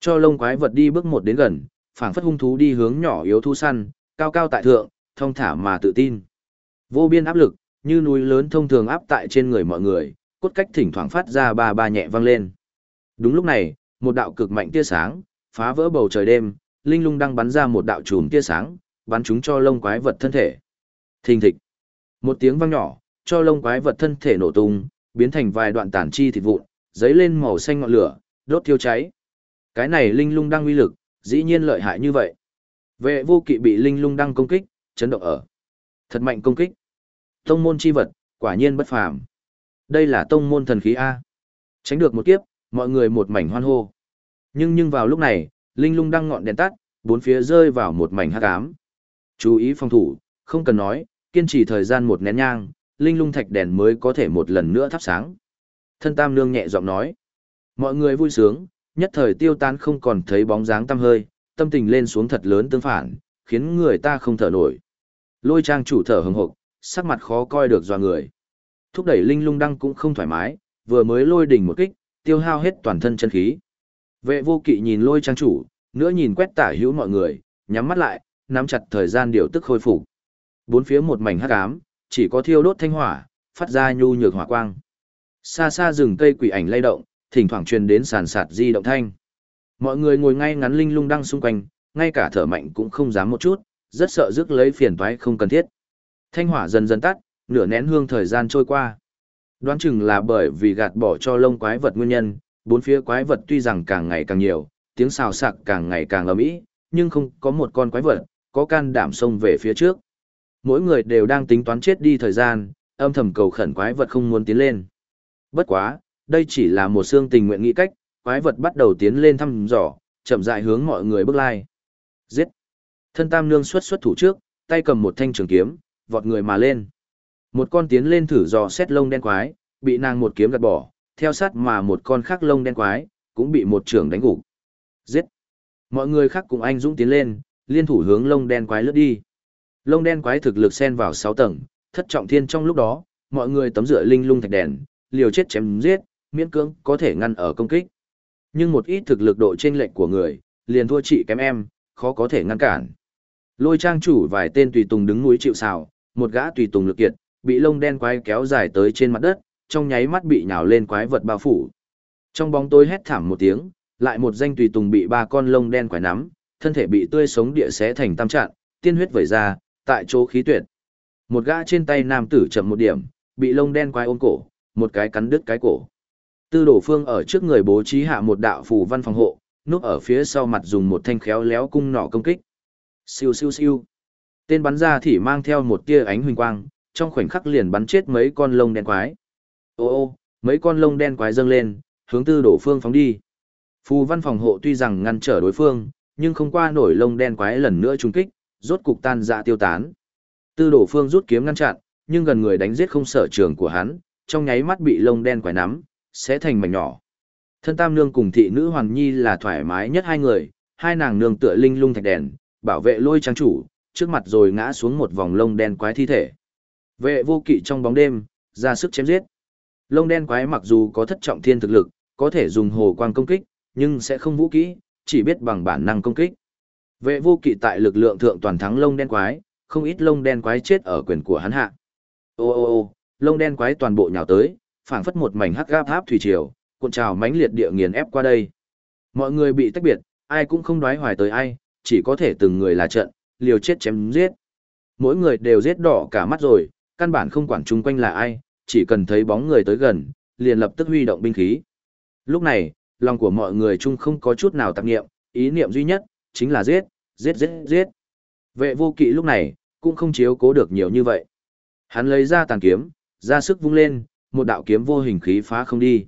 Cho lông quái vật đi bước một đến gần, phảng phất hung thú đi hướng nhỏ yếu thu săn, cao cao tại thượng, thông thả mà tự tin. Vô biên áp lực, như núi lớn thông thường áp tại trên người mọi người, cốt cách thỉnh thoảng phát ra ba ba nhẹ vang lên. Đúng lúc này, một đạo cực mạnh tia sáng, phá vỡ bầu trời đêm, linh lung đang bắn ra một đạo chùm tia sáng, bắn chúng cho lông quái vật thân thể. Thình thịch. Một tiếng vang nhỏ, cho lông quái vật thân thể nổ tung, biến thành vài đoạn tản chi thịt vụn, giấy lên màu xanh ngọn lửa, đốt thiêu cháy. Cái này linh lung đang uy lực, dĩ nhiên lợi hại như vậy. Vệ vô kỵ bị linh lung đang công kích, chấn động ở. Thật mạnh công kích. Tông môn chi vật, quả nhiên bất phàm. Đây là tông môn thần khí A. Tránh được một kiếp, mọi người một mảnh hoan hô. Nhưng nhưng vào lúc này, linh lung đang ngọn đèn tắt, bốn phía rơi vào một mảnh hắc ám. Chú ý phòng thủ, không cần nói, kiên trì thời gian một nén nhang, linh lung thạch đèn mới có thể một lần nữa thắp sáng. Thân Tam Nương nhẹ giọng nói. Mọi người vui sướng, nhất thời tiêu tán không còn thấy bóng dáng tăm hơi, tâm tình lên xuống thật lớn tương phản, khiến người ta không thở nổi. Lôi trang chủ thở hừng hực, sắc mặt khó coi được do người. Thúc đẩy linh lung đăng cũng không thoải mái, vừa mới lôi đỉnh một kích, tiêu hao hết toàn thân chân khí. Vệ vô kỵ nhìn lôi trang chủ, nữa nhìn quét tả hữu mọi người, nhắm mắt lại, nắm chặt thời gian điều tức khôi phục. Bốn phía một mảnh hắc ám, chỉ có thiêu đốt thanh hỏa, phát ra nhu nhược hỏa quang. Xa xa rừng cây quỷ ảnh lay động, thỉnh thoảng truyền đến sàn sạt di động thanh. Mọi người ngồi ngay ngắn linh lung đăng xung quanh, ngay cả thở mạnh cũng không dám một chút, rất sợ rước lấy phiền toái không cần thiết. Thanh hỏa dần dần tắt, nửa nén hương thời gian trôi qua. Đoán chừng là bởi vì gạt bỏ cho lông quái vật nguyên nhân, bốn phía quái vật tuy rằng càng ngày càng nhiều, tiếng xào sạc càng ngày càng ầm ĩ, nhưng không có một con quái vật có can đảm xông về phía trước. Mỗi người đều đang tính toán chết đi thời gian, âm thầm cầu khẩn quái vật không muốn tiến lên. Bất quá, đây chỉ là một xương tình nguyện nghĩ cách, quái vật bắt đầu tiến lên thăm dò, chậm rãi hướng mọi người bước lai. Giết! Thân tam nương xuất xuất thủ trước, tay cầm một thanh trường kiếm, vọt người mà lên. Một con tiến lên thử dò xét lông đen quái, bị nàng một kiếm gạt bỏ, theo sát mà một con khác lông đen quái, cũng bị một trường đánh gục. Giết! Mọi người khác cùng anh dũng tiến lên, liên thủ hướng lông đen quái lướt đi. Lông đen quái thực lực xen vào 6 tầng, thất trọng thiên trong lúc đó, mọi người tấm rửa linh lung thạch đèn, liều chết chém giết, miễn cưỡng có thể ngăn ở công kích. Nhưng một ít thực lực độ chênh lệch của người, liền thua chị kém em, khó có thể ngăn cản. Lôi trang chủ vài tên tùy tùng đứng núi chịu sào, một gã tùy tùng lực kiệt, bị lông đen quái kéo dài tới trên mặt đất, trong nháy mắt bị nhào lên quái vật bao phủ. Trong bóng tối hét thảm một tiếng, lại một danh tùy tùng bị ba con lông đen quái nắm, thân thể bị tươi sống địa xé thành tam trạng, tiên huyết vẩy ra, tại chỗ khí tuyệt. Một gã trên tay nam tử chậm một điểm, bị lông đen quái ôm cổ, một cái cắn đứt cái cổ. Tư đổ phương ở trước người bố trí hạ một đạo phù văn phòng hộ, núp ở phía sau mặt dùng một thanh khéo léo cung nỏ công kích. Siêu siêu siêu. Tên bắn ra thì mang theo một tia ánh huỳnh quang, trong khoảnh khắc liền bắn chết mấy con lông đen quái. Ô ô, mấy con lông đen quái dâng lên, hướng tư đổ phương phóng đi. Phù văn phòng hộ tuy rằng ngăn trở đối phương, nhưng không qua nổi lông đen quái lần nữa trúng kích, rốt cục tan dạ tiêu tán. Tư đổ phương rút kiếm ngăn chặn, nhưng gần người đánh giết không sở trường của hắn, trong nháy mắt bị lông đen quái nắm, sẽ thành mảnh nhỏ. Thân tam nương cùng thị nữ hoàn nhi là thoải mái nhất hai người, hai nàng nương tựa linh lung thạch đèn, bảo vệ lôi trang chủ, trước mặt rồi ngã xuống một vòng lông đen quái thi thể. Vệ vô kỵ trong bóng đêm, ra sức chém giết. Lông đen quái mặc dù có thất trọng thiên thực lực, có thể dùng hồ quang công kích, nhưng sẽ không vũ kỹ, chỉ biết bằng bản năng công kích. Vệ vô kỵ tại lực lượng thượng toàn thắng lông đen quái, không ít lông đen quái chết ở quyền của hắn hạ. Ô ô ô, lông đen quái toàn bộ nhào tới, phảng phất một mảnh hắc gáp háp thủy triều, cuộn trào mãnh liệt địa nghiền ép qua đây. Mọi người bị tách biệt, ai cũng không đoái hoài tới ai, chỉ có thể từng người là trận, liều chết chém giết. Mỗi người đều giết đỏ cả mắt rồi, căn bản không quản chung quanh là ai, chỉ cần thấy bóng người tới gần, liền lập tức huy động binh khí. Lúc này, lòng của mọi người chung không có chút nào tạp niệm, ý niệm duy nhất, chính là giết, giết giết giết. Vệ vô kỵ lúc này, cũng không chiếu cố được nhiều như vậy. Hắn lấy ra tàn kiếm, ra sức vung lên, một đạo kiếm vô hình khí phá không đi.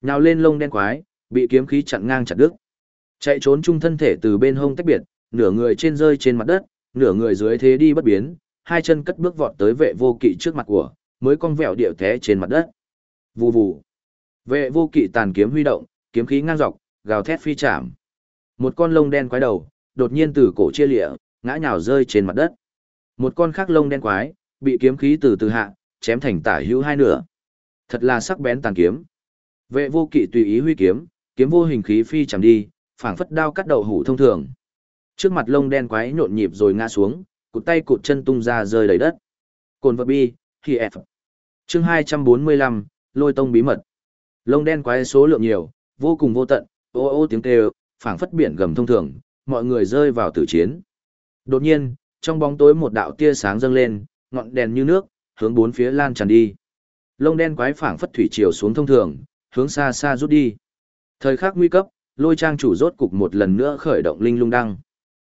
Nhào lên lông đen quái, bị kiếm khí chặn ngang chặt đứt. Chạy trốn chung thân thể từ bên hông tách biệt, nửa người trên rơi trên mặt đất, nửa người dưới thế đi bất biến, hai chân cất bước vọt tới vệ vô kỵ trước mặt của, mới cong vẹo điệu té trên mặt đất. Vù vù. Vệ vô kỵ tàn kiếm huy động, kiếm khí ngang dọc, gào thét phi chạm. Một con lông đen quái đầu, đột nhiên từ cổ chia lịa, ngã nhào rơi trên mặt đất. Một con khác lông đen quái, bị kiếm khí từ từ hạ, chém thành tả hữu hai nửa. Thật là sắc bén tàn kiếm. Vệ vô kỵ tùy ý huy kiếm, kiếm vô hình khí phi chẳng đi, phảng phất đao cắt đầu hủ thông thường. Trước mặt lông đen quái nhộn nhịp rồi ngã xuống, cụt tay cụt chân tung ra rơi đầy đất. Cồn vật bi, thì F. Chương 245, lôi tông bí mật. Lông đen quái số lượng nhiều, vô cùng vô tận, ô ô tiếng kêu, phảng phất biển gầm thông thường, mọi người rơi vào tử chiến. Đột nhiên, trong bóng tối một đạo tia sáng dâng lên, ngọn đèn như nước, hướng bốn phía lan tràn đi. Lông đen quái phảng phất thủy triều xuống thông thường, hướng xa xa rút đi. Thời khắc nguy cấp, lôi trang chủ rốt cục một lần nữa khởi động linh lung đăng.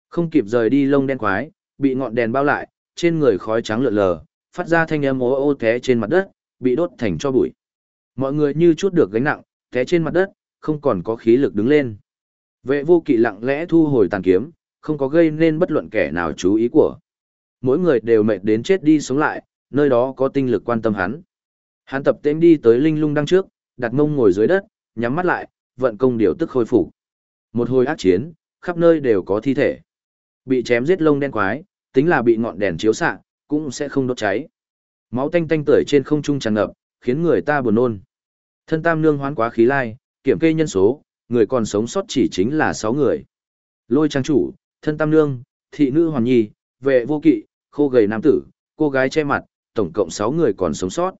Không kịp rời đi lông đen quái, bị ngọn đèn bao lại, trên người khói trắng lượn lờ, phát ra thanh âm ố ô té trên mặt đất, bị đốt thành cho bụi. Mọi người như chút được gánh nặng, té trên mặt đất, không còn có khí lực đứng lên. Vệ vô kỵ lặng lẽ thu hồi tàn kiếm, không có gây nên bất luận kẻ nào chú ý của. Mỗi người đều mệt đến chết đi sống lại, nơi đó có tinh lực quan tâm hắn. Hắn tập tên đi tới linh lung đăng trước, đặt mông ngồi dưới đất, nhắm mắt lại, vận công điều tức khôi phục. Một hồi ác chiến, khắp nơi đều có thi thể. Bị chém giết lông đen quái, tính là bị ngọn đèn chiếu xạ, cũng sẽ không đốt cháy. Máu tanh tanh tưởi trên không trung tràn ngập, khiến người ta buồn nôn. Thân tam nương hoán quá khí lai, kiểm kê nhân số, người còn sống sót chỉ chính là 6 người. Lôi trang chủ, thân tam nương, thị nữ hoàn nhi, vệ vô kỵ, khô gầy nam tử, cô gái che mặt, tổng cộng 6 người còn sống sót.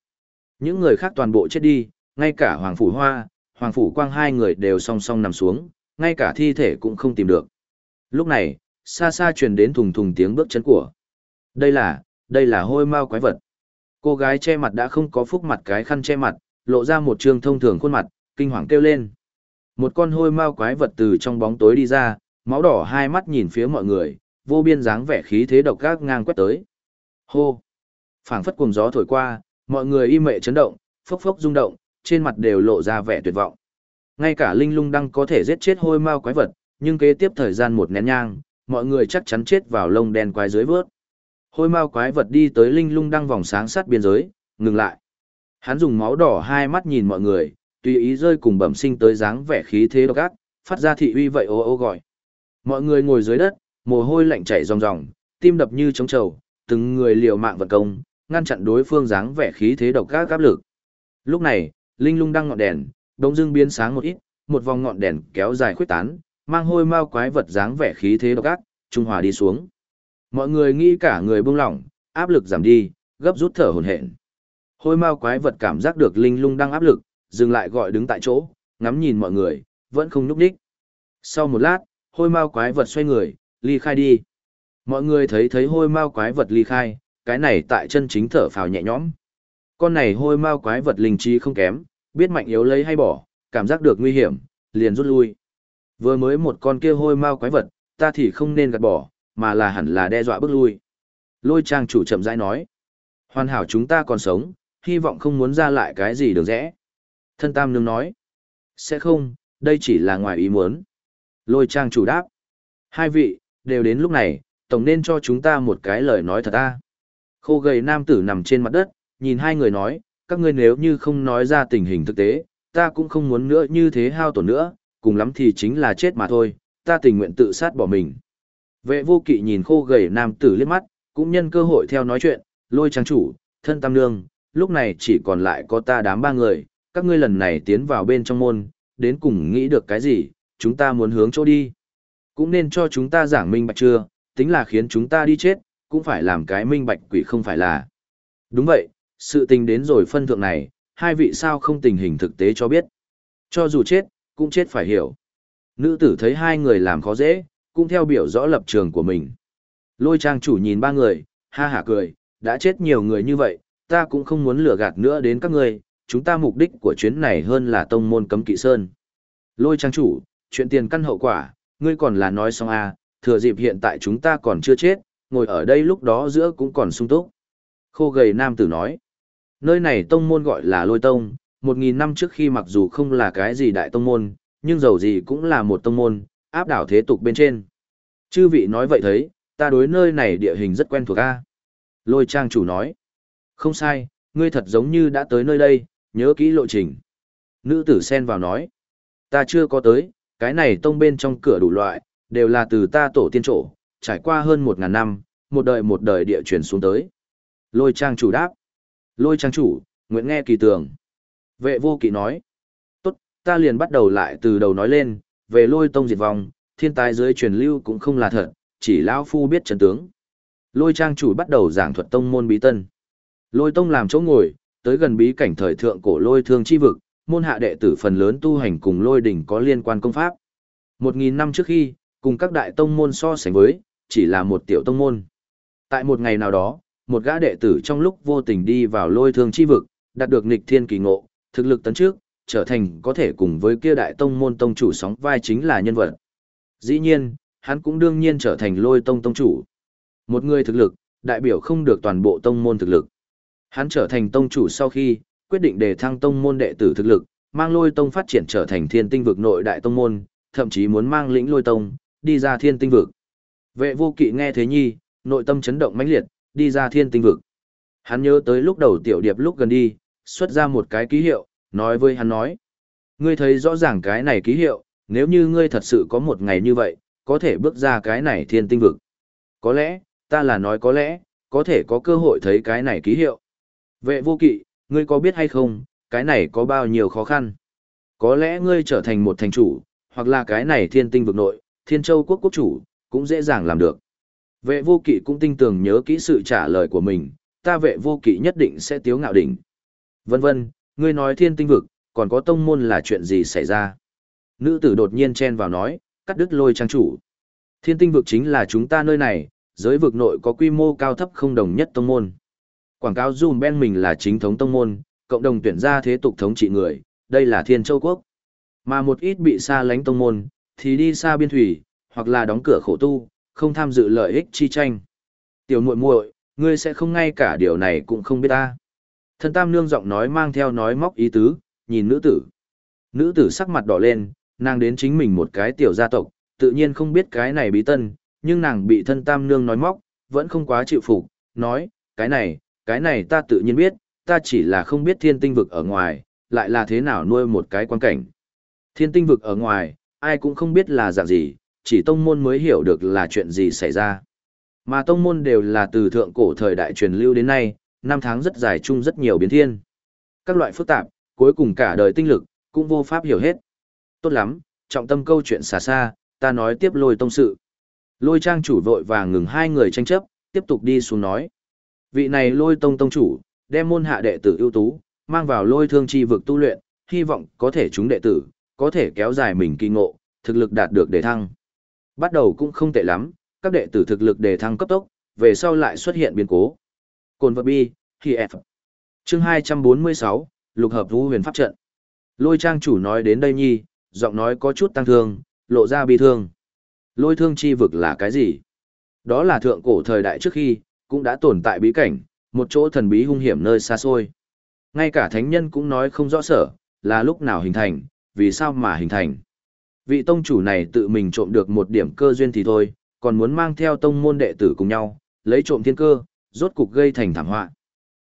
Những người khác toàn bộ chết đi, ngay cả Hoàng Phủ Hoa, Hoàng Phủ Quang hai người đều song song nằm xuống, ngay cả thi thể cũng không tìm được. Lúc này, xa xa truyền đến thùng thùng tiếng bước chân của. Đây là, đây là hôi mau quái vật. Cô gái che mặt đã không có phúc mặt cái khăn che mặt, lộ ra một trương thông thường khuôn mặt, kinh hoàng kêu lên. Một con hôi mau quái vật từ trong bóng tối đi ra, máu đỏ hai mắt nhìn phía mọi người, vô biên dáng vẻ khí thế độc gác ngang quét tới. Hô! phảng phất cuồng gió thổi qua, mọi người y mệ chấn động, phốc phốc rung động, trên mặt đều lộ ra vẻ tuyệt vọng. Ngay cả linh lung đăng có thể giết chết hôi mao quái vật, nhưng kế tiếp thời gian một nén nhang, mọi người chắc chắn chết vào lông đen quái dưới vớt. Hôi mao quái vật đi tới linh lung đăng vòng sáng sát biên giới, ngừng lại. Hắn dùng máu đỏ hai mắt nhìn mọi người, tùy ý rơi cùng bẩm sinh tới dáng vẻ khí thế độc ác, phát ra thị uy vậy ô ô gọi. Mọi người ngồi dưới đất, mồ hôi lạnh chảy ròng ròng, tim đập như trống trầu, từng người liều mạng vật công, ngăn chặn đối phương dáng vẻ khí thế độc ác áp lực. Lúc này, linh lung đang ngọn đèn, đống Dương biến sáng một ít, một vòng ngọn đèn kéo dài khuyết tán, mang hôi mau quái vật dáng vẻ khí thế độc ác, trung hòa đi xuống. Mọi người nghĩ cả người buông lỏng, áp lực giảm đi, gấp rút thở hổn hển. Hôi mau quái vật cảm giác được linh lung đang áp lực, dừng lại gọi đứng tại chỗ, ngắm nhìn mọi người, vẫn không nhúc nhích. Sau một lát, hôi mau quái vật xoay người, ly khai đi. Mọi người thấy thấy hôi mau quái vật ly khai, cái này tại chân chính thở phào nhẹ nhõm. Con này hôi mau quái vật linh trí không kém, biết mạnh yếu lấy hay bỏ, cảm giác được nguy hiểm, liền rút lui. Vừa mới một con kia hôi mau quái vật, ta thì không nên gạt bỏ, mà là hẳn là đe dọa bước lui. Lôi trang chủ chậm rãi nói. Hoàn hảo chúng ta còn sống, hy vọng không muốn ra lại cái gì được rẽ. Thân tam nương nói. Sẽ không, đây chỉ là ngoài ý muốn. Lôi trang chủ đáp. Hai vị, đều đến lúc này, tổng nên cho chúng ta một cái lời nói thật ta. Khô gầy nam tử nằm trên mặt đất, nhìn hai người nói, các ngươi nếu như không nói ra tình hình thực tế, ta cũng không muốn nữa như thế hao tổn nữa, cùng lắm thì chính là chết mà thôi, ta tình nguyện tự sát bỏ mình. Vệ vô kỵ nhìn khô gầy nam tử liếc mắt, cũng nhân cơ hội theo nói chuyện, lôi trang chủ, thân tam nương, lúc này chỉ còn lại có ta đám ba người, các ngươi lần này tiến vào bên trong môn, đến cùng nghĩ được cái gì, chúng ta muốn hướng chỗ đi. Cũng nên cho chúng ta giảng minh bạch chưa, tính là khiến chúng ta đi chết, cũng phải làm cái minh bạch quỷ không phải là. Đúng vậy, sự tình đến rồi phân thượng này, hai vị sao không tình hình thực tế cho biết. Cho dù chết, cũng chết phải hiểu. Nữ tử thấy hai người làm khó dễ, cũng theo biểu rõ lập trường của mình. Lôi trang chủ nhìn ba người, ha hả cười, đã chết nhiều người như vậy, ta cũng không muốn lừa gạt nữa đến các người, chúng ta mục đích của chuyến này hơn là tông môn cấm kỵ sơn. Lôi trang chủ, chuyện tiền căn hậu quả, ngươi còn là nói xong à, thừa dịp hiện tại chúng ta còn chưa chết, ngồi ở đây lúc đó giữa cũng còn sung túc. Khô gầy nam tử nói, nơi này tông môn gọi là lôi tông, một nghìn năm trước khi mặc dù không là cái gì đại tông môn, nhưng dầu gì cũng là một tông môn, áp đảo thế tục bên trên. Chư vị nói vậy thấy, ta đối nơi này địa hình rất quen thuộc a. Lôi trang chủ nói, không sai, ngươi thật giống như đã tới nơi đây, nhớ kỹ lộ trình. Nữ tử xen vào nói, ta chưa có tới, cái này tông bên trong cửa đủ loại, đều là từ ta tổ tiên trổ, trải qua hơn một ngàn năm, một đời một đời địa truyền xuống tới. Lôi trang chủ đáp. Lôi trang chủ, nguyện nghe kỳ tường. Vệ vô kỵ nói. Tốt, ta liền bắt đầu lại từ đầu nói lên, về lôi tông diệt vong, thiên tài dưới truyền lưu cũng không là thật, chỉ lão phu biết trần tướng. Lôi trang chủ bắt đầu giảng thuật tông môn bí tân. Lôi tông làm chỗ ngồi, tới gần bí cảnh thời thượng cổ lôi thương chi vực, môn hạ đệ tử phần lớn tu hành cùng lôi đỉnh có liên quan công pháp. Một nghìn năm trước khi, cùng các đại tông môn so sánh với, chỉ là một tiểu tông môn. Tại một ngày nào đó, một gã đệ tử trong lúc vô tình đi vào lôi thương chi vực, đạt được nghịch thiên kỳ ngộ, thực lực tấn trước, trở thành có thể cùng với kia đại tông môn tông chủ sóng vai chính là nhân vật. Dĩ nhiên, hắn cũng đương nhiên trở thành lôi tông tông chủ. Một người thực lực, đại biểu không được toàn bộ tông môn thực lực. Hắn trở thành tông chủ sau khi, quyết định đề thăng tông môn đệ tử thực lực, mang lôi tông phát triển trở thành thiên tinh vực nội đại tông môn, thậm chí muốn mang lĩnh lôi tông, đi ra thiên tinh vực. Vệ vô kỵ nghe thế nhi, nội tâm chấn động mãnh liệt, đi ra thiên tinh vực. Hắn nhớ tới lúc đầu tiểu điệp lúc gần đi, xuất ra một cái ký hiệu, nói với hắn nói. Ngươi thấy rõ ràng cái này ký hiệu, nếu như ngươi thật sự có một ngày như vậy, có thể bước ra cái này thiên tinh vực. Có lẽ, ta là nói có lẽ, có thể có cơ hội thấy cái này ký hiệu. Vệ vô kỵ, ngươi có biết hay không, cái này có bao nhiêu khó khăn? Có lẽ ngươi trở thành một thành chủ, hoặc là cái này thiên tinh vực nội, thiên châu quốc quốc chủ, cũng dễ dàng làm được. Vệ vô kỵ cũng tinh tường nhớ kỹ sự trả lời của mình, ta vệ vô kỵ nhất định sẽ tiếu ngạo đỉnh. Vân vân, ngươi nói thiên tinh vực, còn có tông môn là chuyện gì xảy ra? Nữ tử đột nhiên chen vào nói, cắt đứt lôi trang chủ. Thiên tinh vực chính là chúng ta nơi này, giới vực nội có quy mô cao thấp không đồng nhất tông môn. Quảng cáo dùm bên mình là chính thống tông môn, cộng đồng tuyển ra thế tục thống trị người, đây là thiên châu quốc. Mà một ít bị xa lánh tông môn, thì đi xa biên thủy, hoặc là đóng cửa khổ tu, không tham dự lợi ích chi tranh. Tiểu muội muội, ngươi sẽ không ngay cả điều này cũng không biết ta. Thân tam nương giọng nói mang theo nói móc ý tứ, nhìn nữ tử. Nữ tử sắc mặt đỏ lên, nàng đến chính mình một cái tiểu gia tộc, tự nhiên không biết cái này bí tân, nhưng nàng bị thân tam nương nói móc, vẫn không quá chịu phục, nói, cái này, cái này ta tự nhiên biết, ta chỉ là không biết thiên tinh vực ở ngoài, lại là thế nào nuôi một cái quan cảnh. Thiên tinh vực ở ngoài, ai cũng không biết là dạng gì, chỉ tông môn mới hiểu được là chuyện gì xảy ra. Mà tông môn đều là từ thượng cổ thời đại truyền lưu đến nay, năm tháng rất dài chung rất nhiều biến thiên. Các loại phức tạp, cuối cùng cả đời tinh lực, cũng vô pháp hiểu hết. Tốt lắm, trọng tâm câu chuyện xa xa, ta nói tiếp lôi tông sự. Lôi trang chủ vội vàng ngừng hai người tranh chấp, tiếp tục đi xuống nói. Vị này lôi tông tông chủ, đem môn hạ đệ tử ưu tú, mang vào lôi thương chi vực tu luyện, hy vọng có thể chúng đệ tử, có thể kéo dài mình kỳ ngộ, thực lực đạt được đề thăng. Bắt đầu cũng không tệ lắm, các đệ tử thực lực đề thăng cấp tốc, về sau lại xuất hiện biến cố. Cồn vật bi, khi F. Chương 246, lục hợp vũ huyền pháp trận. Lôi trang chủ nói đến đây nhi, giọng nói có chút tăng thương, lộ ra bi thương. Lôi thương chi vực là cái gì? Đó là thượng cổ thời đại trước khi, cũng đã tồn tại bí cảnh, một chỗ thần bí hung hiểm nơi xa xôi. Ngay cả thánh nhân cũng nói không rõ sở, là lúc nào hình thành, vì sao mà hình thành. Vị tông chủ này tự mình trộm được một điểm cơ duyên thì thôi, còn muốn mang theo tông môn đệ tử cùng nhau, lấy trộm thiên cơ, rốt cục gây thành thảm họa.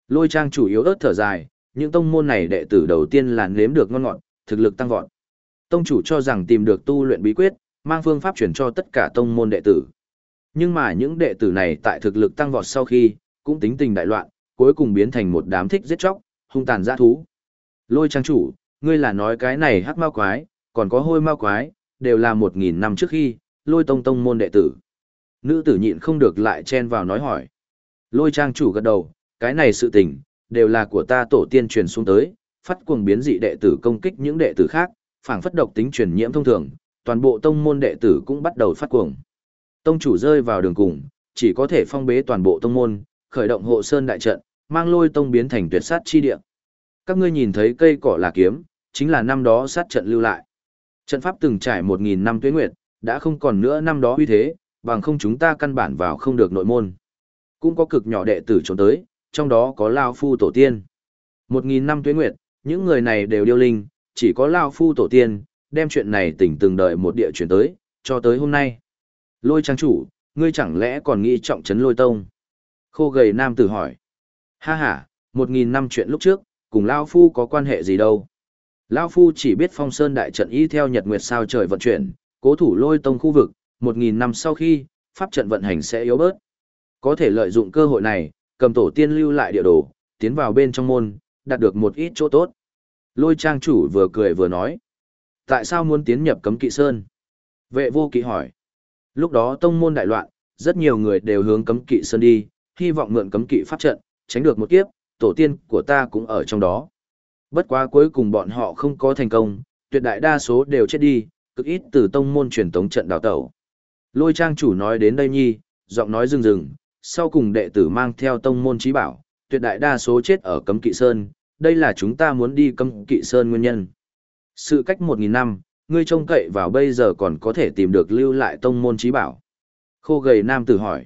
Lôi trang chủ yếu ớt thở dài, những tông môn này đệ tử đầu tiên là nếm được ngon ngọt, thực lực tăng vọt. Tông chủ cho rằng tìm được tu luyện bí quyết, mang phương pháp chuyển cho tất cả tông môn đệ tử. Nhưng mà những đệ tử này tại thực lực tăng vọt sau khi, cũng tính tình đại loạn, cuối cùng biến thành một đám thích giết chóc, hung tàn dã thú. Lôi trang chủ, ngươi là nói cái này hắc ma quái, còn có hôi ma quái, đều là một nghìn năm trước khi, lôi tông tông môn đệ tử. Nữ tử nhịn không được lại chen vào nói hỏi. Lôi trang chủ gật đầu, cái này sự tình, đều là của ta tổ tiên truyền xuống tới, phát cuồng biến dị đệ tử công kích những đệ tử khác, phảng phất độc tính truyền nhiễm thông thường, toàn bộ tông môn đệ tử cũng bắt đầu phát cuồng. Tông chủ rơi vào đường cùng, chỉ có thể phong bế toàn bộ tông môn, khởi động hộ sơn đại trận, mang lôi tông biến thành tuyệt sát chi địa. Các ngươi nhìn thấy cây cỏ là kiếm, chính là năm đó sát trận lưu lại. Trận pháp từng trải một nghìn năm tuế nguyệt, đã không còn nữa năm đó uy thế, bằng không chúng ta căn bản vào không được nội môn. Cũng có cực nhỏ đệ tử trốn tới, trong đó có Lao Phu Tổ Tiên. Một nghìn năm tuế nguyệt, những người này đều điêu linh, chỉ có Lao Phu Tổ Tiên, đem chuyện này tỉnh từng đợi một địa chuyển tới, cho tới hôm nay. Lôi trang chủ, ngươi chẳng lẽ còn nghĩ trọng trấn lôi tông? Khô gầy nam tử hỏi. Ha ha, một nghìn năm chuyện lúc trước, cùng Lao Phu có quan hệ gì đâu? Lao Phu chỉ biết phong sơn đại trận y theo nhật nguyệt sao trời vận chuyển, cố thủ lôi tông khu vực, một nghìn năm sau khi, pháp trận vận hành sẽ yếu bớt. Có thể lợi dụng cơ hội này, cầm tổ tiên lưu lại địa đồ, tiến vào bên trong môn, đạt được một ít chỗ tốt. Lôi trang chủ vừa cười vừa nói. Tại sao muốn tiến nhập cấm kỵ sơn? Vệ vô kỵ hỏi. Lúc đó tông môn đại loạn, rất nhiều người đều hướng cấm kỵ sơn đi, hy vọng mượn cấm kỵ pháp trận, tránh được một kiếp, tổ tiên của ta cũng ở trong đó. Bất quá cuối cùng bọn họ không có thành công, tuyệt đại đa số đều chết đi, cực ít từ tông môn truyền tống trận đào tẩu. Lôi trang chủ nói đến đây nhi, giọng nói rừng rừng, sau cùng đệ tử mang theo tông môn trí bảo, tuyệt đại đa số chết ở cấm kỵ sơn, đây là chúng ta muốn đi cấm kỵ sơn nguyên nhân. Sự cách một nghìn năm, ngươi trông cậy vào bây giờ còn có thể tìm được lưu lại tông môn trí bảo. Khô gầy nam tử hỏi.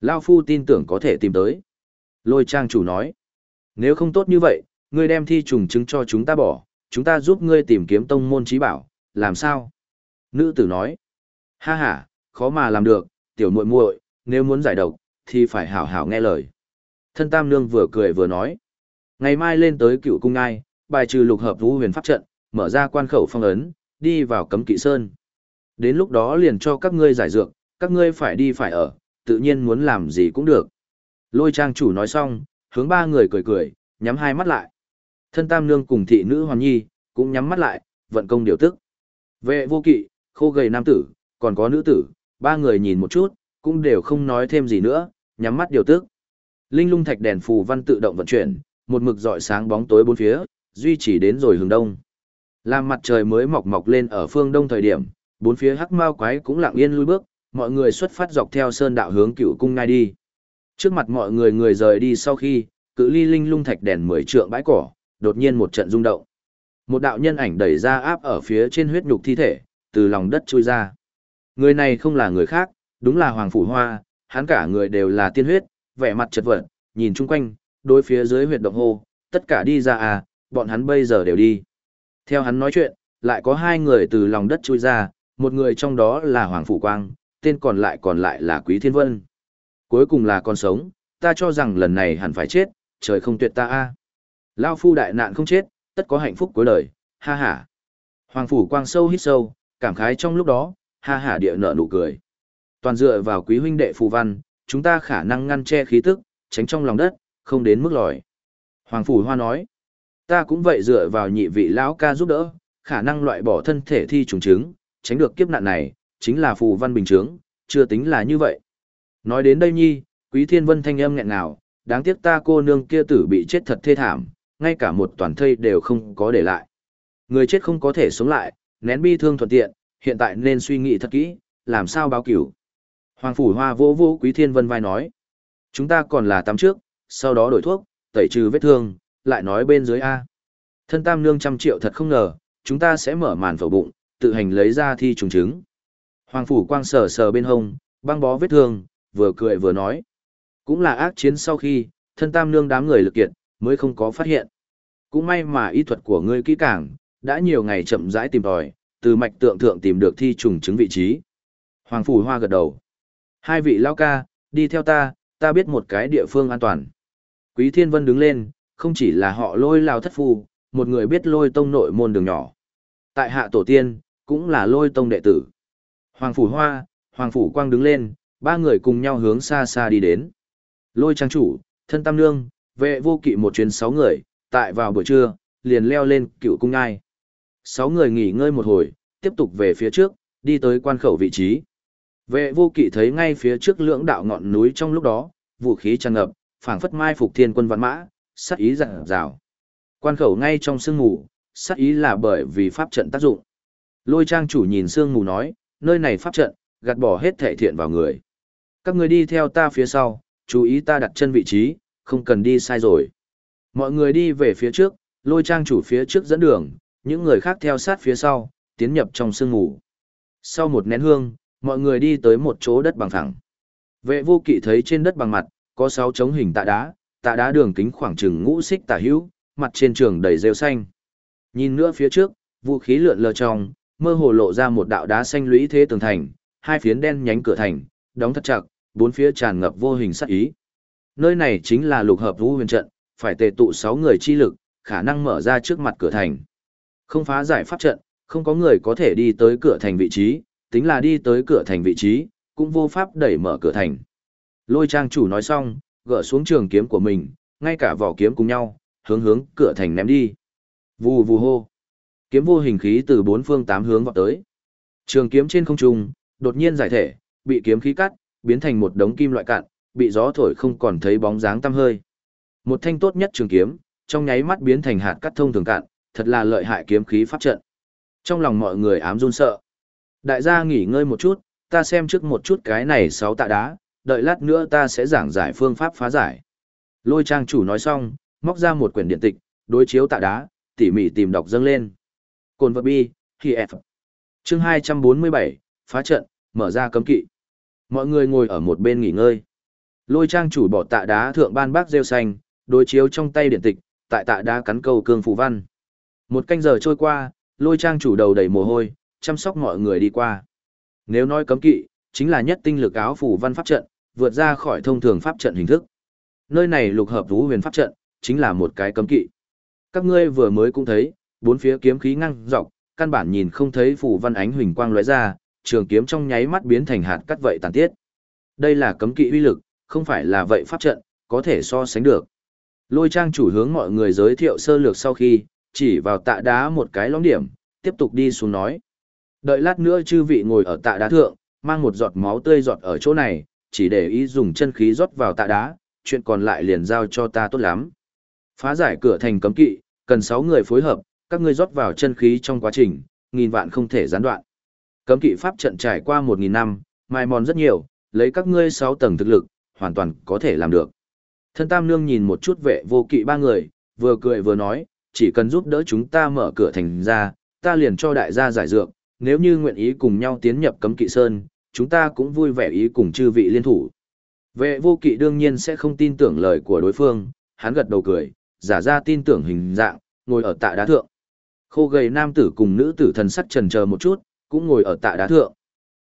Lao phu tin tưởng có thể tìm tới. Lôi trang chủ nói. Nếu không tốt như vậy, ngươi đem thi trùng chứng cho chúng ta bỏ, chúng ta giúp ngươi tìm kiếm tông môn trí bảo, làm sao? Nữ tử nói. Ha ha, khó mà làm được, tiểu muội muội, nếu muốn giải độc, thì phải hảo hảo nghe lời. Thân Tam Nương vừa cười vừa nói. Ngày mai lên tới cựu cung ngai, bài trừ lục hợp vũ huyền pháp trận, mở ra quan khẩu phong ấn, đi vào cấm kỵ sơn. Đến lúc đó liền cho các ngươi giải dược, các ngươi phải đi phải ở, tự nhiên muốn làm gì cũng được. Lôi trang chủ nói xong, hướng ba người cười cười, nhắm hai mắt lại. Thân tam nương cùng thị nữ hoàn nhi, cũng nhắm mắt lại, vận công điều tức. Vệ vô kỵ, khô gầy nam tử, còn có nữ tử, ba người nhìn một chút, cũng đều không nói thêm gì nữa, nhắm mắt điều tức. Linh lung thạch đèn phù văn tự động vận chuyển, một mực dọi sáng bóng tối bốn phía, duy trì đến rồi hướng đông. Làm mặt trời mới mọc mọc lên ở phương đông thời điểm, bốn phía hắc mao quái cũng lặng yên lui bước, mọi người xuất phát dọc theo sơn đạo hướng cựu cung ngay đi. Trước mặt mọi người người rời đi sau khi, cự ly linh lung thạch đèn mười trượng bãi cỏ, đột nhiên một trận rung động. Một đạo nhân ảnh đẩy ra áp ở phía trên huyết nhục thi thể, từ lòng đất chui ra. Người này không là người khác, đúng là Hoàng Phủ Hoa, hắn cả người đều là tiên huyết, vẻ mặt chật vật, nhìn chung quanh, đối phía dưới huyệt động hô, tất cả đi ra à, bọn hắn bây giờ đều đi. Theo hắn nói chuyện, lại có hai người từ lòng đất chui ra, một người trong đó là Hoàng Phủ Quang, tên còn lại còn lại là Quý Thiên Vân. Cuối cùng là con sống, ta cho rằng lần này hẳn phải chết, trời không tuyệt ta a. Lao phu đại nạn không chết, tất có hạnh phúc cuối đời, ha ha. Hoàng Phủ Quang sâu hít sâu, cảm khái trong lúc đó, ha ha địa nợ nụ cười. Toàn dựa vào quý huynh đệ phù văn, chúng ta khả năng ngăn che khí tức, tránh trong lòng đất, không đến mức lòi. Hoàng Phủ Hoa nói, ta cũng vậy dựa vào nhị vị lão ca giúp đỡ, khả năng loại bỏ thân thể thi trùng chứng, tránh được kiếp nạn này, chính là phù văn bình chứng, chưa tính là như vậy. Nói đến đây nhi, quý thiên vân thanh âm nghẹn nào, đáng tiếc ta cô nương kia tử bị chết thật thê thảm, ngay cả một toàn thây đều không có để lại. Người chết không có thể sống lại, nén bi thương thuận tiện, hiện tại nên suy nghĩ thật kỹ, làm sao báo cửu. Hoàng phủ hoa vô vô quý thiên vân vai nói. Chúng ta còn là tắm trước, sau đó đổi thuốc, tẩy trừ vết thương, lại nói bên dưới A. Thân tam nương trăm triệu thật không ngờ, chúng ta sẽ mở màn phẫu bụng, tự hành lấy ra thi trùng trứng. Hoàng phủ quang sờ sờ bên hông, băng bó vết thương, vừa cười vừa nói. Cũng là ác chiến sau khi, thân tam nương đám người lực kiện, mới không có phát hiện. Cũng may mà y thuật của ngươi kỹ càng, đã nhiều ngày chậm rãi tìm tòi, từ mạch tượng thượng tìm được thi trùng chứng vị trí. Hoàng phủ hoa gật đầu. Hai vị lao ca, đi theo ta, ta biết một cái địa phương an toàn. Quý thiên vân đứng lên, không chỉ là họ lôi lao thất phu, một người biết lôi tông nội môn đường nhỏ. Tại hạ tổ tiên, cũng là lôi tông đệ tử. Hoàng phủ hoa, hoàng phủ quang đứng lên, ba người cùng nhau hướng xa xa đi đến. Lôi trang chủ, thân tam nương, vệ vô kỵ một chuyến sáu người, tại vào buổi trưa, liền leo lên cựu cung ngai. Sáu người nghỉ ngơi một hồi, tiếp tục về phía trước, đi tới quan khẩu vị trí. Vệ vô kỵ thấy ngay phía trước lưỡng đạo ngọn núi trong lúc đó, vũ khí tràn ngập, phảng phất mai phục thiên quân vạn mã, sát ý dặn rào. Quan khẩu ngay trong sương mù, sát ý là bởi vì pháp trận tác dụng. Lôi trang chủ nhìn sương mù nói, nơi này pháp trận, gạt bỏ hết thể thiện vào người. Các người đi theo ta phía sau, chú ý ta đặt chân vị trí, không cần đi sai rồi. Mọi người đi về phía trước, lôi trang chủ phía trước dẫn đường, những người khác theo sát phía sau, tiến nhập trong sương mù. Sau một nén hương, mọi người đi tới một chỗ đất bằng thẳng. Vệ vô kỵ thấy trên đất bằng mặt, có sáu trống hình tạ đá, tạ đá đường kính khoảng chừng ngũ xích tả hữu, mặt trên trường đầy rêu xanh. Nhìn nữa phía trước, vũ khí lượn lờ trong, mơ hồ lộ ra một đạo đá xanh lũy thế tường thành, hai phiến đen nhánh cửa thành, đóng thật chặt, bốn phía tràn ngập vô hình sát ý. Nơi này chính là lục hợp vũ huyền trận, phải tề tụ sáu người chi lực, khả năng mở ra trước mặt cửa thành. Không phá giải pháp trận, không có người có thể đi tới cửa thành vị trí, tính là đi tới cửa thành vị trí, cũng vô pháp đẩy mở cửa thành. Lôi trang chủ nói xong, gỡ xuống trường kiếm của mình, ngay cả vỏ kiếm cùng nhau, hướng hướng cửa thành ném đi. Vù vù hô. Kiếm vô hình khí từ bốn phương tám hướng vọt tới. Trường kiếm trên không trung, đột nhiên giải thể, bị kiếm khí cắt, biến thành một đống kim loại cạn, bị gió thổi không còn thấy bóng dáng tăm hơi. Một thanh tốt nhất trường kiếm, trong nháy mắt biến thành hạt cắt thông thường cạn, thật là lợi hại kiếm khí pháp trận. Trong lòng mọi người ám run sợ. Đại gia nghỉ ngơi một chút, ta xem trước một chút cái này sáu tạ đá, đợi lát nữa ta sẽ giảng giải phương pháp phá giải. Lôi trang chủ nói xong, móc ra một quyển điện tịch, đối chiếu tạ đá, tỉ mỉ tìm đọc dâng lên. Cồn vật bi, khi F. Chương 247, phá trận, mở ra cấm kỵ. Mọi người ngồi ở một bên nghỉ ngơi. Lôi trang chủ bỏ tạ đá thượng ban bác rêu xanh, đối chiếu trong tay điện tịch, tại tạ đá cắn câu cương phù văn. Một canh giờ trôi qua, lôi trang chủ đầu đầy mồ hôi, chăm sóc mọi người đi qua. Nếu nói cấm kỵ, chính là nhất tinh lực áo phù văn pháp trận, vượt ra khỏi thông thường pháp trận hình thức. Nơi này lục hợp vũ huyền pháp trận, chính là một cái cấm kỵ. Các ngươi vừa mới cũng thấy, bốn phía kiếm khí ngăng dọc, căn bản nhìn không thấy phù văn ánh huỳnh quang lóe ra, trường kiếm trong nháy mắt biến thành hạt cắt vậy tàn tiết. Đây là cấm kỵ uy lực, không phải là vậy pháp trận, có thể so sánh được. Lôi trang chủ hướng mọi người giới thiệu sơ lược sau khi, chỉ vào tạ đá một cái lõng điểm, tiếp tục đi xuống nói. Đợi lát nữa chư vị ngồi ở tạ đá thượng, mang một giọt máu tươi giọt ở chỗ này, chỉ để ý dùng chân khí rót vào tạ đá, chuyện còn lại liền giao cho ta tốt lắm. Phá giải cửa thành cấm kỵ, cần 6 người phối hợp, các ngươi rót vào chân khí trong quá trình, nghìn vạn không thể gián đoạn. Cấm kỵ pháp trận trải qua 1000 năm, mai mòn rất nhiều, lấy các ngươi 6 tầng thực lực, hoàn toàn có thể làm được. Thân Tam Nương nhìn một chút vệ vô kỵ ba người, vừa cười vừa nói, chỉ cần giúp đỡ chúng ta mở cửa thành ra, ta liền cho đại gia giải dược, nếu như nguyện ý cùng nhau tiến nhập cấm kỵ sơn, chúng ta cũng vui vẻ ý cùng chư vị liên thủ. Vệ vô kỵ đương nhiên sẽ không tin tưởng lời của đối phương, hắn gật đầu cười, giả ra tin tưởng hình dạng, ngồi ở tạ đá thượng. Khô gầy nam tử cùng nữ tử thần sắc trần chờ một chút, cũng ngồi ở tạ đá thượng.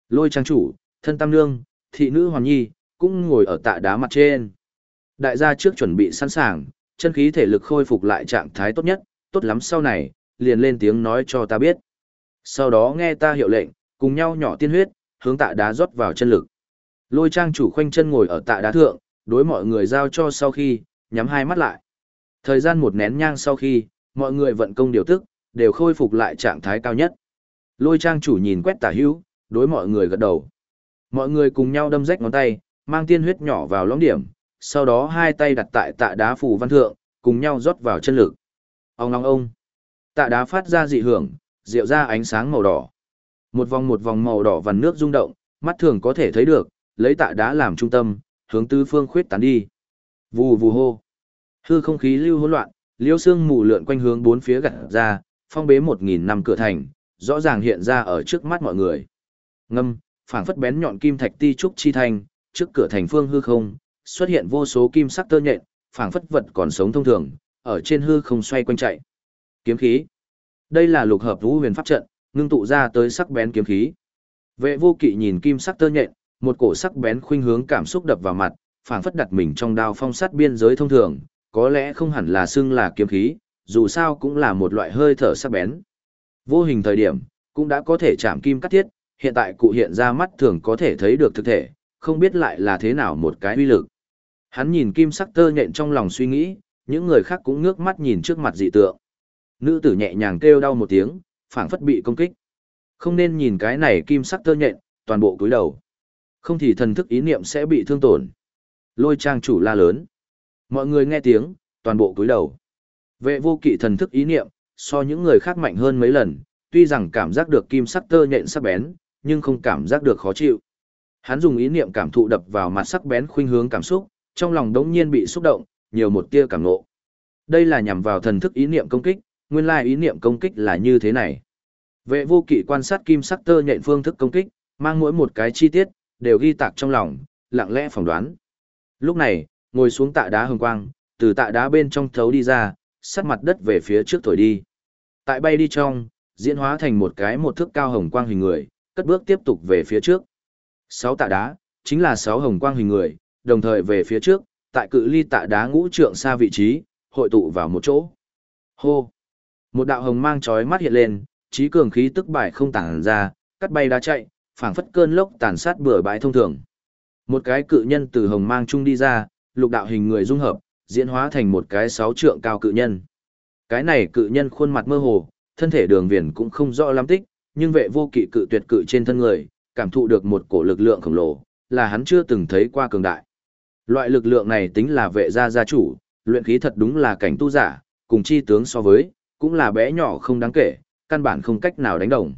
Lôi trang chủ, thân tam nương, thị nữ hoàn nhi, cũng ngồi ở tạ đá mặt trên. Đại gia trước chuẩn bị sẵn sàng, chân khí thể lực khôi phục lại trạng thái tốt nhất, tốt lắm sau này, liền lên tiếng nói cho ta biết. Sau đó nghe ta hiệu lệnh, cùng nhau nhỏ tiên huyết, hướng tạ đá rót vào chân lực. Lôi trang chủ khoanh chân ngồi ở tạ đá thượng, đối mọi người giao cho sau khi, nhắm hai mắt lại. Thời gian một nén nhang sau khi, mọi người vận công điều tức, đều khôi phục lại trạng thái cao nhất. Lôi trang chủ nhìn quét tả hữu, đối mọi người gật đầu. Mọi người cùng nhau đâm rách ngón tay, mang tiên huyết nhỏ vào lõng điểm, sau đó hai tay đặt tại tạ đá phù văn thượng, cùng nhau rót vào chân lực. Ông ngong ông. Tạ đá phát ra dị hưởng, rượu ra ánh sáng màu đỏ. Một vòng một vòng màu đỏ vằn nước rung động, mắt thường có thể thấy được, lấy tạ đá làm trung tâm, hướng tứ phương khuyết tán đi. Vù vù hô. Hư không khí lưu hỗn loạn, liêu xương mù lượn quanh hướng bốn phía gặt ra, phong bế một nghìn năm cửa thành, rõ ràng hiện ra ở trước mắt mọi người. Ngâm, phảng phất bén nhọn kim thạch ti trúc chi thành, trước cửa thành phương hư không, xuất hiện vô số kim sắc tơ nhện, phảng phất vật còn sống thông thường, ở trên hư không xoay quanh chạy. Kiếm khí. Đây là lục hợp vũ huyền pháp trận, ngưng tụ ra tới sắc bén kiếm khí. Vệ vô kỵ nhìn kim sắc tơ nhện, một cổ sắc bén khuynh hướng cảm xúc đập vào mặt, phảng phất đặt mình trong đao phong sát biên giới thông thường, có lẽ không hẳn là xưng là kiếm khí, dù sao cũng là một loại hơi thở sắc bén. Vô hình thời điểm, cũng đã có thể chạm kim cắt thiết, hiện tại cụ hiện ra mắt thường có thể thấy được thực thể, không biết lại là thế nào một cái uy lực. Hắn nhìn kim sắc tơ nhện trong lòng suy nghĩ, những người khác cũng ngước mắt nhìn trước mặt dị tượng. Nữ tử nhẹ nhàng kêu đau một tiếng, phảng phất bị công kích. Không nên nhìn cái này kim sắc tơ nhện, toàn bộ cúi đầu. Không thì thần thức ý niệm sẽ bị thương tổn. Lôi trang chủ la lớn. Mọi người nghe tiếng, toàn bộ cúi đầu. Vệ vô kỵ thần thức ý niệm, so những người khác mạnh hơn mấy lần, tuy rằng cảm giác được kim sắc tơ nhện sắc bén, nhưng không cảm giác được khó chịu. Hắn dùng ý niệm cảm thụ đập vào mặt sắc bén khuynh hướng cảm xúc, trong lòng đống nhiên bị xúc động, nhiều một tia cảm ngộ. Đây là nhằm vào thần thức ý niệm công kích, nguyên lai ý niệm công kích là như thế này. Vệ vô kỵ quan sát kim sắc tơ nhện phương thức công kích, mang mỗi một cái chi tiết, đều ghi tạc trong lòng, lặng lẽ phỏng đoán. Lúc này, ngồi xuống tạ đá hồng quang, từ tạ đá bên trong thấu đi ra, sát mặt đất về phía trước thổi đi. Tại bay đi trong, diễn hóa thành một cái một thước cao hồng quang hình người, cất bước tiếp tục về phía trước. Sáu tạ đá, chính là sáu hồng quang hình người, đồng thời về phía trước, tại cự ly tạ đá ngũ trượng xa vị trí, hội tụ vào một chỗ. Hô! Một đạo hồng mang chói mắt hiện lên, trí cường khí tức bài không tản ra, cắt bay đá chạy, phảng phất cơn lốc tàn sát bừa bãi thông thường. Một cái cự nhân từ hồng mang trung đi ra, lục đạo hình người dung hợp, diễn hóa thành một cái sáu trượng cao cự nhân. Cái này cự nhân khuôn mặt mơ hồ, thân thể đường viền cũng không rõ lắm tích, nhưng vệ vô kỵ cự tuyệt cự trên thân người, cảm thụ được một cổ lực lượng khổng lồ, là hắn chưa từng thấy qua cường đại. Loại lực lượng này tính là vệ gia gia chủ, luyện khí thật đúng là cảnh tu giả, cùng chi tướng so với, cũng là bé nhỏ không đáng kể, căn bản không cách nào đánh đồng.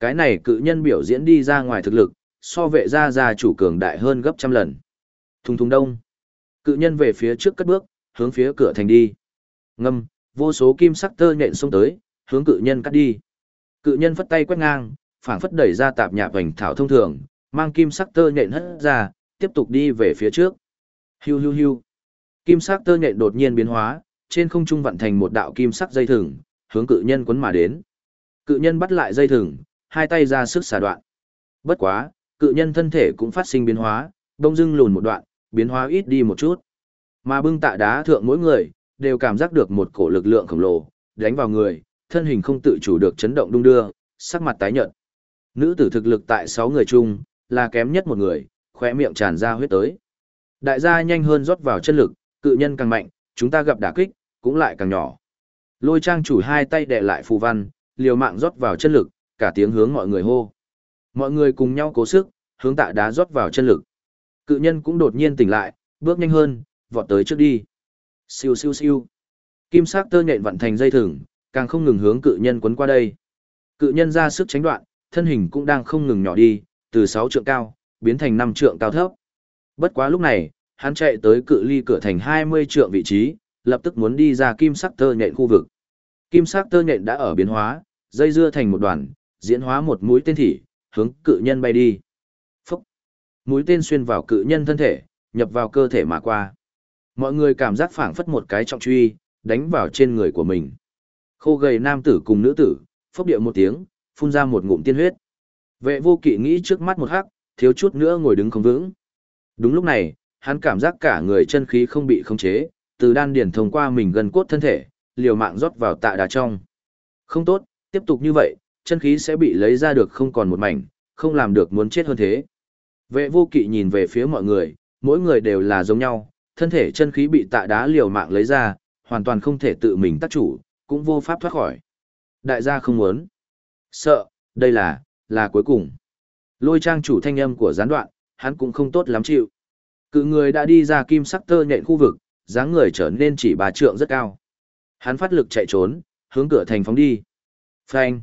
Cái này cự nhân biểu diễn đi ra ngoài thực lực, so vệ gia gia chủ cường đại hơn gấp trăm lần. Thùng thùng đông. Cự nhân về phía trước cất bước, hướng phía cửa thành đi. Ngâm, vô số kim sắc tơ nhện xông tới, hướng cự nhân cắt đi. Cự nhân phất tay quét ngang, phảng phất đẩy ra tạp nhạp vành thảo thông thường, mang kim sắc tơ nhện hất ra, tiếp tục đi về phía trước. Hiu hiu hiu. Kim sắc tơ nhện đột nhiên biến hóa, trên không trung vận thành một đạo kim sắc dây thừng, hướng cự nhân quấn mà đến. Cự nhân bắt lại dây thừng, hai tay ra sức xả đoạn. Bất quá, cự nhân thân thể cũng phát sinh biến hóa, đông dưng lùn một đoạn, biến hóa ít đi một chút. Mà bưng tạ đá thượng mỗi người, đều cảm giác được một cổ lực lượng khổng lồ, đánh vào người, thân hình không tự chủ được chấn động đung đưa, sắc mặt tái nhợt. Nữ tử thực lực tại sáu người chung, là kém nhất một người, khóe miệng tràn ra huyết tới. Đại gia nhanh hơn rót vào chân lực, cự nhân càng mạnh, chúng ta gặp đả kích, cũng lại càng nhỏ. Lôi trang chủ hai tay đè lại phù văn, liều mạng rót vào chân lực, cả tiếng hướng mọi người hô. Mọi người cùng nhau cố sức, hướng tạ đá rót vào chân lực. Cự nhân cũng đột nhiên tỉnh lại, bước nhanh hơn, vọt tới trước đi. Siêu siêu siêu. Kim sắc tơ nhện vặn thành dây thừng, càng không ngừng hướng cự nhân quấn qua đây. Cự nhân ra sức tránh đoạn, thân hình cũng đang không ngừng nhỏ đi, từ 6 trượng cao, biến thành 5 trượng cao thấp. Bất quá lúc này, hắn chạy tới cự ly cửa thành 20 trượng vị trí, lập tức muốn đi ra kim sắc tơ nhện khu vực. Kim sắc tơ nhện đã ở biến hóa, dây dưa thành một đoàn, diễn hóa một mũi tên thỉ, hướng cự nhân bay đi. Phúc! Mũi tên xuyên vào cự nhân thân thể, nhập vào cơ thể mà qua. Mọi người cảm giác phảng phất một cái trọng truy, đánh vào trên người của mình. Khô gầy nam tử cùng nữ tử, phốc điệu một tiếng, phun ra một ngụm tiên huyết. Vệ vô kỵ nghĩ trước mắt một hắc, thiếu chút nữa ngồi đứng không vững. Đúng lúc này, hắn cảm giác cả người chân khí không bị khống chế, từ đan điền thông qua mình gần cốt thân thể, liều mạng rót vào tạ đá trong. Không tốt, tiếp tục như vậy, chân khí sẽ bị lấy ra được không còn một mảnh, không làm được muốn chết hơn thế. Vệ vô kỵ nhìn về phía mọi người, mỗi người đều là giống nhau, thân thể chân khí bị tạ đá liều mạng lấy ra, hoàn toàn không thể tự mình tác chủ, cũng vô pháp thoát khỏi. Đại gia không muốn. Sợ, đây là, là cuối cùng. Lôi trang chủ thanh âm của gián đoạn, hắn cũng không tốt lắm chịu. Cự người đã đi ra kim sắc tơ nhện khu vực, dáng người trở nên chỉ bà trượng rất cao. Hắn phát lực chạy trốn, hướng cửa thành phóng đi. Phanh.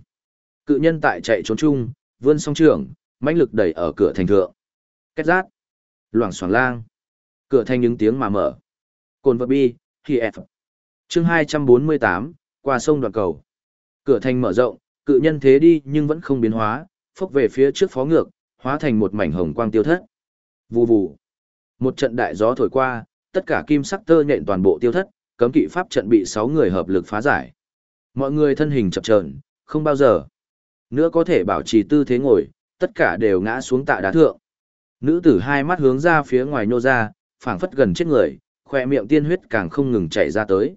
Cự nhân tại chạy trốn chung, vươn song trường, mãnh lực đẩy ở cửa thành thượng. Kết rát. Loảng xoảng lang. Cửa thành những tiếng mà mở. Cồn vật bi, khi F. Chương 248, qua sông đoạn cầu. Cửa thành mở rộng, cự nhân thế đi nhưng vẫn không biến hóa, phốc về phía trước phó ngược, hóa thành một mảnh hồng quang tiêu thất. Vù vù. Một trận đại gió thổi qua, tất cả kim sắc tơ nhện toàn bộ tiêu thất, cấm kỵ pháp trận bị 6 người hợp lực phá giải. Mọi người thân hình chập chờn, không bao giờ nữa có thể bảo trì tư thế ngồi, tất cả đều ngã xuống tạ đá thượng. Nữ tử hai mắt hướng ra phía ngoài nhô ra, phảng phất gần chết người, khoe miệng tiên huyết càng không ngừng chảy ra tới.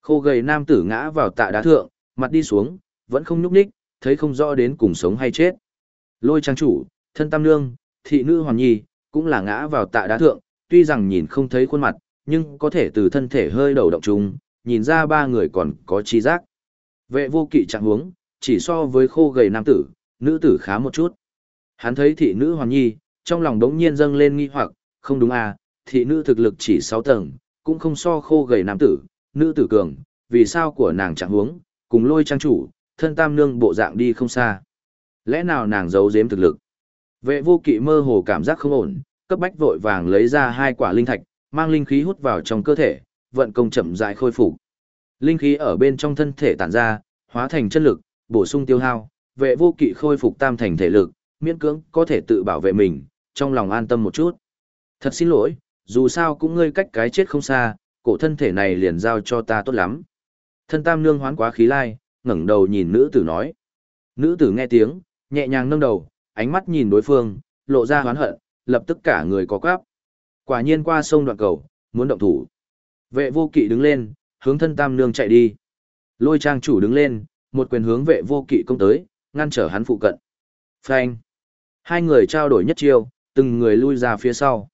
Khô gầy nam tử ngã vào tạ đá thượng, mặt đi xuống, vẫn không nhúc ních, thấy không rõ đến cùng sống hay chết. Lôi trang chủ, thân tam nương, thị nữ hoàn nhi, cũng là ngã vào tạ đá thượng, tuy rằng nhìn không thấy khuôn mặt, nhưng có thể từ thân thể hơi đầu động chung, nhìn ra ba người còn có trí giác. Vệ vô kỵ trạng huống, chỉ so với khô gầy nam tử, nữ tử khá một chút. Hắn thấy thị nữ hoàn nhi, trong lòng đống nhiên dâng lên nghi hoặc, không đúng à, thị nữ thực lực chỉ 6 tầng, cũng không so khô gầy nam tử, nữ tử cường, vì sao của nàng chẳng huống, cùng lôi trang chủ, thân tam nương bộ dạng đi không xa. Lẽ nào nàng giấu giếm thực lực? Vệ vô kỵ mơ hồ cảm giác không ổn, cấp bách vội vàng lấy ra hai quả linh thạch, mang linh khí hút vào trong cơ thể, vận công chậm rãi khôi phục. Linh khí ở bên trong thân thể tản ra, hóa thành chân lực, bổ sung tiêu hao, vệ vô kỵ khôi phục tam thành thể lực, miễn cưỡng có thể tự bảo vệ mình, trong lòng an tâm một chút. Thật xin lỗi, dù sao cũng ngươi cách cái chết không xa, cổ thân thể này liền giao cho ta tốt lắm. Thân tam nương hoán quá khí lai, ngẩng đầu nhìn nữ tử nói. Nữ tử nghe tiếng, nhẹ nhàng nâng đầu, ánh mắt nhìn đối phương, lộ ra hoán hận, lập tức cả người có quáp. Quả nhiên qua sông đoạn cầu, muốn động thủ. Vệ vô kỵ đứng lên, hướng thân tam nương chạy đi. Lôi trang chủ đứng lên, một quyền hướng vệ vô kỵ công tới, ngăn trở hắn phụ cận. Phanh. Hai người trao đổi nhất chiêu, từng người lui ra phía sau.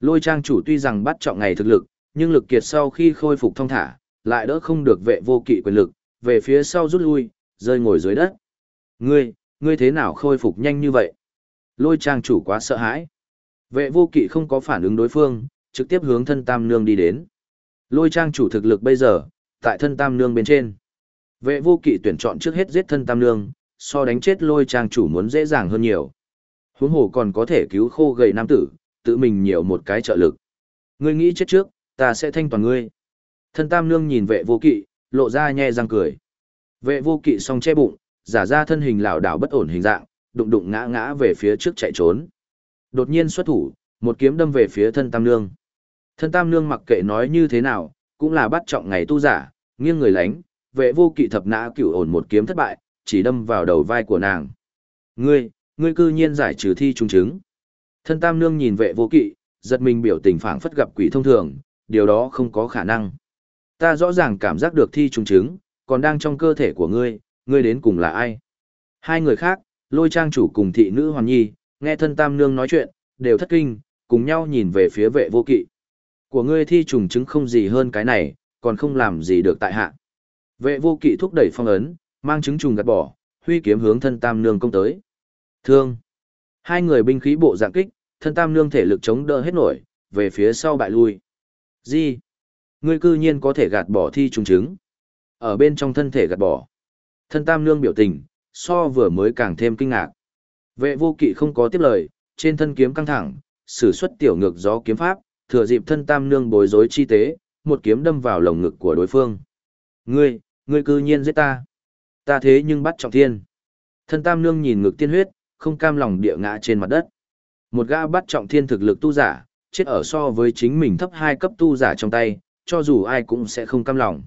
Lôi trang chủ tuy rằng bắt trọng ngày thực lực, nhưng lực kiệt sau khi khôi phục thông thả, lại đỡ không được vệ vô kỵ quyền lực, về phía sau rút lui, rơi ngồi dưới đất. Ngươi, ngươi thế nào khôi phục nhanh như vậy? Lôi trang chủ quá sợ hãi. Vệ vô kỵ không có phản ứng đối phương, trực tiếp hướng thân tam nương đi đến. Lôi trang chủ thực lực bây giờ, tại thân tam nương bên trên. Vệ vô kỵ tuyển chọn trước hết giết thân tam nương, so đánh chết lôi trang chủ muốn dễ dàng hơn nhiều. Huống hồ còn có thể cứu khô gầy nam tử, tự mình nhiều một cái trợ lực. Ngươi nghĩ chết trước, ta sẽ thanh toàn ngươi. Thân tam nương nhìn vệ vô kỵ, lộ ra nhe răng cười. Vệ vô kỵ song che bụng, giả ra thân hình lảo đảo bất ổn hình dạng, đụng đụng ngã ngã về phía trước chạy trốn. Đột nhiên xuất thủ, một kiếm đâm về phía thân tam nương. Thân tam nương mặc kệ nói như thế nào, cũng là bắt trọng ngày tu giả, nghiêng người lánh, vệ vô kỵ thập nã cửu ổn một kiếm thất bại, chỉ đâm vào đầu vai của nàng. Ngươi, ngươi cư nhiên giải trừ thi trung chứng. Thân tam nương nhìn vệ vô kỵ, giật mình biểu tình phảng phất gặp quỷ thông thường, điều đó không có khả năng. Ta rõ ràng cảm giác được thi trùng chứng, còn đang trong cơ thể của ngươi, ngươi đến cùng là ai? Hai người khác, lôi trang chủ cùng thị nữ hoàn nhi, nghe thân tam nương nói chuyện, đều thất kinh, cùng nhau nhìn về phía vệ vô kỵ. Của ngươi thi trùng chứng không gì hơn cái này, còn không làm gì được tại hạ. Vệ vô kỵ thúc đẩy phong ấn, mang chứng trùng gạt bỏ, huy kiếm hướng thân tam nương công tới. Thương. Hai người binh khí bộ dạng kích, thân tam nương thể lực chống đỡ hết nổi, về phía sau bại lui. Gì? Ngươi cư nhiên có thể gạt bỏ thi trùng chứng. Ở bên trong thân thể gạt bỏ. Thân tam nương biểu tình, so vừa mới càng thêm kinh ngạc. Vệ vô kỵ không có tiếp lời, trên thân kiếm căng thẳng, sử xuất tiểu ngược gió kiếm pháp, thừa dịp thân tam nương bối rối chi tế, một kiếm đâm vào lồng ngực của đối phương. Ngươi, ngươi cư nhiên giết ta. Ta thế nhưng bắt trọng thiên. Thân tam nương nhìn ngực tiên huyết, không cam lòng địa ngã trên mặt đất. Một gã bắt trọng thiên thực lực tu giả, chết ở so với chính mình thấp hai cấp tu giả trong tay, cho dù ai cũng sẽ không cam lòng.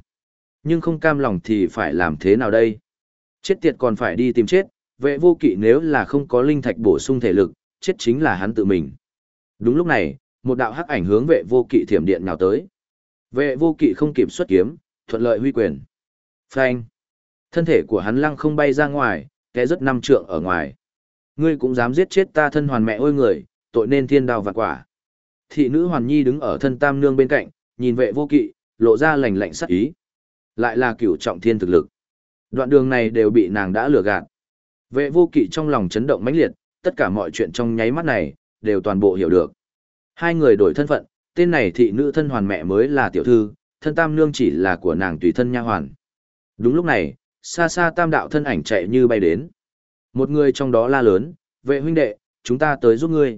Nhưng không cam lòng thì phải làm thế nào đây? Chết tiệt còn phải đi tìm chết, vệ vô kỵ nếu là không có linh thạch bổ sung thể lực, chết chính là hắn tự mình. Đúng lúc này, một đạo hắc ảnh hướng vệ vô kỵ thiểm điện nào tới. Vệ vô kỵ không kịp xuất kiếm, thuận lợi huy quyền. Phanh. Thân thể của hắn lăng không bay ra ngoài, té rất năm trượng ở ngoài. Ngươi cũng dám giết chết ta thân hoàn mẹ ôi người, tội nên thiên đào vạn quả. Thị nữ hoàn nhi đứng ở thân tam nương bên cạnh, nhìn vệ vô kỵ, lộ ra lành lạnh sắc ý. Lại là cửu trọng thiên thực lực. Đoạn đường này đều bị nàng đã lừa gạt. Vệ vô kỵ trong lòng chấn động mãnh liệt, tất cả mọi chuyện trong nháy mắt này, đều toàn bộ hiểu được. Hai người đổi thân phận, tên này thị nữ thân hoàn mẹ mới là tiểu thư, thân tam nương chỉ là của nàng tùy thân nha hoàn. Đúng lúc này, xa xa tam đạo thân ảnh chạy như bay đến. Một người trong đó la lớn, vệ huynh đệ, chúng ta tới giúp ngươi.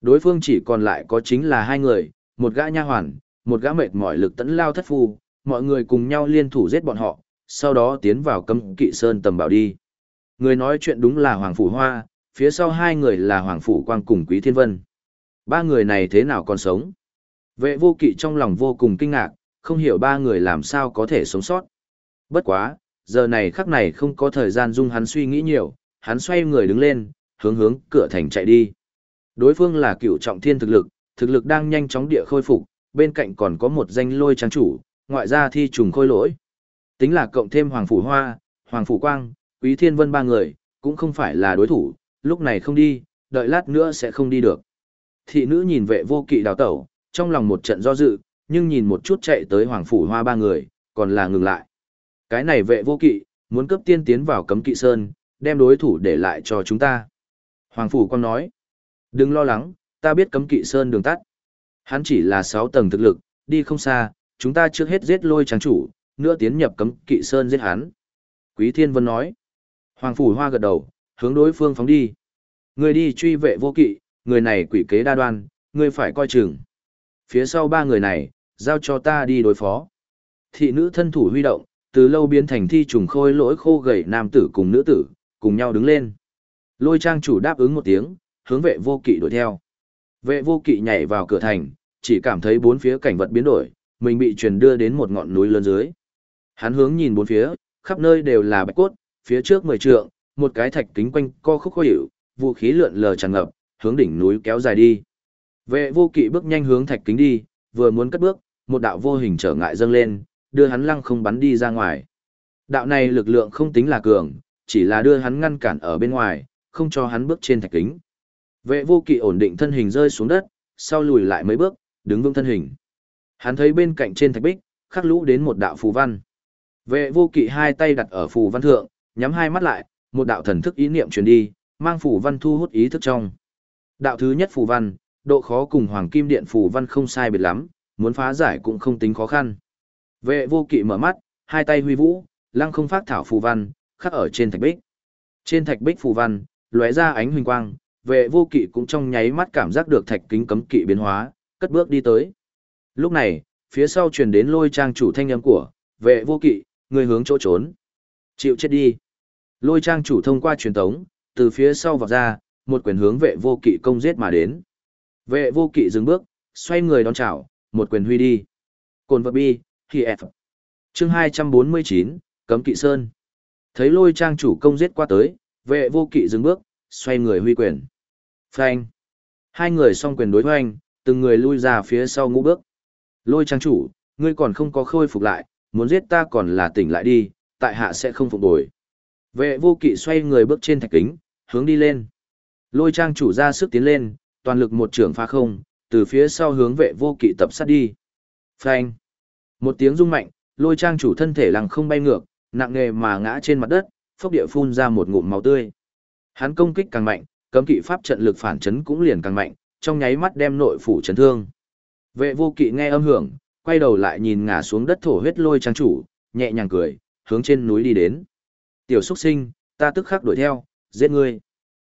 Đối phương chỉ còn lại có chính là hai người, một gã nha hoàn, một gã mệt mỏi lực tấn lao thất phu, mọi người cùng nhau liên thủ giết bọn họ, sau đó tiến vào cấm kỵ sơn tầm bảo đi. Người nói chuyện đúng là Hoàng Phủ Hoa, phía sau hai người là Hoàng Phủ Quang cùng Quý Thiên Vân. Ba người này thế nào còn sống? Vệ vô kỵ trong lòng vô cùng kinh ngạc, không hiểu ba người làm sao có thể sống sót. Bất quá, giờ này khắc này không có thời gian dung hắn suy nghĩ nhiều, hắn xoay người đứng lên, hướng hướng cửa thành chạy đi. Đối phương là cựu trọng thiên thực lực, thực lực đang nhanh chóng địa khôi phục, bên cạnh còn có một danh lôi trang chủ, ngoại ra thi trùng khôi lỗi. Tính là cộng thêm Hoàng Phủ Hoa, Hoàng Phủ Quang, Quý Thiên Vân ba người, cũng không phải là đối thủ, lúc này không đi, đợi lát nữa sẽ không đi được. Thị nữ nhìn vệ vô kỵ đào tẩu, trong lòng một trận do dự, nhưng nhìn một chút chạy tới Hoàng Phủ Hoa ba người, còn là ngừng lại. Cái này vệ vô kỵ, muốn cấp tiên tiến vào cấm kỵ sơn, đem đối thủ để lại cho chúng ta. Hoàng Phủ Quang nói, đừng lo lắng, ta biết cấm kỵ sơn đường tắt. Hắn chỉ là 6 tầng thực lực, đi không xa, chúng ta trước hết giết lôi tráng chủ, nữa tiến nhập cấm kỵ sơn giết hắn. Quý Thiên Vân nói. Hoàng Phủ Hoa gật đầu, hướng đối phương phóng đi. Người đi truy vệ vô kỵ, người này quỷ kế đa đoan, người phải coi chừng. Phía sau ba người này, giao cho ta đi đối phó. Thị nữ thân thủ huy động, từ lâu biến thành thi trùng khôi lỗi khô gầy nam tử cùng nữ tử, cùng nhau đứng lên. Lôi trang chủ đáp ứng một tiếng, hướng vệ vô kỵ đuổi theo. Vệ vô kỵ nhảy vào cửa thành, chỉ cảm thấy bốn phía cảnh vật biến đổi, mình bị truyền đưa đến một ngọn núi lớn dưới. Hắn hướng nhìn bốn phía, khắp nơi đều là bạch cốt, phía trước mười trượng, một cái thạch kính quanh co khúc khó hiểu, vũ khí lượn lờ tràn ngập, hướng đỉnh núi kéo dài đi. Vệ vô kỵ bước nhanh hướng thạch kính đi, vừa muốn cất bước, một đạo vô hình trở ngại dâng lên, đưa hắn lăng không bắn đi ra ngoài. Đạo này lực lượng không tính là cường, chỉ là đưa hắn ngăn cản ở bên ngoài, không cho hắn bước trên thạch kính. Vệ vô kỵ ổn định thân hình rơi xuống đất, sau lùi lại mấy bước, đứng vững thân hình. Hắn thấy bên cạnh trên thạch bích, khắc lũ đến một đạo phù văn. Vệ vô kỵ hai tay đặt ở phù văn thượng, Nhắm hai mắt lại, một đạo thần thức ý niệm truyền đi, mang phù văn thu hút ý thức trong. Đạo thứ nhất phù văn, độ khó cùng hoàng kim điện phù văn không sai biệt lắm, muốn phá giải cũng không tính khó khăn. Vệ vô kỵ mở mắt, hai tay huy vũ, lăng không phát thảo phù văn, khắc ở trên thạch bích. Trên thạch bích phù văn, lóe ra ánh huỳnh quang, vệ vô kỵ cũng trong nháy mắt cảm giác được thạch kính cấm kỵ biến hóa, cất bước đi tới. Lúc này, phía sau truyền đến lôi trang chủ thanh âm của, vệ vô kỵ, người hướng chỗ trốn. Chịu chết đi. Lôi trang chủ thông qua truyền tống, từ phía sau vọt ra, một quyền hướng vệ vô kỵ công giết mà đến. Vệ vô kỵ dừng bước, xoay người đón chào, một quyền huy đi. Cồn vật bi, khi F. Chương 249, Cấm Kỵ Sơn. Thấy lôi trang chủ công giết qua tới, vệ vô kỵ dừng bước, xoay người huy quyền. Phanh. Hai người song quyền đối hoành, từng người lui ra phía sau ngũ bước. Lôi trang chủ, ngươi còn không có khôi phục lại, muốn giết ta còn là tỉnh lại đi, tại hạ sẽ không phục bồi. Vệ vô kỵ xoay người bước trên thạch kính, hướng đi lên. Lôi trang chủ ra sức tiến lên, toàn lực một trưởng phá không, từ phía sau hướng vệ vô kỵ tập sát đi. Phanh. Một tiếng rung mạnh, lôi trang chủ thân thể lằng không bay ngược, nặng nề mà ngã trên mặt đất, phốc địa phun ra một ngụm máu tươi. Hắn công kích càng mạnh, cấm kỵ pháp trận lực phản chấn cũng liền càng mạnh, trong nháy mắt đem nội phủ chấn thương. Vệ vô kỵ nghe âm hưởng, quay đầu lại nhìn ngã xuống đất thổ huyết lôi trang chủ, nhẹ nhàng cười, hướng trên núi đi đến. Tiểu xuất sinh, ta tức khắc đuổi theo, giết ngươi.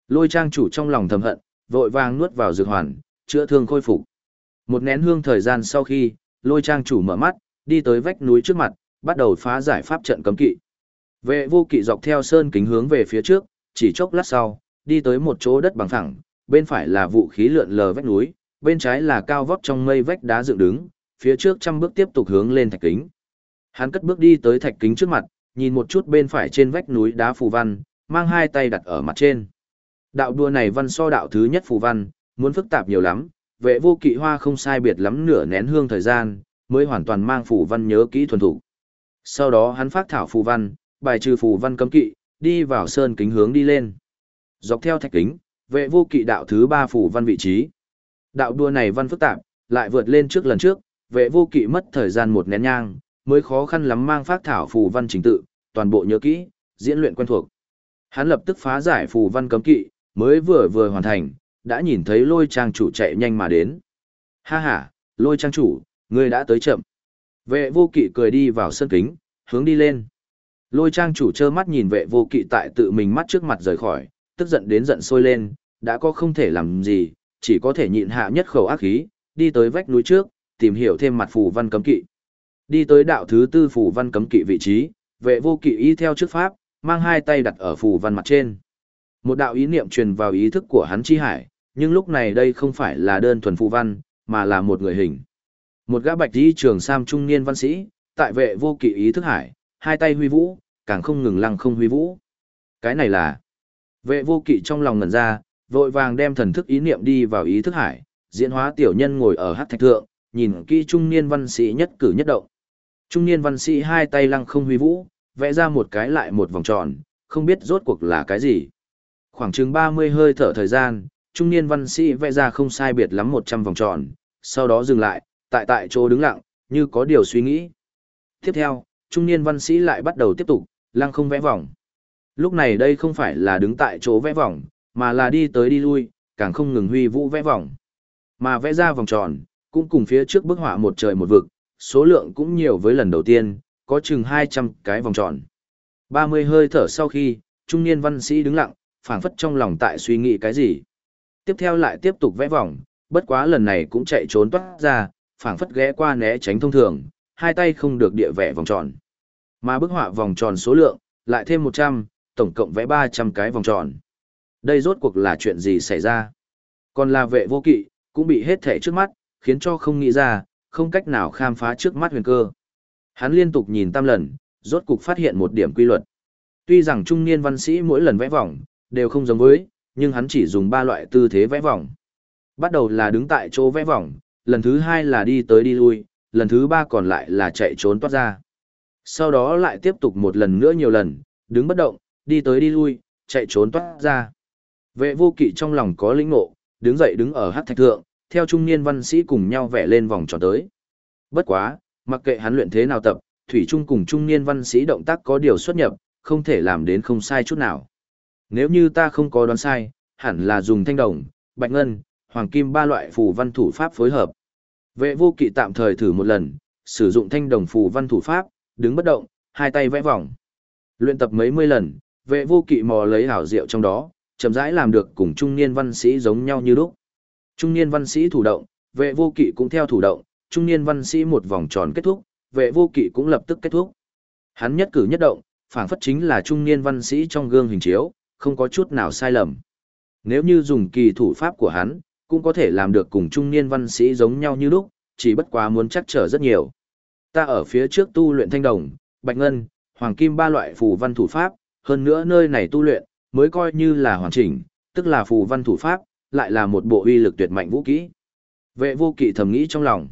Lôi trang chủ trong lòng thầm hận, vội vàng nuốt vào dược hoàn, chữa thương khôi phục. Một nén hương thời gian sau khi, lôi trang chủ mở mắt, đi tới vách núi trước mặt, bắt đầu phá giải pháp trận cấm kỵ. Vệ vô kỵ dọc theo sơn kính hướng về phía trước, chỉ chốc lát sau, đi tới một chỗ đất bằng phẳng, bên phải là vũ khí lượn lờ vách núi, bên trái là cao vóc trong mây vách đá dựng đứng, phía trước trăm bước tiếp tục hướng lên thạch kính. Hắn cất bước đi tới thạch kính trước mặt, nhìn một chút bên phải trên vách núi đá phù văn, mang hai tay đặt ở mặt trên. Đạo đua này văn so đạo thứ nhất phù văn, muốn phức tạp nhiều lắm, vệ vô kỵ hoa không sai biệt lắm nửa nén hương thời gian, mới hoàn toàn mang phù văn nhớ kỹ thuần thủ. Sau đó hắn phát thảo phù văn, bài trừ phù văn cấm kỵ, đi vào sơn kính hướng đi lên. Dọc theo thạch kính, vệ vô kỵ đạo thứ ba phù văn vị trí. Đạo đua này văn phức tạp, lại vượt lên trước lần trước, vệ vô kỵ mất thời gian một nén nhang, mới khó khăn lắm mang phát thảo phù văn trình tự, toàn bộ nhớ kỹ, diễn luyện quen thuộc. Hắn lập tức phá giải phù văn cấm kỵ, mới vừa vừa hoàn thành, đã nhìn thấy lôi trang chủ chạy nhanh mà đến. Ha ha, lôi trang chủ, ngươi đã tới chậm. Vệ vô kỵ cười đi vào sân kính, hướng đi lên. Lôi trang chủ trơ mắt nhìn vệ vô kỵ tại tự mình mắt trước mặt rời khỏi, tức giận đến giận sôi lên, đã có không thể làm gì, chỉ có thể nhịn hạ nhất khẩu ác khí, đi tới vách núi trước, tìm hiểu thêm mặt phù văn cấm kỵ. Đi tới đạo thứ tư phù văn cấm kỵ vị trí, vệ vô kỵ y theo trước pháp, mang hai tay đặt ở phù văn mặt trên. Một đạo ý niệm truyền vào ý thức của hắn chi hải, nhưng lúc này đây không phải là đơn thuần phù văn, mà là một người hình. Một gã bạch y trường sam trung niên văn sĩ, tại vệ vô kỵ ý thức hải, hai tay huy vũ, càng không ngừng lăng không huy vũ. Cái này là vệ vô kỵ trong lòng ngẩn ra, vội vàng đem thần thức ý niệm đi vào ý thức hải, diễn hóa tiểu nhân ngồi ở hát thạch thượng, nhìn kỹ trung niên văn sĩ nhất cử nhất động. Trung niên văn sĩ hai tay lăng không huy vũ, vẽ ra một cái lại một vòng tròn, không biết rốt cuộc là cái gì. Khoảng chừng 30 hơi thở thời gian, trung niên văn sĩ vẽ ra không sai biệt lắm 100 vòng tròn, sau đó dừng lại, tại tại chỗ đứng lặng, như có điều suy nghĩ. Tiếp theo, trung niên văn sĩ lại bắt đầu tiếp tục, lăng không vẽ vòng. Lúc này đây không phải là đứng tại chỗ vẽ vòng, mà là đi tới đi lui, càng không ngừng huy vũ vẽ vòng. Mà vẽ ra vòng tròn, cũng cùng phía trước bức họa một trời một vực, số lượng cũng nhiều với lần đầu tiên, có chừng 200 cái vòng tròn. 30 hơi thở sau khi, trung niên văn sĩ đứng lặng, phảng phất trong lòng tại suy nghĩ cái gì. Tiếp theo lại tiếp tục vẽ vòng, bất quá lần này cũng chạy trốn toát ra, phảng phất ghé qua né tránh thông thường, hai tay không được địa vẽ vòng tròn. Mà bức họa vòng tròn số lượng, lại thêm 100, tổng cộng vẽ 300 cái vòng tròn. Đây rốt cuộc là chuyện gì xảy ra? Còn là vệ vô kỵ, cũng bị hết thể trước mắt, khiến cho không nghĩ ra, không cách nào khám phá trước mắt huyền cơ. Hắn liên tục nhìn tam lần, rốt cục phát hiện một điểm quy luật. Tuy rằng trung niên văn sĩ mỗi lần vẽ vòng, đều không giống với, nhưng hắn chỉ dùng ba loại tư thế vẽ vòng. Bắt đầu là đứng tại chỗ vẽ vòng, lần thứ hai là đi tới đi lui, lần thứ ba còn lại là chạy trốn toát ra. Sau đó lại tiếp tục một lần nữa nhiều lần, đứng bất động, đi tới đi lui, chạy trốn toát ra. Vệ vô kỵ trong lòng có lĩnh ngộ, đứng dậy đứng ở hát thạch thượng, theo trung niên văn sĩ cùng nhau vẽ lên vòng tròn tới. Bất quá, mặc kệ hắn luyện thế nào tập, thủy trung cùng trung niên văn sĩ động tác có điều xuất nhập, không thể làm đến không sai chút nào. Nếu như ta không có đoán sai, hẳn là dùng thanh đồng, bạch ngân, hoàng kim ba loại phù văn thủ pháp phối hợp. Vệ vô kỵ tạm thời thử một lần, sử dụng thanh đồng phù văn thủ pháp, đứng bất động, hai tay vẽ vòng. Luyện tập mấy mươi lần, vệ vô kỵ mò lấy hảo rượu trong đó, chậm rãi làm được cùng trung niên văn sĩ giống nhau như lúc. Trung niên văn sĩ thủ động, vệ vô kỵ cũng theo thủ động, trung niên văn sĩ một vòng tròn kết thúc, vệ vô kỵ cũng lập tức kết thúc. Hắn nhất cử nhất động, phảng phất chính là trung niên văn sĩ trong gương hình chiếu, không có chút nào sai lầm. Nếu như dùng kỳ thủ pháp của hắn, cũng có thể làm được cùng trung niên văn sĩ giống nhau như lúc, chỉ bất quá muốn chắc trở rất nhiều. Ta ở phía trước tu luyện thanh đồng, bạch ngân, hoàng kim ba loại phù văn thủ pháp, hơn nữa nơi này tu luyện, mới coi như là hoàn chỉnh, tức là phù văn thủ pháp, lại là một bộ uy lực tuyệt mạnh vũ kỹ. Vệ vô kỵ thầm nghĩ trong lòng.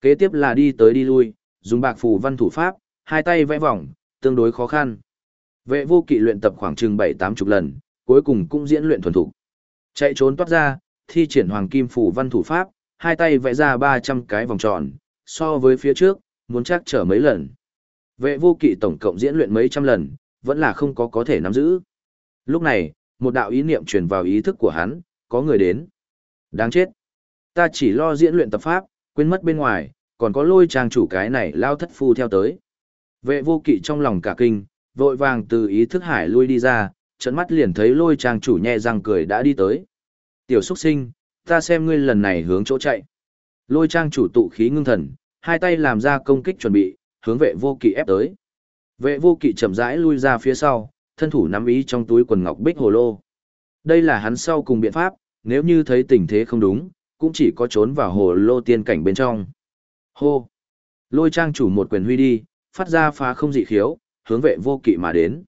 Kế tiếp là đi tới đi lui, dùng bạc phù văn thủ pháp, hai tay vẽ vòng, tương đối khó khăn. Vệ vô kỵ luyện tập khoảng chừng 7-8 chục lần, cuối cùng cũng diễn luyện thuần thục Chạy trốn toát ra, thi triển hoàng kim phù văn thủ pháp, hai tay vẽ ra 300 cái vòng tròn, so với phía trước, muốn chắc trở mấy lần. Vệ vô kỵ tổng cộng diễn luyện mấy trăm lần, vẫn là không có có thể nắm giữ. Lúc này, một đạo ý niệm truyền vào ý thức của hắn, có người đến. Đáng chết. Ta chỉ lo diễn luyện tập pháp, quên mất bên ngoài, còn có lôi trang chủ cái này lao thất phu theo tới. Vệ vô kỵ trong lòng cả kinh, vội vàng từ ý thức hải lui đi ra, trận mắt liền thấy lôi trang chủ nhẹ răng cười đã đi tới. Tiểu xuất sinh, ta xem ngươi lần này hướng chỗ chạy. Lôi trang chủ tụ khí ngưng thần, hai tay làm ra công kích chuẩn bị, hướng vệ vô kỵ ép tới. Vệ vô kỵ chậm rãi lui ra phía sau, thân thủ nắm ý trong túi quần ngọc bích hồ lô. Đây là hắn sau cùng biện pháp, nếu như thấy tình thế không đúng, cũng chỉ có trốn vào hồ lô tiên cảnh bên trong. Hô! Lôi trang chủ một quyền huy đi, phát ra phá không dị khiếu, hướng vệ vô kỵ mà đến.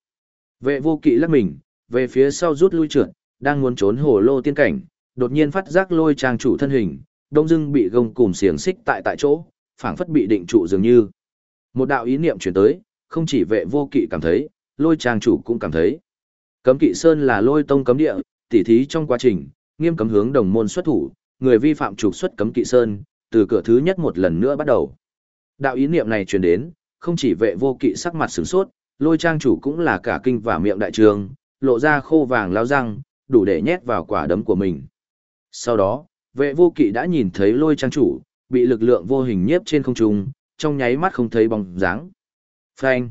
Vệ vô kỵ lắc mình, về phía sau rút lui trượt, đang muốn trốn hồ lô tiên cảnh, đột nhiên phát giác lôi trang chủ thân hình, đông dưng bị gông cùm xiềng xích tại tại chỗ, phảng phất bị định trụ dường như. Một đạo ý niệm chuyển tới, không chỉ vệ vô kỵ cảm thấy, lôi trang chủ cũng cảm thấy. Cấm kỵ sơn là lôi tông cấm địa, tỉ thí trong quá trình, nghiêm cấm hướng đồng môn xuất thủ, người vi phạm trục xuất cấm kỵ sơn, từ cửa thứ nhất một lần nữa bắt đầu. Đạo ý niệm này truyền đến, không chỉ vệ vô kỵ sắc mặt sửng sốt, lôi trang chủ cũng là cả kinh và miệng đại trường, lộ ra khô vàng lao răng, đủ để nhét vào quả đấm của mình. Sau đó, vệ vô kỵ đã nhìn thấy lôi trang chủ, bị lực lượng vô hình nhiếp trên không trung, trong nháy mắt không thấy bóng dáng. Phanh!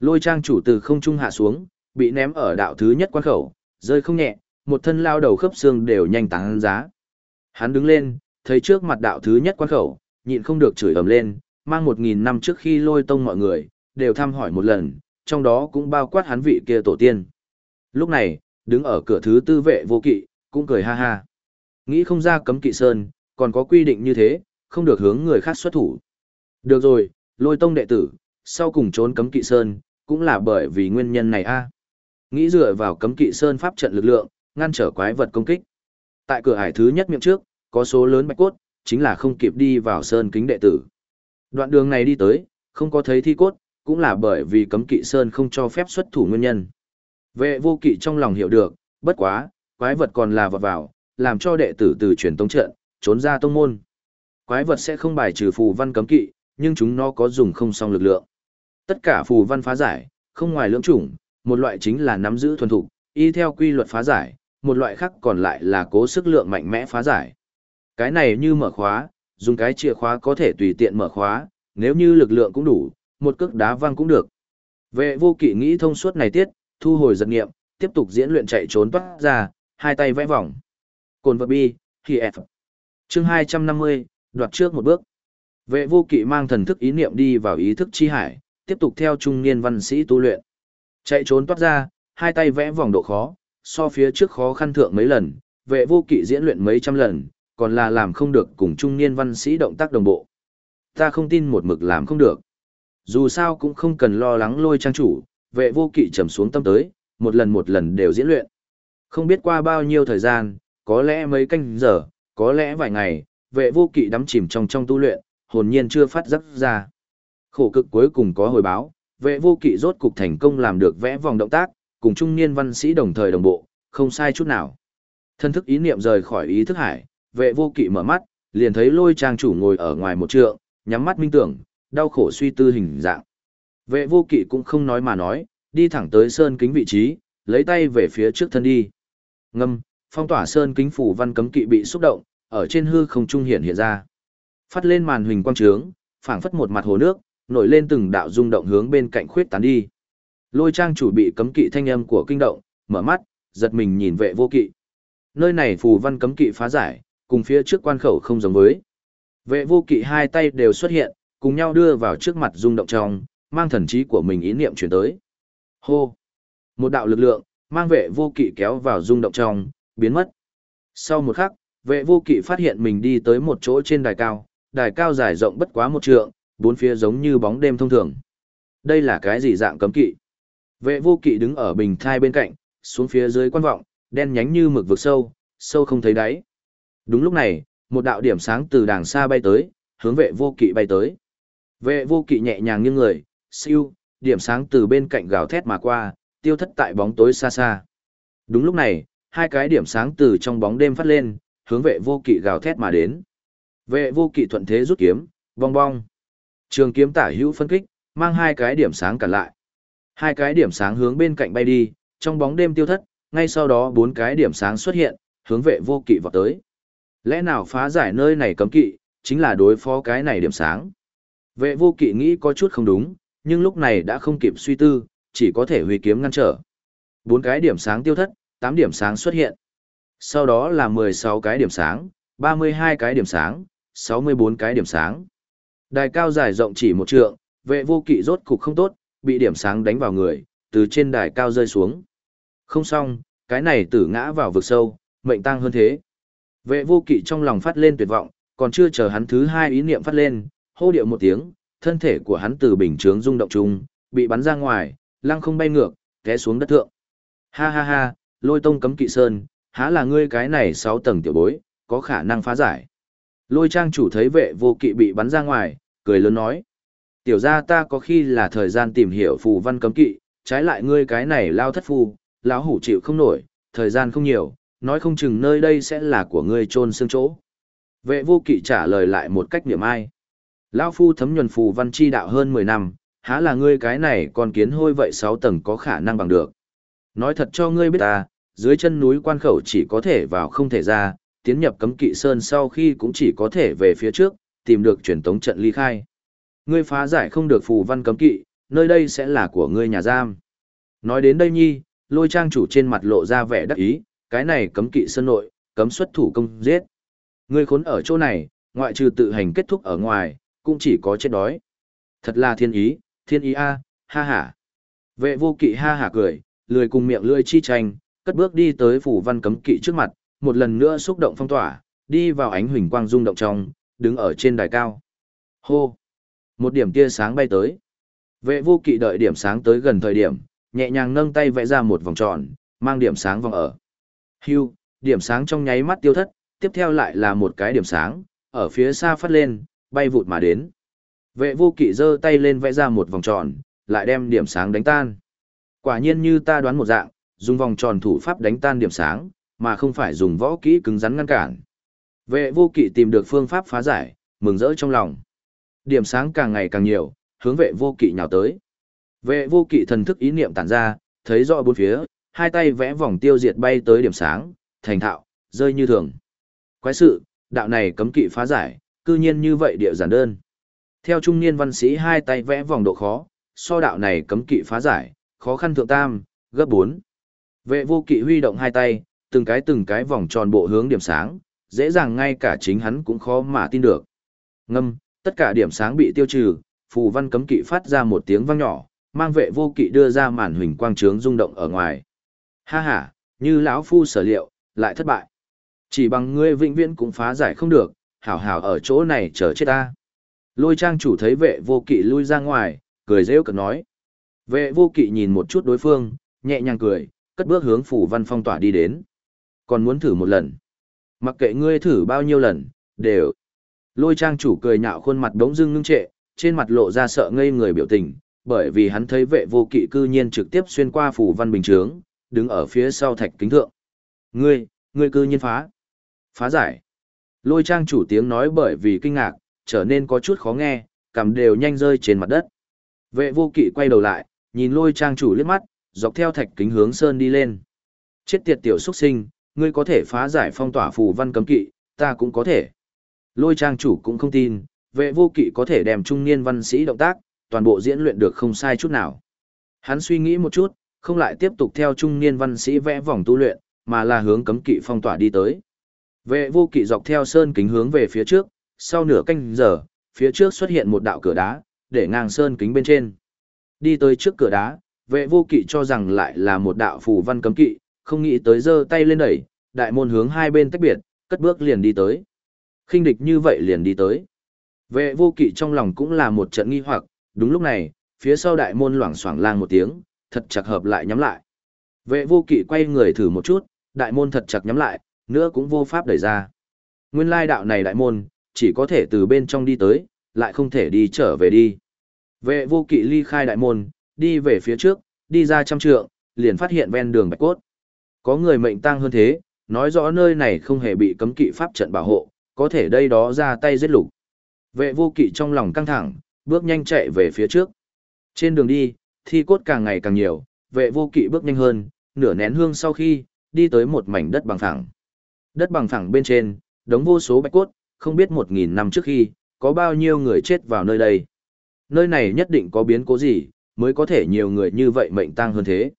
Lôi trang chủ từ không trung hạ xuống, bị ném ở đạo thứ nhất quan khẩu, rơi không nhẹ, một thân lao đầu khớp xương đều nhanh tăng giá. Hắn đứng lên, thấy trước mặt đạo thứ nhất quan khẩu, nhịn không được chửi ầm lên, mang một nghìn năm trước khi lôi tông mọi người, đều thăm hỏi một lần, trong đó cũng bao quát hắn vị kia tổ tiên. Lúc này, đứng ở cửa thứ tư vệ vô kỵ, cũng cười ha ha. Nghĩ không ra cấm kỵ sơn, còn có quy định như thế, không được hướng người khác xuất thủ. Được rồi, lôi tông đệ tử, sau cùng trốn cấm kỵ sơn, cũng là bởi vì nguyên nhân này a. Nghĩ dựa vào cấm kỵ sơn pháp trận lực lượng, ngăn trở quái vật công kích. Tại cửa hải thứ nhất miệng trước, có số lớn bạch cốt, chính là không kịp đi vào sơn kính đệ tử. Đoạn đường này đi tới, không có thấy thi cốt, cũng là bởi vì cấm kỵ sơn không cho phép xuất thủ nguyên nhân. Vệ vô kỵ trong lòng hiểu được, bất quá, quái vật còn là vật vào, làm cho đệ tử từ truyền tông trận, trốn ra tông môn. Quái vật sẽ không bài trừ phù văn cấm kỵ, nhưng chúng nó có dùng không xong lực lượng. Tất cả phù văn phá giải, không ngoài lưỡng chủng, một loại chính là nắm giữ thuần thục, y theo quy luật phá giải, một loại khác còn lại là cố sức lượng mạnh mẽ phá giải. Cái này như mở khóa, dùng cái chìa khóa có thể tùy tiện mở khóa, nếu như lực lượng cũng đủ, một cước đá văng cũng được. Vệ vô kỵ nghĩ thông suốt này tiết, thu hồi giật nghiệm, tiếp tục diễn luyện chạy trốn toát ra, hai tay vẽ vòng. Cồn vật bi, khi F. Chương 250, đoạt trước một bước. Vệ vô kỵ mang thần thức ý niệm đi vào ý thức chi hải, tiếp tục theo trung niên văn sĩ tu luyện. Chạy trốn toát ra, hai tay vẽ vòng độ khó, so phía trước khó khăn thượng mấy lần, vệ vô kỵ diễn luyện mấy trăm lần, còn là làm không được cùng trung niên văn sĩ động tác đồng bộ. Ta không tin một mực làm không được. Dù sao cũng không cần lo lắng lôi trang chủ, vệ vô kỵ trầm xuống tâm tới, một lần một lần đều diễn luyện. Không biết qua bao nhiêu thời gian, có lẽ mấy canh giờ, có lẽ vài ngày, vệ vô kỵ đắm chìm trong trong tu luyện, hồn nhiên chưa phát giác ra. Khổ cực cuối cùng có hồi báo, vệ vô kỵ rốt cục thành công làm được vẽ vòng động tác, cùng trung niên văn sĩ đồng thời đồng bộ, không sai chút nào. Thân thức ý niệm rời khỏi ý thức hải, vệ vô kỵ mở mắt, liền thấy lôi trang chủ ngồi ở ngoài một trượng, nhắm mắt minh tưởng, đau khổ suy tư hình dạng. Vệ vô kỵ cũng không nói mà nói, đi thẳng tới sơn kính vị trí, lấy tay về phía trước thân đi. Ngâm, phong tỏa sơn kính phủ văn cấm kỵ bị xúc động, ở trên hư không trung hiện hiện ra. Phát lên màn hình quang trướng, phảng phất một mặt hồ nước, nổi lên từng đạo rung động hướng bên cạnh khuyết tán đi. Lôi trang chủ bị cấm kỵ thanh âm của kinh động, mở mắt, giật mình nhìn vệ vô kỵ. Nơi này phù văn cấm kỵ phá giải, cùng phía trước quan khẩu không giống với. Vệ vô kỵ hai tay đều xuất hiện, cùng nhau đưa vào trước mặt rung động trong, mang thần trí của mình ý niệm chuyển tới. Hô! Một đạo lực lượng, mang vệ vô kỵ kéo vào rung động trong, biến mất. Sau một khắc, vệ vô kỵ phát hiện mình đi tới một chỗ trên đài cao, đài cao dài rộng bất quá một trượng, bốn phía giống như bóng đêm thông thường. Đây là cái gì dạng cấm kỵ? Vệ vô kỵ đứng ở bình thai bên cạnh, xuống phía dưới quan vọng, đen nhánh như mực vực sâu, sâu không thấy đáy. Đúng lúc này, một đạo điểm sáng từ đàng xa bay tới, hướng vệ vô kỵ bay tới. Vệ vô kỵ nhẹ nhàng nghiêng người, siêu, điểm sáng từ bên cạnh gào thét mà qua, tiêu thất tại bóng tối xa xa. Đúng lúc này, hai cái điểm sáng từ trong bóng đêm phát lên, hướng vệ vô kỵ gào thét mà đến. Vệ vô kỵ thuận thế rút kiếm, bong bong. Trường kiếm tả hữu phân kích, mang hai cái điểm sáng cản lại. Hai cái điểm sáng hướng bên cạnh bay đi, trong bóng đêm tiêu thất, ngay sau đó bốn cái điểm sáng xuất hiện, hướng vệ vô kỵ vào tới. Lẽ nào phá giải nơi này cấm kỵ, chính là đối phó cái này điểm sáng. Vệ vô kỵ nghĩ có chút không đúng, nhưng lúc này đã không kịp suy tư, chỉ có thể huy kiếm ngăn trở. Bốn cái điểm sáng tiêu thất, tám điểm sáng xuất hiện. Sau đó là mười sáu cái điểm sáng, ba mươi hai cái điểm sáng, sáu mươi bốn cái điểm sáng. Đài cao dài rộng chỉ một trượng, vệ vô kỵ rốt cục không tốt, bị điểm sáng đánh vào người, từ trên đài cao rơi xuống. Không xong, cái này tử ngã vào vực sâu, mệnh tăng hơn thế. Vệ vô kỵ trong lòng phát lên tuyệt vọng, còn chưa chờ hắn thứ hai ý niệm phát lên, hô điệu một tiếng, thân thể của hắn từ bình chướng rung động chung, bị bắn ra ngoài, lăng không bay ngược, té xuống đất thượng. Ha ha ha, lôi tông cấm kỵ sơn, há là ngươi cái này sáu tầng tiểu bối, có khả năng phá giải. Lôi trang chủ thấy vệ vô kỵ bị bắn ra ngoài, cười lớn nói. Tiểu ra ta có khi là thời gian tìm hiểu phù văn cấm kỵ, trái lại ngươi cái này lao thất phù, lão hủ chịu không nổi, thời gian không nhiều, nói không chừng nơi đây sẽ là của ngươi trôn xương chỗ. Vệ vô kỵ trả lời lại một cách niệm ai. Lão phu thấm nhuần phù văn chi đạo hơn 10 năm, há là ngươi cái này còn kiến hôi vậy 6 tầng có khả năng bằng được. Nói thật cho ngươi biết ta, dưới chân núi quan khẩu chỉ có thể vào không thể ra, tiến nhập cấm kỵ sơn sau khi cũng chỉ có thể về phía trước, tìm được truyền tống trận ly khai. Ngươi phá giải không được phù văn cấm kỵ, nơi đây sẽ là của ngươi nhà giam. Nói đến đây nhi, lôi trang chủ trên mặt lộ ra vẻ đắc ý, cái này cấm kỵ sơn nội, cấm xuất thủ công giết. Ngươi khốn ở chỗ này, ngoại trừ tự hành kết thúc ở ngoài, cũng chỉ có chết đói. Thật là thiên ý, thiên ý a, ha ha. Vệ vô kỵ ha ha cười, lười cùng miệng lươi chi tranh, cất bước đi tới phủ văn cấm kỵ trước mặt, một lần nữa xúc động phong tỏa, đi vào ánh huỳnh quang rung động trong, đứng ở trên đài cao. Hô! Một điểm tia sáng bay tới. Vệ vô kỵ đợi điểm sáng tới gần thời điểm, nhẹ nhàng nâng tay vẽ ra một vòng tròn, mang điểm sáng vòng ở. Hưu, điểm sáng trong nháy mắt tiêu thất, tiếp theo lại là một cái điểm sáng, ở phía xa phát lên, bay vụt mà đến. Vệ vô kỵ giơ tay lên vẽ ra một vòng tròn, lại đem điểm sáng đánh tan. Quả nhiên như ta đoán một dạng, dùng vòng tròn thủ pháp đánh tan điểm sáng, mà không phải dùng võ kỹ cứng rắn ngăn cản. Vệ vô kỵ tìm được phương pháp phá giải, mừng rỡ trong lòng. Điểm sáng càng ngày càng nhiều, hướng vệ vô kỵ nhào tới. Vệ vô kỵ thần thức ý niệm tản ra, thấy rõ bốn phía, hai tay vẽ vòng tiêu diệt bay tới điểm sáng, thành thạo, rơi như thường. Quái sự, đạo này cấm kỵ phá giải, cư nhiên như vậy địa giản đơn. Theo trung niên văn sĩ hai tay vẽ vòng độ khó, so đạo này cấm kỵ phá giải, khó khăn thượng tam, gấp 4. Vệ vô kỵ huy động hai tay, từng cái từng cái vòng tròn bộ hướng điểm sáng, dễ dàng ngay cả chính hắn cũng khó mà tin được. Ngâm, tất cả điểm sáng bị tiêu trừ, phù văn cấm kỵ phát ra một tiếng vang nhỏ, mang vệ vô kỵ đưa ra màn huỳnh quang trướng rung động ở ngoài. Ha ha, như lão phu sở liệu, lại thất bại. Chỉ bằng ngươi vĩnh viễn cũng phá giải không được, hảo hảo ở chỗ này chờ chết ta. Lôi trang chủ thấy vệ vô kỵ lui ra ngoài, cười rêu cực nói. Vệ vô kỵ nhìn một chút đối phương, nhẹ nhàng cười, cất bước hướng phủ văn phong tỏa đi đến. Còn muốn thử một lần. Mặc kệ ngươi thử bao nhiêu lần, đều. Lôi trang chủ cười nhạo khuôn mặt đống dưng ngưng trệ, trên mặt lộ ra sợ ngây người biểu tình, bởi vì hắn thấy vệ vô kỵ cư nhiên trực tiếp xuyên qua phủ văn bình trướng, đứng ở phía sau thạch kính thượng. Ngươi, ngươi cư nhiên phá. Phá giải. Lôi trang chủ tiếng nói bởi vì kinh ngạc, trở nên có chút khó nghe, cầm đều nhanh rơi trên mặt đất. Vệ vô kỵ quay đầu lại, nhìn lôi trang chủ liếc mắt, dọc theo thạch kính hướng sơn đi lên. Chết tiệt tiểu xuất sinh, ngươi có thể phá giải phong tỏa phù văn cấm kỵ, ta cũng có thể. Lôi trang chủ cũng không tin, vệ vô kỵ có thể đem trung niên văn sĩ động tác, toàn bộ diễn luyện được không sai chút nào. Hắn suy nghĩ một chút, không lại tiếp tục theo trung niên văn sĩ vẽ vòng tu luyện, mà là hướng cấm kỵ phong tỏa đi tới. Vệ vô kỵ dọc theo sơn kính hướng về phía trước, sau nửa canh giờ, phía trước xuất hiện một đạo cửa đá, để ngang sơn kính bên trên. Đi tới trước cửa đá, vệ vô kỵ cho rằng lại là một đạo phù văn cấm kỵ, không nghĩ tới giơ tay lên đẩy, đại môn hướng hai bên tách biệt, cất bước liền đi tới. khinh địch như vậy liền đi tới. Vệ vô kỵ trong lòng cũng là một trận nghi hoặc, đúng lúc này, phía sau đại môn loảng xoảng lang một tiếng, thật chặt hợp lại nhắm lại. Vệ vô kỵ quay người thử một chút, đại môn thật chặt nhắm lại, nữa cũng vô pháp đẩy ra. Nguyên lai đạo này đại môn, chỉ có thể từ bên trong đi tới, lại không thể đi trở về đi. Vệ vô kỵ ly khai đại môn, đi về phía trước, đi ra trăm trượng, liền phát hiện ven đường bạch cốt. Có người mệnh tang hơn thế, nói rõ nơi này không hề bị cấm kỵ pháp trận bảo hộ, có thể đây đó ra tay giết lục. Vệ vô kỵ trong lòng căng thẳng, bước nhanh chạy về phía trước. Trên đường đi, thi cốt càng ngày càng nhiều, vệ vô kỵ bước nhanh hơn, nửa nén hương sau khi, đi tới một mảnh đất bằng phẳng. Đất bằng phẳng bên trên, đống vô số bạch cốt, không biết một nghìn năm trước khi, có bao nhiêu người chết vào nơi đây. Nơi này nhất định có biến cố gì, mới có thể nhiều người như vậy mệnh tang hơn thế.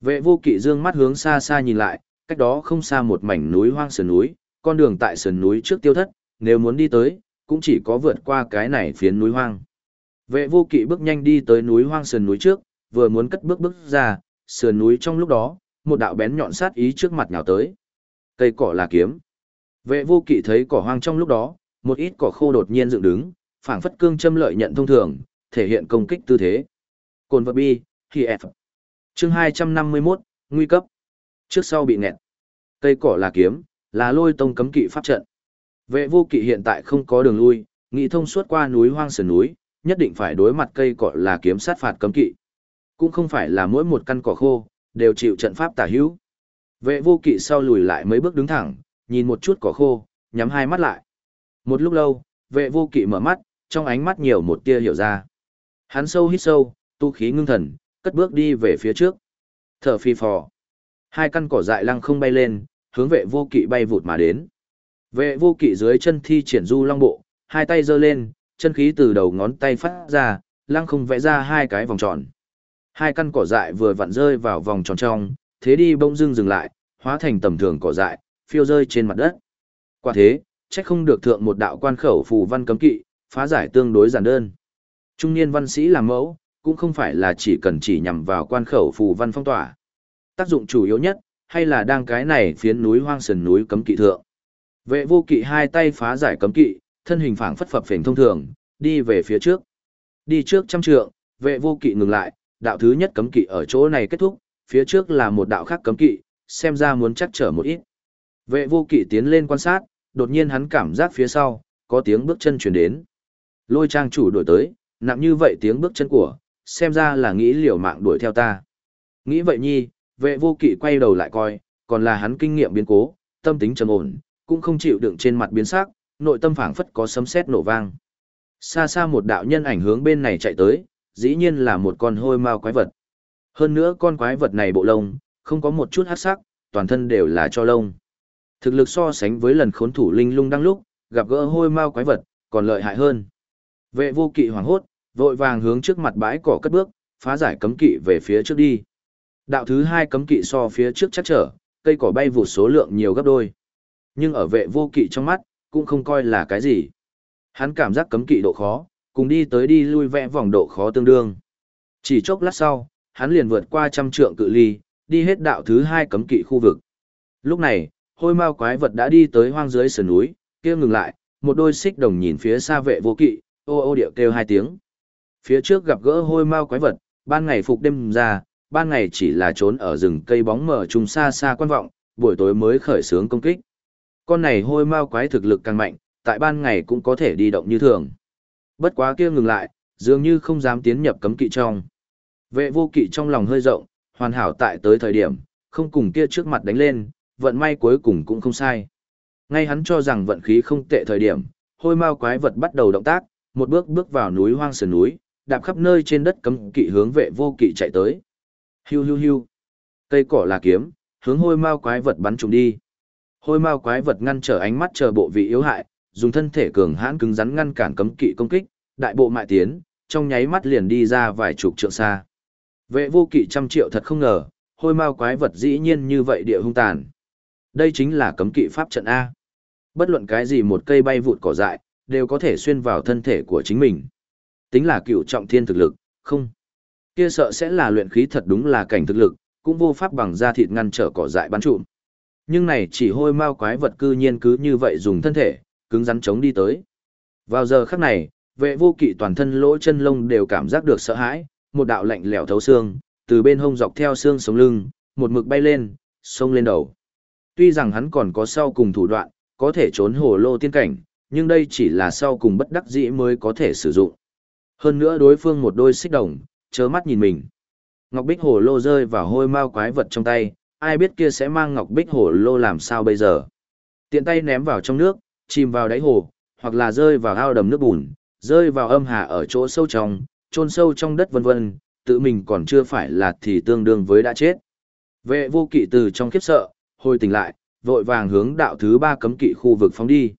Vệ vô kỵ dương mắt hướng xa xa nhìn lại, cách đó không xa một mảnh núi hoang sườn núi, con đường tại sườn núi trước tiêu thất, nếu muốn đi tới, cũng chỉ có vượt qua cái này phiến núi hoang. Vệ vô kỵ bước nhanh đi tới núi hoang sườn núi trước, vừa muốn cất bước bước ra, sườn núi trong lúc đó, một đạo bén nhọn sát ý trước mặt nhào tới. Cây cỏ là kiếm. Vệ vô kỵ thấy cỏ hoang trong lúc đó, một ít cỏ khô đột nhiên dựng đứng, phảng phất cương châm lợi nhận thông thường, thể hiện công kích tư thế. Cồn vật bi, khi F. Chương 251, nguy cấp. Trước sau bị nghẹt. Cây cỏ là kiếm, là lôi tông cấm kỵ pháp trận. Vệ vô kỵ hiện tại không có đường lui, nghị thông suốt qua núi hoang sườn núi, nhất định phải đối mặt cây cỏ là kiếm sát phạt cấm kỵ. Cũng không phải là mỗi một căn cỏ khô, đều chịu trận pháp tả hữu. Vệ vô kỵ sau lùi lại mấy bước đứng thẳng, nhìn một chút cỏ khô, nhắm hai mắt lại. Một lúc lâu, vệ vô kỵ mở mắt, trong ánh mắt nhiều một tia hiểu ra. Hắn sâu hít sâu, tu khí ngưng thần, cất bước đi về phía trước. Thở phi phò. Hai căn cỏ dại lăng không bay lên, hướng vệ vô kỵ bay vụt mà đến. Vệ vô kỵ dưới chân thi triển du long bộ, hai tay giơ lên, chân khí từ đầu ngón tay phát ra, lăng không vẽ ra hai cái vòng tròn. Hai căn cỏ dại vừa vặn rơi vào vòng tròn trong, thế đi bỗng dưng dừng lại, hóa thành tầm thường cỏ dại, phiêu rơi trên mặt đất. Quả thế, chắc không được thượng một đạo quan khẩu phù văn cấm kỵ, phá giải tương đối giản đơn. Trung niên văn sĩ làm mẫu, cũng không phải là chỉ cần chỉ nhằm vào quan khẩu phù văn phong tỏa. Tác dụng chủ yếu nhất, hay là đang cái này phiến núi hoang sườn núi cấm kỵ thượng. Vệ vô kỵ hai tay phá giải cấm kỵ, thân hình phảng phất phập phình thông thường, đi về phía trước. Đi trước trăm trượng, vệ vô kỵ ngừng lại, đạo thứ nhất cấm kỵ ở chỗ này kết thúc, phía trước là một đạo khác cấm kỵ, xem ra muốn chắc trở một ít. Vệ vô kỵ tiến lên quan sát, đột nhiên hắn cảm giác phía sau, có tiếng bước chân chuyển đến. Lôi trang chủ đổi tới, nặng như vậy tiếng bước chân của, xem ra là nghĩ liều mạng đuổi theo ta. Nghĩ vậy nhi, vệ vô kỵ quay đầu lại coi, còn là hắn kinh nghiệm biến cố, tâm tính trầm ổn, cũng không chịu đựng trên mặt biến sắc, nội tâm phảng phất có sấm sét nổ vang. Xa xa một đạo nhân ảnh hướng bên này chạy tới, dĩ nhiên là một con hôi mao quái vật. Hơn nữa con quái vật này bộ lông, không có một chút hắc sắc, toàn thân đều là cho lông. Thực lực so sánh với lần khốn thủ linh lung đang lúc, gặp gỡ hôi mao quái vật, còn lợi hại hơn. Vệ vô kỵ hoảng hốt, vội vàng hướng trước mặt bãi cỏ cất bước, phá giải cấm kỵ về phía trước đi. Đạo thứ hai cấm kỵ so phía trước chắc trở, cây cỏ bay vụt số lượng nhiều gấp đôi. Nhưng ở vệ vô kỵ trong mắt, cũng không coi là cái gì. Hắn cảm giác cấm kỵ độ khó, cùng đi tới đi lui vẽ vòng độ khó tương đương. Chỉ chốc lát sau, hắn liền vượt qua trăm trượng cự ly, đi hết đạo thứ hai cấm kỵ khu vực. Lúc này, hôi mao quái vật đã đi tới hoang dưới sườn núi, kia ngừng lại, một đôi xích đồng nhìn phía xa vệ vô kỵ, ô ô điệu kêu hai tiếng. Phía trước gặp gỡ hôi mau quái vật, ban ngày phục đêm ra, ban ngày chỉ là trốn ở rừng cây bóng mờ trùng xa xa quan vọng, buổi tối mới khởi xướng công kích. Con này hôi mau quái thực lực càng mạnh, tại ban ngày cũng có thể đi động như thường. Bất quá kia ngừng lại, dường như không dám tiến nhập cấm kỵ trong. Vệ vô kỵ trong lòng hơi rộng, hoàn hảo tại tới thời điểm, không cùng kia trước mặt đánh lên, vận may cuối cùng cũng không sai. Ngay hắn cho rằng vận khí không tệ thời điểm, hôi mau quái vật bắt đầu động tác, một bước bước vào núi hoang sườn núi, đạp khắp nơi trên đất cấm kỵ hướng vệ vô kỵ chạy tới. Hiu hiu hiu. Cây cỏ là kiếm, hướng hôi mao quái vật bắn trùng đi. Hôi mao quái vật ngăn trở ánh mắt chờ bộ vị yếu hại, dùng thân thể cường hãn cứng rắn ngăn cản cấm kỵ công kích, đại bộ mại tiến, trong nháy mắt liền đi ra vài chục trượng xa. Vệ vô kỵ trăm triệu thật không ngờ, hôi mao quái vật dĩ nhiên như vậy địa hung tàn. Đây chính là cấm kỵ pháp trận A. Bất luận cái gì một cây bay vụt cỏ dại, đều có thể xuyên vào thân thể của chính mình. Tính là cựu trọng thiên thực lực, không. Kia sợ sẽ là luyện khí thật đúng là cảnh thực lực, cũng vô pháp bằng da thịt ngăn trở cỏ dại bắn trụm. Nhưng này chỉ hôi mao quái vật cư nhiên cứ như vậy dùng thân thể, cứng rắn chống đi tới. Vào giờ khắc này, vệ vô kỵ toàn thân lỗ chân lông đều cảm giác được sợ hãi, một đạo lạnh lẽo thấu xương, từ bên hông dọc theo xương sống lưng, một mực bay lên, xông lên đầu. Tuy rằng hắn còn có sau cùng thủ đoạn, có thể trốn hồ lô tiên cảnh, nhưng đây chỉ là sau cùng bất đắc dĩ mới có thể sử dụng. Hơn nữa đối phương một đôi xích đồng, chớ mắt nhìn mình. Ngọc Bích hồ lô rơi vào hôi mau quái vật trong tay, ai biết kia sẽ mang Ngọc Bích hồ lô làm sao bây giờ. Tiện tay ném vào trong nước, chìm vào đáy hồ, hoặc là rơi vào ao đầm nước bùn, rơi vào âm hà ở chỗ sâu trong, chôn sâu trong đất vân vân, tự mình còn chưa phải là thì tương đương với đã chết. Vệ vô kỵ từ trong khiếp sợ, hồi tỉnh lại, vội vàng hướng đạo thứ ba cấm kỵ khu vực phóng đi.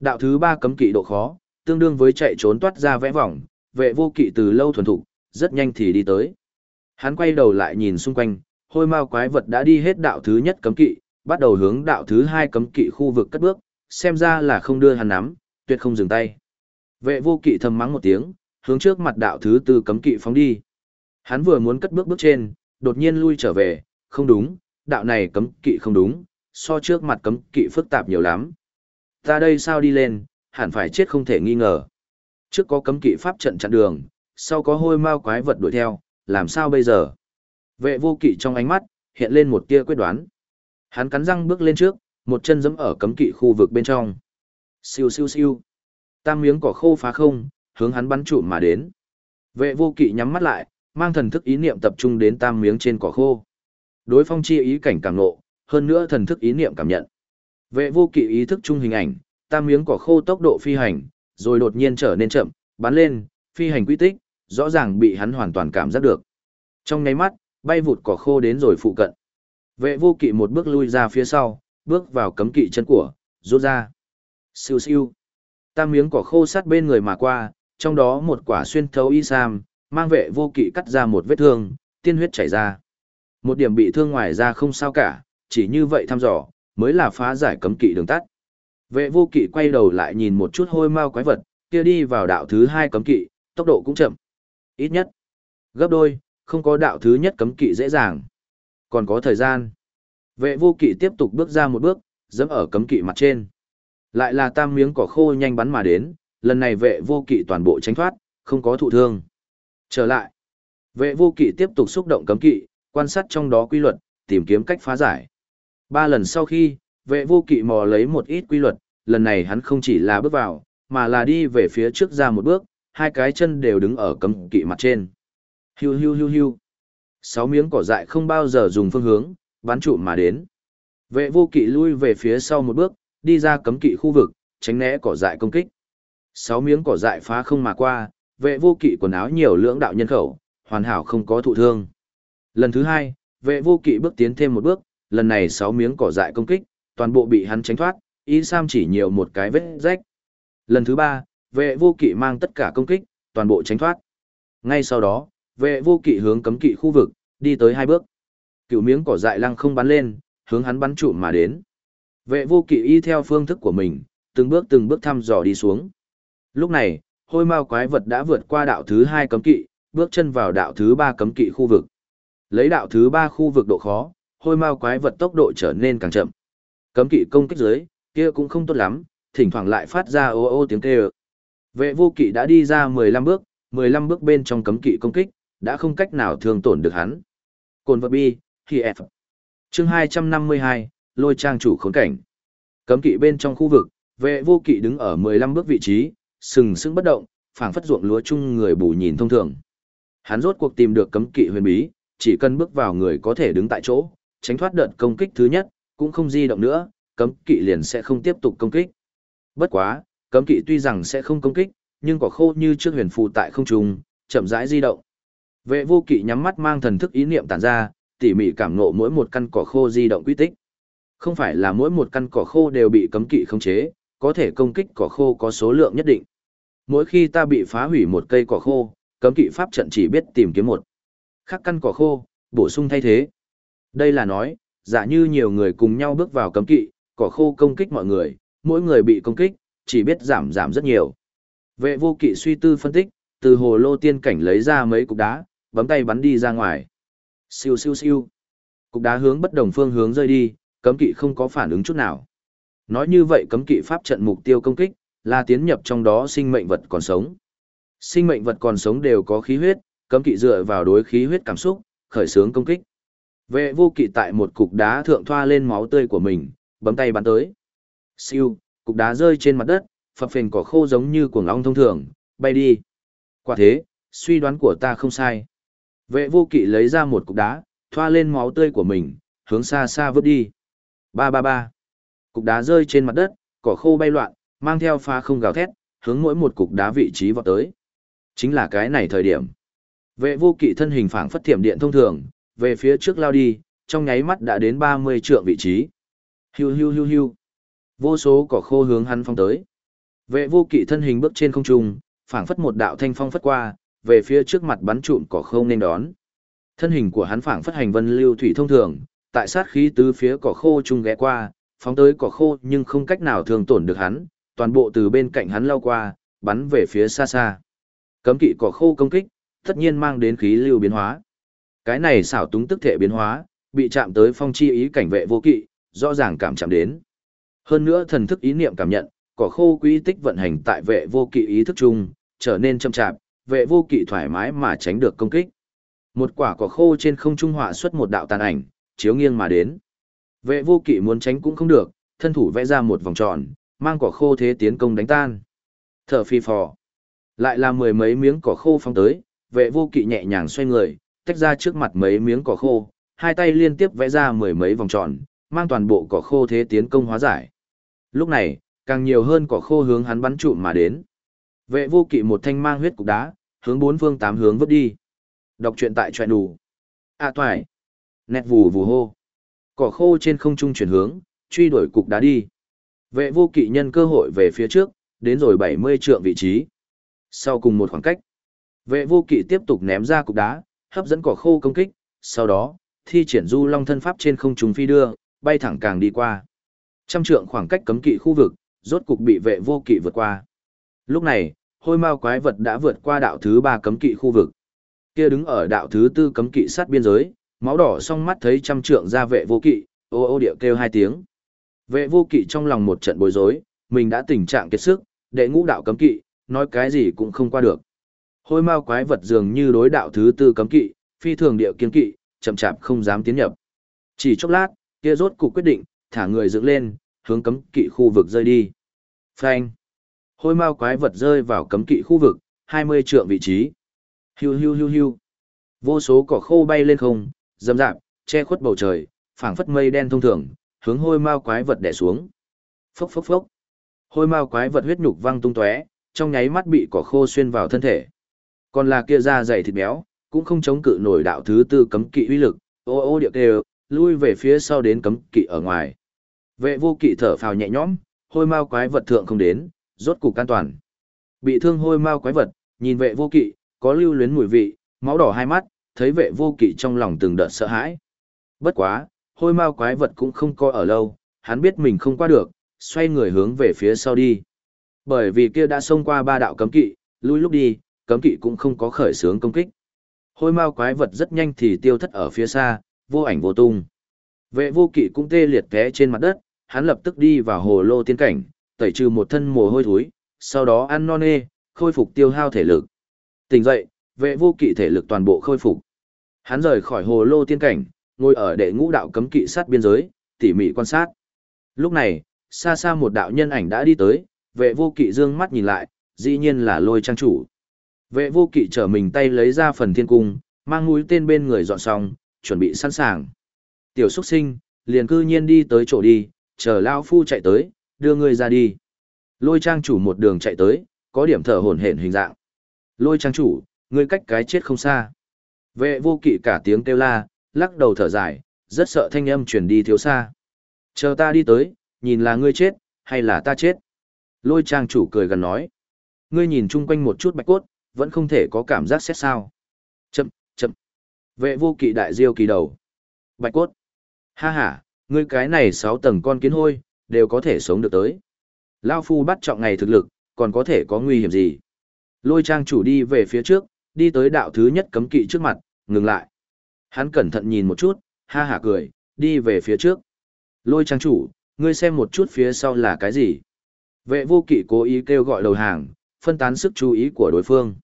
Đạo thứ ba cấm kỵ độ khó, tương đương với chạy trốn toát ra vẽ vòng, vệ vô kỵ từ lâu thuần thục, rất nhanh thì đi tới. Hắn quay đầu lại nhìn xung quanh, hôi mao quái vật đã đi hết đạo thứ nhất cấm kỵ, bắt đầu hướng đạo thứ hai cấm kỵ khu vực cất bước, xem ra là không đưa hắn nắm, tuyệt không dừng tay. Vệ vô kỵ thầm mắng một tiếng, hướng trước mặt đạo thứ tư cấm kỵ phóng đi. Hắn vừa muốn cất bước bước trên, đột nhiên lui trở về, không đúng, đạo này cấm kỵ không đúng, so trước mặt cấm kỵ phức tạp nhiều lắm. Ta đây sao đi lên, hẳn phải chết không thể nghi ngờ. Trước có cấm kỵ pháp trận chặn đường, sau có hôi mao quái vật đuổi theo, làm sao bây giờ? Vệ vô kỵ trong ánh mắt, hiện lên một tia quyết đoán. Hắn cắn răng bước lên trước, một chân giẫm ở cấm kỵ khu vực bên trong. Siêu siêu siêu. Tam miếng cỏ khô phá không, hướng hắn bắn trụ mà đến. Vệ vô kỵ nhắm mắt lại, mang thần thức ý niệm tập trung đến tam miếng trên cỏ khô. Đối phong chi ý cảnh cảm nộ, hơn nữa thần thức ý niệm cảm nhận. Vệ vô kỵ ý thức chung hình ảnh, tam miếng cỏ khô tốc độ phi hành, rồi đột nhiên trở nên chậm, bắn lên, phi hành quy tích, rõ ràng bị hắn hoàn toàn cảm giác được. Trong nháy mắt, bay vụt cỏ khô đến rồi phụ cận. Vệ vô kỵ một bước lui ra phía sau, bước vào cấm kỵ chân của, rút ra. Siêu siêu. Tam miếng cỏ khô sát bên người mà qua, trong đó một quả xuyên thấu y sam, mang vệ vô kỵ cắt ra một vết thương, tiên huyết chảy ra. Một điểm bị thương ngoài ra không sao cả, chỉ như vậy thăm dò, mới là phá giải cấm kỵ đường tắt. Vệ vô kỵ quay đầu lại nhìn một chút hôi mau quái vật, kia đi vào đạo thứ hai cấm kỵ, tốc độ cũng chậm. Ít nhất, gấp đôi, không có đạo thứ nhất cấm kỵ dễ dàng. Còn có thời gian. Vệ vô kỵ tiếp tục bước ra một bước, dẫm ở cấm kỵ mặt trên. Lại là tam miếng cỏ khô nhanh bắn mà đến, lần này vệ vô kỵ toàn bộ tránh thoát, không có thụ thương. Trở lại. Vệ vô kỵ tiếp tục xúc động cấm kỵ, quan sát trong đó quy luật, tìm kiếm cách phá giải. Ba lần sau khi, vệ vô kỵ mò lấy một ít quy luật, lần này hắn không chỉ là bước vào, mà là đi về phía trước ra một bước, hai cái chân đều đứng ở cấm kỵ mặt trên. Hiu hiu hiu hiu. Sáu miếng cỏ dại không bao giờ dùng phương hướng, bắn trụ mà đến. Vệ vô kỵ lui về phía sau một bước, đi ra cấm kỵ khu vực, tránh né cỏ dại công kích. Sáu miếng cỏ dại phá không mà qua, vệ vô kỵ quần áo nhiều lưỡng đạo nhân khẩu, hoàn hảo không có thụ thương. Lần thứ hai, vệ vô kỵ bước tiến thêm một bước, lần này sáu miếng cỏ dại công kích, toàn bộ bị hắn tránh thoát, y sam chỉ nhiều một cái vết rách. Lần thứ ba, vệ vô kỵ mang tất cả công kích, toàn bộ tránh thoát. Ngay sau đó, vệ vô kỵ hướng cấm kỵ khu vực, đi tới hai bước. Cựu miếng cỏ dại lăng không bắn lên, hướng hắn bắn trụ mà đến. Vệ vô kỵ y theo phương thức của mình, từng bước từng bước thăm dò đi xuống. Lúc này, hôi mao quái vật đã vượt qua đạo thứ hai cấm kỵ, bước chân vào đạo thứ ba cấm kỵ khu vực. Lấy đạo thứ ba khu vực độ khó, hôi mao quái vật tốc độ trở nên càng chậm. Cấm kỵ công kích dưới, kia cũng không tốt lắm, thỉnh thoảng lại phát ra ô ô tiếng kêu. Vệ vô kỵ đã đi ra 15 bước, 15 bước bên trong cấm kỵ công kích, đã không cách nào thương tổn được hắn. Cồn vật bi, khi F. Chương 252, lôi trang chủ khốn cảnh. Cấm kỵ bên trong khu vực, vệ vô kỵ đứng ở 15 bước vị trí, sừng sững bất động, phảng phất ruộng lúa chung người bù nhìn thông thường. Hắn rốt cuộc tìm được cấm kỵ huyền bí, chỉ cần bước vào người có thể đứng tại chỗ, tránh thoát đợt công kích thứ nhất, cũng không di động nữa, cấm kỵ liền sẽ không tiếp tục công kích. Bất quá, cấm kỵ tuy rằng sẽ không công kích, nhưng quả khô như trước huyền phù tại không trung, chậm rãi di động. Vệ vô kỵ nhắm mắt mang thần thức ý niệm tản ra, tỉ mỉ cảm ngộ mỗi một căn cỏ khô di động quy tích. Không phải là mỗi một căn cỏ khô đều bị cấm kỵ khống chế, có thể công kích cỏ khô có số lượng nhất định. Mỗi khi ta bị phá hủy một cây cỏ khô, cấm kỵ pháp trận chỉ biết tìm kiếm một khắc căn cỏ khô, bổ sung thay thế. Đây là nói, giả như nhiều người cùng nhau bước vào cấm kỵ, cỏ khô công kích mọi người, mỗi người bị công kích, chỉ biết giảm giảm rất nhiều. Vệ vô kỵ suy tư phân tích, từ hồ lô tiên cảnh lấy ra mấy cục đá, bấm tay bắn đi ra ngoài. Siêu siêu siêu. Cục đá hướng bất đồng phương hướng rơi đi, cấm kỵ không có phản ứng chút nào. Nói như vậy cấm kỵ pháp trận mục tiêu công kích, là tiến nhập trong đó sinh mệnh vật còn sống. Sinh mệnh vật còn sống đều có khí huyết, cấm kỵ dựa vào đối khí huyết cảm xúc, khởi xướng công kích. Vệ vô kỵ tại một cục đá thượng thoa lên máu tươi của mình, bấm tay bắn tới. Siêu, cục đá rơi trên mặt đất, phập phình cỏ khô giống như cuồng long thông thường, bay đi. Quả thế, suy đoán của ta không sai. Vệ vô kỵ lấy ra một cục đá, thoa lên máu tươi của mình, hướng xa xa vứt đi. Ba ba ba. Cục đá rơi trên mặt đất, cỏ khô bay loạn, mang theo pha không gào thét, hướng mỗi một cục đá vị trí vọt tới. Chính là cái này thời điểm. Vệ vô kỵ thân hình phảng phất thiểm điện thông thường, về phía trước lao đi, trong nháy mắt đã đến 30 trượng vị trí. Hiu hiu hiu hiu. Vô số cỏ khô hướng hắn phong tới. Vệ vô kỵ thân hình bước trên không trung, phảng phất một đạo thanh phong phất qua, về phía trước mặt bắn trụm cỏ khô nên đón. Thân hình của hắn phảng phất hành vân lưu thủy thông thường, tại sát khí tứ phía cỏ khô trung ghé qua, phóng tới cỏ khô nhưng không cách nào thường tổn được hắn, toàn bộ từ bên cạnh hắn lao qua, bắn về phía xa xa. Cấm kỵ cỏ khô công kích, tất nhiên mang đến khí lưu biến hóa. Cái này xảo túng tức thể biến hóa, bị chạm tới phong chi ý cảnh vệ vô kỵ, rõ ràng cảm chạm đến. Hơn nữa thần thức ý niệm cảm nhận, cỏ khô quý tích vận hành tại vệ vô kỵ ý thức chung, trở nên chậm chạp, vệ vô kỵ thoải mái mà tránh được công kích. Một quả cỏ khô trên không trung họa xuất một đạo tàn ảnh, chiếu nghiêng mà đến. Vệ vô kỵ muốn tránh cũng không được, thân thủ vẽ ra một vòng tròn, mang cỏ khô thế tiến công đánh tan. Thở phi phò. Lại là mười mấy miếng cỏ khô phong tới, vệ vô kỵ nhẹ nhàng xoay người, tách ra trước mặt mấy miếng cỏ khô, hai tay liên tiếp vẽ ra mười mấy vòng tròn, mang toàn bộ cỏ khô thế tiến công hóa giải. Lúc này, càng nhiều hơn cỏ khô hướng hắn bắn trụm mà đến. Vệ vô kỵ một thanh mang huyết cục đá, hướng bốn phương tám hướng vứt đi. Đọc truyện tại truyện đủ. À toài. Nét vù vù hô. Cỏ khô trên không trung chuyển hướng, truy đuổi cục đá đi. Vệ vô kỵ nhân cơ hội về phía trước, đến rồi 70 trượng vị trí. Sau cùng một khoảng cách, vệ vô kỵ tiếp tục ném ra cục đá, hấp dẫn cỏ khô công kích, sau đó, thi triển du long thân pháp trên không trung phi đưa, bay thẳng càng đi qua. Trăm trượng khoảng cách cấm kỵ khu vực, rốt cục bị vệ vô kỵ vượt qua. Lúc này, hôi mao quái vật đã vượt qua đạo thứ ba cấm kỵ khu vực. Kia đứng ở đạo thứ tư cấm kỵ sát biên giới, máu đỏ song mắt thấy trăm trượng ra vệ vô kỵ, ô ô điệu kêu hai tiếng. Vệ vô kỵ trong lòng một trận bối rối, mình đã tình trạng kiệt sức, đệ ngũ đạo cấm kỵ, nói cái gì cũng không qua được. Hôi mao quái vật dường như đối đạo thứ tư cấm kỵ, phi thường địa kiên kỵ, chậm chạp không dám tiến nhập. Chỉ chốc lát, kia rốt cục quyết định, thả người dựng lên, hướng cấm kỵ khu vực rơi đi. Phanh. Hôi mao quái vật rơi vào cấm kỵ khu vực, 20 trượng vị trí. Hiu hiu hiu hiu. Vô số cỏ khô bay lên không, dầm dạp, che khuất bầu trời, phảng phất mây đen thông thường, hướng hôi mao quái vật đè xuống. Phốc phốc phốc. Hôi mao quái vật huyết nhục văng tung tóe, trong nháy mắt bị cỏ khô xuyên vào thân thể. Còn là kia da dày thịt béo, cũng không chống cự nổi đạo thứ tư cấm kỵ uy lực, ô ô điệu kêu, lui về phía sau đến cấm kỵ ở ngoài. Vệ vô kỵ thở phào nhẹ nhõm, hôi mao quái vật thượng không đến, rốt cục an toàn. Bị thương hôi mao quái vật, nhìn vệ vô kỵ, có lưu luyến mùi vị, máu đỏ hai mắt, thấy vệ vô kỵ trong lòng từng đợt sợ hãi. Bất quá, hôi mao quái vật cũng không coi ở lâu, hắn biết mình không qua được, xoay người hướng về phía sau đi. Bởi vì kia đã xông qua ba đạo cấm kỵ, lui lúc đi, cấm kỵ cũng không có khởi sướng công kích. Hôi mao quái vật rất nhanh thì tiêu thất ở phía xa, vô ảnh vô tung. Vệ vô kỵ cũng tê liệt té trên mặt đất, hắn lập tức đi vào hồ lô tiên cảnh, tẩy trừ một thân mồ hôi thối, sau đó ăn non nê, khôi phục tiêu hao thể lực. Tỉnh dậy, vệ vô kỵ thể lực toàn bộ khôi phục. Hắn rời khỏi hồ lô tiên cảnh, ngồi ở đệ ngũ đạo cấm kỵ sát biên giới, tỉ mỉ quan sát. Lúc này, xa xa một đạo nhân ảnh đã đi tới, vệ vô kỵ dương mắt nhìn lại, dĩ nhiên là lôi trang chủ. Vệ vô kỵ trở mình tay lấy ra phần thiên cung, mang mũi tên bên người dọn xong, chuẩn bị sẵn sàng. Tiểu xuất sinh, liền cư nhiên đi tới chỗ đi, chờ lão Phu chạy tới, đưa người ra đi. Lôi trang chủ một đường chạy tới, có điểm thở hổn hển hình dạng. Lôi trang chủ, ngươi cách cái chết không xa. Vệ vô kỵ cả tiếng kêu la, lắc đầu thở dài, rất sợ thanh âm truyền đi thiếu xa. Chờ ta đi tới, nhìn là ngươi chết, hay là ta chết. Lôi trang chủ cười gần nói. Ngươi nhìn chung quanh một chút bạch cốt, vẫn không thể có cảm giác xét sao. Chậm, chậm. Vệ vô kỵ đại diêu kỳ đầu. Bạch cốt. Ha ha, ngươi cái này sáu tầng con kiến hôi, đều có thể sống được tới. Lao phu bắt trọng ngày thực lực, còn có thể có nguy hiểm gì. Lôi trang chủ đi về phía trước, đi tới đạo thứ nhất cấm kỵ trước mặt, ngừng lại. Hắn cẩn thận nhìn một chút, ha hả cười, đi về phía trước. Lôi trang chủ, ngươi xem một chút phía sau là cái gì. Vệ vô kỵ cố ý kêu gọi đầu hàng, phân tán sức chú ý của đối phương.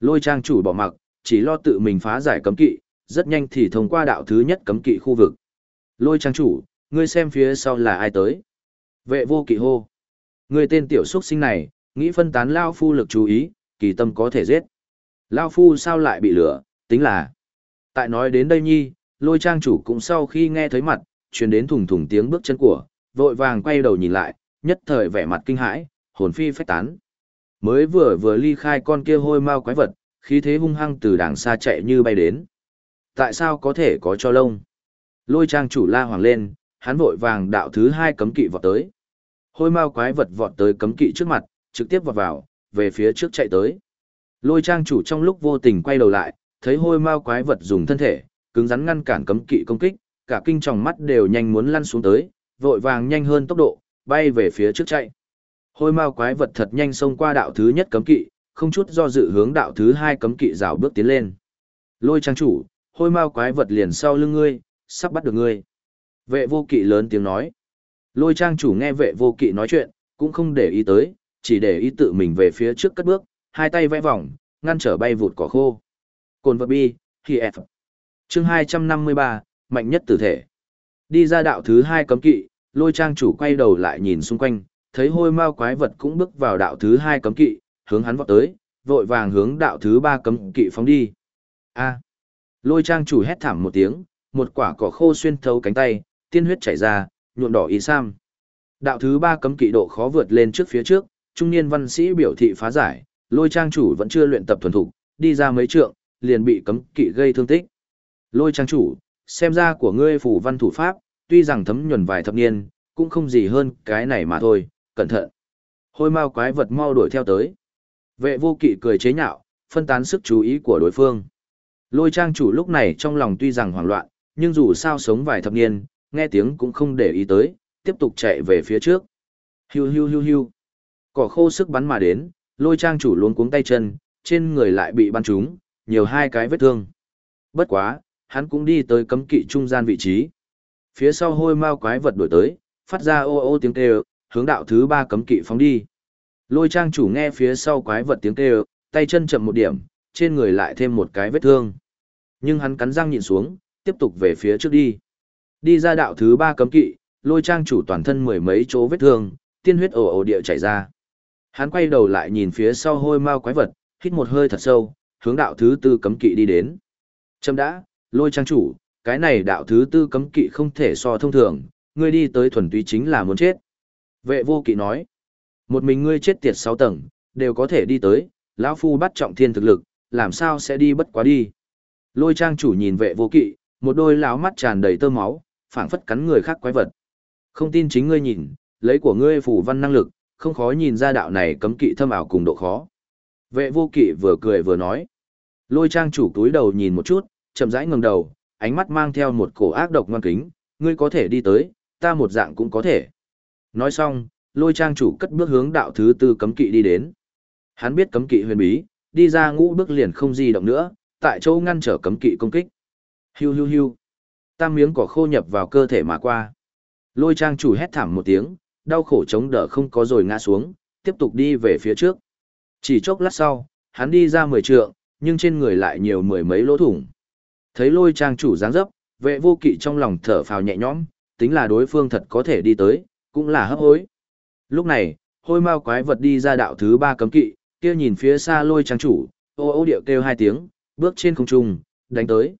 Lôi trang chủ bỏ mặc, chỉ lo tự mình phá giải cấm kỵ, rất nhanh thì thông qua đạo thứ nhất cấm kỵ khu vực. Lôi trang chủ, ngươi xem phía sau là ai tới. Vệ vô kỵ hô. người tên tiểu xuất sinh này, nghĩ phân tán Lao Phu lực chú ý, kỳ tâm có thể giết. Lao Phu sao lại bị lửa, tính là. Tại nói đến đây nhi, lôi trang chủ cũng sau khi nghe thấy mặt, truyền đến thùng thùng tiếng bước chân của, vội vàng quay đầu nhìn lại, nhất thời vẻ mặt kinh hãi, hồn phi phách tán. Mới vừa vừa ly khai con kia hôi mau quái vật, khí thế hung hăng từ đằng xa chạy như bay đến. Tại sao có thể có cho lông? Lôi trang chủ la hoàng lên, hắn vội vàng đạo thứ hai cấm kỵ vọt tới. Hôi mau quái vật vọt tới cấm kỵ trước mặt, trực tiếp vọt vào, về phía trước chạy tới. Lôi trang chủ trong lúc vô tình quay đầu lại, thấy hôi mau quái vật dùng thân thể, cứng rắn ngăn cản cấm kỵ công kích, cả kinh tròng mắt đều nhanh muốn lăn xuống tới, vội vàng nhanh hơn tốc độ, bay về phía trước chạy. Hôi mao quái vật thật nhanh xông qua đạo thứ nhất cấm kỵ, không chút do dự hướng đạo thứ hai cấm kỵ rào bước tiến lên. Lôi trang chủ, hôi mao quái vật liền sau lưng ngươi, sắp bắt được ngươi. Vệ vô kỵ lớn tiếng nói. Lôi trang chủ nghe vệ vô kỵ nói chuyện, cũng không để ý tới, chỉ để ý tự mình về phía trước cất bước, hai tay vẽ vòng, ngăn trở bay vụt cỏ khô. Cồn vật bi, khi F. Chương 253, mạnh nhất tử thể. Đi ra đạo thứ hai cấm kỵ, lôi trang chủ quay đầu lại nhìn xung quanh, thấy hôi mao quái vật cũng bước vào đạo thứ hai cấm kỵ, hướng hắn vọt tới, vội vàng hướng đạo thứ ba cấm kỵ phóng đi. A. Lôi trang chủ hét thảm một tiếng, một quả cỏ khô xuyên thấu cánh tay, tiên huyết chảy ra, nhuộm đỏ ý sam. Đạo thứ ba cấm kỵ độ khó vượt lên trước phía trước, trung niên văn sĩ biểu thị phá giải, lôi trang chủ vẫn chưa luyện tập thuần thục, đi ra mấy trượng, liền bị cấm kỵ gây thương tích. Lôi trang chủ, xem ra của ngươi phủ văn thủ pháp, tuy rằng thấm nhuần vài thập niên, cũng không gì hơn cái này mà thôi, cẩn thận. Hôi mau quái vật mau đuổi theo tới. Vệ vô kỵ cười chế nhạo, phân tán sức chú ý của đối phương. Lôi trang chủ lúc này trong lòng tuy rằng hoảng loạn, nhưng dù sao sống vài thập niên, nghe tiếng cũng không để ý tới, tiếp tục chạy về phía trước. Hiu hiu hiu hiu. Cỏ khô sức bắn mà đến, lôi trang chủ luôn cuống tay chân, trên người lại bị bắn trúng, nhiều hai cái vết thương. Bất quá, hắn cũng đi tới cấm kỵ trung gian vị trí. Phía sau hôi mau quái vật đuổi tới, phát ra ô ô tiếng kêu, hướng đạo thứ ba cấm kỵ phóng đi. Lôi trang chủ nghe phía sau quái vật tiếng kêu, tay chân chậm một điểm, trên người lại thêm một cái vết thương. Nhưng hắn cắn răng nhìn xuống, tiếp tục về phía trước đi. Đi ra đạo thứ ba cấm kỵ, lôi trang chủ toàn thân mười mấy chỗ vết thương, tiên huyết ồ ồ địa chảy ra. Hắn quay đầu lại nhìn phía sau hôi mau quái vật, hít một hơi thật sâu, hướng đạo thứ tư cấm kỵ đi đến. Châm đã, lôi trang chủ, cái này đạo thứ tư cấm kỵ không thể so thông thường, ngươi đi tới thuần túy chính là muốn chết. Vệ vô kỵ nói, một mình ngươi chết tiệt sáu tầng, đều có thể đi tới, lão phu bắt trọng thiên thực lực, làm sao sẽ đi bất quá đi. Lôi trang chủ nhìn vệ vô kỵ, một đôi lão mắt tràn đầy tơ máu, phảng phất cắn người khác quái vật. Không tin chính ngươi nhìn, lấy của ngươi phủ văn năng lực, không khó nhìn ra đạo này cấm kỵ thâm ảo cùng độ khó. Vệ vô kỵ vừa cười vừa nói. Lôi trang chủ túi đầu nhìn một chút, chậm rãi ngẩng đầu, ánh mắt mang theo một cổ ác độc ngoan kính, ngươi có thể đi tới, ta một dạng cũng có thể. Nói xong, lôi trang chủ cất bước hướng đạo thứ tư cấm kỵ đi đến. Hắn biết cấm kỵ huyền bí, đi ra ngũ bước liền không di động nữa, tại chỗ ngăn trở cấm kỵ công kích. Hiu hiu hiu. Tam miếng cỏ khô nhập vào cơ thể mà qua. Lôi trang chủ hét thảm một tiếng, đau khổ chống đỡ không có rồi ngã xuống, tiếp tục đi về phía trước. Chỉ chốc lát sau, hắn đi ra mười trượng, nhưng trên người lại nhiều mười mấy lỗ thủng. Thấy lôi trang chủ dáng dấp, vệ vô kỵ trong lòng thở phào nhẹ nhõm, tính là đối phương thật có thể đi tới, cũng là hấp hối. Lúc này, hôi mau quái vật đi ra đạo thứ ba cấm kỵ, kia nhìn phía xa lôi trang chủ, ô ô điệu kêu hai tiếng, bước trên không trung, đánh tới.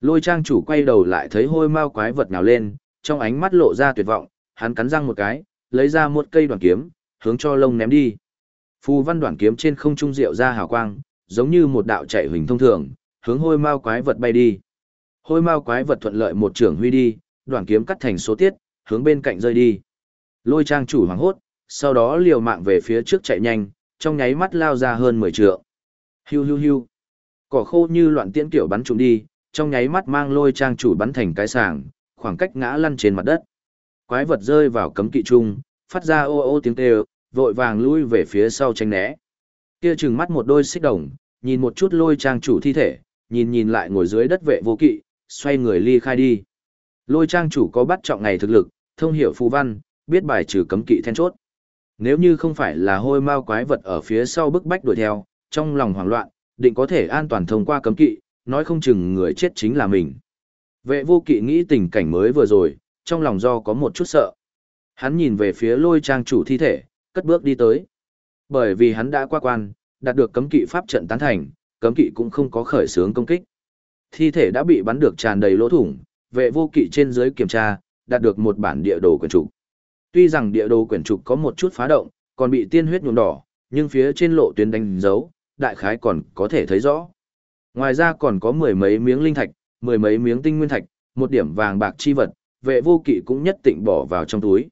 Lôi trang chủ quay đầu lại thấy hôi mau quái vật nào lên, trong ánh mắt lộ ra tuyệt vọng, hắn cắn răng một cái, lấy ra một cây đoàn kiếm, hướng cho lông ném đi. Phù văn đoàn kiếm trên không trung rượu ra hào quang, giống như một đạo chạy huỳnh thông thường, hướng hôi mao quái vật bay đi. Hôi mao quái vật thuận lợi một trưởng huy đi, đoạn kiếm cắt thành số tiết, hướng bên cạnh rơi đi. Lôi trang chủ hoảng hốt, sau đó liều mạng về phía trước chạy nhanh, trong nháy mắt lao ra hơn 10 trượng. Hiu hiu hiu. Cỏ khô như loạn tiễn kiểu bắn trúng đi, trong nháy mắt mang lôi trang chủ bắn thành cái sàng, khoảng cách ngã lăn trên mặt đất. Quái vật rơi vào cấm kỵ trung, phát ra ô ô tiếng kêu, vội vàng lui về phía sau tranh né. Kia trừng mắt một đôi xích đồng, nhìn một chút lôi trang chủ thi thể, nhìn nhìn lại ngồi dưới đất vệ vô kỵ, xoay người ly khai đi. Lôi trang chủ có bắt trọng ngày thực lực, thông hiểu phù văn, biết bài trừ cấm kỵ then chốt. Nếu như không phải là hôi mao quái vật ở phía sau bức bách đuổi theo, trong lòng hoảng loạn, định có thể an toàn thông qua cấm kỵ, nói không chừng người chết chính là mình. Vệ vô kỵ nghĩ tình cảnh mới vừa rồi, trong lòng do có một chút sợ. Hắn nhìn về phía lôi trang chủ thi thể, cất bước đi tới. Bởi vì hắn đã qua quan, đạt được cấm kỵ pháp trận tán thành, cấm kỵ cũng không có khởi xướng công kích. Thi thể đã bị bắn được tràn đầy lỗ thủng, vệ vô kỵ trên dưới kiểm tra, đạt được một bản địa đồ quyển trục. Tuy rằng địa đồ quyển trục có một chút phá động, còn bị tiên huyết nhuộm đỏ, nhưng phía trên lộ tuyến đánh dấu, đại khái còn có thể thấy rõ. Ngoài ra còn có mười mấy miếng linh thạch, mười mấy miếng tinh nguyên thạch, một điểm vàng bạc chi vật, vệ vô kỵ cũng nhất định bỏ vào trong túi.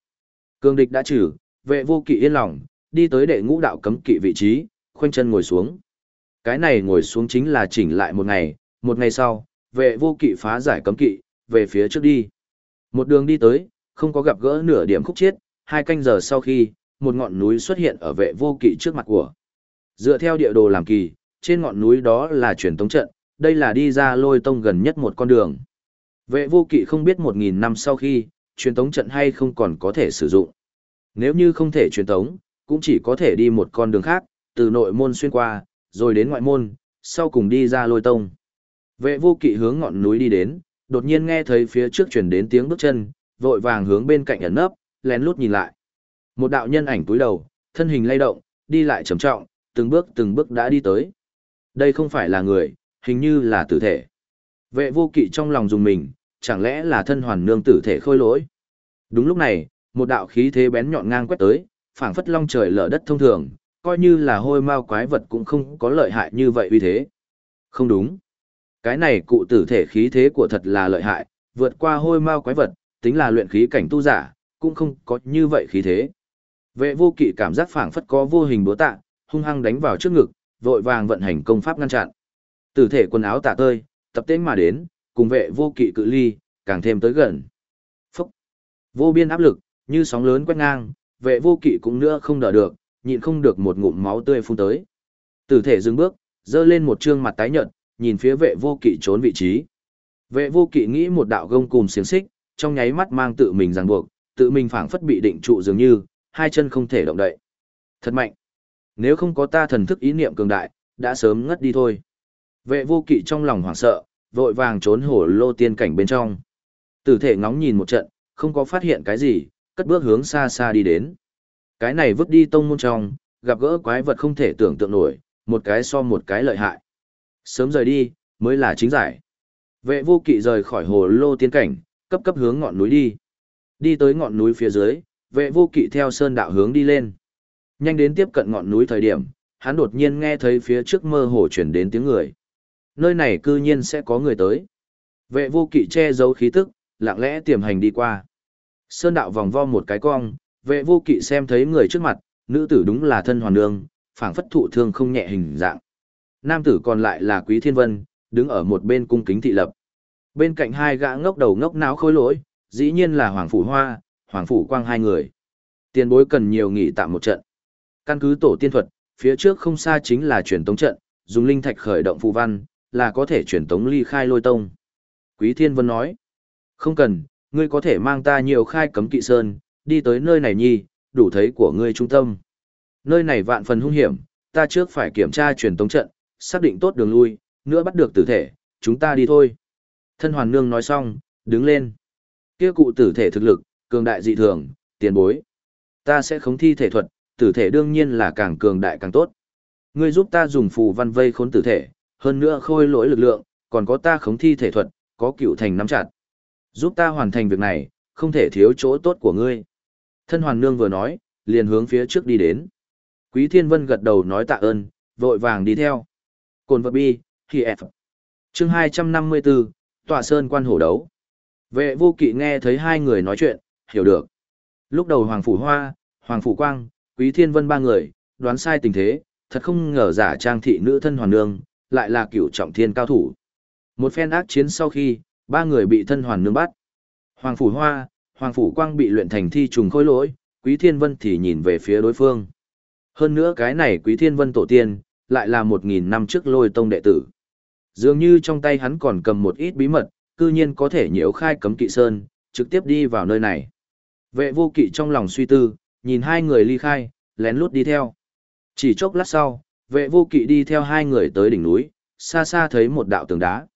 Cương địch đã trừ, vệ vô kỵ yên lòng, đi tới đệ ngũ đạo cấm kỵ vị trí, khoanh chân ngồi xuống. Cái này ngồi xuống chính là chỉnh lại một ngày, một ngày sau, vệ vô kỵ phá giải cấm kỵ, về phía trước đi. Một đường đi tới, không có gặp gỡ nửa điểm khúc chiết, hai canh giờ sau khi, một ngọn núi xuất hiện ở vệ vô kỵ trước mặt của. Dựa theo địa đồ làm kỳ, trên ngọn núi đó là truyền tống trận, đây là đi ra lôi tông gần nhất một con đường. Vệ vô kỵ không biết một nghìn năm sau khi, truyền tống trận hay không còn có thể sử dụng. Nếu như không thể truyền tống, cũng chỉ có thể đi một con đường khác, từ nội môn xuyên qua, rồi đến ngoại môn, sau cùng đi ra lôi tông. Vệ vô kỵ hướng ngọn núi đi đến, đột nhiên nghe thấy phía trước truyền đến tiếng bước chân, vội vàng hướng bên cạnh ẩn nấp, lén lút nhìn lại. Một đạo nhân ảnh túi đầu, thân hình lay động, đi lại trầm trọng, từng bước từng bước đã đi tới. Đây không phải là người, hình như là tử thể. Vệ vô kỵ trong lòng dùng mình, chẳng lẽ là thân hoàn nương tử thể khôi lỗi. Đúng lúc này, một đạo khí thế bén nhọn ngang quét tới, phảng phất long trời lở đất thông thường, coi như là hôi mao quái vật cũng không có lợi hại như vậy uy thế. Không đúng. Cái này cụ tử thể khí thế của thật là lợi hại, vượt qua hôi mao quái vật, tính là luyện khí cảnh tu giả, cũng không có như vậy khí thế. Vệ vô kỵ cảm giác phảng phất có vô hình búa tạ, hung hăng đánh vào trước ngực, vội vàng vận hành công pháp ngăn chặn. Tử thể quần áo tả tơi, tập tên mà đến, cùng vệ vô kỵ cự ly, càng thêm tới gần. Phúc! Vô biên áp lực, như sóng lớn quét ngang, vệ vô kỵ cũng nữa không đỡ được, nhịn không được một ngụm máu tươi phun tới. Tử thể dừng bước, dơ lên một trương mặt tái nhợt, nhìn phía vệ vô kỵ trốn vị trí. Vệ vô kỵ nghĩ một đạo gông cùm xiềng xích, trong nháy mắt mang tự mình ràng buộc, tự mình phảng phất bị định trụ dường như, hai chân không thể động đậy. Thật mạnh. Nếu không có ta thần thức ý niệm cường đại, đã sớm ngất đi thôi. Vệ vô kỵ trong lòng hoảng sợ, vội vàng trốn hổ lô tiên cảnh bên trong. Tử thể ngóng nhìn một trận, không có phát hiện cái gì, cất bước hướng xa xa đi đến. Cái này vứt đi tông môn trong, gặp gỡ quái vật không thể tưởng tượng nổi, một cái so một cái lợi hại. Sớm rời đi, mới là chính giải. Vệ vô kỵ rời khỏi hồ lô tiên cảnh, cấp cấp hướng ngọn núi đi. Đi tới ngọn núi phía dưới, vệ vô kỵ theo sơn đạo hướng đi lên. Nhanh đến tiếp cận ngọn núi thời điểm, hắn đột nhiên nghe thấy phía trước mơ hồ chuyển đến tiếng người. Nơi này cư nhiên sẽ có người tới. Vệ vô kỵ che giấu khí tức, lặng lẽ tiềm hành đi qua. Sơn đạo vòng vo một cái cong, vệ vô kỵ xem thấy người trước mặt, nữ tử đúng là thân hoàn nương, phảng phất thụ thương không nhẹ hình dạng. Nam tử còn lại là Quý Thiên Vân, đứng ở một bên cung kính thị lập. Bên cạnh hai gã ngốc đầu ngốc não khôi lỗi, dĩ nhiên là Hoàng Phủ Hoa, Hoàng Phủ Quang hai người. Tiền bối cần nhiều nghỉ tạm một trận. Căn cứ tổ tiên thuật, phía trước không xa chính là truyền tống trận, dùng linh thạch khởi động phù văn, là có thể truyền tống ly khai lôi tông. Quý Thiên Vân nói, không cần, ngươi có thể mang ta nhiều khai cấm kỵ sơn, đi tới nơi này nhi, đủ thấy của ngươi trung tâm. Nơi này vạn phần hung hiểm, ta trước phải kiểm tra truyền tống trận, xác định tốt đường lui, nữa bắt được tử thể, chúng ta đi thôi. Thân hoàn nương nói xong, đứng lên. Kia cụ tử thể thực lực, cường đại dị thường, tiền bối. Ta sẽ khống thi thể thuật, tử thể đương nhiên là càng cường đại càng tốt. Ngươi giúp ta dùng phù văn vây khốn tử thể, hơn nữa khôi lỗi lực lượng, còn có ta khống thi thể thuật, có cựu thành nắm chặt. Giúp ta hoàn thành việc này, không thể thiếu chỗ tốt của ngươi. Thân hoàn nương vừa nói, liền hướng phía trước đi đến. Quý Thiên Vân gật đầu nói tạ ơn, vội vàng đi theo. Cồn vật bi, khi F. Chương 254, Tòa Sơn quan hổ đấu. Vệ vô kỵ nghe thấy hai người nói chuyện, hiểu được. Lúc đầu Hoàng Phủ Hoa, Hoàng Phủ Quang, Quý Thiên Vân ba người, đoán sai tình thế, thật không ngờ giả trang thị nữ thân hoàn nương, lại là cựu trọng thiên cao thủ. Một phen ác chiến sau khi, ba người bị thân hoàn nương bắt. Hoàng Phủ Hoa, Hoàng Phủ Quang bị luyện thành thi trùng khôi lỗi, Quý Thiên Vân thì nhìn về phía đối phương. Hơn nữa cái này Quý Thiên Vân tổ tiên, lại là một nghìn năm trước lôi tông đệ tử. Dường như trong tay hắn còn cầm một ít bí mật, cư nhiên có thể nhiễu khai cấm kỵ sơn, trực tiếp đi vào nơi này. Vệ vô kỵ trong lòng suy tư, nhìn hai người ly khai, lén lút đi theo. Chỉ chốc lát sau, vệ vô kỵ đi theo hai người tới đỉnh núi, xa xa thấy một đạo tường đá.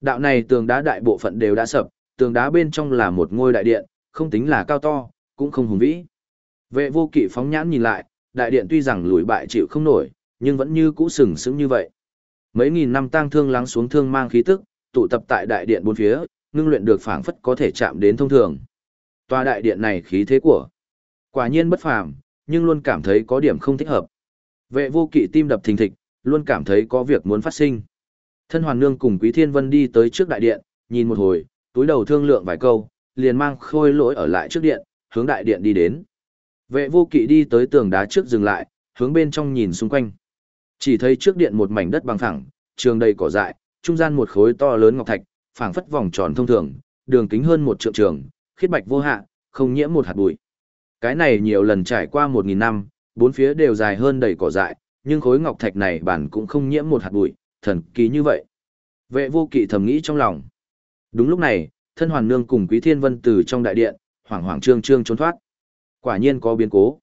Đạo này tường đá đại bộ phận đều đã sập, tường đá bên trong là một ngôi đại điện, không tính là cao to, cũng không hùng vĩ. Vệ vô kỵ phóng nhãn nhìn lại, đại điện tuy rằng lùi bại chịu không nổi, nhưng vẫn như cũ sừng sững như vậy. Mấy nghìn năm tang thương lắng xuống thương mang khí tức, tụ tập tại đại điện bốn phía, ngưng luyện được phảng phất có thể chạm đến thông thường. Tòa đại điện này khí thế của quả nhiên bất phàm, nhưng luôn cảm thấy có điểm không thích hợp. Vệ vô kỵ tim đập thình thịch, luôn cảm thấy có việc muốn phát sinh. Thân Hoàn Nương cùng Quý Thiên Vân đi tới trước đại điện, nhìn một hồi, túi đầu thương lượng vài câu, liền mang khôi lỗi ở lại trước điện, hướng đại điện đi đến. Vệ vô kỵ đi tới tường đá trước dừng lại, hướng bên trong nhìn xung quanh. Chỉ thấy trước điện một mảnh đất bằng phẳng, trường đầy cỏ dại, trung gian một khối to lớn ngọc thạch, phảng phất vòng tròn thông thường, đường kính hơn một trượng trường, khiết bạch vô hạ, không nhiễm một hạt bụi. Cái này nhiều lần trải qua một nghìn năm, bốn phía đều dài hơn đầy cỏ dại, nhưng khối ngọc thạch này bản cũng không nhiễm một hạt bụi, thần kỳ như vậy. Vệ vô kỵ thầm nghĩ trong lòng. Đúng lúc này, thân hoàn nương cùng quý thiên vân từ trong đại điện, hoảng hoảng trương trương trốn thoát. Quả nhiên có biến cố.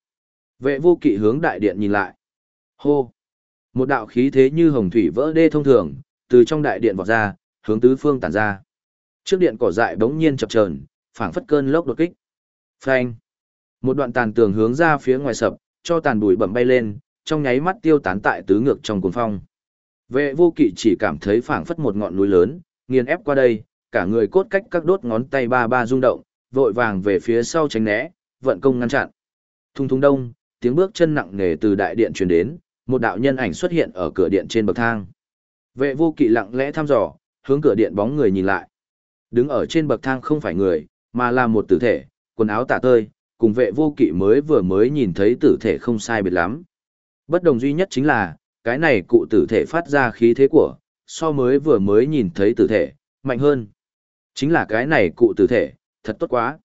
Vệ vô kỵ hướng đại điện nhìn lại. Hô! Một đạo khí thế như hồng thủy vỡ đê thông thường, từ trong đại điện vọt ra, hướng tứ phương tản ra. Trước điện cỏ dại bỗng nhiên chập chờn, phảng phất cơn lốc đột kích. Phanh! Một đoạn tàn tường hướng ra phía ngoài sập, cho tàn bụi bẩm bay lên, trong nháy mắt tiêu tán tại tứ ngược trong cuồng phong. Vệ vô kỵ chỉ cảm thấy phảng phất một ngọn núi lớn, nghiền ép qua đây, cả người cốt cách các đốt ngón tay ba ba rung động, vội vàng về phía sau tránh né, vận công ngăn chặn. Thung thung đông, tiếng bước chân nặng nề từ đại điện truyền đến, một đạo nhân ảnh xuất hiện ở cửa điện trên bậc thang. Vệ vô kỵ lặng lẽ thăm dò, hướng cửa điện bóng người nhìn lại. Đứng ở trên bậc thang không phải người, mà là một tử thể, quần áo tả tơi, cùng vệ vô kỵ mới vừa mới nhìn thấy tử thể không sai biệt lắm. Bất đồng duy nhất chính là, cái này cụ tử thể phát ra khí thế của, so mới vừa mới nhìn thấy tử thể, mạnh hơn. Chính là cái này cụ tử thể, thật tốt quá.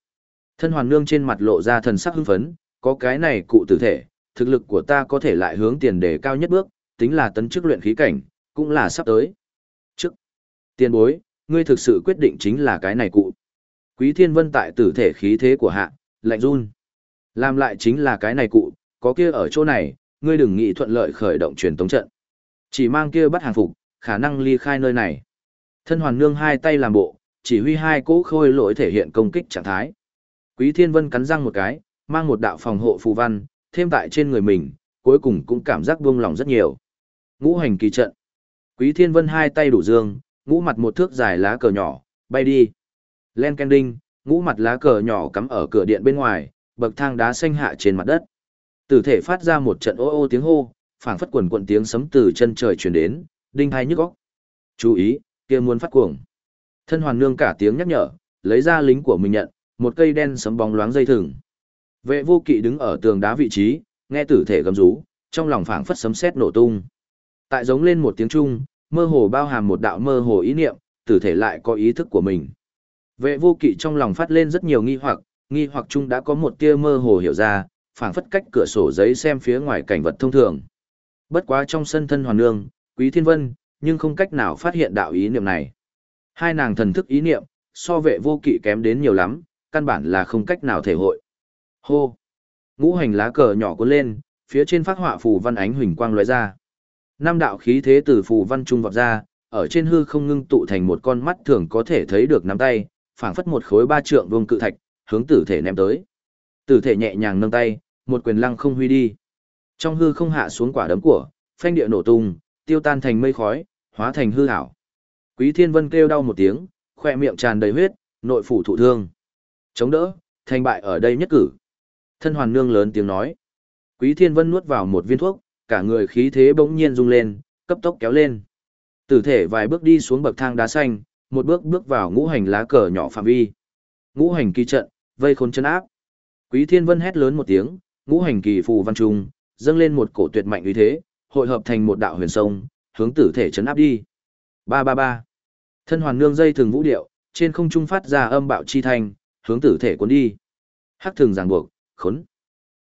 Thân hoàn nương trên mặt lộ ra thần sắc hưng phấn, có cái này cụ tử thể, thực lực của ta có thể lại hướng tiền đề cao nhất bước, tính là tấn chức luyện khí cảnh, cũng là sắp tới. Trước, tiền bối, ngươi thực sự quyết định chính là cái này cụ. Quý thiên vân tại tử thể khí thế của hạ, lạnh run. Làm lại chính là cái này cụ, có kia ở chỗ này, ngươi đừng nghĩ thuận lợi khởi động truyền tống trận. Chỉ mang kia bắt hàng phục, khả năng ly khai nơi này. Thân hoàn nương hai tay làm bộ, chỉ huy hai cỗ khôi lỗi thể hiện công kích trạng thái. Quý Thiên Vân cắn răng một cái, mang một đạo phòng hộ phù văn, thêm tại trên người mình, cuối cùng cũng cảm giác buông lòng rất nhiều. Ngũ hành kỳ trận. Quý Thiên Vân hai tay đủ dương, ngũ mặt một thước dài lá cờ nhỏ, bay đi. Len Kending, ngũ mặt lá cờ nhỏ cắm ở cửa điện bên ngoài, bậc thang đá xanh hạ trên mặt đất. Tử thể phát ra một trận ô ô tiếng hô, phảng phất quần quần tiếng sấm từ chân trời truyền đến, đinh hai nhức óc. Chú ý, kia muốn phát cuồng. Thân hoàn nương cả tiếng nhắc nhở, lấy ra lính của mình nhận, một cây đen sấm bóng loáng dây thừng. Vệ vô kỵ đứng ở tường đá vị trí, nghe tử thể gầm rú, trong lòng phảng phất sấm sét nổ tung. Tại giống lên một tiếng trung, mơ hồ bao hàm một đạo mơ hồ ý niệm, tử thể lại có ý thức của mình. Vệ vô kỵ trong lòng phát lên rất nhiều nghi hoặc, nghi hoặc chung đã có một tia mơ hồ hiểu ra, phảng phất cách cửa sổ giấy xem phía ngoài cảnh vật thông thường. Bất quá trong sân thân hoàn nương, quý thiên vân, nhưng không cách nào phát hiện đạo ý niệm này. Hai nàng thần thức ý niệm, so vệ vô kỵ kém đến nhiều lắm, căn bản là không cách nào thể hội. Hô! Ngũ hành lá cờ nhỏ cuốn lên, phía trên phát họa phù văn ánh huỳnh quang lóe ra. Năm đạo khí thế từ phù văn trung vọt ra, ở trên hư không ngưng tụ thành một con mắt thường có thể thấy được nắm tay, phảng phất một khối ba trượng vuông cự thạch, hướng tử thể ném tới. Tử thể nhẹ nhàng nâng tay, một quyền lăng không huy đi. Trong hư không hạ xuống quả đấm của, phanh địa nổ tung, tiêu tan thành mây khói, hóa thành hư ảo. Quý Thiên Vân kêu đau một tiếng, khỏe miệng tràn đầy huyết, nội phủ thụ thương. Chống đỡ, thành bại ở đây nhất cử. Thân hoàn nương lớn tiếng nói. Quý Thiên Vân nuốt vào một viên thuốc, cả người khí thế bỗng nhiên rung lên, cấp tốc kéo lên. Tử thể vài bước đi xuống bậc thang đá xanh, một bước bước vào ngũ hành lá cờ nhỏ phạm vi. Ngũ hành kỳ trận, vây khốn chân áp. Quý Thiên Vân hét lớn một tiếng, ngũ hành kỳ phù văn trung, dâng lên một cổ tuyệt mạnh uy thế, hội hợp thành một đạo huyền sông, hướng tử thể chấn áp đi. Ba ba ba. Thân hoàn nương dây thường vũ điệu, trên không trung phát ra âm bạo chi thanh, hướng tử thể cuốn đi. Hắc thường giằng buộc, khốn.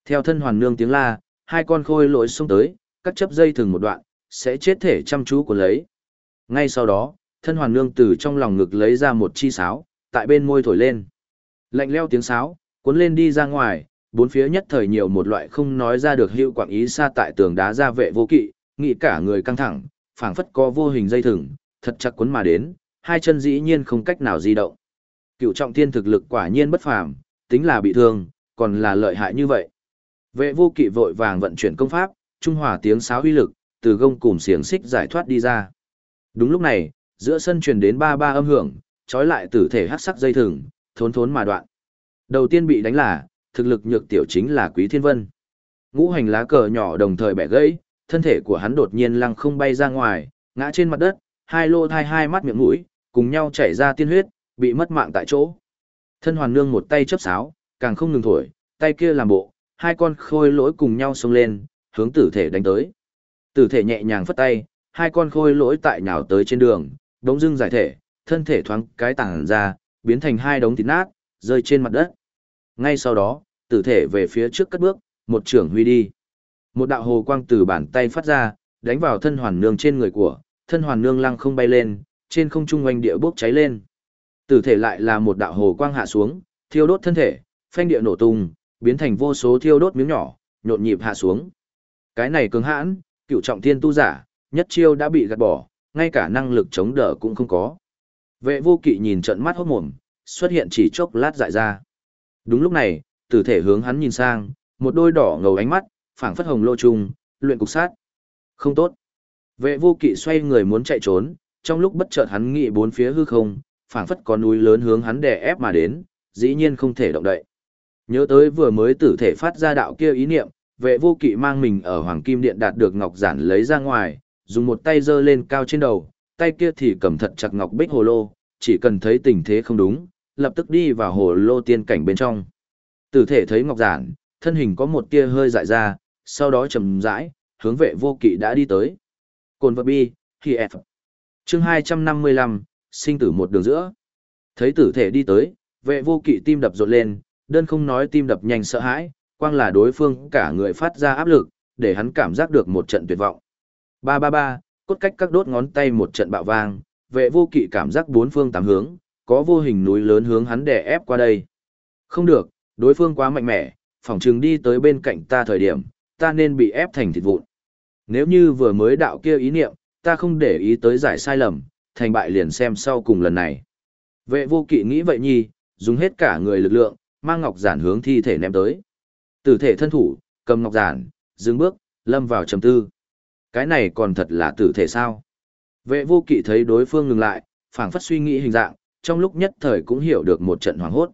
Theo thân hoàn nương tiếng la, hai con khôi lỗi xông tới, cắt chấp dây thường một đoạn, sẽ chết thể chăm chú của lấy. Ngay sau đó, thân hoàn nương từ trong lòng ngực lấy ra một chi sáo, tại bên môi thổi lên. Lạnh leo tiếng sáo, cuốn lên đi ra ngoài, bốn phía nhất thời nhiều một loại không nói ra được hiệu quảng ý xa tại tường đá ra vệ vô kỵ, nghĩ cả người căng thẳng, phảng phất có vô hình dây thừng, thật chặt cuốn mà đến, hai chân dĩ nhiên không cách nào di động. Cựu trọng thiên thực lực quả nhiên bất phàm, tính là bị thương, còn là lợi hại như vậy. Vệ vô kỵ vội vàng vận chuyển công pháp, trung hòa tiếng sáo uy lực, từ gông cùm xiềng xích giải thoát đi ra. Đúng lúc này, giữa sân truyền đến ba ba âm hưởng, trói lại tử thể hắc sắc dây thừng, thốn thốn mà đoạn. Đầu tiên bị đánh là, thực lực nhược tiểu chính là Quý Thiên Vân. Ngũ hành lá cờ nhỏ đồng thời bẻ gãy, thân thể của hắn đột nhiên lăng không bay ra ngoài, ngã trên mặt đất, hai lô thai hai mắt miệng mũi, cùng nhau chảy ra tiên huyết, bị mất mạng tại chỗ. Thân hoàn nương một tay chấp sáo, càng không ngừng thổi, tay kia làm bộ, hai con khôi lỗi cùng nhau xông lên, hướng tử thể đánh tới. Tử thể nhẹ nhàng phất tay, hai con khôi lỗi tại nhào tới trên đường, đống dưng giải thể, thân thể thoáng cái tảng ra, biến thành hai đống thịt nát, rơi trên mặt đất. Ngay sau đó, tử thể về phía trước cất bước, một trưởng huy đi. Một đạo hồ quang từ bàn tay phát ra, đánh vào thân hoàn nương trên người của, thân hoàn nương lăng không bay lên, trên không trung oanh địa bốc cháy lên. Tử thể lại là một đạo hồ quang hạ xuống, thiêu đốt thân thể, phanh địa nổ tung, biến thành vô số thiêu đốt miếng nhỏ, nhộn nhịp hạ xuống. Cái này cứng hãn, cựu trọng thiên tu giả, nhất chiêu đã bị gạt bỏ, ngay cả năng lực chống đỡ cũng không có. Vệ vô kỵ nhìn trận mắt hốt mồm, xuất hiện chỉ chốc lát dại ra. Đúng lúc này, tử thể hướng hắn nhìn sang, một đôi đỏ ngầu ánh mắt, phảng phất hồng lô trùng, luyện cục sát. Không tốt. Vệ vô kỵ xoay người muốn chạy trốn, trong lúc bất chợt hắn nghĩ bốn phía hư không, phảng phất có núi lớn hướng hắn đè ép mà đến, dĩ nhiên không thể động đậy. Nhớ tới vừa mới tử thể phát ra đạo kia ý niệm, vệ vô kỵ mang mình ở Hoàng Kim Điện đạt được ngọc giản lấy ra ngoài, dùng một tay giơ lên cao trên đầu, tay kia thì cầm thật chặt ngọc bích hồ lô, chỉ cần thấy tình thế không đúng, lập tức đi vào hồ lô tiên cảnh bên trong. Tử thể thấy ngọc giản, thân hình có một tia hơi dại ra, sau đó chầm rãi, hướng vệ vô kỵ đã đi tới. Cồn vật bi, khi F. Chương 255, sinh tử một đường giữa. Thấy tử thể đi tới, vệ vô kỵ tim đập rộn lên, đơn không nói tim đập nhanh sợ hãi, quang là đối phương cả người phát ra áp lực, để hắn cảm giác được một trận tuyệt vọng. Ba ba ba, cốt cách các đốt ngón tay một trận bạo vang, vệ vô kỵ cảm giác bốn phương tám hướng, có vô hình núi lớn hướng hắn đè ép qua đây. Không được, đối phương quá mạnh mẽ, phỏng chừng đi tới bên cạnh ta thời điểm, ta nên bị ép thành thịt vụn. Nếu như vừa mới đạo kia ý niệm, ta không để ý tới giải sai lầm, thành bại liền xem sau cùng lần này. Vệ vô kỵ nghĩ vậy nhi, dùng hết cả người lực lượng, mang ngọc giản hướng thi thể ném tới. Tử thể thân thủ, cầm ngọc giản, dừng bước, lâm vào trầm tư. Cái này còn thật là tử thể sao? Vệ vô kỵ thấy đối phương ngừng lại, phảng phất suy nghĩ hình dạng, trong lúc nhất thời cũng hiểu được một trận hoảng hốt.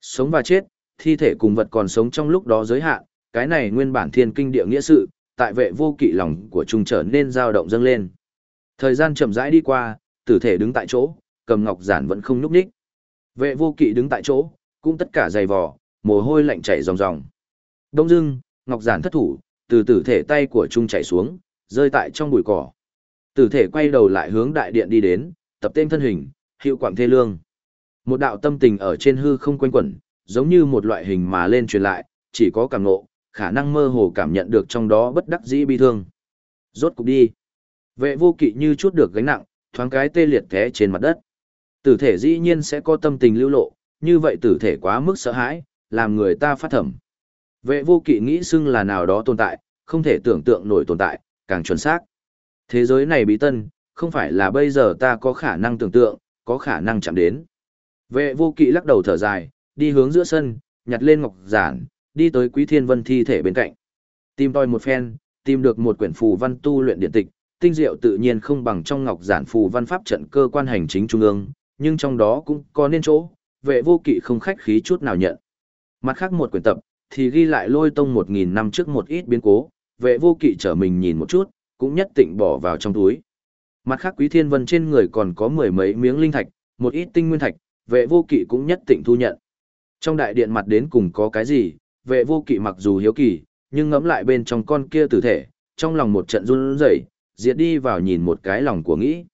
Sống và chết, thi thể cùng vật còn sống trong lúc đó giới hạn, cái này nguyên bản thiên kinh địa nghĩa sự, tại vệ vô kỵ lòng của trung trở nên dao động dâng lên. Thời gian chậm rãi đi qua, tử thể đứng tại chỗ, cầm ngọc giản vẫn không nhúc nhích. Vệ vô kỵ đứng tại chỗ, cũng tất cả dày vò, mồ hôi lạnh chảy ròng ròng. Đông dưng, ngọc giản thất thủ, từ tử thể tay của trung chảy xuống, rơi tại trong bụi cỏ. Tử thể quay đầu lại hướng đại điện đi đến, tập tên thân hình, hiệu quảng thê lương. Một đạo tâm tình ở trên hư không quanh quẩn, giống như một loại hình mà lên truyền lại, chỉ có cảm ngộ, khả năng mơ hồ cảm nhận được trong đó bất đắc dĩ bi thương. Rốt cục đi. Vệ vô kỵ như chút được gánh nặng, thoáng cái tê liệt thế trên mặt đất. Tử thể dĩ nhiên sẽ có tâm tình lưu lộ, như vậy tử thể quá mức sợ hãi, làm người ta phát thẩm. Vệ vô kỵ nghĩ xưng là nào đó tồn tại, không thể tưởng tượng nổi tồn tại, càng chuẩn xác. Thế giới này bí tân, không phải là bây giờ ta có khả năng tưởng tượng, có khả năng chạm đến. Vệ vô kỵ lắc đầu thở dài, đi hướng giữa sân, nhặt lên ngọc giản, đi tới quý thiên vân thi thể bên cạnh. Tìm tòi một phen, tìm được một quyển phù văn tu luyện điện tịch, tinh diệu tự nhiên không bằng trong ngọc giản phù văn pháp trận cơ quan hành chính trung ương, nhưng trong đó cũng có nên chỗ, vệ vô kỵ không khách khí chút nào nhận. Mặt khác một quyển tập, thì ghi lại lôi tông một nghìn năm trước một ít biến cố, vệ vô kỵ trở mình nhìn một chút, cũng nhất định bỏ vào trong túi. Mặt khác Quý Thiên Vân trên người còn có mười mấy miếng linh thạch, một ít tinh nguyên thạch, vệ vô kỵ cũng nhất định thu nhận. Trong đại điện mặt đến cùng có cái gì, vệ vô kỵ mặc dù hiếu kỳ, nhưng ngẫm lại bên trong con kia tử thể, trong lòng một trận run rẩy, diệt đi vào nhìn một cái lòng của nghĩ.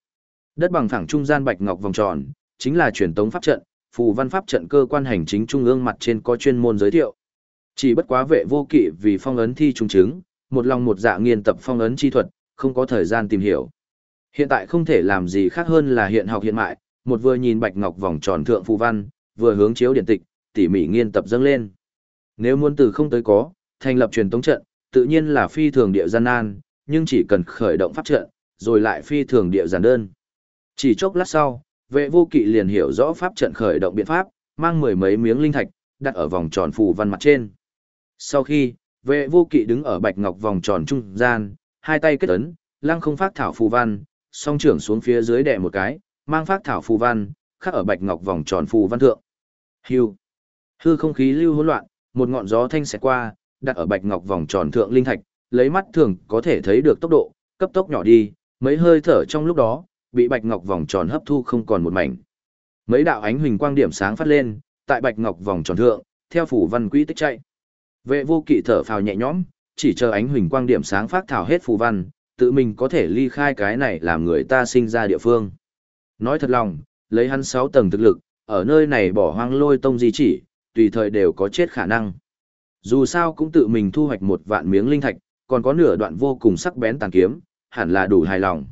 Đất bằng phẳng trung gian bạch ngọc vòng tròn, chính là truyền tống pháp trận, phù văn pháp trận cơ quan hành chính trung ương mặt trên có chuyên môn giới thiệu. Chỉ bất quá vệ vô kỵ vì phong ấn thi trung chứng, một lòng một dạ nghiên tập phong ấn chi thuật, không có thời gian tìm hiểu. Hiện tại không thể làm gì khác hơn là hiện học hiện mại, một vừa nhìn bạch ngọc vòng tròn thượng phù văn, vừa hướng chiếu điện tịch, tỉ mỉ nghiên tập dâng lên. Nếu muốn từ không tới có, thành lập truyền tống trận, tự nhiên là phi thường địa gian nan, nhưng chỉ cần khởi động pháp trận, rồi lại phi thường địa giản đơn. Chỉ chốc lát sau, vệ vô kỵ liền hiểu rõ pháp trận khởi động biện pháp, mang mười mấy miếng linh thạch, đặt ở vòng tròn phù văn mặt trên. Sau khi, vệ vô kỵ đứng ở bạch ngọc vòng tròn trung gian, hai tay kết ấn, lăng không phát thảo phù văn, song trưởng xuống phía dưới đè một cái, mang phát thảo phù văn, khắc ở bạch ngọc vòng tròn phù văn thượng. Hưu. Hư không khí lưu hỗn loạn, một ngọn gió thanh sẽ qua, đặt ở bạch ngọc vòng tròn thượng linh thạch, lấy mắt thường có thể thấy được tốc độ, cấp tốc nhỏ đi, mấy hơi thở trong lúc đó, bị bạch ngọc vòng tròn hấp thu không còn một mảnh. Mấy đạo ánh huỳnh quang điểm sáng phát lên, tại bạch ngọc vòng tròn thượng, theo phủ văn quỹ tích chạy. Vệ vô kỵ thở phào nhẹ nhõm, chỉ chờ ánh huỳnh quang điểm sáng phát thảo hết phù văn, tự mình có thể ly khai cái này làm người ta sinh ra địa phương. Nói thật lòng, lấy hắn 6 tầng thực lực, ở nơi này bỏ hoang lôi tông di chỉ, tùy thời đều có chết khả năng. Dù sao cũng tự mình thu hoạch một vạn miếng linh thạch, còn có nửa đoạn vô cùng sắc bén tàn kiếm, hẳn là đủ hài lòng.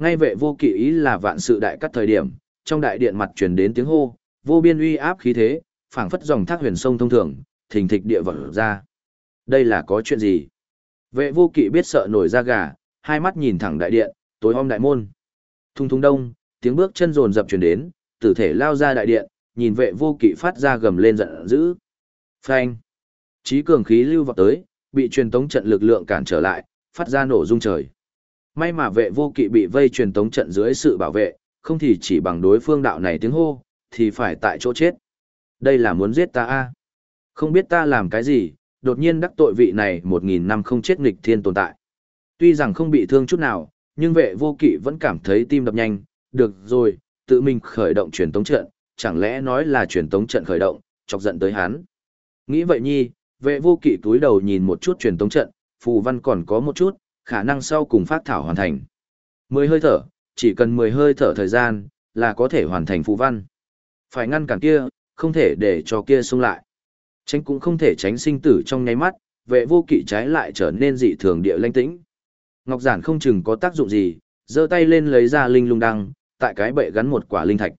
Ngay vệ vô kỵ ý là vạn sự đại cắt thời điểm, trong đại điện mặt truyền đến tiếng hô, vô biên uy áp khí thế, phảng phất dòng thác huyền sông thông thường, thình thịch địa vật ra. Đây là có chuyện gì? Vệ vô kỵ biết sợ nổi da gà, hai mắt nhìn thẳng đại điện, tối om đại môn. Thung thung đông, tiếng bước chân rồn dập truyền đến, tử thể lao ra đại điện, nhìn vệ vô kỵ phát ra gầm lên giận dữ. Phanh! Chí cường khí lưu vào tới, bị truyền tống trận lực lượng cản trở lại, phát ra nổ rung trời. May mà vệ vô kỵ bị vây truyền tống trận dưới sự bảo vệ, không thì chỉ bằng đối phương đạo này tiếng hô, thì phải tại chỗ chết. Đây là muốn giết ta a Không biết ta làm cái gì, đột nhiên đắc tội vị này một nghìn năm không chết nghịch thiên tồn tại. Tuy rằng không bị thương chút nào, nhưng vệ vô kỵ vẫn cảm thấy tim đập nhanh, được rồi, tự mình khởi động truyền tống trận, chẳng lẽ nói là truyền tống trận khởi động, chọc giận tới hắn. Nghĩ vậy nhi, vệ vô kỵ túi đầu nhìn một chút truyền tống trận, phù văn còn có một chút, khả năng sau cùng phát thảo hoàn thành. Mười hơi thở, chỉ cần mười hơi thở thời gian, là có thể hoàn thành phù văn. Phải ngăn cản kia, không thể để cho kia xông lại. Tránh cũng không thể tránh sinh tử trong nháy mắt, vệ vô kỵ trái lại trở nên dị thường địa lanh tĩnh. Ngọc giản không chừng có tác dụng gì, giơ tay lên lấy ra linh lung đăng, tại cái bệ gắn một quả linh thạch.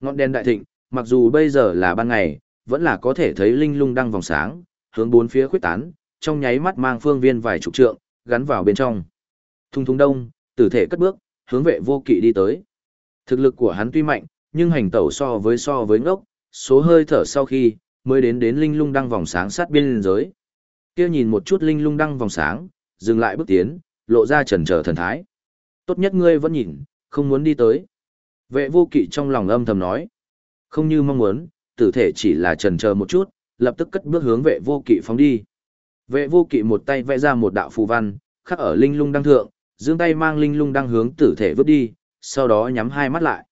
Ngọn đèn đại thịnh, mặc dù bây giờ là ban ngày, vẫn là có thể thấy linh lung đăng vòng sáng, hướng bốn phía khuyết tán, trong nháy mắt mang phương viên vài chục trượng, gắn vào bên trong. Thung thung đông, tử thể cất bước, hướng vệ vô kỵ đi tới. Thực lực của hắn tuy mạnh, nhưng hành tẩu so với so với ngốc, số hơi thở sau khi, mới đến đến linh lung đăng vòng sáng sát biên giới. Kia nhìn một chút linh lung đăng vòng sáng, dừng lại bước tiến, lộ ra trần trở thần thái. Tốt nhất ngươi vẫn nhìn, không muốn đi tới. Vệ vô kỵ trong lòng âm thầm nói. Không như mong muốn, tử thể chỉ là trần chờ một chút, lập tức cất bước hướng vệ vô kỵ phóng đi. Vệ vô kỵ một tay vẽ ra một đạo phù văn, khắc ở linh lung đăng thượng, giương tay mang linh lung đăng hướng tử thể vứt đi, sau đó nhắm hai mắt lại.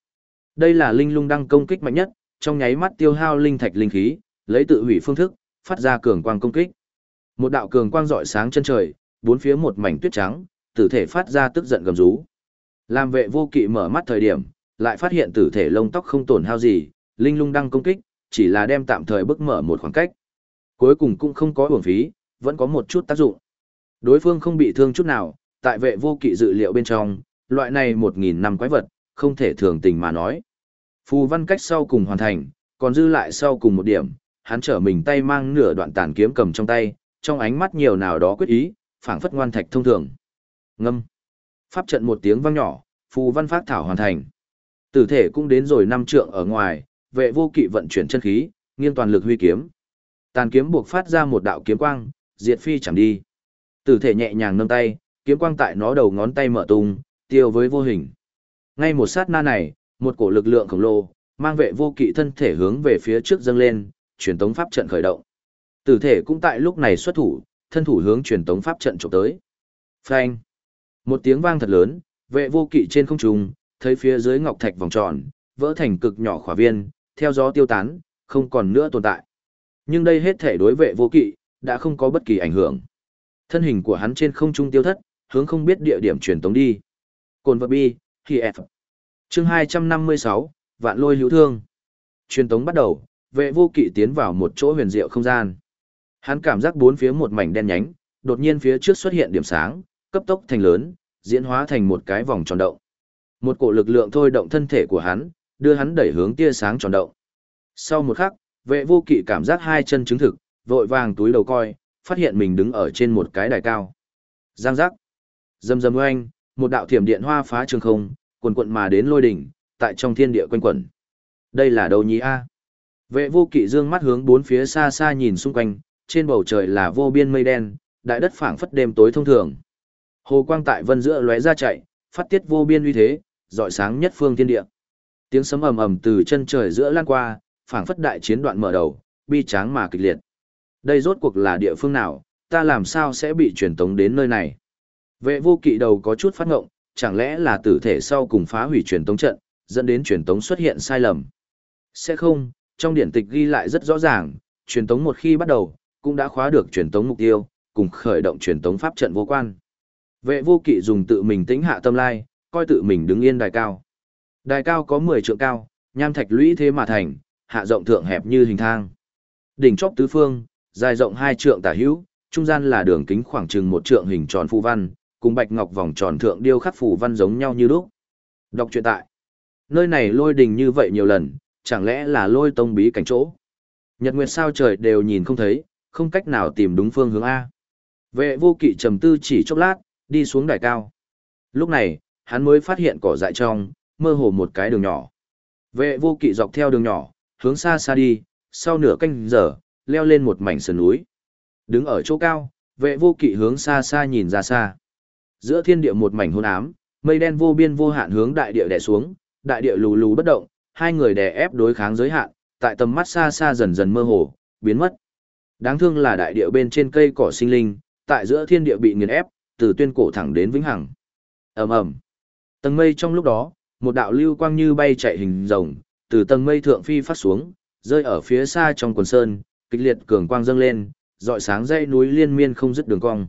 Đây là linh lung đăng công kích mạnh nhất, trong nháy mắt tiêu hao linh thạch linh khí, lấy tự hủy phương thức, phát ra cường quang công kích. Một đạo cường quang rọi sáng chân trời, bốn phía một mảnh tuyết trắng, tử thể phát ra tức giận gầm rú. Làm vệ vô kỵ mở mắt thời điểm, lại phát hiện tử thể lông tóc không tổn hao gì, linh lung đăng công kích, chỉ là đem tạm thời bức mở một khoảng cách. Cuối cùng cũng không có uổng phí, vẫn có một chút tác dụng. Đối phương không bị thương chút nào, tại vệ vô kỵ dự liệu bên trong, loại này một nghìn năm quái vật, không thể thường tình mà nói. Phù văn cách sau cùng hoàn thành, còn dư lại sau cùng một điểm, hắn trở mình tay mang nửa đoạn tàn kiếm cầm trong tay, trong ánh mắt nhiều nào đó quyết ý, phảng phất ngoan thạch thông thường. Ngâm. Pháp trận một tiếng vang nhỏ, phù văn phát thảo hoàn thành. Tử thể cũng đến rồi năm trượng ở ngoài, vệ vô kỵ vận chuyển chân khí, nghiêng toàn lực huy kiếm. Tàn kiếm buộc phát ra một đạo kiếm quang, diệt phi chẳng đi. Tử thể nhẹ nhàng nâng tay, kiếm quang tại nó đầu ngón tay mở tung, tiêu với vô hình. Ngay một sát na này, một cổ lực lượng khổng lồ, mang vệ vô kỵ thân thể hướng về phía trước dâng lên, truyền tống pháp trận khởi động. Tử thể cũng tại lúc này xuất thủ, thân thủ hướng truyền tống pháp trận chụp tới. Phanh! Một tiếng vang thật lớn, vệ vô kỵ trên không trung, thấy phía dưới ngọc thạch vòng tròn, vỡ thành cực nhỏ khỏa viên, theo gió tiêu tán, không còn nữa tồn tại. Nhưng đây hết thể đối vệ vô kỵ, đã không có bất kỳ ảnh hưởng. Thân hình của hắn trên không trung tiêu thất, hướng không biết địa điểm truyền tống đi. Cồn vật bi, thì F. Chương 256, Vạn lôi hữu thương. Truyền tống bắt đầu, vệ vô kỵ tiến vào một chỗ huyền diệu không gian. Hắn cảm giác bốn phía một mảnh đen nhánh, đột nhiên phía trước xuất hiện điểm sáng, cấp tốc thành lớn, diễn hóa thành một cái vòng tròn động. Một cổ lực lượng thôi động thân thể của hắn, đưa hắn đẩy hướng tia sáng tròn động. Sau một khắc, vệ vô kỵ cảm giác hai chân chứng thực, vội vàng túi đầu coi, phát hiện mình đứng ở trên một cái đài cao. Giang giác. Dầm dầm oanh, một đạo thiểm điện hoa phá trường không, quần quận mà đến lôi đỉnh, tại trong thiên địa quanh quẩn. Đây là đâu nhí a? Vệ vô kỵ dương mắt hướng bốn phía xa xa nhìn xung quanh, trên bầu trời là vô biên mây đen, đại đất phảng phất đêm tối thông thường. Hồ quang tại vân giữa lóe ra chạy, phát tiết vô biên uy thế, rọi sáng nhất phương thiên địa. Tiếng sấm ầm ầm từ chân trời giữa lan qua, phảng phất đại chiến đoạn mở đầu, bi tráng mà kịch liệt. Đây rốt cuộc là địa phương nào, ta làm sao sẽ bị truyền tống đến nơi này? Vệ vô kỵ đầu có chút phát ngộng, chẳng lẽ là tử thể sau cùng phá hủy truyền tống trận, dẫn đến truyền tống xuất hiện sai lầm? Sẽ không, trong điển tịch ghi lại rất rõ ràng, truyền tống một khi bắt đầu, cũng đã khóa được truyền tống mục tiêu, cùng khởi động truyền tống pháp trận vô quan. Vệ vô kỵ dùng tự mình tĩnh hạ tâm lai, coi tự mình đứng yên đài cao. Đài cao có 10 trượng cao, nham thạch lũy thế mà thành, hạ rộng thượng hẹp như hình thang. Đỉnh chóp tứ phương, dài rộng 2 trượng tả hữu, trung gian là đường kính khoảng chừng một trượng hình tròn phù văn, cùng bạch ngọc vòng tròn thượng điêu khắc phù văn giống nhau như lúc. Đọc truyện tại. Nơi này lôi đình như vậy nhiều lần, chẳng lẽ là lôi tông bí cảnh chỗ. Nhật nguyệt sao trời đều nhìn không thấy, không cách nào tìm đúng phương hướng A. Vệ vô kỵ trầm tư chỉ chốc lát, đi xuống đài cao. Lúc này, hắn mới phát hiện cỏ dại trong, mơ hồ một cái đường nhỏ. Vệ vô kỵ dọc theo đường nhỏ, hướng xa xa đi, sau nửa canh giờ, leo lên một mảnh sườn núi. Đứng ở chỗ cao, vệ vô kỵ hướng xa xa nhìn ra xa. Giữa thiên địa một mảnh hôn ám, mây đen vô biên vô hạn hướng đại địa đè xuống, đại địa lù lù bất động, hai người đè ép đối kháng giới hạn, tại tầm mắt xa xa dần dần mơ hồ, biến mất. Đáng thương là đại địa bên trên cây cỏ sinh linh, tại giữa thiên địa bị nghiền ép, từ tuyên cổ thẳng đến vĩnh hằng. Ầm ầm. Tầng mây trong lúc đó, một đạo lưu quang như bay chạy hình rồng, từ tầng mây thượng phi phát xuống, rơi ở phía xa trong quần sơn, kịch liệt cường quang dâng lên, dọi sáng dãy núi liên miên không dứt đường cong.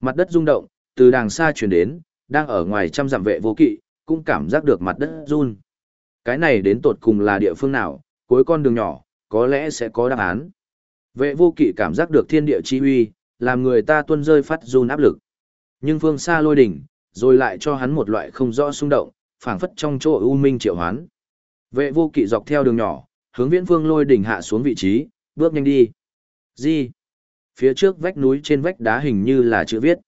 Mặt đất rung động, từ đàng xa truyền đến, đang ở ngoài trăm dặm vệ vô kỵ, cũng cảm giác được mặt đất run. Cái này đến tột cùng là địa phương nào, cuối con đường nhỏ, có lẽ sẽ có đáp án. Vệ vô kỵ cảm giác được thiên địa chi uy, làm người ta tuôn rơi phát run áp lực. Nhưng phương xa lôi đỉnh, rồi lại cho hắn một loại không rõ xung động, phảng phất trong chỗ u minh triệu hoán. Vệ vô kỵ dọc theo đường nhỏ, hướng viễn phương lôi đỉnh hạ xuống vị trí, bước nhanh đi. Gì? Phía trước vách núi trên vách đá hình như là chữ viết.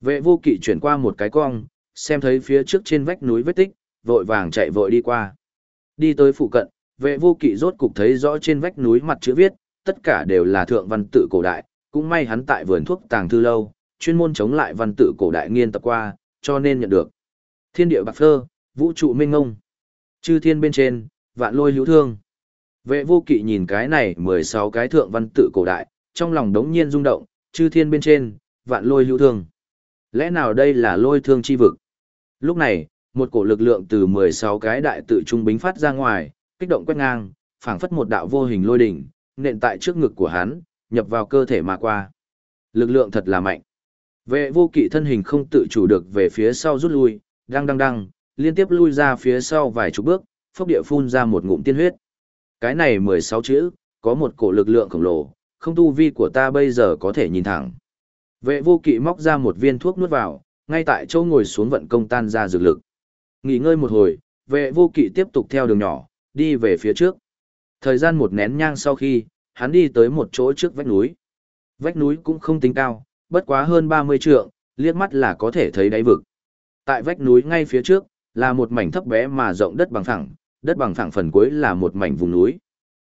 Vệ vô kỵ chuyển qua một cái cong, xem thấy phía trước trên vách núi vết tích, vội vàng chạy vội đi qua. Đi tới phụ cận, vệ vô kỵ rốt cục thấy rõ trên vách núi mặt chữ viết, tất cả đều là thượng văn tự cổ đại, cũng may hắn tại vườn thuốc tàng thư lâu, chuyên môn chống lại văn tự cổ đại nghiên tập qua, cho nên nhận được. Thiên địa bạc phơ, vũ trụ minh ngông. Chư thiên bên trên, vạn lôi hữu thương. Vệ vô kỵ nhìn cái này 16 cái thượng văn tự cổ đại, trong lòng đống nhiên rung động, chư thiên bên trên, vạn lôi lưu thương. Lẽ nào đây là lôi thương chi vực? Lúc này, một cổ lực lượng từ 16 cái đại tự trung bính phát ra ngoài, kích động quét ngang, phảng phất một đạo vô hình lôi đỉnh, nện tại trước ngực của hắn, nhập vào cơ thể mà qua. Lực lượng thật là mạnh. Vệ vô kỵ thân hình không tự chủ được về phía sau rút lui, đang đang đang, liên tiếp lui ra phía sau vài chục bước, phốc địa phun ra một ngụm tiên huyết. Cái này 16 chữ, có một cổ lực lượng khổng lồ, không tu vi của ta bây giờ có thể nhìn thẳng. Vệ vô kỵ móc ra một viên thuốc nuốt vào, ngay tại chỗ ngồi xuống vận công tan ra dược lực. Nghỉ ngơi một hồi, vệ vô kỵ tiếp tục theo đường nhỏ, đi về phía trước. Thời gian một nén nhang sau khi, hắn đi tới một chỗ trước vách núi. Vách núi cũng không tính cao, bất quá hơn 30 trượng, liếc mắt là có thể thấy đáy vực. Tại vách núi ngay phía trước, là một mảnh thấp bé mà rộng đất bằng phẳng, đất bằng phẳng phần cuối là một mảnh vùng núi.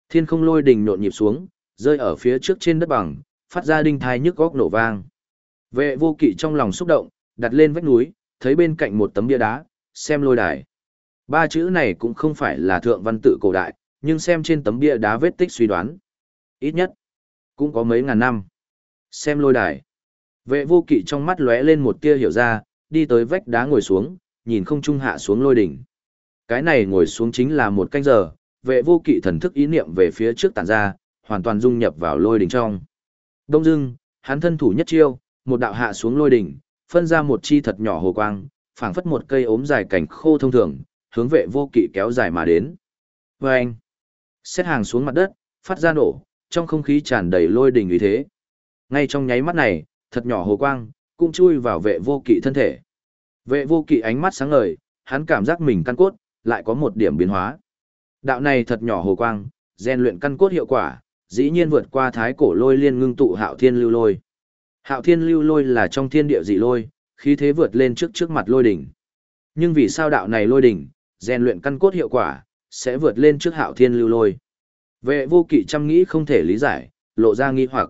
Thiên không lôi đình nộn nhịp xuống, rơi ở phía trước trên đất bằng, phát ra đinh thai nhức góc nổ vang. Vệ vô kỵ trong lòng xúc động, đặt lên vách núi, thấy bên cạnh một tấm bia đá, xem lôi đài. Ba chữ này cũng không phải là thượng văn tự cổ đại, nhưng xem trên tấm bia đá vết tích suy đoán. Ít nhất, cũng có mấy ngàn năm. Xem lôi đài. Vệ vô kỵ trong mắt lóe lên một tia hiểu ra, đi tới vách đá ngồi xuống, nhìn không trung hạ xuống lôi đỉnh. Cái này ngồi xuống chính là một canh giờ, vệ vô kỵ thần thức ý niệm về phía trước tản ra, hoàn toàn dung nhập vào lôi đỉnh trong. Đông dưng, hắn thân thủ nhất chiêu, một đạo hạ xuống lôi đỉnh, phân ra một chi thật nhỏ hồ quang, phảng phất một cây ốm dài cảnh khô thông thường, hướng vệ vô kỵ kéo dài mà đến. Và anh, xét hàng xuống mặt đất, phát ra nổ, trong không khí tràn đầy lôi đỉnh uy thế. Ngay trong nháy mắt này, thật nhỏ hồ quang, cũng chui vào vệ vô kỵ thân thể. Vệ vô kỵ ánh mắt sáng ngời, hắn cảm giác mình căn cốt, lại có một điểm biến hóa. Đạo này thật nhỏ hồ quang, rèn luyện căn cốt hiệu quả, dĩ nhiên vượt qua thái cổ lôi liên ngưng tụ hạo thiên lưu lôi. Hạo thiên lưu lôi là trong thiên địa dị lôi, khí thế vượt lên trước trước mặt lôi đỉnh. Nhưng vì sao đạo này lôi đỉnh, rèn luyện căn cốt hiệu quả, sẽ vượt lên trước hạo thiên lưu lôi. Vệ vô kỵ chăm nghĩ không thể lý giải, lộ ra nghi hoặc.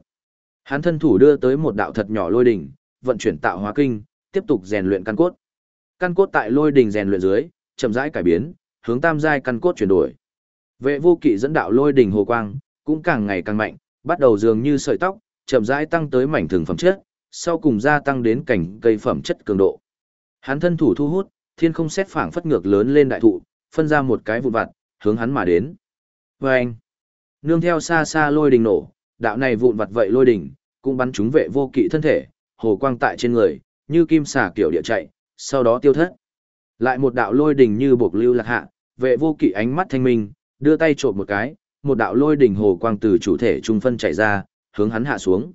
Hắn thân thủ đưa tới một đạo thật nhỏ lôi đỉnh, vận chuyển tạo hóa kinh, tiếp tục rèn luyện căn cốt. Căn cốt tại lôi đỉnh rèn luyện dưới, chậm rãi cải biến, hướng tam giai căn cốt chuyển đổi. Vệ vô kỵ dẫn đạo lôi đỉnh hồ quang, cũng càng ngày càng mạnh, bắt đầu dường như sợi tóc, chậm rãi tăng tới mảnh thường phẩm chất, sau cùng gia tăng đến cảnh cây phẩm chất cường độ. Hắn thân thủ thu hút, thiên không xét phảng phất ngược lớn lên đại thụ, phân ra một cái vụn vặt, hướng hắn mà đến. Và anh, nương theo xa xa lôi đình nổ, đạo này vụn vặt vậy lôi đình, cũng bắn trúng vệ vô kỵ thân thể, hồ quang tại trên người, như kim xà kiểu địa chạy, sau đó tiêu thất. Lại một đạo lôi đình như buộc lưu lạc hạ, vệ vô kỵ ánh mắt thanh minh, đưa tay trộm một cái, một đạo lôi đình hồ quang từ chủ thể trung phân chạy ra, hướng hắn hạ xuống.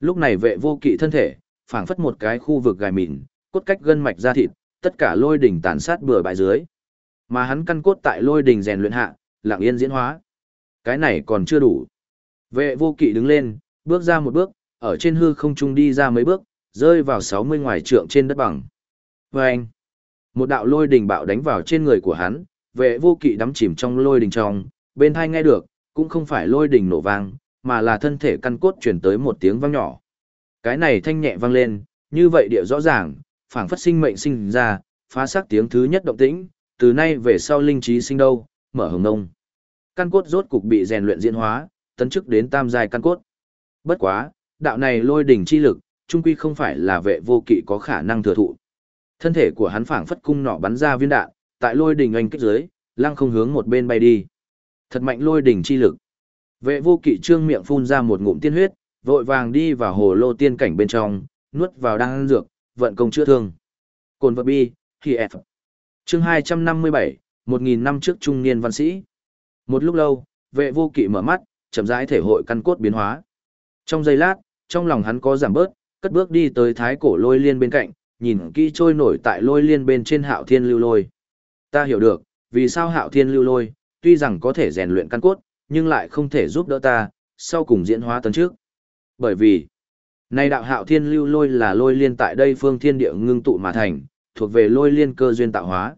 Lúc này vệ vô kỵ thân thể, phảng phất một cái khu vực gài mịn, cốt cách gân mạch ra thịt, tất cả lôi đỉnh tàn sát bừa bãi dưới. Mà hắn căn cốt tại lôi đỉnh rèn luyện hạ, lặng yên diễn hóa. Cái này còn chưa đủ. Vệ vô kỵ đứng lên, bước ra một bước, ở trên hư không trung đi ra mấy bước, rơi vào 60 ngoài trượng trên đất bằng. Và anh, một đạo lôi đình bạo đánh vào trên người của hắn, vệ vô kỵ đắm chìm trong lôi đình trong, bên thai nghe được, cũng không phải lôi đình nổ vang, mà là thân thể căn cốt chuyển tới một tiếng vang nhỏ. Cái này thanh nhẹ vang lên, như vậy địa rõ ràng, phảng phất sinh mệnh sinh ra, phá xác tiếng thứ nhất động tĩnh, từ nay về sau linh trí sinh đâu, mở hồng nông. Căn cốt rốt cục bị rèn luyện diễn hóa, tấn chức đến tam giai căn cốt. Bất quá, đạo này lôi đỉnh chi lực, trung quy không phải là vệ vô kỵ có khả năng thừa thụ. Thân thể của hắn phảng phất cung nỏ bắn ra viên đạn, tại lôi đỉnh anh kích dưới, lăng không hướng một bên bay đi. Thật mạnh lôi đỉnh chi lực. Vệ vô kỵ trương miệng phun ra một ngụm tiên huyết, vội vàng đi vào hồ lô tiên cảnh bên trong, nuốt vào đan dược, vận công chữa thương. Cồn vật bi, khi F. Chương 257, 1.000 năm trước trung niên văn sĩ. Một lúc lâu, vệ vô kỵ mở mắt, chậm rãi thể hội căn cốt biến hóa. Trong giây lát, trong lòng hắn có giảm bớt, cất bước đi tới thái cổ lôi liên bên cạnh, nhìn kỹ trôi nổi tại lôi liên bên trên hạo thiên lưu lôi. Ta hiểu được, vì sao hạo thiên lưu lôi, tuy rằng có thể rèn luyện căn cốt, nhưng lại không thể giúp đỡ ta, sau cùng diễn hóa tấn trước. Bởi vì, nay đạo hạo thiên lưu lôi là lôi liên tại đây phương thiên địa ngưng tụ mà thành, thuộc về lôi liên cơ duyên tạo hóa.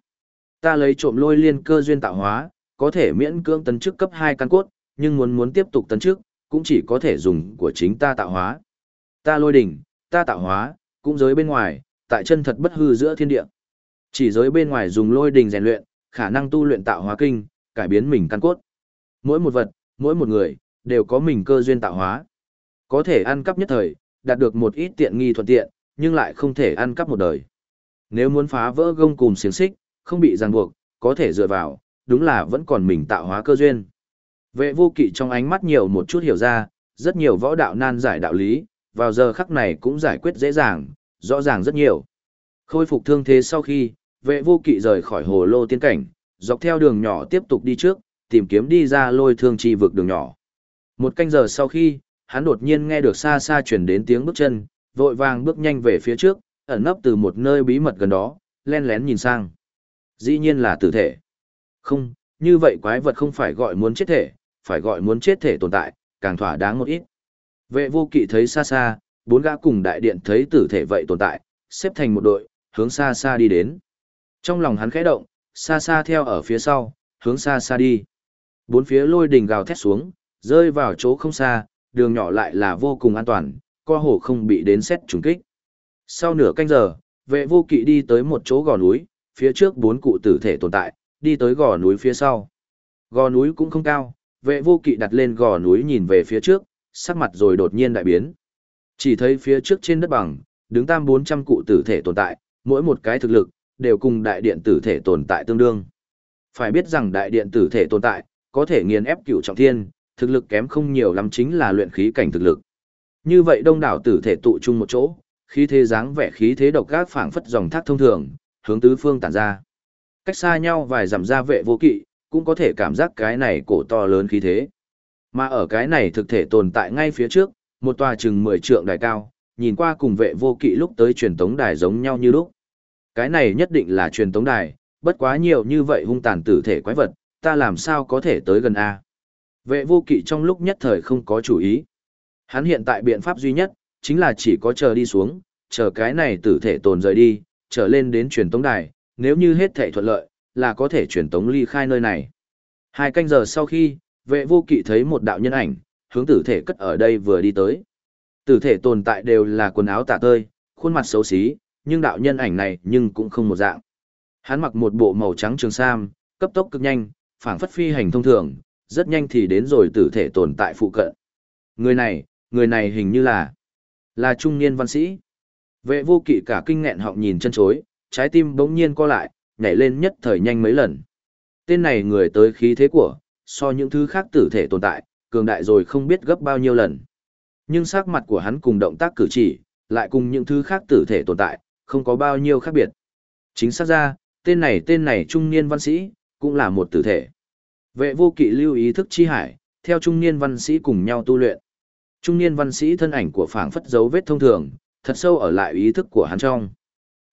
Ta lấy trộm lôi liên cơ duyên tạo hóa, có thể miễn cưỡng tấn chức cấp 2 căn cốt, nhưng muốn muốn tiếp tục tấn chức, cũng chỉ có thể dùng của chính ta tạo hóa. Ta lôi đỉnh, ta tạo hóa, cũng giới bên ngoài, tại chân thật bất hư giữa thiên địa. Chỉ giới bên ngoài dùng lôi đình rèn luyện, khả năng tu luyện tạo hóa kinh, cải biến mình căn cốt. Mỗi một vật, mỗi một người, đều có mình cơ duyên tạo hóa. Có thể ăn cắp nhất thời, đạt được một ít tiện nghi thuận tiện, nhưng lại không thể ăn cắp một đời. Nếu muốn phá vỡ gông cùm xiềng xích, không bị ràng buộc, có thể dựa vào, đúng là vẫn còn mình tạo hóa cơ duyên. Vệ vô kỵ trong ánh mắt nhiều một chút hiểu ra, rất nhiều võ đạo nan giải đạo lý, vào giờ khắc này cũng giải quyết dễ dàng, rõ ràng rất nhiều. Khôi phục thương thế sau khi, vệ vô kỵ rời khỏi hồ lô tiên cảnh, dọc theo đường nhỏ tiếp tục đi trước, tìm kiếm đi ra lôi thương chi vực đường nhỏ. Một canh giờ sau khi, hắn đột nhiên nghe được xa xa chuyển đến tiếng bước chân, vội vàng bước nhanh về phía trước, ẩn nấp từ một nơi bí mật gần đó, len lén nhìn sang. Dĩ nhiên là tử thể. Không, như vậy quái vật không phải gọi muốn chết thể, phải gọi muốn chết thể tồn tại, càng thỏa đáng một ít. Vệ vô kỵ thấy xa xa, bốn gã cùng đại điện thấy tử thể vậy tồn tại, xếp thành một đội, hướng xa xa đi đến. Trong lòng hắn khẽ động, xa xa theo ở phía sau, hướng xa xa đi. Bốn phía lôi đình gào thét xuống, rơi vào chỗ không xa, đường nhỏ lại là vô cùng an toàn, co hồ không bị đến xét trùng kích. Sau nửa canh giờ, vệ vô kỵ đi tới một chỗ gò núi, phía trước bốn cụ tử thể tồn tại, đi tới gò núi phía sau. Gò núi cũng không cao, vệ vô kỵ đặt lên gò núi nhìn về phía trước, sắc mặt rồi đột nhiên đại biến. Chỉ thấy phía trước trên đất bằng, đứng tam bốn trăm cụ tử thể tồn tại, mỗi một cái thực lực, đều cùng đại điện tử thể tồn tại tương đương. Phải biết rằng đại điện tử thể tồn tại, có thể nghiền ép cửu trọng thiên, thực lực kém không nhiều lắm chính là luyện khí cảnh thực lực. Như vậy đông đảo tử thể tụ chung một chỗ, khí thế dáng vẻ khí thế độc ác phảng phất dòng thác thông thường, hướng tứ phương tản ra. Cách xa nhau vài dặm ra vệ vô kỵ, cũng có thể cảm giác cái này cổ to lớn khí thế. Mà ở cái này thực thể tồn tại ngay phía trước, một tòa chừng 10 trượng đài cao, nhìn qua cùng vệ vô kỵ lúc tới truyền tống đài giống nhau như lúc. Cái này nhất định là truyền tống đài, bất quá nhiều như vậy hung tàn tử thể quái vật, ta làm sao có thể tới gần A. Vệ vô kỵ trong lúc nhất thời không có chủ ý. Hắn hiện tại biện pháp duy nhất, chính là chỉ có chờ đi xuống, chờ cái này tử thể tồn rời đi, trở lên đến truyền tống đài, nếu như hết thể thuận lợi, là có thể truyền tống ly khai nơi này. Hai canh giờ sau khi, vệ vô kỵ thấy một đạo nhân ảnh, hướng tử thể cất ở đây vừa đi tới. Tử thể tồn tại đều là quần áo tả tơi, khuôn mặt xấu xí, nhưng đạo nhân ảnh này nhưng cũng không một dạng. Hắn mặc một bộ màu trắng trường sam, cấp tốc cực nhanh, phảng phất phi hành thông thường, rất nhanh thì đến rồi tử thể tồn tại phụ cận. Người này, người này hình như là là trung niên văn sĩ. Vệ vô kỵ cả kinh nghẹn họng nhìn chân chối, trái tim bỗng nhiên co lại, nhảy lên nhất thời nhanh mấy lần. Tên này người tới khí thế của, so những thứ khác tử thể tồn tại, cường đại rồi không biết gấp bao nhiêu lần. Nhưng sắc mặt của hắn cùng động tác cử chỉ, lại cùng những thứ khác tử thể tồn tại, không có bao nhiêu khác biệt. Chính xác ra, tên này tên này trung niên văn sĩ, cũng là một tử thể. Vệ vô kỵ lưu ý thức chi hải, theo trung niên văn sĩ cùng nhau tu luyện. Trung niên văn sĩ thân ảnh của phảng phất dấu vết thông thường, thật sâu ở lại ý thức của hắn trong.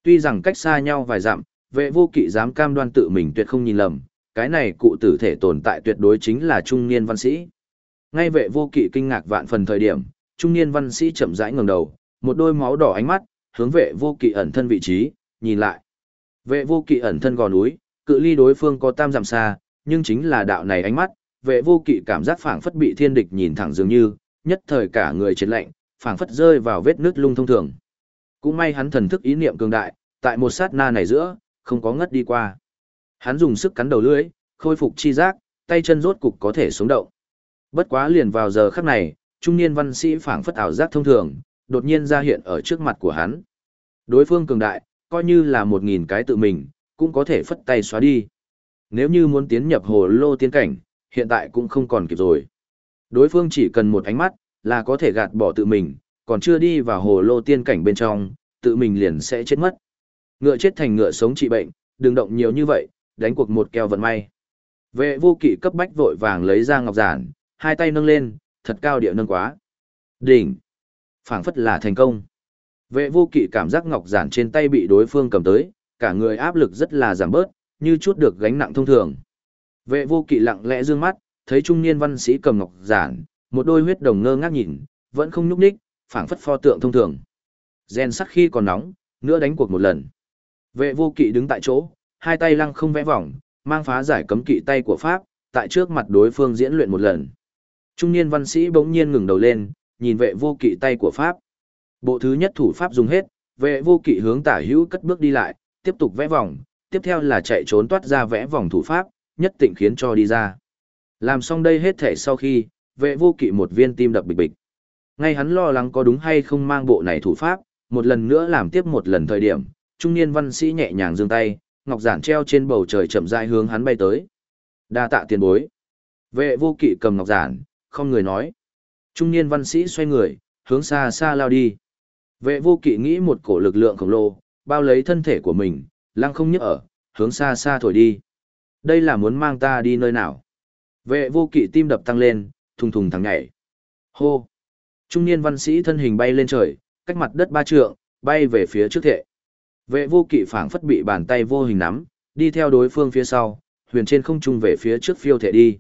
Tuy rằng cách xa nhau vài dặm, vệ vô kỵ dám cam đoan tự mình tuyệt không nhìn lầm, cái này cụ tử thể tồn tại tuyệt đối chính là trung niên văn sĩ. Ngay vệ vô kỵ kinh ngạc vạn phần thời điểm, trung niên văn sĩ chậm rãi ngẩng đầu, một đôi máu đỏ ánh mắt, hướng vệ vô kỵ ẩn thân vị trí, nhìn lại. Vệ vô kỵ ẩn thân gò núi, cự ly đối phương có tam dặm xa, nhưng chính là đạo này ánh mắt, vệ vô kỵ cảm giác phảng phất bị thiên địch nhìn thẳng dường như, nhất thời cả người chết lạnh, phảng phất rơi vào vết nứt lung thông thường. Cũng may hắn thần thức ý niệm cường đại, tại một sát na này giữa, không có ngất đi qua. Hắn dùng sức cắn đầu lưỡi, khôi phục chi giác, tay chân rốt cục có thể sống động. Bất quá liền vào giờ khắc này, trung niên văn sĩ phảng phất ảo giác thông thường, đột nhiên ra hiện ở trước mặt của hắn. Đối phương cường đại, coi như là một nghìn cái tự mình, cũng có thể phất tay xóa đi. Nếu như muốn tiến nhập hồ lô tiến cảnh, hiện tại cũng không còn kịp rồi. Đối phương chỉ cần một ánh mắt, là có thể gạt bỏ tự mình, còn chưa đi vào hồ lô tiên cảnh bên trong, tự mình liền sẽ chết mất. Ngựa chết thành ngựa sống trị bệnh, đừng động nhiều như vậy, đánh cuộc một keo vận may. Vệ vô kỵ cấp bách vội vàng lấy ra ngọc giản, hai tay nâng lên, thật cao địa nâng quá. Đỉnh! phảng phất là thành công. Vệ vô kỵ cảm giác ngọc giản trên tay bị đối phương cầm tới, cả người áp lực rất là giảm bớt, như chút được gánh nặng thông thường. Vệ vô kỵ lặng lẽ dương mắt, thấy trung niên văn sĩ cầm ngọc giản, một đôi huyết đồng ngơ ngác nhìn, vẫn không nhúc nhích, phảng phất pho tượng thông thường. Gen sắt khi còn nóng, nữa đánh cuộc một lần. Vệ vô kỵ đứng tại chỗ, hai tay lăng không vẽ vòng, mang phá giải cấm kỵ tay của Pháp, tại trước mặt đối phương diễn luyện một lần. Trung niên văn sĩ bỗng nhiên ngừng đầu lên, nhìn vệ vô kỵ tay của Pháp. Bộ thứ nhất thủ Pháp dùng hết, vệ vô kỵ hướng tả hữu cất bước đi lại, tiếp tục vẽ vòng, tiếp theo là chạy trốn toát ra vẽ vòng thủ Pháp, nhất tịnh khiến cho đi ra. Làm xong đây hết thể sau khi, vệ vô kỵ một viên tim đập bịch bịch. Ngay hắn lo lắng có đúng hay không mang bộ này thủ pháp, một lần nữa làm tiếp một lần thời điểm, trung niên văn sĩ nhẹ nhàng giương tay, ngọc giản treo trên bầu trời chậm rãi hướng hắn bay tới. Đa tạ tiền bối. Vệ vô kỵ cầm ngọc giản, không người nói. Trung niên văn sĩ xoay người, hướng xa xa lao đi. Vệ vô kỵ nghĩ một cổ lực lượng khổng lồ, bao lấy thân thể của mình, lăng không nhấc ở, hướng xa xa thổi đi. Đây là muốn mang ta đi nơi nào? Vệ vô kỵ tim đập tăng lên, thùng thùng thẳng nhảy. Hô! Trung niên văn sĩ thân hình bay lên trời, cách mặt đất ba trượng, bay về phía trước thệ. Vệ vô kỵ phảng phất bị bàn tay vô hình nắm, đi theo đối phương phía sau, huyền trên không trung về phía trước phiêu thể đi.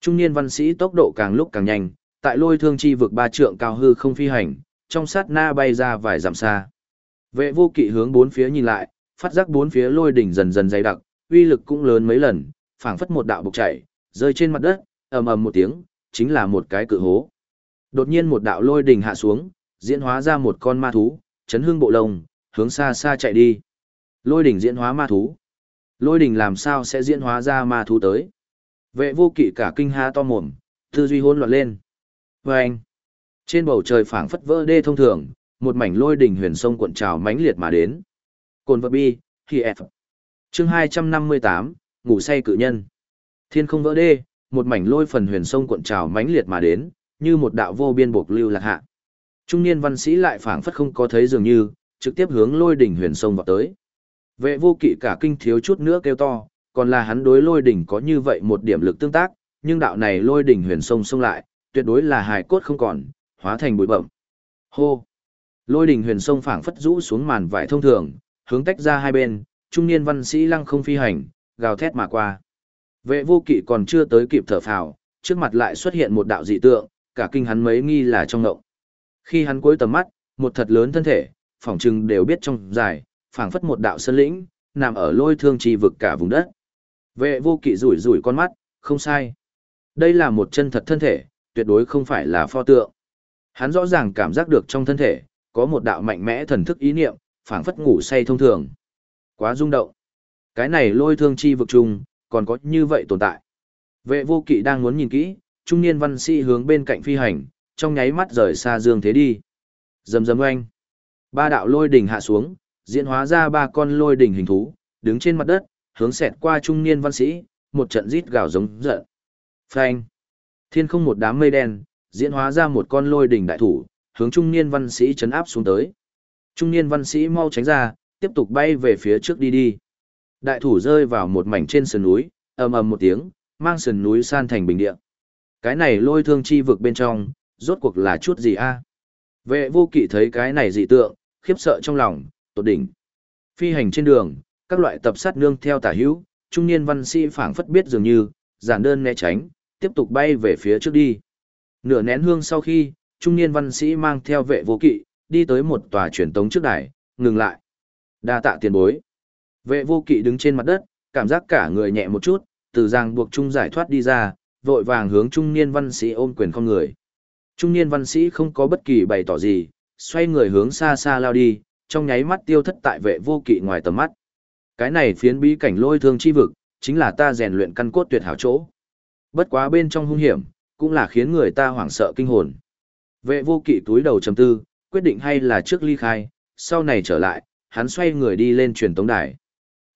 Trung niên văn sĩ tốc độ càng lúc càng nhanh, tại lôi thương chi vực ba trượng cao hư không phi hành, trong sát na bay ra vài dặm xa. Vệ vô kỵ hướng bốn phía nhìn lại, phát giác bốn phía lôi đỉnh dần dần dày đặc, uy lực cũng lớn mấy lần, phảng phất một đạo bục chảy, rơi trên mặt đất, ầm ầm một tiếng, chính là một cái cự hố. Đột nhiên một đạo lôi đỉnh hạ xuống, diễn hóa ra một con ma thú, chấn hương bộ lông, hướng xa xa chạy đi. Lôi đỉnh diễn hóa ma thú. Lôi đỉnh làm sao sẽ diễn hóa ra ma thú tới? Vệ vô kỵ cả kinh ha to mồm, tư duy hỗn loạn lên. Và anh, trên bầu trời phảng phất vỡ đê thông thường, một mảnh lôi đỉnh huyền sông cuộn trào mãnh liệt mà đến. Cồn vật bi, Khi F. Chương 258, ngủ say cự nhân. Thiên không vỡ đê, một mảnh lôi phần huyền sông cuộn trào mãnh liệt mà đến, như một đạo vô biên buộc lưu lạc hạ. Trung niên văn sĩ lại phảng phất không có thấy dường như, trực tiếp hướng lôi đỉnh huyền sông vào tới. Vệ vô kỵ cả kinh thiếu chút nữa kêu to, còn là hắn đối lôi đỉnh có như vậy một điểm lực tương tác, nhưng đạo này lôi đỉnh huyền sông xông lại, tuyệt đối là hài cốt không còn, hóa thành bụi bậm. Hô! Lôi đỉnh huyền sông phảng phất rũ xuống màn vải thông thường, hướng tách ra hai bên, trung niên văn sĩ lăng không phi hành, gào thét mà qua. Vệ vô kỵ còn chưa tới kịp thở phào, trước mặt lại xuất hiện một đạo dị tượng, cả kinh hắn mấy nghi là trong ngộng. Khi hắn cuối tầm mắt, một thật lớn thân thể, phỏng chừng đều biết trong dài, phảng phất một đạo sơn lĩnh, nằm ở lôi thương trì vực cả vùng đất. Vệ vô kỵ rủi rủi con mắt, không sai. Đây là một chân thật thân thể, tuyệt đối không phải là pho tượng. Hắn rõ ràng cảm giác được trong thân thể, có một đạo mạnh mẽ thần thức ý niệm, phảng phất ngủ say thông thường. Quá rung động. Cái này lôi thương chi vực trùng, còn có như vậy tồn tại. Vệ vô kỵ đang muốn nhìn kỹ, trung niên văn sĩ hướng bên cạnh phi hành, trong nháy mắt rời xa dương thế đi. Dầm dầm oanh. Ba đạo lôi đỉnh hạ xuống, diễn hóa ra ba con lôi đỉnh hình thú, đứng trên mặt đất, hướng xẹt qua trung niên văn sĩ, một trận rít gào giống giận. Phanh. Thiên không một đám mây đen, diễn hóa ra một con lôi đỉnh đại thủ, hướng trung niên văn sĩ chấn áp xuống tới. Trung niên văn sĩ mau tránh ra, tiếp tục bay về phía trước đi đi. Đại thủ rơi vào một mảnh trên sườn núi, ầm ầm một tiếng, mang sườn núi san thành bình địa. Cái này lôi thương chi vực bên trong, rốt cuộc là chút gì a? Vệ vô kỵ thấy cái này dị tượng, khiếp sợ trong lòng, tột đỉnh. Phi hành trên đường, các loại tập sát nương theo tả hữu, trung niên văn sĩ phảng phất biết dường như, giản đơn né tránh, tiếp tục bay về phía trước đi. Nửa nén hương sau khi, trung niên văn sĩ mang theo vệ vô kỵ, đi tới một tòa truyền tống trước đài, ngừng lại. Đa tạ tiền bối. Vệ vô kỵ đứng trên mặt đất, cảm giác cả người nhẹ một chút, từ ràng buộc trung giải thoát đi ra, vội vàng hướng trung niên văn sĩ ôm quyền không người. Trung niên văn sĩ không có bất kỳ bày tỏ gì, xoay người hướng xa xa lao đi, trong nháy mắt tiêu thất tại vệ vô kỵ ngoài tầm mắt. Cái này phiến bí cảnh lôi thương chi vực, chính là ta rèn luyện căn cốt tuyệt hảo chỗ. Bất quá bên trong hung hiểm, cũng là khiến người ta hoảng sợ kinh hồn. Vệ vô kỵ túi đầu trầm tư, quyết định hay là trước ly khai, sau này trở lại, hắn xoay người đi lên truyền tống đài.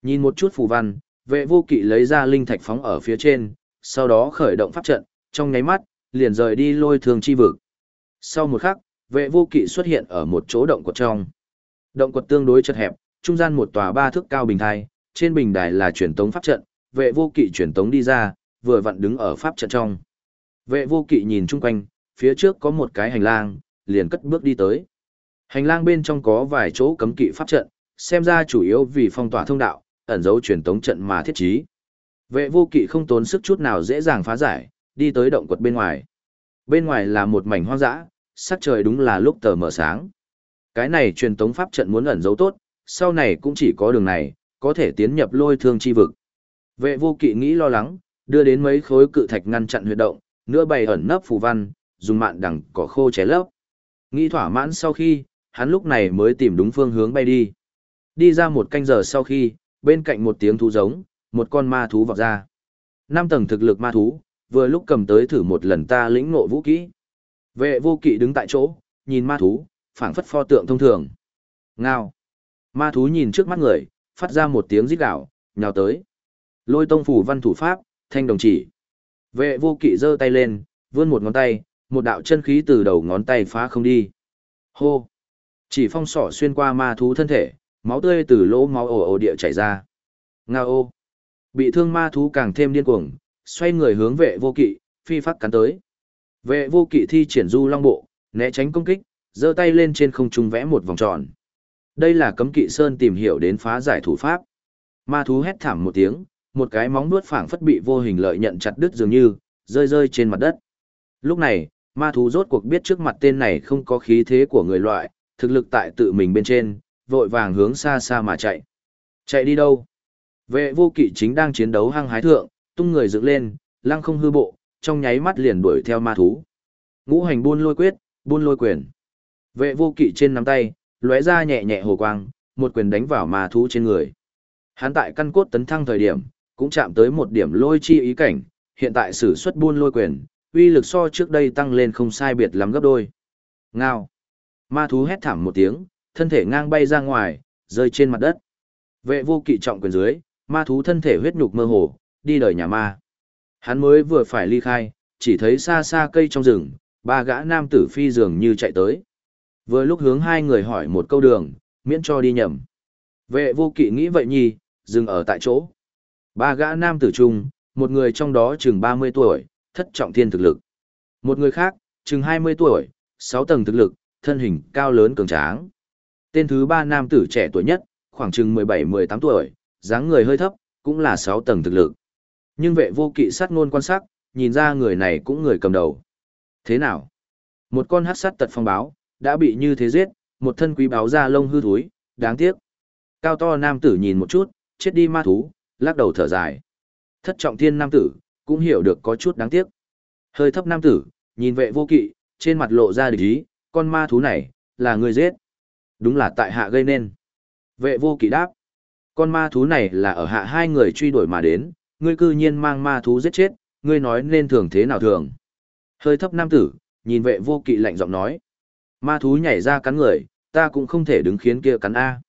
Nhìn một chút phù văn, vệ vô kỵ lấy ra linh thạch phóng ở phía trên, sau đó khởi động pháp trận, trong nháy mắt, liền rời đi lôi thường chi vực. Sau một khắc, vệ vô kỵ xuất hiện ở một chỗ động quật trong. Động quật tương đối chật hẹp, trung gian một tòa ba thước cao bình thai, trên bình đài là truyền tống pháp trận, vệ vô kỵ truyền tống đi ra, vừa vặn đứng ở pháp trận trong. Vệ vô kỵ nhìn chung quanh, phía trước có một cái hành lang, liền cất bước đi tới. Hành lang bên trong có vài chỗ cấm kỵ pháp trận, xem ra chủ yếu vì phong tỏa thông đạo, ẩn dấu truyền tống trận mà thiết trí. Vệ vô kỵ không tốn sức chút nào dễ dàng phá giải, đi tới động quật bên ngoài. Bên ngoài là một mảnh hoang dã, sắc trời đúng là lúc tờ mở sáng. Cái này truyền tống pháp trận muốn ẩn giấu tốt, sau này cũng chỉ có đường này, có thể tiến nhập lôi thương chi vực. Vệ vô kỵ nghĩ lo lắng, đưa đến mấy khối cự thạch ngăn chặn huyệt động, nữa bày ẩn nấp phù văn, dùng mạn đằng cỏ khô ché lấp. Nghĩ thỏa mãn sau khi, hắn lúc này mới tìm đúng phương hướng bay đi. Đi ra một canh giờ sau khi, bên cạnh một tiếng thú giống, một con ma thú vọt ra. Năm tầng thực lực ma thú, vừa lúc cầm tới thử một lần ta lĩnh ngộ vũ kỹ. Vệ vô kỵ đứng tại chỗ, nhìn ma thú, phảng phất pho tượng thông thường. Ngao. Ma thú nhìn trước mắt người, phát ra một tiếng rít gào, nhào tới. Lôi tông phủ văn thủ pháp, thanh đồng chỉ. Vệ vô kỵ giơ tay lên, vươn một ngón tay, một đạo chân khí từ đầu ngón tay phá không đi. Hô. Chỉ phong sỏ xuyên qua ma thú thân thể, máu tươi từ lỗ máu ồ ồ địa chảy ra. Ngao ô. Bị thương ma thú càng thêm điên cuồng, xoay người hướng vệ vô kỵ, phi phát cắn tới. Vệ vô kỵ thi triển du long bộ, né tránh công kích, giơ tay lên trên không trung vẽ một vòng tròn. Đây là cấm kỵ sơn tìm hiểu đến phá giải thủ pháp. Ma thú hét thảm một tiếng, một cái móng nuốt phảng phất bị vô hình lợi nhận chặt đứt dường như, rơi rơi trên mặt đất. Lúc này, ma thú rốt cuộc biết trước mặt tên này không có khí thế của người loại, thực lực tại tự mình bên trên, vội vàng hướng xa xa mà chạy. Chạy đi đâu? Vệ vô kỵ chính đang chiến đấu hăng hái thượng, tung người dựng lên, lăng không hư bộ, trong nháy mắt liền đuổi theo ma thú. Ngũ hành buôn lôi quyết, buôn lôi quyền. Vệ vô kỵ trên nắm tay, lóe ra nhẹ nhẹ hồ quang, một quyền đánh vào ma thú trên người. Hắn tại căn cốt tấn thăng thời điểm, cũng chạm tới một điểm lôi chi ý cảnh, hiện tại sử xuất buôn lôi quyền, uy lực so trước đây tăng lên không sai biệt lắm gấp đôi. Ngao. Ma thú hét thảm một tiếng, thân thể ngang bay ra ngoài, rơi trên mặt đất. Vệ vô kỵ trọng quyền dưới, ma thú thân thể huyết nhục mơ hồ, đi đời nhà ma. Hắn mới vừa phải ly khai, chỉ thấy xa xa cây trong rừng, ba gã nam tử phi dường như chạy tới. Vừa lúc hướng hai người hỏi một câu đường, miễn cho đi nhầm. Vệ vô kỵ nghĩ vậy nhi, dừng ở tại chỗ. Ba gã nam tử trung, một người trong đó chừng 30 tuổi, thất trọng thiên thực lực. Một người khác, chừng 20 tuổi, 6 tầng thực lực, thân hình cao lớn cường tráng. Tên thứ ba nam tử trẻ tuổi nhất, khoảng chừng 17-18 tuổi, dáng người hơi thấp, cũng là 6 tầng thực lực. Nhưng vệ vô kỵ sát ngôn quan sát, nhìn ra người này cũng người cầm đầu. Thế nào? Một con hát sát tật phong báo, đã bị như thế giết, một thân quý báo da lông hư thối, đáng tiếc. Cao to nam tử nhìn một chút, chết đi ma thú, lắc đầu thở dài. Thất trọng thiên nam tử, cũng hiểu được có chút đáng tiếc. Hơi thấp nam tử, nhìn vệ vô kỵ, trên mặt lộ ra địch ý, con ma thú này, là người giết. Đúng là tại hạ gây nên. Vệ vô kỵ đáp. Con ma thú này là ở hạ hai người truy đuổi mà đến, ngươi cư nhiên mang ma thú giết chết, ngươi nói nên thường thế nào thường. Hơi thấp nam tử, nhìn vệ vô kỵ lạnh giọng nói. Ma thú nhảy ra cắn người, ta cũng không thể đứng khiến kia cắn A.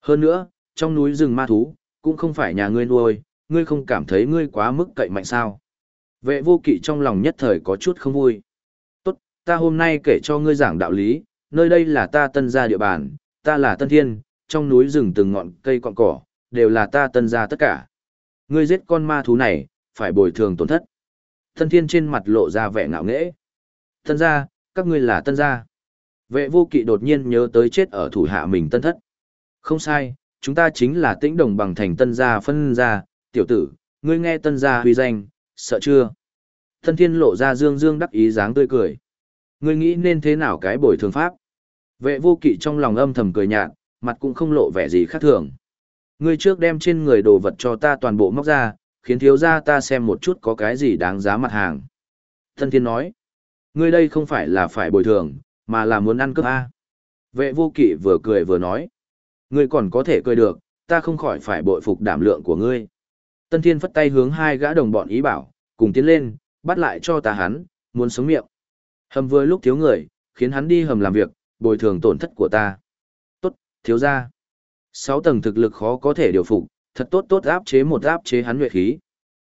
Hơn nữa, trong núi rừng ma thú, cũng không phải nhà ngươi nuôi, ngươi không cảm thấy ngươi quá mức cậy mạnh sao. Vệ vô kỵ trong lòng nhất thời có chút không vui. Tốt, ta hôm nay kể cho ngươi giảng đạo lý, nơi đây là ta tân gia địa bàn, ta là tân thiên, trong núi rừng từng ngọn cây cọn cỏ, đều là ta tân gia tất cả. Ngươi giết con ma thú này, phải bồi thường tổn thất. Tân thiên trên mặt lộ ra vẻ ngạo nghễ. Tân gia, các ngươi là tân gia. Vệ vô kỵ đột nhiên nhớ tới chết ở thủ hạ mình tân thất. Không sai, chúng ta chính là tĩnh đồng bằng thành tân gia phân gia, tiểu tử, ngươi nghe tân gia huy danh, sợ chưa? Tân thiên lộ ra dương dương đắc ý dáng tươi cười. Ngươi nghĩ nên thế nào cái bồi thường pháp? Vệ vô kỵ trong lòng âm thầm cười nhạt, mặt cũng không lộ vẻ gì khác thường. Ngươi trước đem trên người đồ vật cho ta toàn bộ móc ra, khiến thiếu gia ta xem một chút có cái gì đáng giá mặt hàng. Tân thiên nói, ngươi đây không phải là phải bồi thường, mà là muốn ăn cướp A. Vệ vô kỵ vừa cười vừa nói, ngươi còn có thể cười được, ta không khỏi phải bội phục đảm lượng của ngươi. Tân thiên phất tay hướng hai gã đồng bọn ý bảo, cùng tiến lên, bắt lại cho ta hắn, muốn sống miệng. Hầm vừa lúc thiếu người, khiến hắn đi hầm làm việc, bồi thường tổn thất của ta. Tốt, thiếu ra. Sáu tầng thực lực khó có thể điều phục, thật tốt tốt áp chế một áp chế hắn nhuệ khí.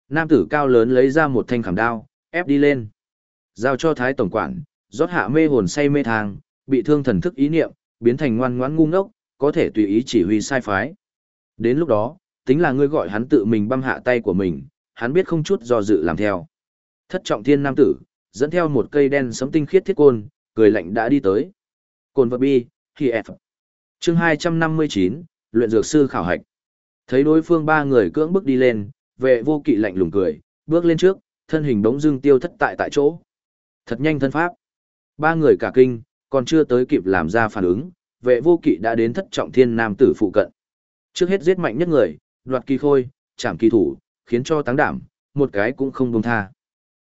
Nam tử cao lớn lấy ra một thanh khảm đao, ép đi lên. Giao cho thái tổng quản, rót hạ mê hồn say mê thang, bị thương thần thức ý niệm, biến thành ngoan ngoãn ngu ngốc, có thể tùy ý chỉ huy sai phái. Đến lúc đó, tính là ngươi gọi hắn tự mình băm hạ tay của mình, hắn biết không chút do dự làm theo. Thất trọng thiên nam tử, dẫn theo một cây đen sấm tinh khiết thiết côn, cười lạnh đã đi tới. Côn vật bi, khi F. Chương 259, luyện dược sư khảo hạch. Thấy đối phương ba người cưỡng bước đi lên, vệ vô kỵ lạnh lùng cười, bước lên trước, thân hình đống dưng tiêu thất tại tại chỗ. Thật nhanh thân pháp. Ba người cả kinh, còn chưa tới kịp làm ra phản ứng, vệ vô kỵ đã đến thất trọng thiên nam tử phụ cận. Trước hết giết mạnh nhất người, đoạt kỳ khôi, chạm kỳ thủ, khiến cho táng đảm, một cái cũng không buông tha.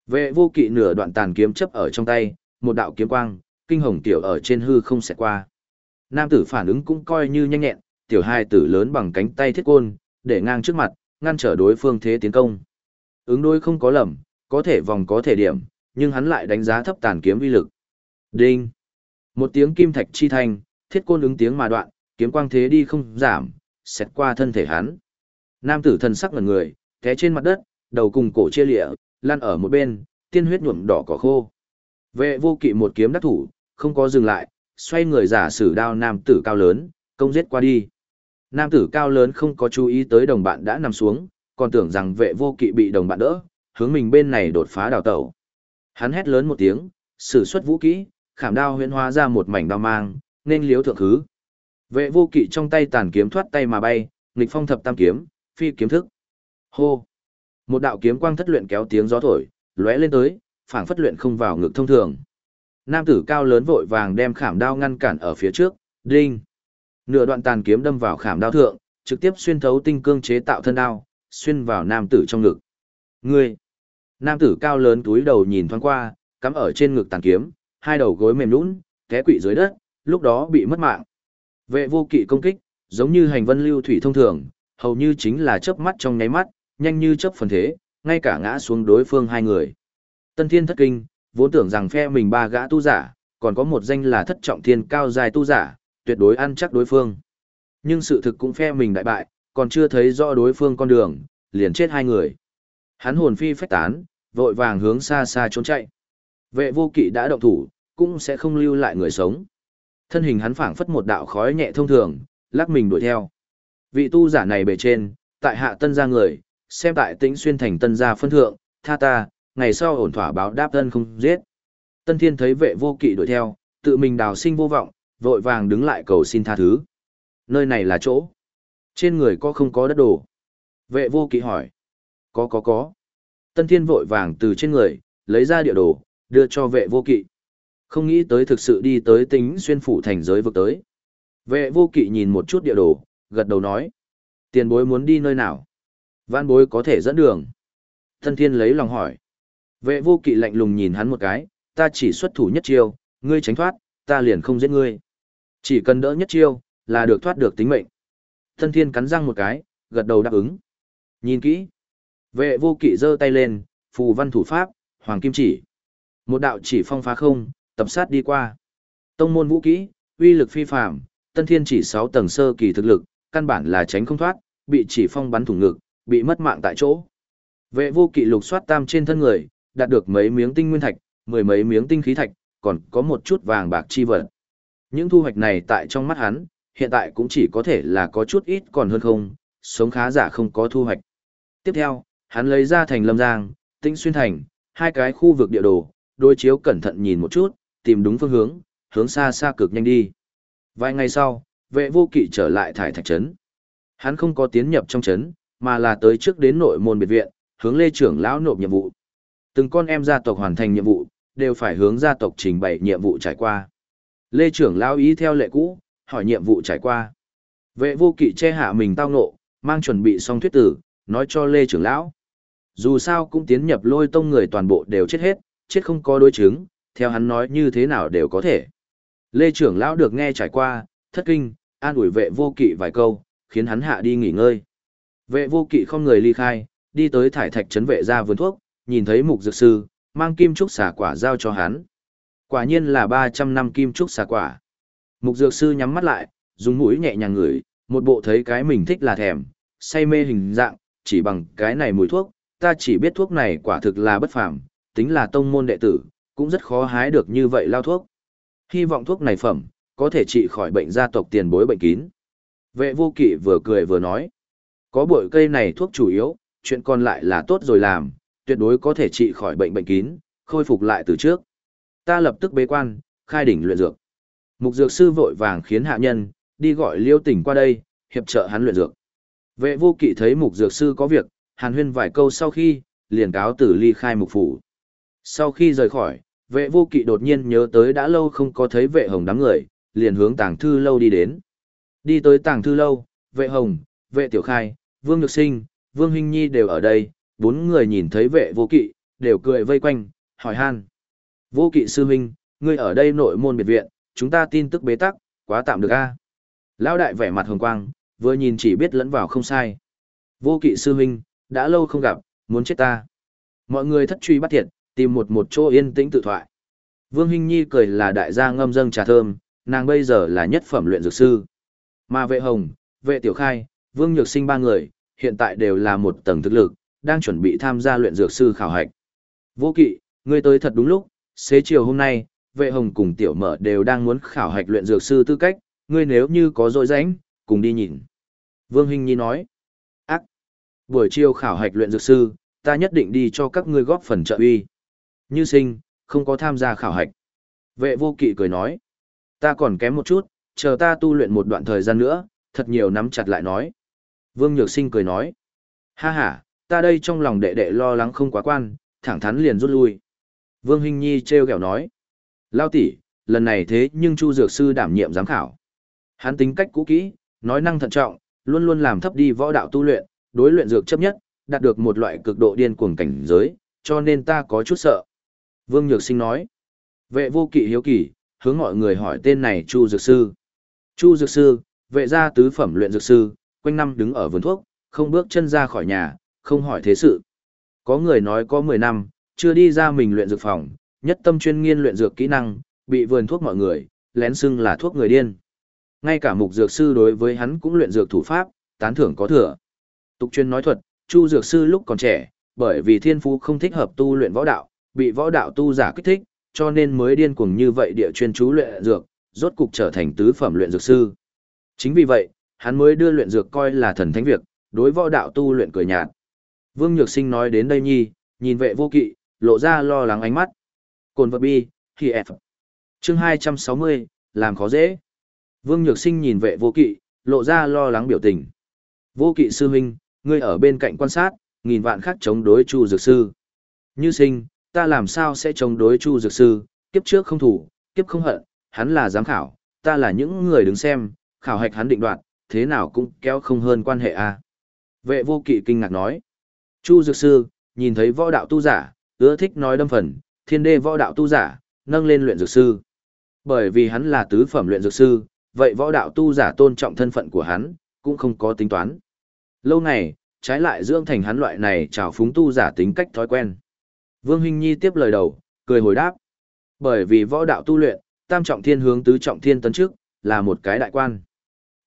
Vệ vô kỵ nửa đoạn tàn kiếm chấp ở trong tay, một đạo kiếm quang, kinh hồng tiểu ở trên hư không sẽ qua. Nam tử phản ứng cũng coi như nhanh nhẹn, tiểu hai tử lớn bằng cánh tay thiết côn, để ngang trước mặt, ngăn trở đối phương thế tiến công. Ứng đối không có lầm, có thể vòng có thể điểm, nhưng hắn lại đánh giá thấp tàn kiếm uy lực. Đinh! Một tiếng kim thạch chi thanh, thiết côn ứng tiếng mà đoạn, kiếm quang thế đi không giảm, xét qua thân thể hắn. Nam tử thần sắc ngẩn người, té trên mặt đất, đầu cùng cổ chia lịa, lăn ở một bên, tiên huyết nhuộm đỏ cỏ khô. Vệ vô kỵ một kiếm đắc thủ, không có dừng lại, xoay người giả sử đao nam tử cao lớn, công giết qua đi. Nam tử cao lớn không có chú ý tới đồng bạn đã nằm xuống, còn tưởng rằng vệ vô kỵ bị đồng bạn đỡ, hướng mình bên này đột phá đào tẩu. Hắn hét lớn một tiếng, sử xuất vũ kỹ, khảm đao huyễn hóa ra một mảnh đao mang, nên liếu thượng khứ. Vệ vô kỵ trong tay tàn kiếm thoát tay mà bay, nghịch phong thập tam kiếm, phi kiếm thức. Hô! Một đạo kiếm quang thất luyện kéo tiếng gió thổi, lóe lên tới, phảng phất luyện không vào ngực thông thường. Nam tử cao lớn vội vàng đem khảm đao ngăn cản ở phía trước, đinh. Nửa đoạn tàn kiếm đâm vào khảm đao thượng, trực tiếp xuyên thấu tinh cương chế tạo thân đao, xuyên vào nam tử trong ngực. Ngươi! Nam tử cao lớn túi đầu nhìn thoáng qua, cắm ở trên ngực tàn kiếm, hai đầu gối mềm nhũn, té quỵ dưới đất, lúc đó bị mất mạng. Vệ vô kỵ công kích, giống như hành vân lưu thủy thông thường, hầu như chính là chớp mắt trong nháy mắt, nhanh như chớp phần thế, ngay cả ngã xuống đối phương hai người. Tân Thiên thất kinh, vốn tưởng rằng phe mình ba gã tu giả, còn có một danh là thất trọng thiên cao dài tu giả, tuyệt đối ăn chắc đối phương. Nhưng sự thực cũng phe mình đại bại, còn chưa thấy rõ đối phương con đường, liền chết hai người. Hắn hồn phi phách tán, vội vàng hướng xa xa trốn chạy. Vệ vô kỵ đã động thủ, cũng sẽ không lưu lại người sống. Thân hình hắn phảng phất một đạo khói nhẹ thông thường, lắc mình đuổi theo. Vị tu giả này bề trên, tại hạ tân gia người, xem tại tĩnh xuyên thành tân gia phân thượng, tha ta, ngày sau ổn thỏa báo đáp tân không giết. Tân thiên thấy vệ vô kỵ đuổi theo, tự mình đào sinh vô vọng, vội vàng đứng lại cầu xin tha thứ. Nơi này là chỗ. Trên người có không có đất đồ. Vệ vô kỵ hỏi. Có có có. Tân thiên vội vàng từ trên người, lấy ra địa đồ, đưa cho vệ vô kỵ. Không nghĩ tới thực sự đi tới tính xuyên phủ thành giới vực tới. Vệ vô kỵ nhìn một chút địa đồ, gật đầu nói. Tiền bối muốn đi nơi nào? Văn bối có thể dẫn đường. Thân thiên lấy lòng hỏi. Vệ vô kỵ lạnh lùng nhìn hắn một cái, ta chỉ xuất thủ nhất chiêu, ngươi tránh thoát, ta liền không giết ngươi. Chỉ cần đỡ nhất chiêu, là được thoát được tính mệnh. Thân thiên cắn răng một cái, gật đầu đáp ứng. Nhìn kỹ. Vệ vô kỵ giơ tay lên, phù văn thủ pháp, hoàng kim chỉ. Một đạo chỉ phong phá không, tập sát đi qua. Tông môn vũ kỹ, uy lực phi phàm, tân thiên chỉ 6 tầng sơ kỳ thực lực, căn bản là tránh không thoát, bị chỉ phong bắn thủng ngực, bị mất mạng tại chỗ. Vệ vô kỵ lục soát tam trên thân người, đạt được mấy miếng tinh nguyên thạch, mười mấy miếng tinh khí thạch, còn có một chút vàng bạc chi vật. Những thu hoạch này tại trong mắt hắn, hiện tại cũng chỉ có thể là có chút ít còn hơn không, sống khá giả không có thu hoạch. Tiếp theo, hắn lấy ra thành lâm giang, tinh xuyên thành, hai cái khu vực địa đồ, đối chiếu cẩn thận nhìn một chút, tìm đúng phương hướng, hướng xa xa cực nhanh đi. Vài ngày sau, vệ vô kỵ trở lại thải thạch trấn. Hắn không có tiến nhập trong trấn, mà là tới trước đến nội môn biệt viện, hướng lê trưởng lão nộp nhiệm vụ. Từng con em gia tộc hoàn thành nhiệm vụ, đều phải hướng gia tộc trình bày nhiệm vụ trải qua. Lê trưởng lão ý theo lệ cũ, hỏi nhiệm vụ trải qua. Vệ vô kỵ che hạ mình tao nộ, mang chuẩn bị xong thuyết tử, nói cho Lê trưởng lão. Dù sao cũng tiến nhập lôi tông người toàn bộ đều chết hết, chết không có đối chứng, theo hắn nói như thế nào đều có thể. Lê trưởng lão được nghe trải qua, thất kinh, an ủi vệ vô kỵ vài câu, khiến hắn hạ đi nghỉ ngơi. Vệ vô kỵ không người ly khai, đi tới thải thạch trấn vệ ra vườn thuốc, nhìn thấy mục dược sư, mang kim trúc xả quả giao cho hắn. Quả nhiên là 300 năm kim trúc xả quả. Mục dược sư nhắm mắt lại, dùng mũi nhẹ nhàng ngửi, một bộ thấy cái mình thích là thèm, say mê hình dạng, chỉ bằng cái này mùi thuốc, ta chỉ biết thuốc này quả thực là bất phàm, tính là tông môn đệ tử, cũng rất khó hái được như vậy lao thuốc. Hy vọng thuốc này phẩm, có thể trị khỏi bệnh gia tộc tiền bối bệnh kín. Vệ vô kỵ vừa cười vừa nói, có bội cây này thuốc chủ yếu, chuyện còn lại là tốt rồi làm, tuyệt đối có thể trị khỏi bệnh bệnh kín, khôi phục lại từ trước. Ta lập tức bế quan, khai đỉnh luyện dược. Mục dược sư vội vàng khiến hạ nhân, đi gọi liêu tỉnh qua đây, hiệp trợ hắn luyện dược. Vệ vô kỵ thấy mục dược sư có việc, hàn huyên vài câu sau khi, liền cáo tử ly khai mục phủ. Sau khi rời khỏi, vệ vô kỵ đột nhiên nhớ tới đã lâu không có thấy vệ hồng đám người, liền hướng tàng thư lâu đi đến. Đi tới tàng thư lâu, vệ hồng, vệ tiểu khai, vương nhược sinh, vương huynh nhi đều ở đây, bốn người nhìn thấy vệ vô kỵ, đều cười vây quanh, hỏi han. Vô kỵ sư huynh, ngươi ở đây nội môn biệt viện, chúng ta tin tức bế tắc, quá tạm được a. Lão đại vẻ mặt hồng quang, vừa nhìn chỉ biết lẫn vào không sai. Vô kỵ sư huynh, đã lâu không gặp, muốn chết ta. Mọi người thất truy bắt thiệt, tìm một một chỗ yên tĩnh tự thoại. Vương Hinh Nhi cười là đại gia ngâm dâng trà thơm, nàng bây giờ là nhất phẩm luyện dược sư. Mà vệ hồng, vệ tiểu khai, vương nhược sinh ba người, hiện tại đều là một tầng thực lực, đang chuẩn bị tham gia luyện dược sư khảo hạch. Vô kỵ, ngươi tới thật đúng lúc, xế chiều hôm nay, vệ hồng cùng tiểu mở đều đang muốn khảo hạch luyện dược sư tư cách, ngươi nếu như có dội rãnh, cùng đi nhìn. Vương Hinh Nhi nói, ác, buổi chiều khảo hạch luyện dược sư, ta nhất định đi cho các ngươi góp phần trợ uy. Như sinh, không có tham gia khảo hạch. Vệ vô kỵ cười nói, ta còn kém một chút, chờ ta tu luyện một đoạn thời gian nữa, thật nhiều nắm chặt lại nói. Vương Nhược Sinh cười nói, ha ha, ta đây trong lòng đệ đệ lo lắng không quá quan, thẳng thắn liền rút lui. Vương Hinh Nhi treo kẹo nói, lao tỷ, lần này thế nhưng Chu Dược Sư đảm nhiệm giám khảo. Hắn tính cách cũ kỹ, nói năng thận trọng, luôn luôn làm thấp đi võ đạo tu luyện, đối luyện dược chấp nhất, đạt được một loại cực độ điên cuồng cảnh giới, cho nên ta có chút sợ. Vương Nhược Sinh nói, vệ vô kỵ hiếu kỳ, hướng mọi người hỏi tên này Chu Dược Sư. Chu Dược Sư, vệ gia tứ phẩm luyện dược sư, quanh năm đứng ở vườn thuốc, không bước chân ra khỏi nhà, không hỏi thế sự. Có người nói có 10 năm, chưa đi ra mình luyện dược phòng, nhất tâm chuyên nghiên luyện dược kỹ năng, bị vườn thuốc mọi người, lén xưng là thuốc người điên. Ngay cả mục dược sư đối với hắn cũng luyện dược thủ pháp, tán thưởng có thừa. Tục chuyên nói thuật, Chu Dược Sư lúc còn trẻ, bởi vì thiên phú không thích hợp tu luyện võ đạo, bị võ đạo tu giả kích thích, cho nên mới điên cuồng như vậy địa chuyên chú luyện dược, rốt cục trở thành tứ phẩm luyện dược sư. Chính vì vậy, hắn mới đưa luyện dược coi là thần thánh việc, đối võ đạo tu luyện cười nhạt. Vương Nhược Sinh nói đến đây nhi, nhìn vệ vô kỵ, lộ ra lo lắng ánh mắt. Cồn vật bi, thì F. Chương 260, làm khó dễ. Vương Nhược Sinh nhìn vệ vô kỵ, lộ ra lo lắng biểu tình. Vô kỵ sư huynh, ngươi ở bên cạnh quan sát, nghìn vạn khắc chống đối Chu Dược Sư. Như sinh, ta làm sao sẽ chống đối Chu Dược Sư, kiếp trước không thủ, kiếp không hận, hắn là giám khảo, ta là những người đứng xem, khảo hạch hắn định đoạt, thế nào cũng kéo không hơn quan hệ a. Vệ vô kỵ kinh ngạc nói. Chu Dược Sư, nhìn thấy võ đạo tu giả, ưa thích nói đâm phần, thiên đê võ đạo tu giả, nâng lên luyện dược sư. Bởi vì hắn là tứ phẩm luyện dược sư, vậy võ đạo tu giả tôn trọng thân phận của hắn, cũng không có tính toán. Lâu này, trái lại dưỡng thành hắn loại này trào phúng tu giả tính cách thói quen. Vương Hinh Nhi tiếp lời đầu, cười hồi đáp. Bởi vì võ đạo tu luyện, tam trọng thiên hướng tứ trọng thiên tấn trước, là một cái đại quan.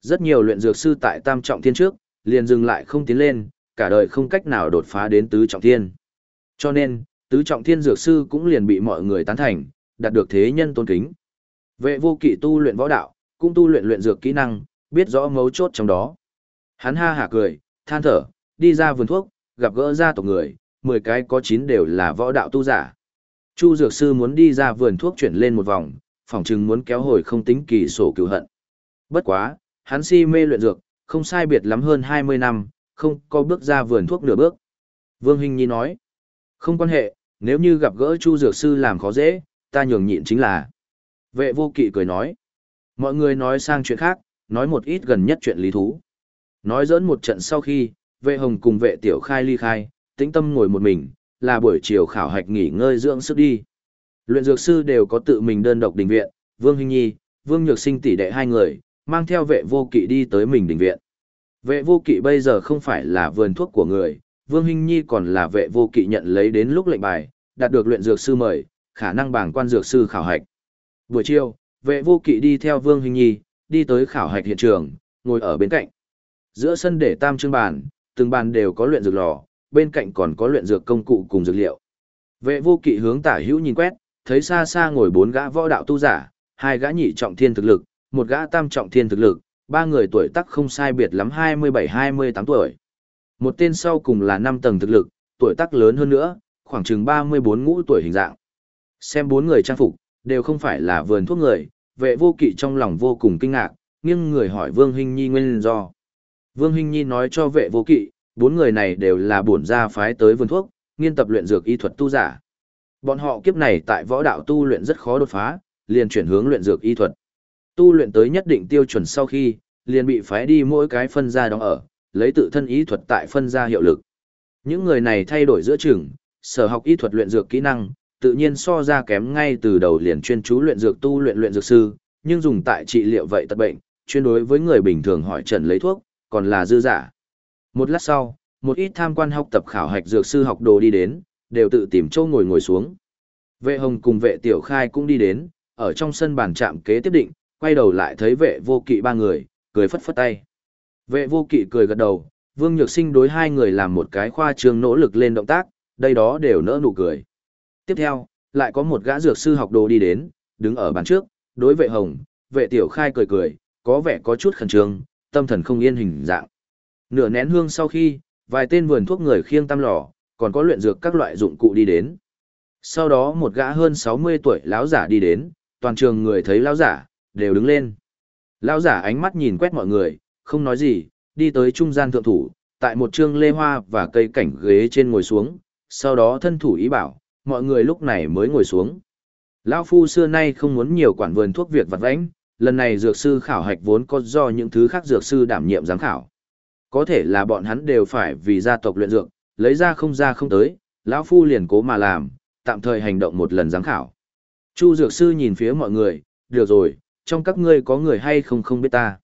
Rất nhiều luyện dược sư tại tam trọng thiên trước, liền dừng lại không tiến lên, cả đời không cách nào đột phá đến tứ trọng thiên. Cho nên, tứ trọng thiên dược sư cũng liền bị mọi người tán thành, đạt được thế nhân tôn kính. Vệ vô kỵ tu luyện võ đạo, cũng tu luyện luyện dược kỹ năng, biết rõ mấu chốt trong đó. Hắn ha hả cười, than thở, đi ra vườn thuốc, gặp gỡ gia tộc người, 10 cái có 9 đều là võ đạo tu giả. Chu dược sư muốn đi ra vườn thuốc chuyển lên một vòng, phỏng chừng muốn kéo hồi không tính kỳ sổ cựu hận. Bất quá, hắn si mê luyện dược, không sai biệt lắm hơn 20 năm, không có bước ra vườn thuốc nửa bước. Vương Hinh Nhi nói, không quan hệ, nếu như gặp gỡ Chu dược sư làm khó dễ, ta nhường nhịn chính là. Vệ vô kỵ cười nói, mọi người nói sang chuyện khác, nói một ít gần nhất chuyện lý thú. Nói dỡn một trận sau khi, vệ hồng cùng vệ tiểu khai ly khai, tĩnh tâm ngồi một mình, là buổi chiều khảo hạch nghỉ ngơi dưỡng sức đi. Luyện dược sư đều có tự mình đơn độc đình viện, Vương Hinh Nhi, Vương Nhược Sinh tỷ đệ hai người, mang theo vệ vô kỵ đi tới mình đình viện. Vệ vô kỵ bây giờ không phải là vườn thuốc của người, Vương Hinh Nhi còn là vệ vô kỵ nhận lấy đến lúc lệnh bài, đạt được luyện dược sư mời, khả năng bảng quan dược sư khảo hạch. Buổi chiều, vệ vô kỵ đi theo Vương Hinh Nhi, đi tới khảo hạch hiện trường, ngồi ở bên cạnh. Giữa sân để tam trưng bàn, từng bàn đều có luyện dược lò, bên cạnh còn có luyện dược công cụ cùng dược liệu. Vệ vô kỵ hướng tả hữu nhìn quét, thấy xa xa ngồi bốn gã võ đạo tu giả, hai gã nhị trọng thiên thực lực, một gã tam trọng thiên thực lực, ba người tuổi tác không sai biệt lắm 27-28 tuổi. Một tên sau cùng là năm tầng thực lực, tuổi tác lớn hơn nữa, khoảng chừng 34 ngũ tuổi hình dạng. Xem bốn người trang phục, đều không phải là vườn thuốc người, vệ vô kỵ trong lòng vô cùng kinh ngạc, nghiêng người hỏi Vương Hinh Nhi nguyên do. Vương Hinh Nhi nói cho vệ vô kỵ, bốn người này đều là bổn gia phái tới vườn thuốc, nghiên tập luyện dược y thuật tu giả. Bọn họ kiếp này tại võ đạo tu luyện rất khó đột phá, liền chuyển hướng luyện dược y thuật. Tu luyện tới nhất định tiêu chuẩn sau khi, liền bị phái đi mỗi cái phân gia đóng ở, lấy tự thân y thuật tại phân gia hiệu lực. Những người này thay đổi giữa trường sở học y thuật luyện dược kỹ năng, tự nhiên so ra kém ngay từ đầu liền chuyên chú luyện dược tu luyện luyện dược sư, nhưng dùng tại trị liệu vậy tật bệnh, chuyên đối với người bình thường hỏi trần lấy thuốc, còn là dư giả. Một lát sau, một ít tham quan học tập khảo hạch dược sư học đồ đi đến, đều tự tìm chỗ ngồi ngồi xuống. Vệ hồng cùng vệ tiểu khai cũng đi đến, ở trong sân bàn trạm kế tiếp định, quay đầu lại thấy vệ vô kỵ ba người, cười phất phất tay. Vệ vô kỵ cười gật đầu, vương nhược sinh đối hai người làm một cái khoa trương nỗ lực lên động tác, đây đó đều nỡ nụ cười. Tiếp theo, lại có một gã dược sư học đồ đi đến, đứng ở bàn trước, đối vệ hồng, vệ tiểu khai cười cười, có vẻ có chút khẩn trương, tâm thần không yên hình dạng. Nửa nén hương sau khi, vài tên vườn thuốc người khiêng tam lò, còn có luyện dược các loại dụng cụ đi đến. Sau đó một gã hơn 60 tuổi lão giả đi đến, toàn trường người thấy lão giả, đều đứng lên. Lão giả ánh mắt nhìn quét mọi người, không nói gì, đi tới trung gian thượng thủ, tại một trương lê hoa và cây cảnh ghế trên ngồi xuống, sau đó thân thủ ý bảo, mọi người lúc này mới ngồi xuống. Lão phu xưa nay không muốn nhiều quản vườn thuốc việc vặt vãnh, lần này dược sư khảo hạch vốn có do những thứ khác dược sư đảm nhiệm giám khảo. Có thể là bọn hắn đều phải vì gia tộc luyện dược, lấy ra không ra không tới, lão phu liền cố mà làm, tạm thời hành động một lần giám khảo. Chu dược sư nhìn phía mọi người, được rồi, trong các ngươi có người hay không không biết ta.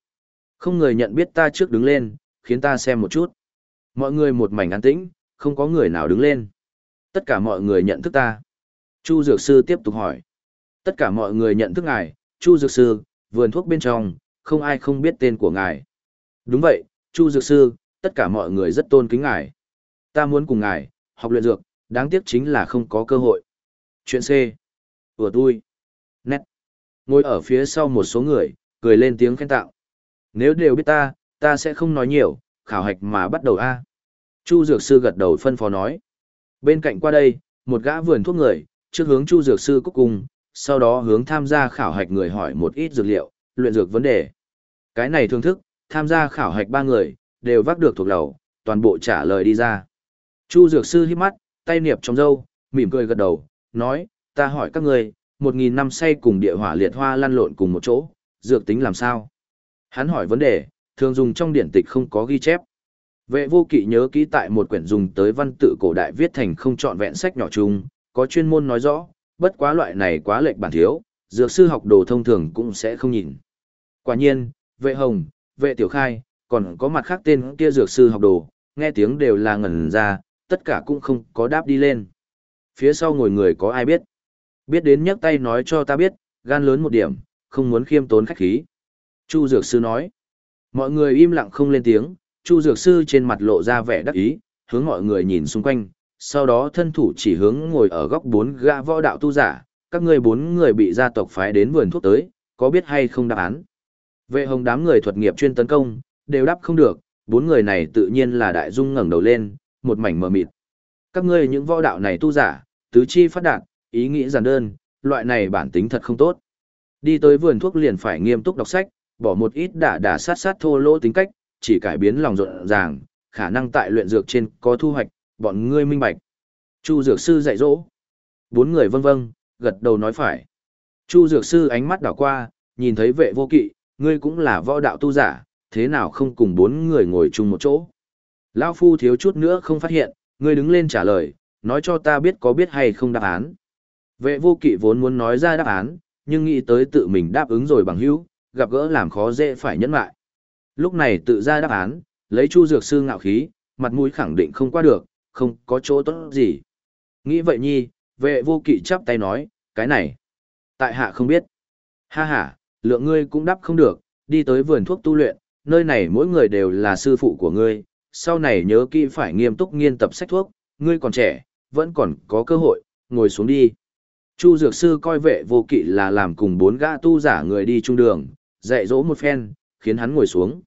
Không người nhận biết ta trước đứng lên, khiến ta xem một chút. Mọi người một mảnh an tĩnh, không có người nào đứng lên. Tất cả mọi người nhận thức ta. Chu dược sư tiếp tục hỏi. Tất cả mọi người nhận thức ngài, Chu dược sư, vườn thuốc bên trong, không ai không biết tên của ngài. Đúng vậy, Chu Dược Sư, tất cả mọi người rất tôn kính ngài. Ta muốn cùng ngài, học luyện dược, đáng tiếc chính là không có cơ hội. Chuyện C. Vừa tôi. Nét. Ngồi ở phía sau một số người, cười lên tiếng khen tạo. Nếu đều biết ta, ta sẽ không nói nhiều, khảo hạch mà bắt đầu a. Chu Dược Sư gật đầu phân phó nói. Bên cạnh qua đây, một gã vườn thuốc người, trước hướng Chu Dược Sư cúc cung, sau đó hướng tham gia khảo hạch người hỏi một ít dược liệu, luyện dược vấn đề. Cái này thương thức, tham gia khảo hạch ba người, đều vác được thuộc lầu, toàn bộ trả lời đi ra. Chu Dược Sư hít mắt, tay niệp trong râu, mỉm cười gật đầu, nói, ta hỏi các người, một nghìn năm say cùng địa hỏa liệt hoa lăn lộn cùng một chỗ, dược tính làm sao? Hắn hỏi vấn đề, thường dùng trong điển tịch không có ghi chép. Vệ vô kỵ nhớ kỹ tại một quyển dùng tới văn tự cổ đại viết thành không trọn vẹn sách nhỏ chung, có chuyên môn nói rõ, bất quá loại này quá lệch bản thiếu, dược sư học đồ thông thường cũng sẽ không nhìn. Quả nhiên, vệ hồng, vệ tiểu khai, còn có mặt khác tên kia dược sư học đồ, nghe tiếng đều là ngẩn ra, tất cả cũng không có đáp đi lên. Phía sau ngồi người có ai biết? Biết đến nhấc tay nói cho ta biết, gan lớn một điểm, không muốn khiêm tốn khách khí. Chu dược sư nói. Mọi người im lặng không lên tiếng, Chu dược sư trên mặt lộ ra vẻ đắc ý, hướng mọi người nhìn xung quanh, sau đó thân thủ chỉ hướng ngồi ở góc bốn gã võ đạo tu giả, các ngươi bốn người bị gia tộc phái đến vườn thuốc tới, có biết hay không đáp án? Vệ hồng đám người thuật nghiệp chuyên tấn công, đều đáp không được, bốn người này tự nhiên là đại dung ngẩng đầu lên, một mảnh mờ mịt. Các ngươi những võ đạo này tu giả, tứ chi phát đạt, ý nghĩ giản đơn, loại này bản tính thật không tốt. Đi tới vườn thuốc liền phải nghiêm túc đọc sách, bỏ một ít đả đả sát sát thô lỗ tính cách, chỉ cải biến lòng rộn ràng, khả năng tại luyện dược trên có thu hoạch, bọn ngươi minh bạch. Chu dược sư dạy dỗ. Bốn người vâng vâng, gật đầu nói phải. Chu dược sư ánh mắt đảo qua, nhìn thấy vệ vô kỵ, ngươi cũng là võ đạo tu giả, thế nào không cùng bốn người ngồi chung một chỗ. Lão phu thiếu chút nữa không phát hiện, ngươi đứng lên trả lời, nói cho ta biết có biết hay không đáp án. Vệ vô kỵ vốn muốn nói ra đáp án, nhưng nghĩ tới tự mình đáp ứng rồi bằng hữu, gặp gỡ làm khó dễ phải nhẫn lại. Lúc này tự ra đáp án, lấy chu dược sư ngạo khí, mặt mũi khẳng định không qua được, không có chỗ tốt gì. Nghĩ vậy nhi, vệ vô kỵ chắp tay nói, cái này, tại hạ không biết. Ha ha, lượng ngươi cũng đáp không được, đi tới vườn thuốc tu luyện, nơi này mỗi người đều là sư phụ của ngươi, sau này nhớ kỹ phải nghiêm túc nghiên tập sách thuốc, ngươi còn trẻ, vẫn còn có cơ hội, ngồi xuống đi. Chu Dược Sư coi vệ vô kỵ là làm cùng bốn gã tu giả người đi trung đường, dạy dỗ một phen, khiến hắn ngồi xuống.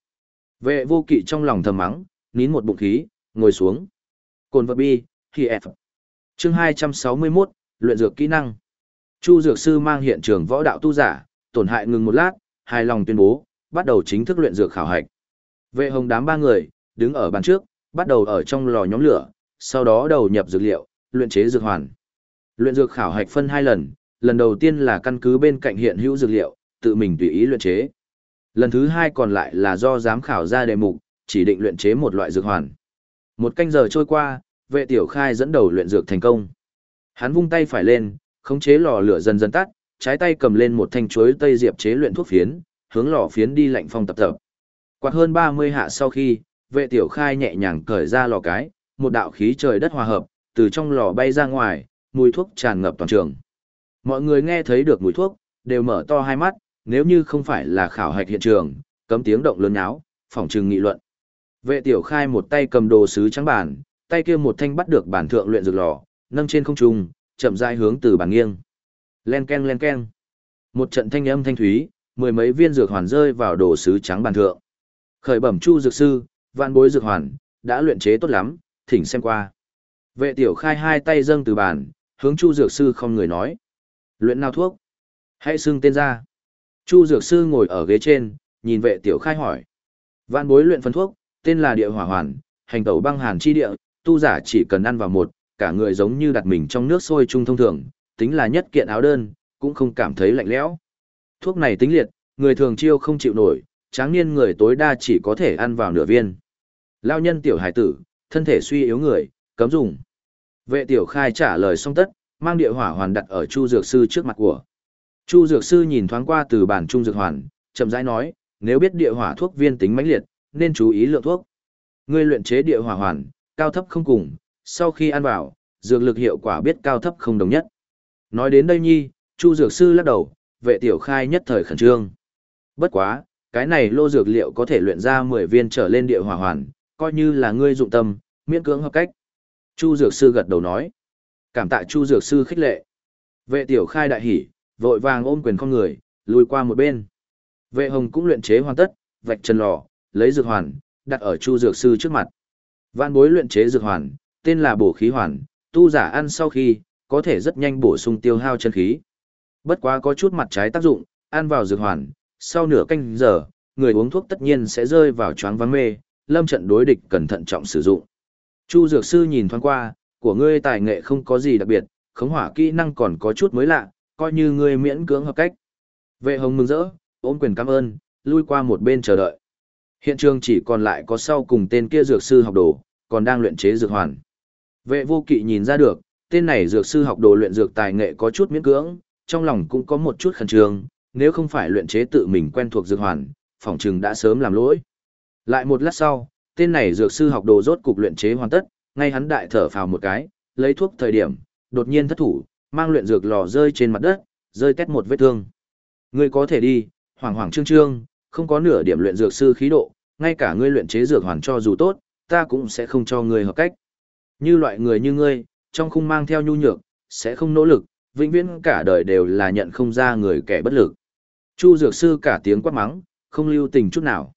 Vệ vô kỵ trong lòng thầm mắng, nín một bụng khí, ngồi xuống. Cồn vật bi, khi F. Chương 261, luyện dược kỹ năng. Chu Dược Sư mang hiện trường võ đạo tu giả, tổn hại ngừng một lát, hài lòng tuyên bố, bắt đầu chính thức luyện dược khảo hạch. Vệ hồng đám ba người, đứng ở bàn trước, bắt đầu ở trong lò nhóm lửa, sau đó đầu nhập dược liệu, luyện chế dược hoàn. Luyện dược khảo hạch phân hai lần, lần đầu tiên là căn cứ bên cạnh hiện hữu dược liệu, tự mình tùy ý luyện chế. Lần thứ hai còn lại là do giám khảo ra đề mục, chỉ định luyện chế một loại dược hoàn. Một canh giờ trôi qua, vệ tiểu khai dẫn đầu luyện dược thành công. Hắn vung tay phải lên, khống chế lò lửa dần dần tắt, trái tay cầm lên một thanh chuối tây diệp chế luyện thuốc phiến, hướng lò phiến đi lạnh phong tập tập. Quạt hơn 30 hạ sau khi, vệ tiểu khai nhẹ nhàng cởi ra lò cái, một đạo khí trời đất hòa hợp, từ trong lò bay ra ngoài, mùi thuốc tràn ngập toàn trường. Mọi người nghe thấy được mùi thuốc, đều mở to hai mắt, nếu như không phải là khảo hạch hiện trường, cấm tiếng động lớn nháo, phòng trừng nghị luận. Vệ tiểu khai một tay cầm đồ sứ trắng bản, tay kia một thanh bắt được bản thượng luyện dược lò, nâng trên không trung, chậm rãi hướng từ bản nghiêng. Len ken len ken. Một trận thanh âm thanh thúy, mười mấy viên dược hoàn rơi vào đồ sứ trắng bàn thượng. Khởi bẩm chu dược sư, vạn bối dược hoàn, đã luyện chế tốt lắm, thỉnh xem qua. Vệ tiểu khai hai tay dâng từ bàn, hướng chu dược sư không người nói. Luyện nào thuốc? Hãy xưng tên ra. Chu dược sư ngồi ở ghế trên, nhìn vệ tiểu khai hỏi. Vạn bối luyện phân thuốc, tên là địa hỏa hoàn, hành tẩu băng hàn chi địa, tu giả chỉ cần ăn vào một, cả người giống như đặt mình trong nước sôi chung thông thường, tính là nhất kiện áo đơn, cũng không cảm thấy lạnh lẽo. Thuốc này tính liệt, người thường chiêu không chịu nổi, tráng niên người tối đa chỉ có thể ăn vào nửa viên. Lao nhân tiểu hải tử, thân thể suy yếu người, cấm dùng. Vệ tiểu khai trả lời xong tất, mang địa hỏa hoàn đặt ở Chu Dược Sư trước mặt của. Chu Dược Sư nhìn thoáng qua từ bản trung dược hoàn, chậm rãi nói, nếu biết địa hỏa thuốc viên tính mãnh liệt, nên chú ý lượng thuốc. Ngươi luyện chế địa hỏa hoàn, cao thấp không cùng, sau khi ăn vào, dược lực hiệu quả biết cao thấp không đồng nhất. Nói đến đây nhi, Chu Dược Sư lắc đầu, vệ tiểu khai nhất thời khẩn trương. Bất quá, cái này lô dược liệu có thể luyện ra 10 viên trở lên địa hỏa hoàn, coi như là ngươi dụng tâm, miễn cưỡng hợp cách. Chu dược sư gật đầu nói. Cảm tạ Chu dược sư khích lệ. Vệ tiểu khai đại hỉ, vội vàng ôm quyền con người, lùi qua một bên. Vệ hồng cũng luyện chế hoàn tất, vạch chân lò, lấy dược hoàn, đặt ở Chu dược sư trước mặt. Vạn bối luyện chế dược hoàn, tên là bổ khí hoàn, tu giả ăn sau khi, có thể rất nhanh bổ sung tiêu hao chân khí. Bất quá có chút mặt trái tác dụng, ăn vào dược hoàn, sau nửa canh giờ, người uống thuốc tất nhiên sẽ rơi vào choáng váng mê, lâm trận đối địch cẩn thận trọng sử dụng. Chu dược sư nhìn thoáng qua, của ngươi tài nghệ không có gì đặc biệt, khống hỏa kỹ năng còn có chút mới lạ, coi như ngươi miễn cưỡng hợp cách. Vệ hồng mừng rỡ, ôm quyền cảm ơn, lui qua một bên chờ đợi. Hiện trường chỉ còn lại có sau cùng tên kia dược sư học đồ, còn đang luyện chế dược hoàn. Vệ vô kỵ nhìn ra được, tên này dược sư học đồ luyện dược tài nghệ có chút miễn cưỡng, trong lòng cũng có một chút khẩn trương, nếu không phải luyện chế tự mình quen thuộc dược hoàn, phỏng chừng đã sớm làm lỗi. Lại một lát sau, tên này dược sư học đồ rốt cục luyện chế hoàn tất, ngay hắn đại thở phào một cái, lấy thuốc thời điểm, đột nhiên thất thủ, mang luyện dược lò rơi trên mặt đất, rơi tét một vết thương. Ngươi có thể đi, hoàng hoàng trương trương, không có nửa điểm luyện dược sư khí độ, ngay cả ngươi luyện chế dược hoàn cho dù tốt, ta cũng sẽ không cho ngươi hợp cách. Như loại người như ngươi, trong khung mang theo nhu nhược, sẽ không nỗ lực, vĩnh viễn cả đời đều là nhận không ra người kẻ bất lực. Chu dược sư cả tiếng quát mắng, không lưu tình chút nào.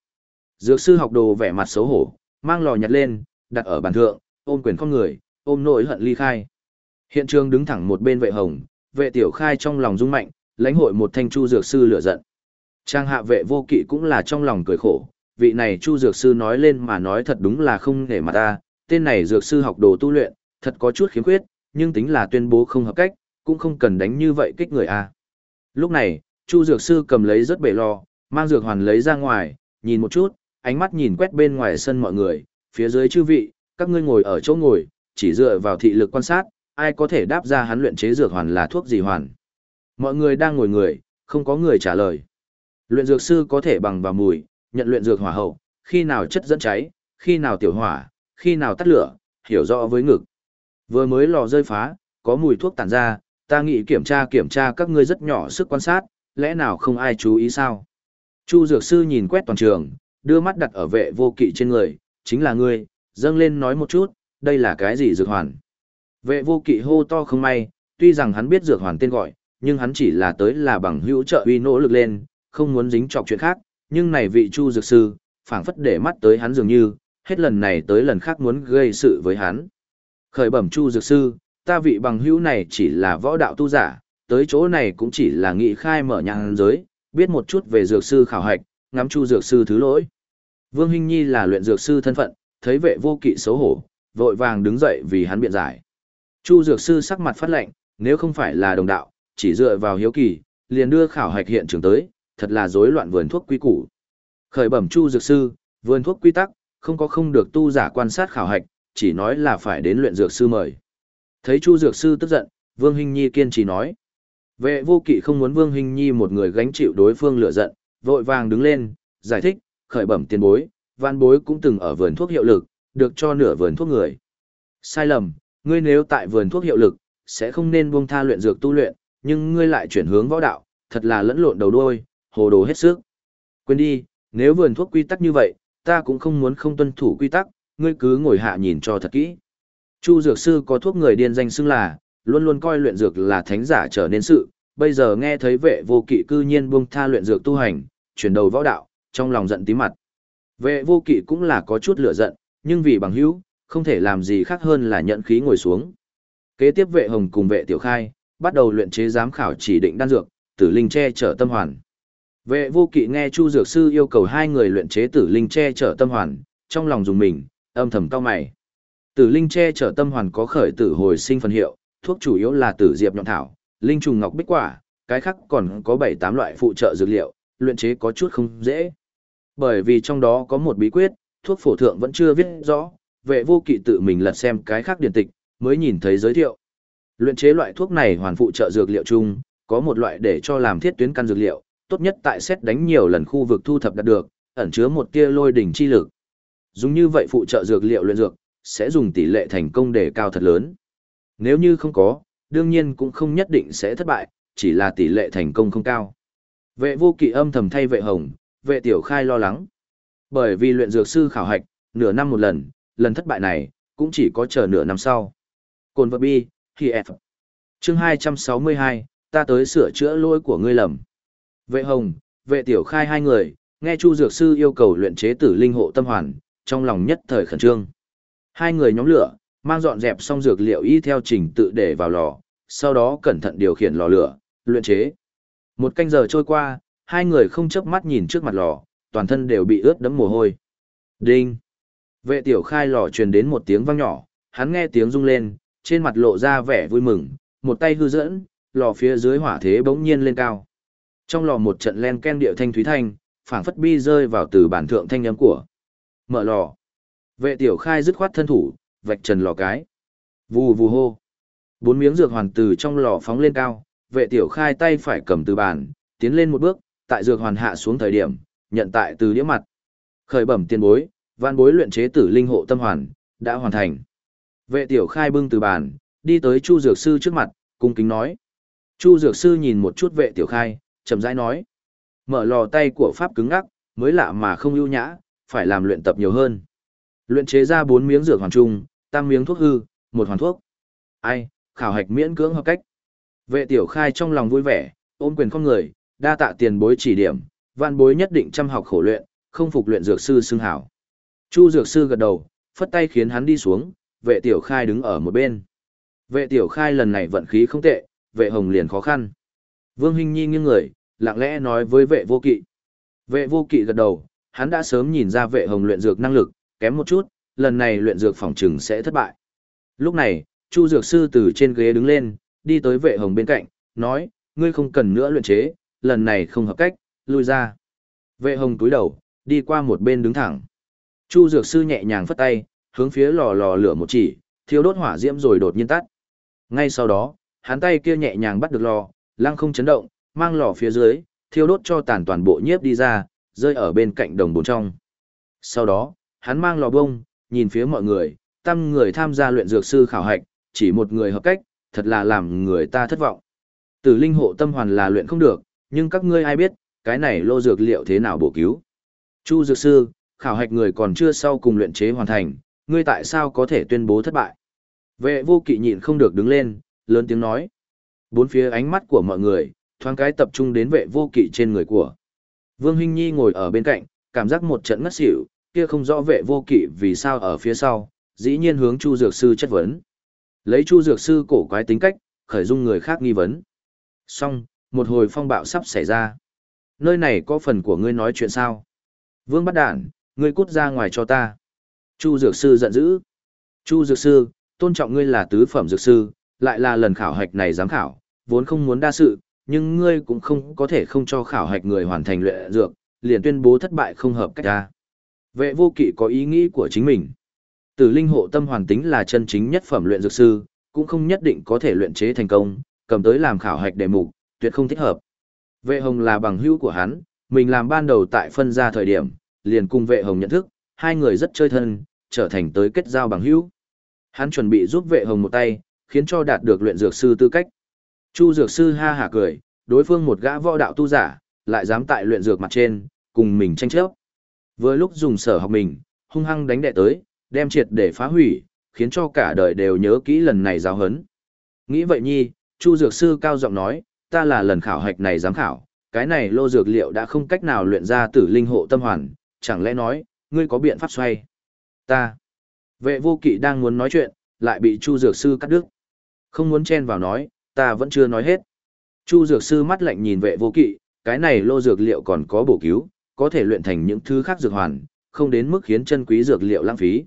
Dược sư học đồ vẻ mặt xấu hổ, mang lò nhặt lên, đặt ở bàn thượng, ôm quyền con người, ôm nỗi hận ly khai. Hiện trường đứng thẳng một bên vệ hồng, vệ tiểu khai trong lòng rung mạnh, lãnh hội một thanh chu dược sư lửa giận. Trang hạ vệ vô kỵ cũng là trong lòng cười khổ, vị này chu dược sư nói lên mà nói thật đúng là không để mà ta, tên này dược sư học đồ tu luyện, thật có chút khiếm khuyết, nhưng tính là tuyên bố không hợp cách, cũng không cần đánh như vậy kích người a. Lúc này, Chu dược sư cầm lấy rất bể lò, mang dược hoàn lấy ra ngoài, nhìn một chút, ánh mắt nhìn quét bên ngoài sân mọi người, phía dưới chư vị, các ngươi ngồi ở chỗ ngồi, chỉ dựa vào thị lực quan sát, ai có thể đáp ra hắn luyện chế dược hoàn là thuốc gì hoàn. Mọi người đang ngồi người, không có người trả lời. Luyện dược sư có thể bằng vào mùi, nhận luyện dược hỏa hậu, khi nào chất dẫn cháy, khi nào tiểu hỏa, khi nào tắt lửa, hiểu rõ với ngực. Vừa mới lò rơi phá, có mùi thuốc tản ra, ta nghĩ kiểm tra kiểm tra các ngươi rất nhỏ sức quan sát, lẽ nào không ai chú ý sao? Chu dược sư nhìn quét toàn trường, đưa mắt đặt ở vệ vô kỵ trên người, chính là ngươi, dâng lên nói một chút, đây là cái gì dược hoàn? Vệ vô kỵ hô to không may, tuy rằng hắn biết dược hoàn tên gọi, nhưng hắn chỉ là tới là bằng hữu trợ uy nỗ lực lên, không muốn dính chọc chuyện khác, nhưng này vị chu dược sư, phảng phất để mắt tới hắn dường như, hết lần này tới lần khác muốn gây sự với hắn. Khởi bẩm chu dược sư, ta vị bằng hữu này chỉ là võ đạo tu giả, tới chỗ này cũng chỉ là nghị khai mở nhang giới, biết một chút về dược sư khảo hạch, ngắm chu dược sư thứ lỗi. Vương Hinh Nhi là luyện dược sư thân phận, thấy vệ vô kỵ xấu hổ, vội vàng đứng dậy vì hắn biện giải. Chu dược sư sắc mặt phát lệnh, nếu không phải là đồng đạo, chỉ dựa vào hiếu kỳ, liền đưa khảo hạch hiện trường tới, thật là rối loạn vườn thuốc quy củ. Khởi bẩm Chu dược sư, vườn thuốc quy tắc, không có không được tu giả quan sát khảo hạch, chỉ nói là phải đến luyện dược sư mời. Thấy Chu dược sư tức giận, Vương Hinh Nhi kiên trì nói. Vệ vô kỵ không muốn Vương Hinh Nhi một người gánh chịu đối phương lửa giận, vội vàng đứng lên, giải thích, khởi bẩm tiền bối, văn bối cũng từng ở vườn thuốc hiệu lực, được cho nửa vườn thuốc người. Sai lầm, ngươi nếu tại vườn thuốc hiệu lực, sẽ không nên buông tha luyện dược tu luyện, nhưng ngươi lại chuyển hướng võ đạo, thật là lẫn lộn đầu đuôi, hồ đồ hết sức. Quên đi, nếu vườn thuốc quy tắc như vậy, ta cũng không muốn không tuân thủ quy tắc, ngươi cứ ngồi hạ nhìn cho thật kỹ. Chu dược sư có thuốc người điên danh xưng là, luôn luôn coi luyện dược là thánh giả trở nên sự, bây giờ nghe thấy vệ vô kỵ cư nhiên buông tha luyện dược tu hành, chuyển đầu võ đạo, trong lòng giận tí mặt. Vệ vô kỵ cũng là có chút lửa giận, nhưng vì bằng hữu, không thể làm gì khác hơn là nhận khí ngồi xuống. Kế tiếp vệ hồng cùng vệ tiểu khai, bắt đầu luyện chế giám khảo chỉ định đan dược, tử linh che chở tâm hoàn. Vệ vô kỵ nghe Chu Dược Sư yêu cầu hai người luyện chế tử linh che chở tâm hoàn, trong lòng dùng mình, âm thầm cao mày. Tử linh che chở tâm hoàn có khởi tử hồi sinh phần hiệu, thuốc chủ yếu là tử diệp nhọn thảo, linh trùng ngọc bích quả, cái khác còn có 7-8 loại phụ trợ dược liệu, luyện chế có chút không dễ. Bởi vì trong đó có một bí quyết, thuốc phổ thượng vẫn chưa viết rõ, vệ vô kỵ tự mình lật xem cái khác điển tịch, mới nhìn thấy giới thiệu. Luyện chế loại thuốc này hoàn phụ trợ dược liệu chung, có một loại để cho làm thiết tuyến căn dược liệu, tốt nhất tại xét đánh nhiều lần khu vực thu thập đạt được, ẩn chứa một tia lôi đỉnh chi lực. Dùng như vậy phụ trợ dược liệu luyện dược, sẽ dùng tỷ lệ thành công để cao thật lớn. Nếu như không có, đương nhiên cũng không nhất định sẽ thất bại, chỉ là tỷ lệ thành công không cao. Vệ vô kỵ âm thầm thay vệ hồng, vệ tiểu khai lo lắng. Bởi vì luyện dược sư khảo hạch, nửa năm một lần, lần thất bại này, cũng chỉ có chờ nửa năm sau. Cồn vật bi, khi F. Chương 262, ta tới sửa chữa lỗi của ngươi lầm. Vệ hồng, vệ tiểu khai hai người, nghe Chu Dược Sư yêu cầu luyện chế tử linh hộ tâm hoàn, trong lòng nhất thời khẩn trương. Hai người nhóm lửa, mang dọn dẹp xong dược liệu y theo trình tự để vào lò, sau đó cẩn thận điều khiển lò lửa, luyện chế. Một canh giờ trôi qua, hai người không chớp mắt nhìn trước mặt lò, toàn thân đều bị ướt đẫm mồ hôi. Đinh! Vệ tiểu khai lò truyền đến một tiếng vang nhỏ, hắn nghe tiếng rung lên, trên mặt lộ ra vẻ vui mừng, một tay hư dẫn, lò phía dưới hỏa thế bỗng nhiên lên cao. Trong lò một trận len ken điệu thanh thúy thanh, phảng phất bi rơi vào từ bản thượng thanh âm của. Mở lò. Vệ tiểu khai dứt khoát thân thủ, vạch trần lò cái. Vù vù hô. Bốn miếng dược hoàn từ trong lò phóng lên cao, vệ tiểu khai tay phải cầm từ bàn, tiến lên một bước, tại dược hoàn hạ xuống thời điểm, nhận tại từ đĩa mặt. Khởi bẩm tiền bối, văn bối luyện chế tử linh hộ tâm hoàn, đã hoàn thành. Vệ tiểu khai bưng từ bàn, đi tới Chu Dược Sư trước mặt, cung kính nói. Chu Dược Sư nhìn một chút vệ tiểu khai, chậm rãi nói. Mở lò tay của Pháp cứng ngắc, mới lạ mà không ưu nhã, phải làm luyện tập nhiều hơn. Luyện chế ra bốn miếng dược hoàn trung, tam miếng thuốc hư, một hoàn thuốc. Ai, khảo hạch miễn cưỡng hợp cách. Vệ tiểu khai trong lòng vui vẻ, ôm quyền không người, đa tạ tiền bối chỉ điểm, văn bối nhất định chăm học khổ luyện, không phục luyện dược sư xưng hảo. Chu dược sư gật đầu, phất tay khiến hắn đi xuống, vệ tiểu khai đứng ở một bên. Vệ tiểu khai lần này vận khí không tệ, vệ hồng liền khó khăn. Vương Hinh Nhi nghiêng người, lặng lẽ nói với vệ vô kỵ. Vệ vô kỵ gật đầu, hắn đã sớm nhìn ra vệ hồng luyện dược năng lực, kém một chút, lần này luyện dược phòng trừng sẽ thất bại. Lúc này, Chu dược sư từ trên ghế đứng lên, đi tới vệ hồng bên cạnh, nói, ngươi không cần nữa luyện chế, lần này không hợp cách, lui ra. Vệ hồng túi đầu, đi qua một bên đứng thẳng. Chu dược sư nhẹ nhàng phất tay, hướng phía lò lò lửa một chỉ, thiêu đốt hỏa diễm rồi đột nhiên tắt. Ngay sau đó, hắn tay kia nhẹ nhàng bắt được lò, lăng không chấn động, mang lò phía dưới, thiêu đốt cho tàn toàn bộ nhiếp đi ra, rơi ở bên cạnh đồng bồn trong. Sau đó, hắn mang lò bông, nhìn phía mọi người, tăng người tham gia luyện dược sư khảo hạch, chỉ một người hợp cách, thật là làm người ta thất vọng. Tử linh hộ tâm hoàn là luyện không được, nhưng các ngươi ai biết, cái này lô dược liệu thế nào bổ cứu. Chu dược sư, khảo hạch người còn chưa sau cùng luyện chế hoàn thành, ngươi tại sao có thể tuyên bố thất bại? Vệ vô kỵ nhịn không được đứng lên, lớn tiếng nói. Bốn phía ánh mắt của mọi người, thoáng cái tập trung đến vệ vô kỵ trên người của. Vương Hinh Nhi ngồi ở bên cạnh, cảm giác một trận ngất xỉu, kia không rõ vệ vô kỵ vì sao ở phía sau, dĩ nhiên hướng Chu Dược Sư chất vấn. Lấy Chu Dược Sư cổ quái tính cách, khởi dung người khác nghi vấn. Xong, một hồi phong bạo sắp xảy ra. Nơi này có phần của ngươi nói chuyện sao? Vương bắt đản, ngươi cút ra ngoài cho ta. Chu Dược Sư giận dữ. Chu Dược Sư, tôn trọng ngươi là tứ phẩm Dược Sư, lại là lần khảo hạch này giám khảo, vốn không muốn đa sự, nhưng ngươi cũng không có thể không cho khảo hạch người hoàn thành luyện dược, liền tuyên bố thất bại không hợp cách ra. Vệ vô kỵ có ý nghĩ của chính mình. Tử linh hộ tâm hoàn tính là chân chính nhất phẩm luyện dược sư, cũng không nhất định có thể luyện chế thành công, cầm tới làm khảo hạch đề mục, tuyệt không thích hợp. Vệ hồng là bằng hữu của hắn, mình làm ban đầu tại phân ra thời điểm, liền cùng vệ hồng nhận thức, hai người rất chơi thân, trở thành tới kết giao bằng hữu. Hắn chuẩn bị giúp vệ hồng một tay, khiến cho đạt được luyện dược sư tư cách. Chu dược sư ha hả cười, đối phương một gã võ đạo tu giả, lại dám tại luyện dược mặt trên, cùng mình tranh chấp. Vừa lúc dùng sở học mình, hung hăng đánh đệ tới, đem triệt để phá hủy, khiến cho cả đời đều nhớ kỹ lần này giáo hấn. Nghĩ vậy nhi, Chu Dược Sư cao giọng nói, ta là lần khảo hạch này giám khảo, cái này lô dược liệu đã không cách nào luyện ra tử linh hộ tâm hoàn, chẳng lẽ nói, ngươi có biện pháp xoay? Ta. Vệ vô kỵ đang muốn nói chuyện, lại bị Chu Dược Sư cắt đứt. Không muốn chen vào nói, ta vẫn chưa nói hết. Chu Dược Sư mắt lạnh nhìn vệ vô kỵ, cái này lô dược liệu còn có bổ cứu, có thể luyện thành những thứ khác dược hoàn, không đến mức khiến chân quý dược liệu lãng phí.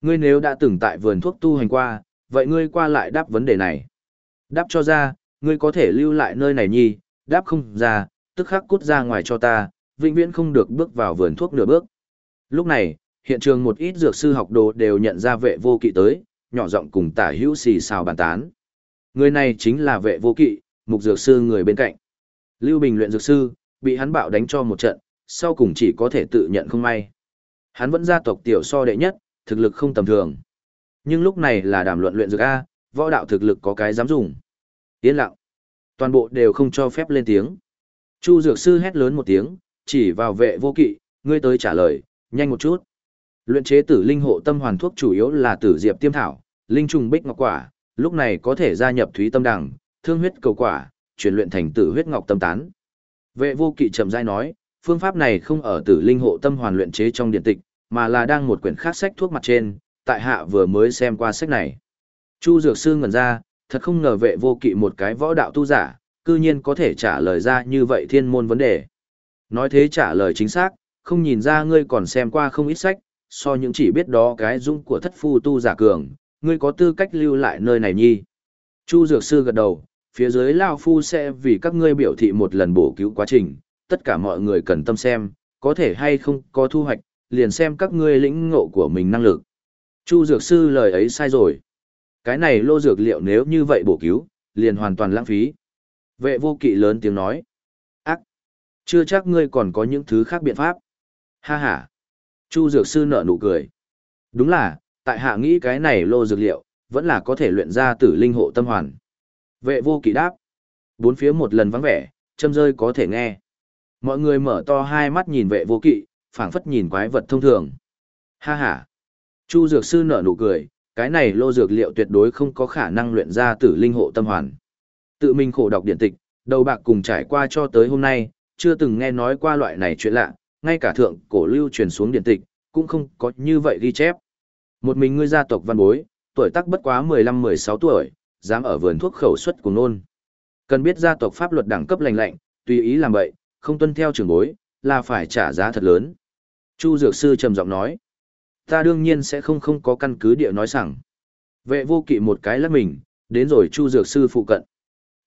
Ngươi nếu đã từng tại vườn thuốc tu hành qua, vậy ngươi qua lại đáp vấn đề này. Đáp cho ra, ngươi có thể lưu lại nơi này nhi, đáp không ra, tức khắc cút ra ngoài cho ta, vĩnh viễn không được bước vào vườn thuốc nửa bước. Lúc này, hiện trường một ít dược sư học đồ đều nhận ra vệ vô kỵ tới, nhỏ giọng cùng tả hữu xì xào bàn tán. Người này chính là vệ vô kỵ, mục dược sư người bên cạnh. Lưu Bình luyện dược sư, bị hắn bạo đánh cho một trận, sau cùng chỉ có thể tự nhận không may. Hắn vẫn gia tộc tiểu so đệ nhất, thực lực không tầm thường. Nhưng lúc này là đàm luận luyện dược A, võ đạo thực lực có cái dám dùng. Yên lặng. Toàn bộ đều không cho phép lên tiếng. Chu dược sư hét lớn một tiếng, Chỉ vào vệ vô kỵ, ngươi tới trả lời, nhanh một chút. Luyện chế tử linh hộ tâm hoàn thuốc chủ yếu là tử diệp tiêm thảo, linh trùng bích ngọc quả, lúc này có thể gia nhập thúy tâm đằng, thương huyết cầu quả, chuyển luyện thành tử huyết ngọc tâm tán. Vệ vô kỵ chậm rãi nói, phương pháp này không ở tử linh hộ tâm hoàn luyện chế trong điện tịch, mà là đang một quyển khác sách thuốc mặt trên, tại hạ vừa mới xem qua sách này. Chu dược sư ngẩn ra, thật không ngờ vệ vô kỵ một cái võ đạo tu giả, cư nhiên có thể trả lời ra như vậy thiên môn vấn đề. Nói thế trả lời chính xác, không nhìn ra ngươi còn xem qua không ít sách, so những chỉ biết đó cái dung của thất phu tu giả cường, ngươi có tư cách lưu lại nơi này nhi. Chu dược sư gật đầu, phía dưới Lao Phu sẽ vì các ngươi biểu thị một lần bổ cứu quá trình, tất cả mọi người cần tâm xem, có thể hay không có thu hoạch, liền xem các ngươi lĩnh ngộ của mình năng lực. Chu dược sư lời ấy sai rồi. Cái này lô dược liệu nếu như vậy bổ cứu, liền hoàn toàn lãng phí. Vệ vô kỵ lớn tiếng nói. Ác! Chưa chắc ngươi còn có những thứ khác biện pháp. Ha ha! Chu dược sư nở nụ cười. Đúng là, tại hạ nghĩ cái này lô dược liệu, vẫn là có thể luyện ra tử linh hộ tâm hoàn. Vệ vô kỵ đáp. Bốn phía một lần vắng vẻ, châm rơi có thể nghe. Mọi người mở to hai mắt nhìn vệ vô kỵ, phảng phất nhìn quái vật thông thường. Ha ha! Chu dược sư nở nụ cười, cái này lô dược liệu tuyệt đối không có khả năng luyện ra tử linh hộ tâm hoàn. Tự mình khổ đọc điện tịch, đầu bạc cùng trải qua cho tới hôm nay, chưa từng nghe nói qua loại này chuyện lạ, ngay cả thượng cổ lưu truyền xuống điện tịch, cũng không có như vậy ghi chép. Một mình ngươi gia tộc văn bối, tuổi tác bất quá 15-16 tuổi, dám ở vườn thuốc khẩu xuất của nôn. Cần biết gia tộc pháp luật đẳng cấp lành lạnh, tùy ý làm vậy, không tuân theo trường bối, là phải trả giá thật lớn. Chu Dược Sư trầm giọng nói, ta đương nhiên sẽ không không có căn cứ địa nói rằng. Vệ vô kỵ một cái lắc mình, đến rồi Chu Dược Sư phụ cận.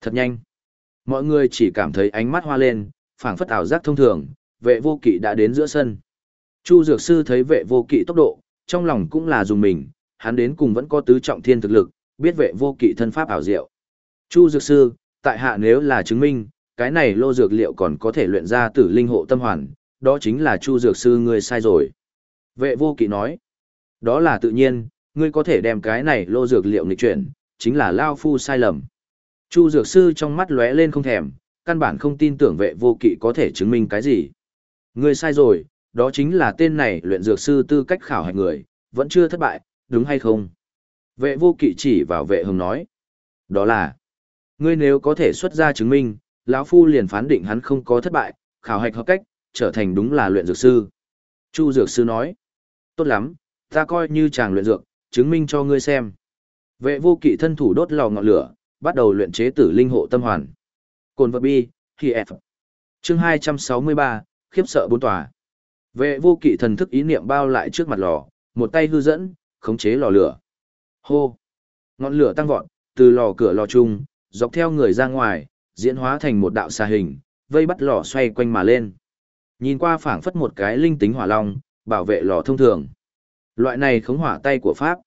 Thật nhanh. Mọi người chỉ cảm thấy ánh mắt hoa lên, phảng phất ảo giác thông thường, vệ vô kỵ đã đến giữa sân. Chu Dược Sư thấy vệ vô kỵ tốc độ, trong lòng cũng là dùng mình, hắn đến cùng vẫn có tứ trọng thiên thực lực, biết vệ vô kỵ thân pháp ảo diệu. Chu Dược Sư, tại hạ nếu là chứng minh, cái này lô dược liệu còn có thể luyện ra tử linh hộ tâm hoàn, đó chính là Chu Dược Sư ngươi sai rồi. Vệ vô kỵ nói, đó là tự nhiên, ngươi có thể đem cái này lô dược liệu nghịch chuyển, chính là Lao Phu sai lầm. Chu Dược Sư trong mắt lóe lên không thèm, căn bản không tin tưởng vệ vô kỵ có thể chứng minh cái gì. Ngươi sai rồi, đó chính là tên này luyện dược sư tư cách khảo hạch người, vẫn chưa thất bại, đúng hay không? Vệ vô kỵ chỉ vào vệ hồng nói. Đó là, ngươi nếu có thể xuất ra chứng minh, lão Phu liền phán định hắn không có thất bại, khảo hạch hợp cách, trở thành đúng là luyện dược sư. Chu dược sư nói. Tốt lắm, ta coi như chàng luyện dược, chứng minh cho ngươi xem. Vệ vô kỵ thân thủ đốt lò ngọn lửa, bắt đầu luyện chế tử linh hộ tâm hoàn. Cồn vật bi, khi F. Chương 263, khiếp sợ bốn tòa. Vệ vô kỵ thần thức ý niệm bao lại trước mặt lò, một tay hư dẫn, khống chế lò lửa. Hô! Ngọn lửa tăng vọt, từ lò cửa lò chung, dọc theo người ra ngoài, diễn hóa thành một đạo xà hình, vây bắt lò xoay quanh mà lên. Nhìn qua phảng phất một cái linh tính hỏa long, bảo vệ lò thông thường. Loại này khống hỏa tay của Pháp.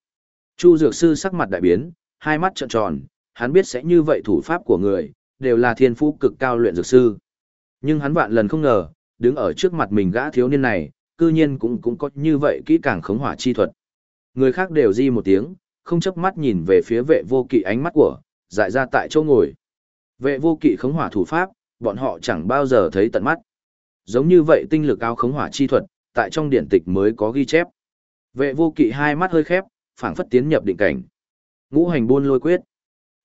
Chu Dược Sư sắc mặt đại biến, hai mắt trợn tròn, hắn biết sẽ như vậy thủ pháp của người, đều là thiên phú cực cao luyện dược sư. Nhưng hắn vạn lần không ngờ, đứng ở trước mặt mình gã thiếu niên này, cư nhiên cũng cũng có như vậy kỹ càng khống hỏa chi thuật. Người khác đều di một tiếng, không chấp mắt nhìn về phía vệ vô kỵ ánh mắt của, dại ra tại chỗ ngồi. Vệ vô kỵ khống hỏa thủ pháp, bọn họ chẳng bao giờ thấy tận mắt. Giống như vậy tinh lực cao khống hỏa chi thuật, tại trong điện tịch mới có ghi chép. Vệ vô kỵ hai mắt hơi khép, phảng phất tiến nhập định cảnh. Ngũ hành buôn lôi quyết.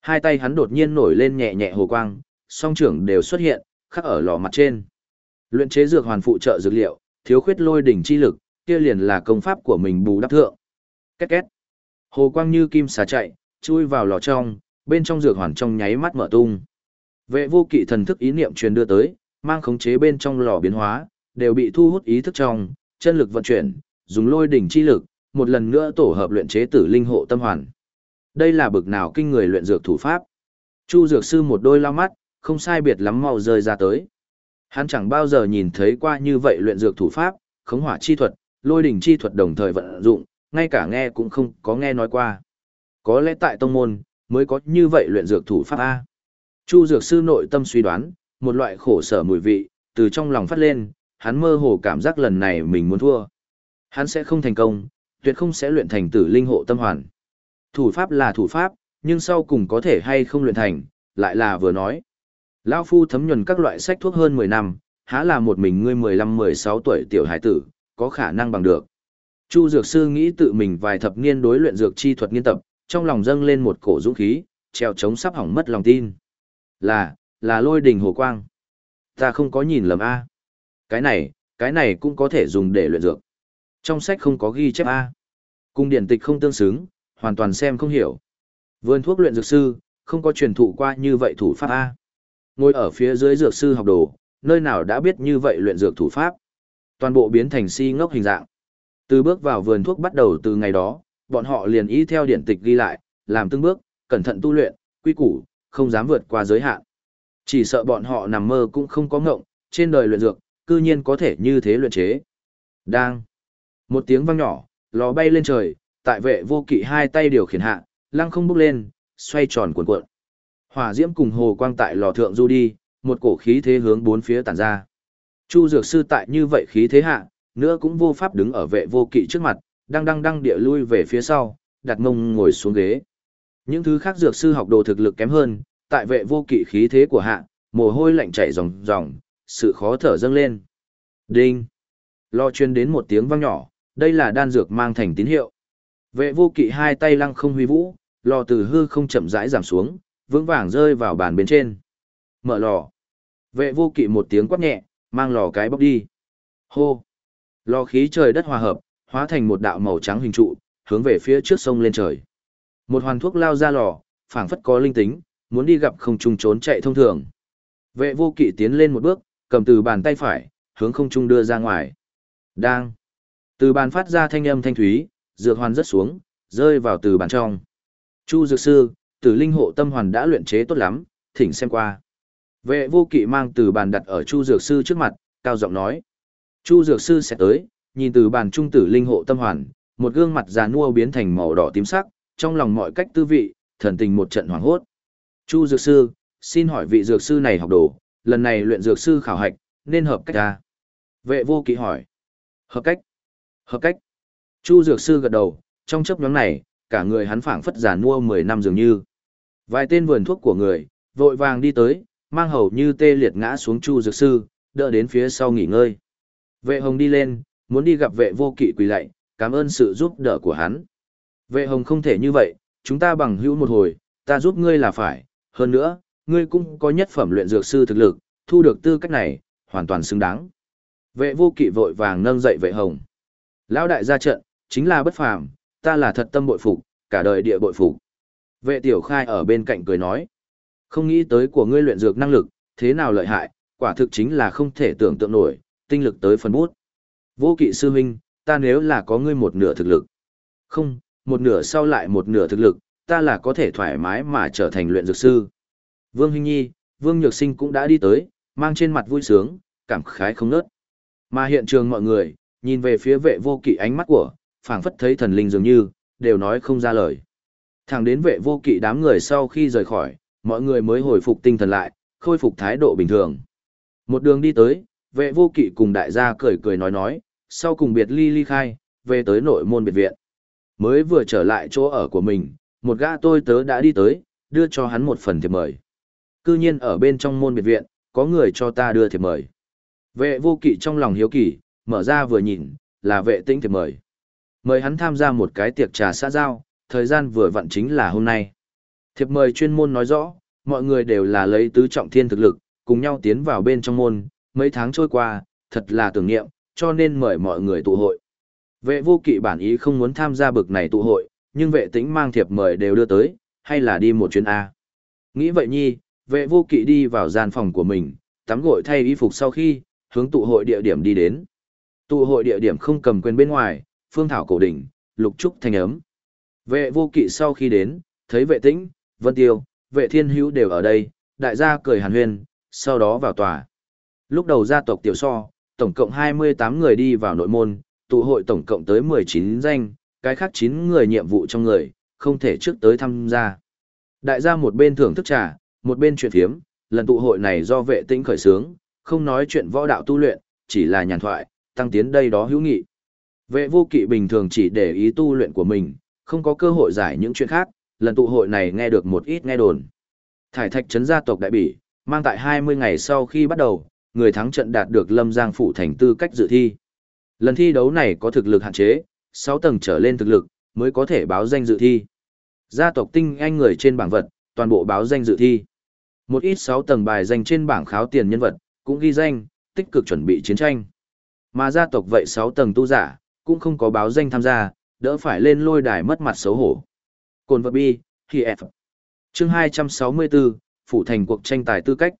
Hai tay hắn đột nhiên nổi lên nhẹ nhẹ hồ quang, song trưởng đều xuất hiện, khắc ở lò mặt trên. Luyện chế dược hoàn phụ trợ dược liệu, thiếu khuyết lôi đỉnh chi lực, kia liền là công pháp của mình bù đắp thượng. Két két. Hồ quang như kim xà chạy, chui vào lò trong, bên trong dược hoàn trong nháy mắt mở tung. Vệ vô kỵ thần thức ý niệm truyền đưa tới, mang khống chế bên trong lò biến hóa, đều bị thu hút ý thức trong, chân lực vận chuyển, dùng lôi đỉnh chi lực, một lần nữa tổ hợp luyện chế tử linh hộ tâm hoàn. Đây là bực nào kinh người luyện dược thủ pháp. Chu dược sư một đôi lao mắt, không sai biệt lắm mau rơi ra tới. Hắn chẳng bao giờ nhìn thấy qua như vậy luyện dược thủ pháp, khống hỏa chi thuật, lôi đỉnh chi thuật đồng thời vận dụng, ngay cả nghe cũng không có nghe nói qua. Có lẽ tại tông môn, mới có như vậy luyện dược thủ pháp A. Chu dược sư nội tâm suy đoán, một loại khổ sở mùi vị, từ trong lòng phát lên, hắn mơ hồ cảm giác lần này mình muốn thua. Hắn sẽ không thành công, tuyệt không sẽ luyện thành tử linh hộ tâm hoàn. Thủ pháp là thủ pháp, nhưng sau cùng có thể hay không luyện thành, lại là vừa nói. Lão Phu thấm nhuần các loại sách thuốc hơn 10 năm, há là một mình ngươi 15-16 tuổi tiểu hải tử, có khả năng bằng được. Chu Dược Sư nghĩ tự mình vài thập niên đối luyện dược chi thuật nghiên tập, trong lòng dâng lên một cổ dũng khí, treo chống sắp hỏng mất lòng tin. Là, là lôi đình hồ quang. Ta không có nhìn lầm A. Cái này, cái này cũng có thể dùng để luyện dược. Trong sách không có ghi chép A. Cung điển tịch không tương xứng, hoàn toàn xem không hiểu. Vườn thuốc luyện dược sư, không có truyền thụ qua như vậy thủ pháp A. Ngồi ở phía dưới dược sư học đồ, nơi nào đã biết như vậy luyện dược thủ pháp. Toàn bộ biến thành si ngốc hình dạng. Từ bước vào vườn thuốc bắt đầu từ ngày đó, bọn họ liền ý theo điển tịch ghi lại, làm từng bước, cẩn thận tu luyện, quy củ, không dám vượt qua giới hạn. Chỉ sợ bọn họ nằm mơ cũng không có ngộng, trên đời luyện dược, cư nhiên có thể như thế luyện chế. Đang. Một tiếng vang nhỏ, lò bay lên trời, tại vệ vô kỵ hai tay điều khiển hạ, lăng không bốc lên, xoay tròn cuộn cuộn. Hỏa diễm cùng hồ quang tại lò thượng du đi, một cổ khí thế hướng bốn phía tản ra. Chu dược sư tại như vậy khí thế hạ, nữa cũng vô pháp đứng ở vệ vô kỵ trước mặt, đang đang đang địa lui về phía sau, đặt mông ngồi xuống ghế. Những thứ khác dược sư học đồ thực lực kém hơn, tại vệ vô kỵ khí thế của hạ, mồ hôi lạnh chảy ròng ròng, sự khó thở dâng lên. Đinh! Lo chuyên đến một tiếng vang nhỏ, đây là đan dược mang thành tín hiệu. Vệ vô kỵ hai tay lăng không huy vũ, lò từ hư không chậm rãi giảm xuống, vững vàng rơi vào bàn bên trên. Mở lò. Vệ vô kỵ một tiếng quát nhẹ, mang lò cái bóc đi. Hô. Lò khí trời đất hòa hợp, hóa thành một đạo màu trắng hình trụ, hướng về phía trước sông lên trời. Một hoàn thuốc lao ra lò, phảng phất có linh tính, muốn đi gặp không trung trốn chạy thông thường. Vệ vô kỵ tiến lên một bước, cầm từ bàn tay phải, hướng không trung đưa ra ngoài. Đang. Từ bàn phát ra thanh âm thanh thúy, dược hoàn rất xuống, rơi vào từ bàn trong. Chu dược sư, tử linh hộ tâm hoàn đã luyện chế tốt lắm, thỉnh xem qua. Vệ vô kỵ mang từ bàn đặt ở chu dược sư trước mặt, cao giọng nói. Chu dược sư sẽ tới, nhìn từ bàn trung tử linh hộ tâm hoàn, một gương mặt già nua biến thành màu đỏ tím sắc, trong lòng mọi cách tư vị, thần tình một trận hoảng hốt. Chu dược sư, xin hỏi vị dược sư này học đồ, lần này luyện dược sư khảo hạch, nên hợp cách ra. Vệ vô kỵ hỏi. Hợp cách. Hợp cách. Chu dược sư gật đầu, trong chấp nhóm này, cả người hắn phảng phất già nua 10 năm dường như. Vài tên vườn thuốc của người, vội vàng đi tới, mang hầu như tê liệt ngã xuống chu dược sư, đỡ đến phía sau nghỉ ngơi. Vệ hồng đi lên, muốn đi gặp vệ vô kỵ quỳ lạy, cảm ơn sự giúp đỡ của hắn. Vệ hồng không thể như vậy, chúng ta bằng hữu một hồi, ta giúp ngươi là phải, hơn nữa, ngươi cũng có nhất phẩm luyện dược sư thực lực, thu được tư cách này, hoàn toàn xứng đáng. Vệ vô kỵ vội vàng nâng dậy vệ hồng. Lão đại ra trận, chính là bất phàm, ta là thật tâm bội phục, cả đời địa bội phục. Vệ tiểu khai ở bên cạnh cười nói. Không nghĩ tới của ngươi luyện dược năng lực, thế nào lợi hại, quả thực chính là không thể tưởng tượng nổi, tinh lực tới phần bút. Vô kỵ sư huynh, ta nếu là có ngươi một nửa thực lực. Không, một nửa sau lại một nửa thực lực, ta là có thể thoải mái mà trở thành luyện dược sư. Vương Hinh Nhi, Vương Nhược Sinh cũng đã đi tới, mang trên mặt vui sướng, cảm khái không nớt. Mà hiện trường mọi người, nhìn về phía vệ vô kỵ ánh mắt của, phảng phất thấy thần linh dường như, đều nói không ra lời. Thẳng đến vệ vô kỵ đám người sau khi rời khỏi, mọi người mới hồi phục tinh thần lại, khôi phục thái độ bình thường. Một đường đi tới, vệ vô kỵ cùng đại gia cười cười nói nói, sau cùng biệt ly ly khai, về tới nội môn biệt viện. Mới vừa trở lại chỗ ở của mình, một gã tôi tớ đã đi tới, đưa cho hắn một phần thiệp mời. Cư nhiên ở bên trong môn biệt viện, có người cho ta đưa thiệp mời. Vệ vô kỵ trong lòng hiếu kỳ, mở ra vừa nhìn, là vệ tĩnh thiệp mời. Mời hắn tham gia một cái tiệc trà xã giao, thời gian vừa vặn chính là hôm nay. Thiệp mời chuyên môn nói rõ, mọi người đều là lấy tứ trọng thiên thực lực, cùng nhau tiến vào bên trong môn, mấy tháng trôi qua, thật là tưởng niệm, cho nên mời mọi người tụ hội. Vệ vô kỵ bản ý không muốn tham gia bực này tụ hội, nhưng vệ tĩnh mang thiệp mời đều đưa tới, hay là đi một chuyến A. Nghĩ vậy nhi, vệ vô kỵ đi vào gian phòng của mình, tắm gội thay y phục sau khi, hướng tụ hội địa điểm đi đến. Tụ hội địa điểm không cầm quyền bên ngoài, phương thảo cổ đỉnh, lục trúc thanh ấm. Vệ vô kỵ sau khi đến, thấy vệ tĩnh, vân tiêu, vệ thiên hữu đều ở đây, đại gia cười hàn huyên, sau đó vào tòa. Lúc đầu gia tộc tiểu so, tổng cộng 28 người đi vào nội môn, tụ hội tổng cộng tới 19 danh, cái khác 9 người nhiệm vụ trong người, không thể trước tới tham gia. Đại gia một bên thưởng thức trà, một bên chuyện phiếm, lần tụ hội này do vệ tĩnh khởi sướng, không nói chuyện võ đạo tu luyện, chỉ là nhàn thoại, tăng tiến đây đó hữu nghị. Vệ vô kỵ bình thường chỉ để ý tu luyện của mình, không có cơ hội giải những chuyện khác, lần tụ hội này nghe được một ít nghe đồn. Thải thạch trấn gia tộc đại bỉ, mang tại 20 ngày sau khi bắt đầu, người thắng trận đạt được Lâm Giang phủ thành tư cách dự thi. Lần thi đấu này có thực lực hạn chế, 6 tầng trở lên thực lực mới có thể báo danh dự thi. Gia tộc tinh anh người trên bảng vật, toàn bộ báo danh dự thi. Một ít 6 tầng bài danh trên bảng kháo tiền nhân vật, cũng ghi danh, tích cực chuẩn bị chiến tranh. Mà gia tộc vậy 6 tầng tu giả, cũng không có báo danh tham gia, đỡ phải lên lôi đài mất mặt xấu hổ. Cồn vật bi, khi F. Chương 264, Phủ thành cuộc tranh tài tư cách.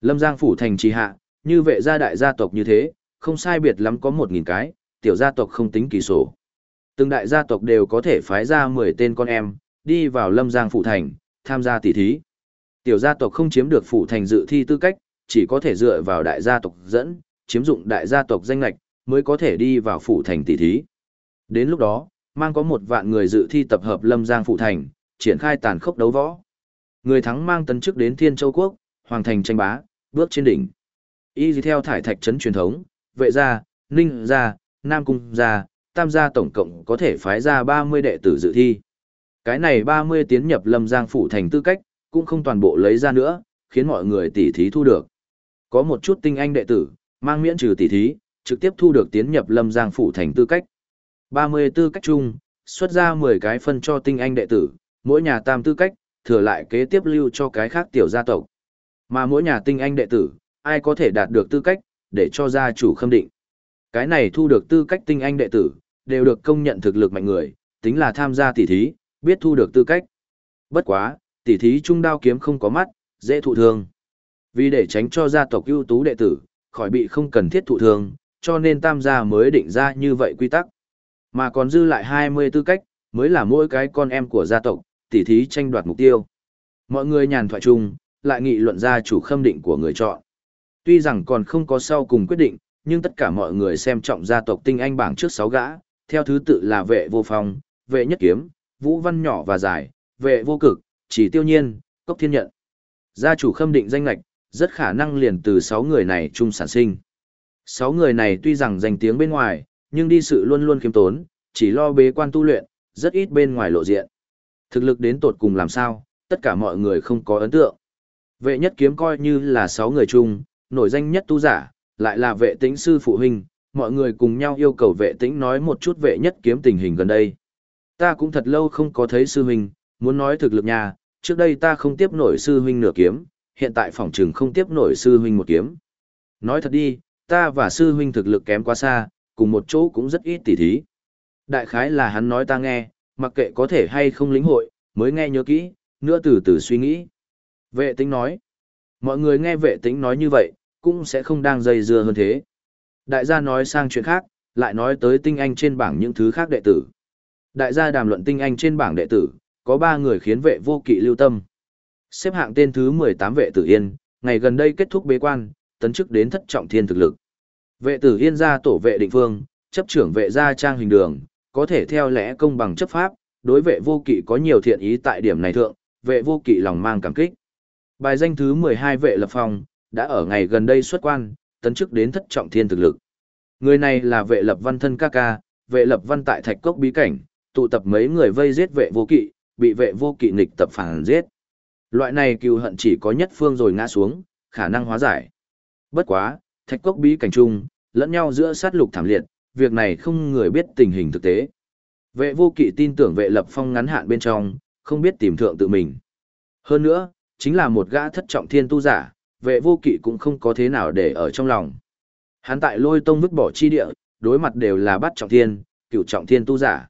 Lâm Giang Phủ thành trì hạ, như vệ gia đại gia tộc như thế, không sai biệt lắm có 1.000 cái, tiểu gia tộc không tính kỳ sổ. Từng đại gia tộc đều có thể phái ra 10 tên con em, đi vào Lâm Giang Phủ thành, tham gia tỷ thí. Tiểu gia tộc không chiếm được Phủ thành dự thi tư cách, chỉ có thể dựa vào đại gia tộc dẫn, chiếm dụng đại gia tộc danh lạch, mới có thể đi vào Phủ thành tỷ thí. Đến lúc đó, mang có một vạn người dự thi tập hợp Lâm Giang Phụ thành, triển khai tàn khốc đấu võ. Người thắng mang tấn chức đến Thiên Châu Quốc, Hoàng thành tranh bá, bước trên đỉnh. Y theo thải thạch trấn truyền thống, vệ gia, ninh gia, nam cung gia, tam gia tổng cộng có thể phái ra 30 đệ tử dự thi. Cái này 30 tiến nhập lâm giang phủ thành tư cách, cũng không toàn bộ lấy ra nữa, khiến mọi người tỉ thí thu được. Có một chút tinh anh đệ tử, mang miễn trừ tỉ thí, trực tiếp thu được tiến nhập lâm giang phủ thành tư cách. 30 tư cách chung, xuất ra 10 cái phân cho tinh anh đệ tử, mỗi nhà tam tư cách, thừa lại kế tiếp lưu cho cái khác tiểu gia tộc. Mà mỗi nhà tinh anh đệ tử, ai có thể đạt được tư cách, để cho gia chủ khâm định. Cái này thu được tư cách tinh anh đệ tử, đều được công nhận thực lực mạnh người, tính là tham gia tỷ thí, biết thu được tư cách. Bất quá, tỷ thí trung đao kiếm không có mắt, dễ thụ thương. Vì để tránh cho gia tộc ưu tú đệ tử, khỏi bị không cần thiết thụ thương, cho nên tam gia mới định ra như vậy quy tắc. Mà còn dư lại 20 tư cách, mới là mỗi cái con em của gia tộc, tỷ thí tranh đoạt mục tiêu. Mọi người nhàn thoại chung, lại nghị luận ra chủ khâm định của người chọn. Tuy rằng còn không có sau cùng quyết định, nhưng tất cả mọi người xem trọng gia tộc tinh anh bảng trước 6 gã, theo thứ tự là vệ vô phong, vệ nhất kiếm, vũ văn nhỏ và dài, vệ vô cực, chỉ tiêu nhiên, cốc thiên nhận. Gia chủ khâm định danh lạch, rất khả năng liền từ 6 người này chung sản sinh. 6 người này tuy rằng danh tiếng bên ngoài, nhưng đi sự luôn luôn khiêm tốn, chỉ lo bế quan tu luyện, rất ít bên ngoài lộ diện. Thực lực đến tột cùng làm sao, tất cả mọi người không có ấn tượng. Vệ nhất kiếm coi như là 6 người chung, nổi danh nhất tu giả, lại là vệ tĩnh sư phụ huynh, mọi người cùng nhau yêu cầu vệ tĩnh nói một chút vệ nhất kiếm tình hình gần đây. Ta cũng thật lâu không có thấy sư huynh, muốn nói thực lực nhà, trước đây ta không tiếp nổi sư huynh nửa kiếm, hiện tại phòng trừng không tiếp nổi sư huynh một kiếm. Nói thật đi, ta và sư huynh thực lực kém quá xa, cùng một chỗ cũng rất ít tỉ thí. Đại khái là hắn nói ta nghe, mặc kệ có thể hay không lĩnh hội, mới nghe nhớ kỹ, nữa từ từ suy nghĩ. Vệ tĩnh nói, mọi người nghe vệ tĩnh nói như vậy, cũng sẽ không đang dây dưa hơn thế. Đại gia nói sang chuyện khác, lại nói tới tinh anh trên bảng những thứ khác đệ tử. Đại gia đàm luận tinh anh trên bảng đệ tử, có 3 người khiến vệ vô kỵ lưu tâm. Xếp hạng tên thứ 18 vệ tử yên, ngày gần đây kết thúc bế quan, tấn chức đến thất trọng thiên thực lực. Vệ tử yên gia tổ vệ định phương, chấp trưởng vệ gia trang hình đường, có thể theo lẽ công bằng chấp pháp, đối vệ vô kỵ có nhiều thiện ý tại điểm này thượng, vệ vô kỵ lòng mang cảm kích. Bài danh thứ 12 vệ lập phong, đã ở ngày gần đây xuất quan, tấn chức đến thất trọng thiên thực lực. Người này là vệ lập văn thân ca ca, vệ lập văn tại thạch cốc bí cảnh, tụ tập mấy người vây giết vệ vô kỵ, bị vệ vô kỵ nghịch tập phản giết. Loại này cừu hận chỉ có nhất phương rồi ngã xuống, khả năng hóa giải. Bất quá, thạch cốc bí cảnh chung, lẫn nhau giữa sát lục thảm liệt, việc này không người biết tình hình thực tế. Vệ vô kỵ tin tưởng vệ lập phong ngắn hạn bên trong, không biết tìm thượng tự mình. Hơn nữa, chính là một gã thất trọng thiên tu giả, vệ vô kỵ cũng không có thế nào để ở trong lòng. Hắn tại lôi tông vứt bỏ chi địa, đối mặt đều là bắt trọng thiên, cựu trọng thiên tu giả.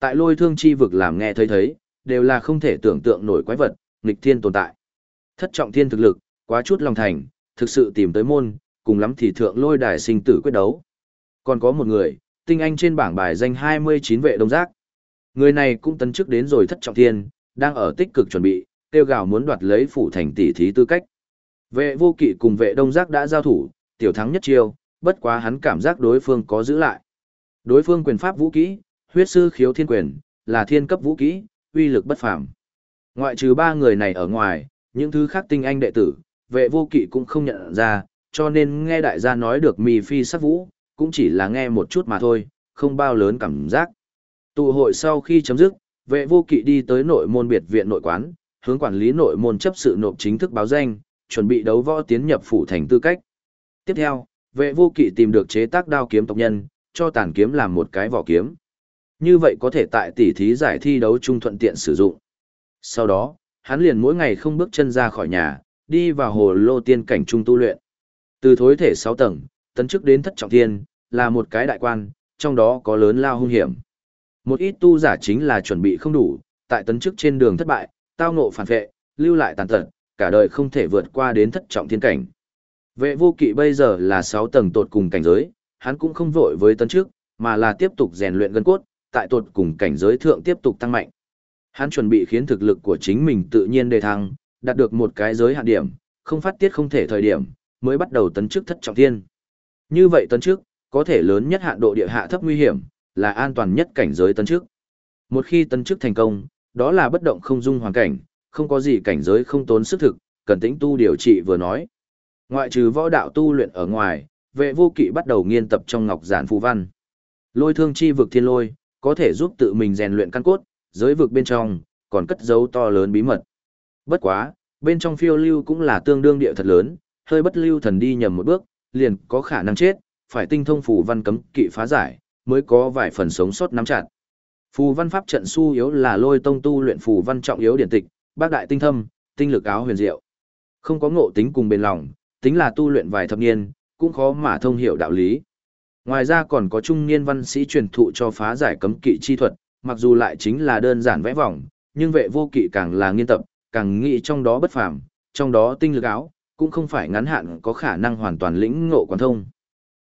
Tại lôi thương chi vực làm nghe thấy thấy, đều là không thể tưởng tượng nổi quái vật, nghịch thiên tồn tại. Thất trọng thiên thực lực, quá chút lòng thành, thực sự tìm tới môn, cùng lắm thì thượng lôi đài sinh tử quyết đấu. Còn có một người, tinh anh trên bảng bài danh 29 vệ đông giác. Người này cũng tấn chức đến rồi thất trọng thiên, đang ở tích cực chuẩn bị, tiêu gào muốn đoạt lấy phủ thành tỷ thí tư cách. Vệ vô kỵ cùng vệ đông giác đã giao thủ, tiểu thắng nhất chiêu, bất quá hắn cảm giác đối phương có giữ lại. Đối phương quyền pháp vũ kỹ, huyết sư khiếu thiên quyền, là thiên cấp vũ kỹ, uy lực bất phàm. Ngoại trừ ba người này ở ngoài, những thứ khác tinh anh đệ tử, vệ vô kỵ cũng không nhận ra, cho nên nghe đại gia nói được mì phi sắc vũ, cũng chỉ là nghe một chút mà thôi, không bao lớn cảm giác. Tụ hội sau khi chấm dứt, vệ vô kỵ đi tới nội môn biệt viện nội quán, hướng quản lý nội môn chấp sự nộp chính thức báo danh, chuẩn bị đấu võ tiến nhập phủ thành tư cách. Tiếp theo, vệ vô kỵ tìm được chế tác đao kiếm tộc nhân, cho tàn kiếm làm một cái vỏ kiếm. Như vậy có thể tại tỷ thí giải thi đấu trung thuận tiện sử dụng. Sau đó, hắn liền mỗi ngày không bước chân ra khỏi nhà, đi vào hồ lô tiên cảnh trung tu luyện. Từ thối thể 6 tầng, tấn chức đến thất trọng thiên, là một cái đại quan, trong đó có lớn lao hung hiểm. Một ít tu giả chính là chuẩn bị không đủ, tại tấn chức trên đường thất bại, tao ngộ phản vệ, lưu lại tàn tật, cả đời không thể vượt qua đến thất trọng thiên cảnh. Vệ vô kỵ bây giờ là 6 tầng tột cùng cảnh giới, hắn cũng không vội với tấn chức, mà là tiếp tục rèn luyện gân cốt, tại tột cùng cảnh giới thượng tiếp tục tăng mạnh. Hắn chuẩn bị khiến thực lực của chính mình tự nhiên đề thăng, đạt được một cái giới hạn điểm, không phát tiết không thể thời điểm, mới bắt đầu tấn chức thất trọng thiên. Như vậy tấn chức, có thể lớn nhất hạn độ địa hạ thấp nguy hiểm, là an toàn nhất cảnh giới tấn chức. Một khi tấn chức thành công, đó là bất động không dung hoàn cảnh, không có gì cảnh giới không tốn sức thực, cần tĩnh tu điều trị vừa nói. Ngoại trừ võ đạo tu luyện ở ngoài, vệ vô kỵ bắt đầu nghiên tập trong ngọc giản phù văn. Lôi thương chi vực thiên lôi, có thể giúp tự mình rèn luyện căn cốt, giới vực bên trong, còn cất dấu to lớn bí mật. Bất quá, bên trong phiêu lưu cũng là tương đương địa thật lớn, hơi bất lưu thần đi nhầm một bước, liền có khả năng chết, phải tinh thông phù văn cấm kỵ phá giải, mới có vài phần sống sót nắm chặt. Phù văn pháp trận su yếu là lôi tông tu luyện phù văn trọng yếu điển tịch, bác đại tinh thâm, tinh lực áo huyền diệu. Không có ngộ tính cùng bền lòng, tính là tu luyện vài thập niên, cũng khó mà thông hiểu đạo lý. Ngoài ra còn có trung niên văn sĩ truyền thụ cho phá giải cấm kỵ chi thuật, mặc dù lại chính là đơn giản vẽ vòng, nhưng vệ vô kỵ càng là nghiên tập, càng nghĩ trong đó bất phàm, trong đó tinh lực áo, cũng không phải ngắn hạn có khả năng hoàn toàn lĩnh ngộ quán thông.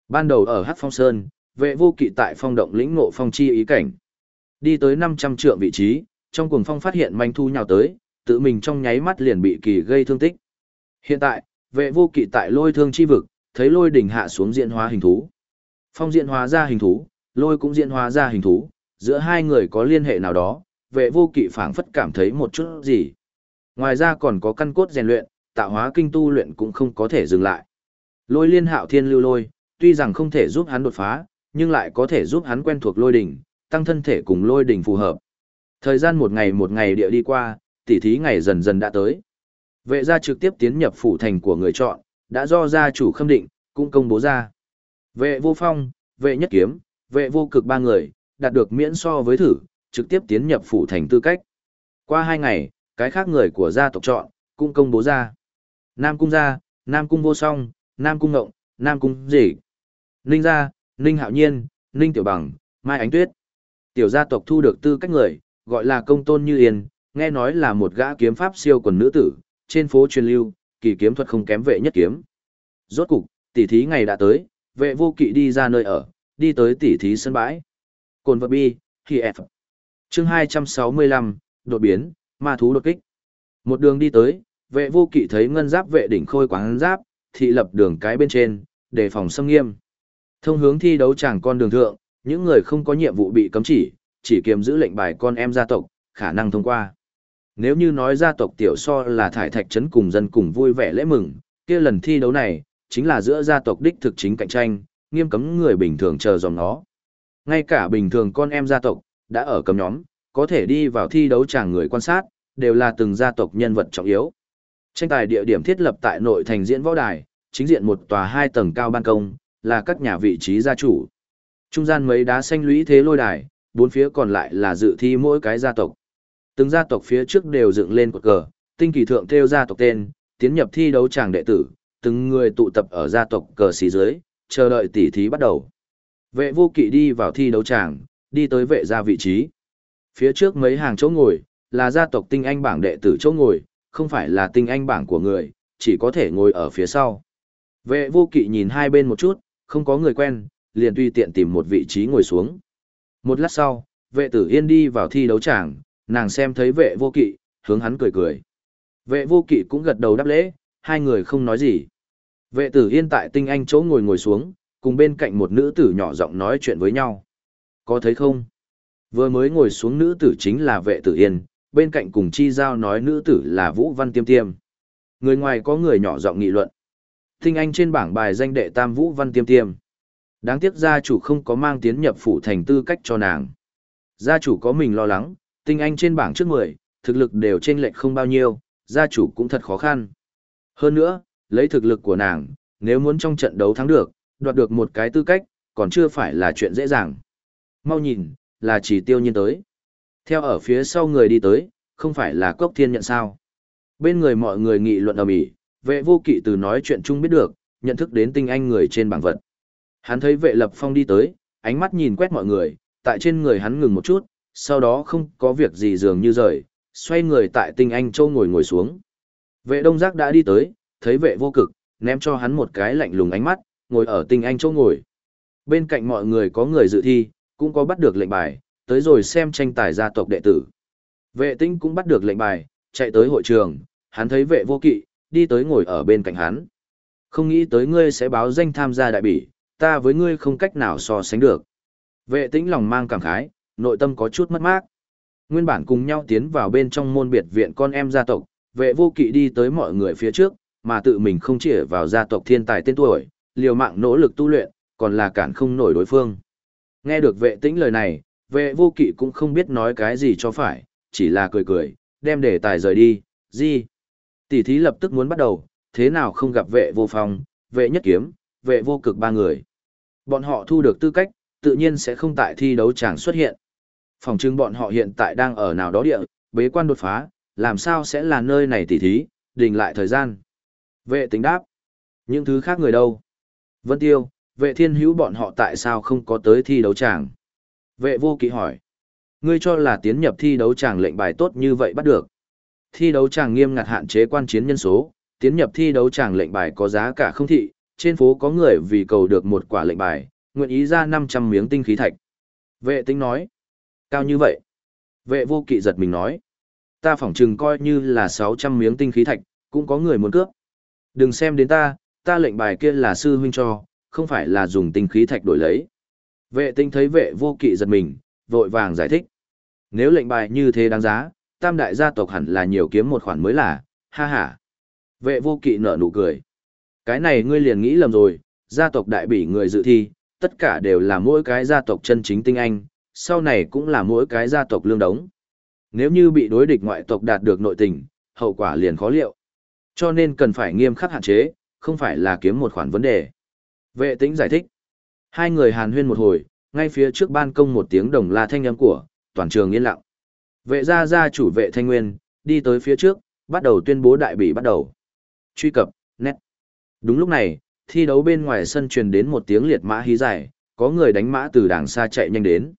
Ban đầu ở Hắc Phong Sơn, vệ vô kỵ tại phong động lĩnh ngộ phong chi ý cảnh. Đi tới 500 trượng vị trí, trong cuồng phong phát hiện manh thu nhào tới, tự mình trong nháy mắt liền bị kỳ gây thương tích. Hiện tại, vệ vô kỵ tại lôi thương chi vực, thấy lôi đỉnh hạ xuống diện hóa hình thú. Phong diện hóa ra hình thú, lôi cũng diện hóa ra hình thú, giữa hai người có liên hệ nào đó, vệ vô kỵ phảng phất cảm thấy một chút gì. Ngoài ra còn có căn cốt rèn luyện, tạo hóa kinh tu luyện cũng không có thể dừng lại. Lôi liên hạo thiên lưu lôi, tuy rằng không thể giúp hắn đột phá, nhưng lại có thể giúp hắn quen thuộc lôi đỉnh, tăng thân thể cùng lôi đỉnh phù hợp. Thời gian một ngày một ngày địa đi qua, tỉ thí ngày dần dần đã tới. Vệ gia trực tiếp tiến nhập phủ thành của người chọn, đã do gia chủ khâm định, cũng công bố ra. Vệ vô phong, vệ nhất kiếm, vệ vô cực ba người, đạt được miễn so với thử, trực tiếp tiến nhập phủ thành tư cách. Qua hai ngày, cái khác người của gia tộc chọn, cũng công bố ra. Nam cung gia, Nam cung vô song, Nam cung ngộng, Nam cung gì. Ninh gia, Ninh hạo nhiên, Ninh tiểu bằng, Mai ánh tuyết. Tiểu gia tộc thu được tư cách người, gọi là công tôn như yên, nghe nói là một gã kiếm pháp siêu quần nữ tử, trên phố truyền lưu, kỳ kiếm thuật không kém vệ nhất kiếm. Rốt cục, tỷ thí ngày đã tới, vệ vô kỵ đi ra nơi ở, đi tới tỷ thí sân bãi. Cồn vật bi, khi F. Chương 265, đột biến, ma thú đột kích. Một đường đi tới, vệ vô kỵ thấy ngân giáp vệ đỉnh khôi quán giáp, thị lập đường cái bên trên, đề phòng xâm nghiêm. Thông hướng thi đấu chẳng con đường thượng, những người không có nhiệm vụ bị cấm chỉ, chỉ kiềm giữ lệnh bài con em gia tộc, khả năng thông qua. Nếu như nói gia tộc tiểu so là thải thạch trấn cùng dân cùng vui vẻ lễ mừng, kia lần thi đấu này, chính là giữa gia tộc đích thực chính cạnh tranh, nghiêm cấm người bình thường chờ dòng nó. Ngay cả bình thường con em gia tộc, đã ở cấm nhóm, có thể đi vào thi đấu chàng người quan sát, đều là từng gia tộc nhân vật trọng yếu. Tranh tài địa điểm thiết lập tại nội thành diễn võ đài, chính diện một tòa hai tầng cao ban công, là các nhà vị trí gia chủ. Trung gian mấy đá xanh lũy thế lôi đài, bốn phía còn lại là dự thi mỗi cái gia tộc. Từng gia tộc phía trước đều dựng lên cột cờ, tinh kỳ thượng theo gia tộc tên, tiến nhập thi đấu chàng đệ tử, từng người tụ tập ở gia tộc cờ xí dưới, chờ đợi tỉ thí bắt đầu. Vệ vô kỵ đi vào thi đấu tràng, đi tới vệ gia vị trí. Phía trước mấy hàng chỗ ngồi, là gia tộc tinh anh bảng đệ tử chỗ ngồi, không phải là tinh anh bảng của người, chỉ có thể ngồi ở phía sau. Vệ vô kỵ nhìn hai bên một chút, không có người quen, liền tùy tiện tìm một vị trí ngồi xuống. Một lát sau, vệ tử yên đi vào thi đấu tràng, nàng xem thấy vệ vô kỵ, hướng hắn cười cười. Vệ vô kỵ cũng gật đầu đáp lễ, hai người không nói gì. Vệ tử yên tại tinh anh chỗ ngồi ngồi xuống, cùng bên cạnh một nữ tử nhỏ giọng nói chuyện với nhau. Có thấy không? Vừa mới ngồi xuống nữ tử chính là vệ tử yên, bên cạnh cùng chi giao nói nữ tử là Vũ Văn Tiêm Tiêm. Người ngoài có người nhỏ giọng nghị luận. Tinh anh trên bảng bài danh đệ tam Vũ Văn Tiêm Tiêm. Đáng tiếc gia chủ không có mang tiến nhập phủ thành tư cách cho nàng. Gia chủ có mình lo lắng, tinh anh trên bảng trước 10, thực lực đều trên lệch không bao nhiêu, gia chủ cũng thật khó khăn. Hơn nữa, lấy thực lực của nàng, nếu muốn trong trận đấu thắng được, đoạt được một cái tư cách, còn chưa phải là chuyện dễ dàng. Mau nhìn, là chỉ tiêu nhiên tới. Theo ở phía sau người đi tới, không phải là cốc thiên nhận sao. Bên người mọi người nghị luận ầm ĩ, vệ vô kỵ từ nói chuyện chung biết được, nhận thức đến tinh anh người trên bảng vật. Hắn thấy vệ lập phong đi tới, ánh mắt nhìn quét mọi người, tại trên người hắn ngừng một chút, sau đó không có việc gì dường như rời, xoay người tại tinh anh châu ngồi ngồi xuống. Vệ đông giác đã đi tới, thấy vệ vô cực, ném cho hắn một cái lạnh lùng ánh mắt, ngồi ở tinh anh châu ngồi. Bên cạnh mọi người có người dự thi, cũng có bắt được lệnh bài, tới rồi xem tranh tài gia tộc đệ tử. Vệ tinh cũng bắt được lệnh bài, chạy tới hội trường, hắn thấy vệ vô kỵ, đi tới ngồi ở bên cạnh hắn. Không nghĩ tới ngươi sẽ báo danh tham gia đại bỉ, ta với ngươi không cách nào so sánh được. Vệ tĩnh lòng mang cảm khái, nội tâm có chút mất mát. Nguyên bản cùng nhau tiến vào bên trong môn biệt viện con em gia tộc, vệ vô kỵ đi tới mọi người phía trước, mà tự mình không chỉ vào gia tộc thiên tài tên tuổi, liều mạng nỗ lực tu luyện, còn là cản không nổi đối phương. Nghe được vệ tĩnh lời này, vệ vô kỵ cũng không biết nói cái gì cho phải, chỉ là cười cười, đem đề tài rời đi, gì. Tỷ thí lập tức muốn bắt đầu, thế nào không gặp vệ vô phong, vệ nhất kiếm, vệ vô cực ba người. Bọn họ thu được tư cách, tự nhiên sẽ không tại thi đấu chẳng xuất hiện. Phòng chứng bọn họ hiện tại đang ở nào đó địa, bế quan đột phá, làm sao sẽ là nơi này tỉ thí, đình lại thời gian. Vệ tính đáp. Những thứ khác người đâu? Vân Tiêu, vệ thiên hữu bọn họ tại sao không có tới thi đấu chẳng? Vệ vô kỵ hỏi. Ngươi cho là tiến nhập thi đấu tràng lệnh bài tốt như vậy bắt được. Thi đấu tràng nghiêm ngặt hạn chế quan chiến nhân số, tiến nhập thi đấu tràng lệnh bài có giá cả không thị, trên phố có người vì cầu được một quả lệnh bài, nguyện ý ra 500 miếng tinh khí thạch. Vệ tính nói. Cao như vậy. Vệ vô kỵ giật mình nói. Ta phỏng chừng coi như là 600 miếng tinh khí thạch, cũng có người muốn cướp. Đừng xem đến ta, ta lệnh bài kia là sư huynh cho, không phải là dùng tinh khí thạch đổi lấy. Vệ tinh thấy vệ vô kỵ giật mình, vội vàng giải thích. Nếu lệnh bài như thế đáng giá, tam đại gia tộc hẳn là nhiều kiếm một khoản mới là, ha ha. Vệ vô kỵ nở nụ cười. Cái này ngươi liền nghĩ lầm rồi, gia tộc đại bỉ người dự thi, tất cả đều là mỗi cái gia tộc chân chính tinh anh, sau này cũng là mỗi cái gia tộc lương đống. Nếu như bị đối địch ngoại tộc đạt được nội tình, hậu quả liền khó liệu. Cho nên cần phải nghiêm khắc hạn chế, không phải là kiếm một khoản vấn đề. Vệ tĩnh giải thích. Hai người hàn huyên một hồi, ngay phía trước ban công một tiếng đồng la thanh âm của, toàn trường yên lặng. Vệ gia gia chủ vệ thanh nguyên, đi tới phía trước, bắt đầu tuyên bố đại bỉ bắt đầu. Truy cập, nét. Đúng lúc này, thi đấu bên ngoài sân truyền đến một tiếng liệt mã hí dài, có người đánh mã từ đàng xa chạy nhanh đến.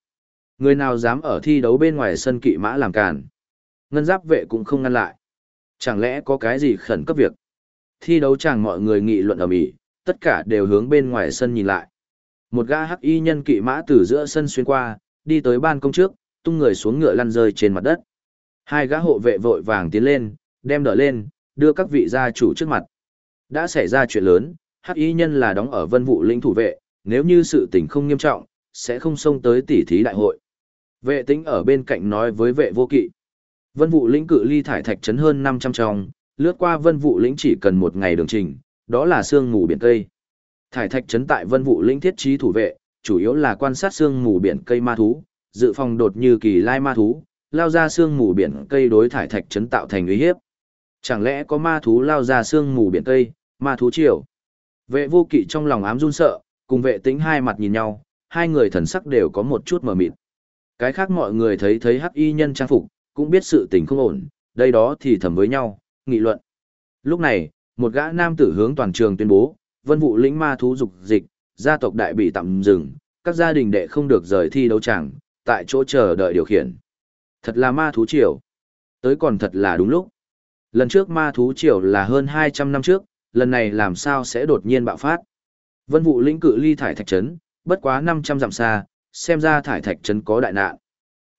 Người nào dám ở thi đấu bên ngoài sân kỵ mã làm càn. Ngân giáp vệ cũng không ngăn lại. Chẳng lẽ có cái gì khẩn cấp việc? Thi đấu chẳng mọi người nghị luận ở mỹ, tất cả đều hướng bên ngoài sân nhìn lại. Một gã hắc y nhân kỵ mã từ giữa sân xuyên qua, đi tới ban công trước, tung người xuống ngựa lăn rơi trên mặt đất. Hai gã hộ vệ vội vàng tiến lên, đem đỡ lên, đưa các vị gia chủ trước mặt. Đã xảy ra chuyện lớn, hắc y nhân là đóng ở vân vụ lĩnh thủ vệ, nếu như sự tình không nghiêm trọng, sẽ không xông tới tỉ thí đại hội. Vệ tính ở bên cạnh nói với vệ vô kỵ. Vân vụ lĩnh cự ly thải thạch trấn hơn 500 trong, lướt qua vân vụ lĩnh chỉ cần một ngày đường trình, đó là sương mù biển cây. Thải thạch trấn tại vân vụ lĩnh thiết trí thủ vệ, chủ yếu là quan sát sương mù biển cây ma thú, dự phòng đột như kỳ lai ma thú, lao ra sương mù biển cây đối thải thạch trấn tạo thành uy hiếp. Chẳng lẽ có ma thú lao ra sương mù biển cây, ma thú triều? Vệ vô kỵ trong lòng ám run sợ, cùng vệ tính hai mặt nhìn nhau, hai người thần sắc đều có một chút mờ mịt. Cái khác mọi người thấy thấy hắc y nhân trang phục, cũng biết sự tình không ổn, đây đó thì thầm với nhau, nghị luận. Lúc này, một gã nam tử hướng toàn trường tuyên bố, vân vụ lĩnh ma thú dục dịch, gia tộc đại bị tạm dừng, các gia đình đệ không được rời thi đấu chẳng, tại chỗ chờ đợi điều khiển. Thật là ma thú triều. Tới còn thật là đúng lúc. Lần trước ma thú triều là hơn 200 năm trước, lần này làm sao sẽ đột nhiên bạo phát. Vân vụ lĩnh cự ly thải thạch trấn, bất quá 500 dặm xa, xem ra thải thạch trấn có đại nạn.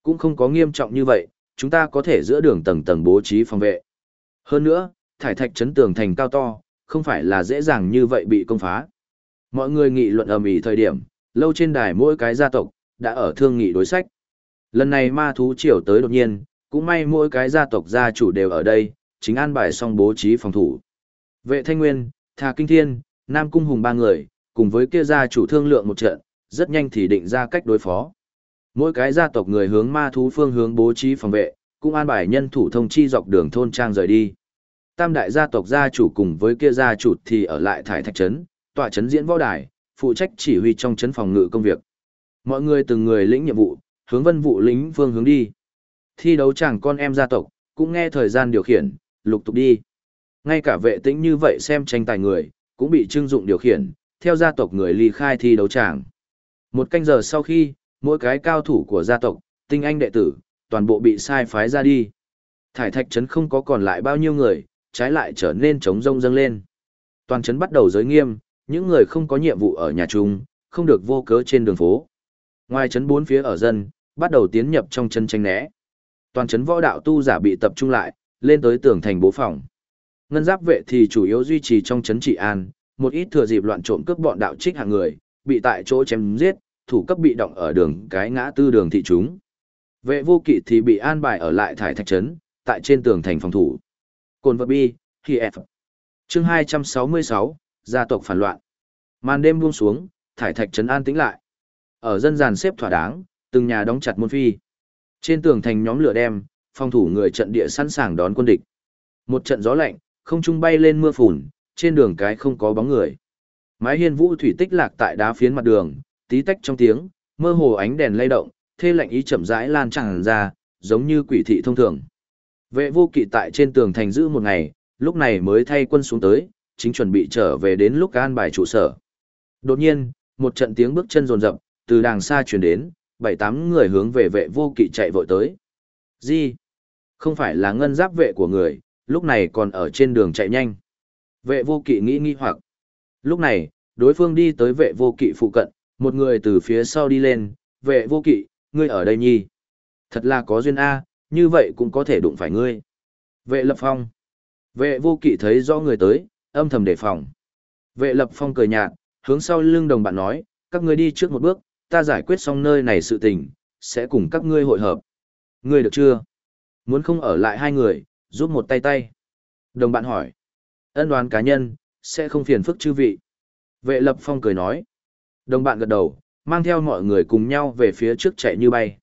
Cũng không có nghiêm trọng như vậy, chúng ta có thể giữa đường tầng tầng bố trí phòng vệ. Hơn nữa, thải thạch trấn tường thành cao to, không phải là dễ dàng như vậy bị công phá. Mọi người nghị luận ầm ĩ thời điểm, lâu trên đài mỗi cái gia tộc đã ở thương nghị đối sách. Lần này ma thú triều tới đột nhiên, cũng may mỗi cái gia tộc gia chủ đều ở đây, chính an bài xong bố trí phòng thủ. Vệ Thanh Nguyên, Thà Kinh Thiên, Nam Cung Hùng ba người, cùng với kia gia chủ thương lượng một trận, rất nhanh thì định ra cách đối phó. Mỗi cái gia tộc người hướng ma thú phương hướng bố trí phòng vệ, cũng an bài nhân thủ thông chi dọc đường thôn trang rời đi. Tam đại gia tộc gia chủ cùng với kia gia chủ thì ở lại thải thạch trấn, tọa trấn diễn võ đài, phụ trách chỉ huy trong trấn phòng ngự công việc. Mọi người từng người lĩnh nhiệm vụ, hướng vân vụ lính phương hướng đi. Thi đấu chẳng con em gia tộc, cũng nghe thời gian điều khiển, lục tục đi. Ngay cả vệ tĩnh như vậy xem tranh tài người, cũng bị trưng dụng điều khiển, theo gia tộc người ly khai thi đấu chẳng. Một canh giờ sau khi, mỗi cái cao thủ của gia tộc, tinh anh đệ tử, toàn bộ bị sai phái ra đi. Thải thạch trấn không có còn lại bao nhiêu người, trái lại trở nên trống rông dâng lên. Toàn trấn bắt đầu giới nghiêm, những người không có nhiệm vụ ở nhà chung, không được vô cớ trên đường phố. Ngoài trấn bốn phía ở dân, bắt đầu tiến nhập trong chân tranh né. Toàn trấn võ đạo tu giả bị tập trung lại, lên tới tường thành bố phòng. Ngân giáp vệ thì chủ yếu duy trì trong trấn trị an, một ít thừa dịp loạn trộm cướp bọn đạo trích hạng người, bị tại chỗ chém giết, thủ cấp bị động ở đường cái ngã tư đường thị chúng. Vệ vô kỵ thì bị an bài ở lại thải thạch trấn, tại trên tường thành phòng thủ. Cồn vật bi, khi F. Chương 266, gia tộc phản loạn. Màn đêm buông xuống, thải thạch trấn an tĩnh lại. Ở dân giàn xếp thỏa đáng, từng nhà đóng chặt môn phi. Trên tường thành nhóm lửa đem, phòng thủ người trận địa sẵn sàng đón quân địch. Một trận gió lạnh, không trung bay lên mưa phùn, trên đường cái không có bóng người. Mái hiên vũ thủy tích lạc tại đá phiến mặt đường, tí tách trong tiếng, mơ hồ ánh đèn lay động, thê lạnh ý chậm rãi lan tràn ra, giống như quỷ thị thông thường. Vệ vô kỵ tại trên tường thành giữ một ngày, lúc này mới thay quân xuống tới, chính chuẩn bị trở về đến lúc an bài trụ sở. Đột nhiên, một trận tiếng bước chân rồn rập, từ đàng xa truyền đến, bảy tám người hướng về vệ vô kỵ chạy vội tới. Gì? Không phải là ngân giáp vệ của người, lúc này còn ở trên đường chạy nhanh. Vệ vô kỵ nghĩ nghi hoặc. Lúc này, đối phương đi tới vệ vô kỵ phụ cận, một người từ phía sau đi lên, vệ vô kỵ, ngươi ở đây nhi. Thật là có duyên A, như vậy cũng có thể đụng phải ngươi. Vệ lập phong. Vệ vô kỵ thấy rõ người tới, âm thầm đề phòng. Vệ lập phong cười nhạt, hướng sau lưng đồng bạn nói, các ngươi đi trước một bước, ta giải quyết xong nơi này sự tình, sẽ cùng các ngươi hội hợp. Ngươi được chưa? Muốn không ở lại hai người, giúp một tay tay. Đồng bạn hỏi. Ân đoán cá nhân, sẽ không phiền phức chư vị. Vệ lập phong cười nói. Đồng bạn gật đầu, mang theo mọi người cùng nhau về phía trước chạy như bay.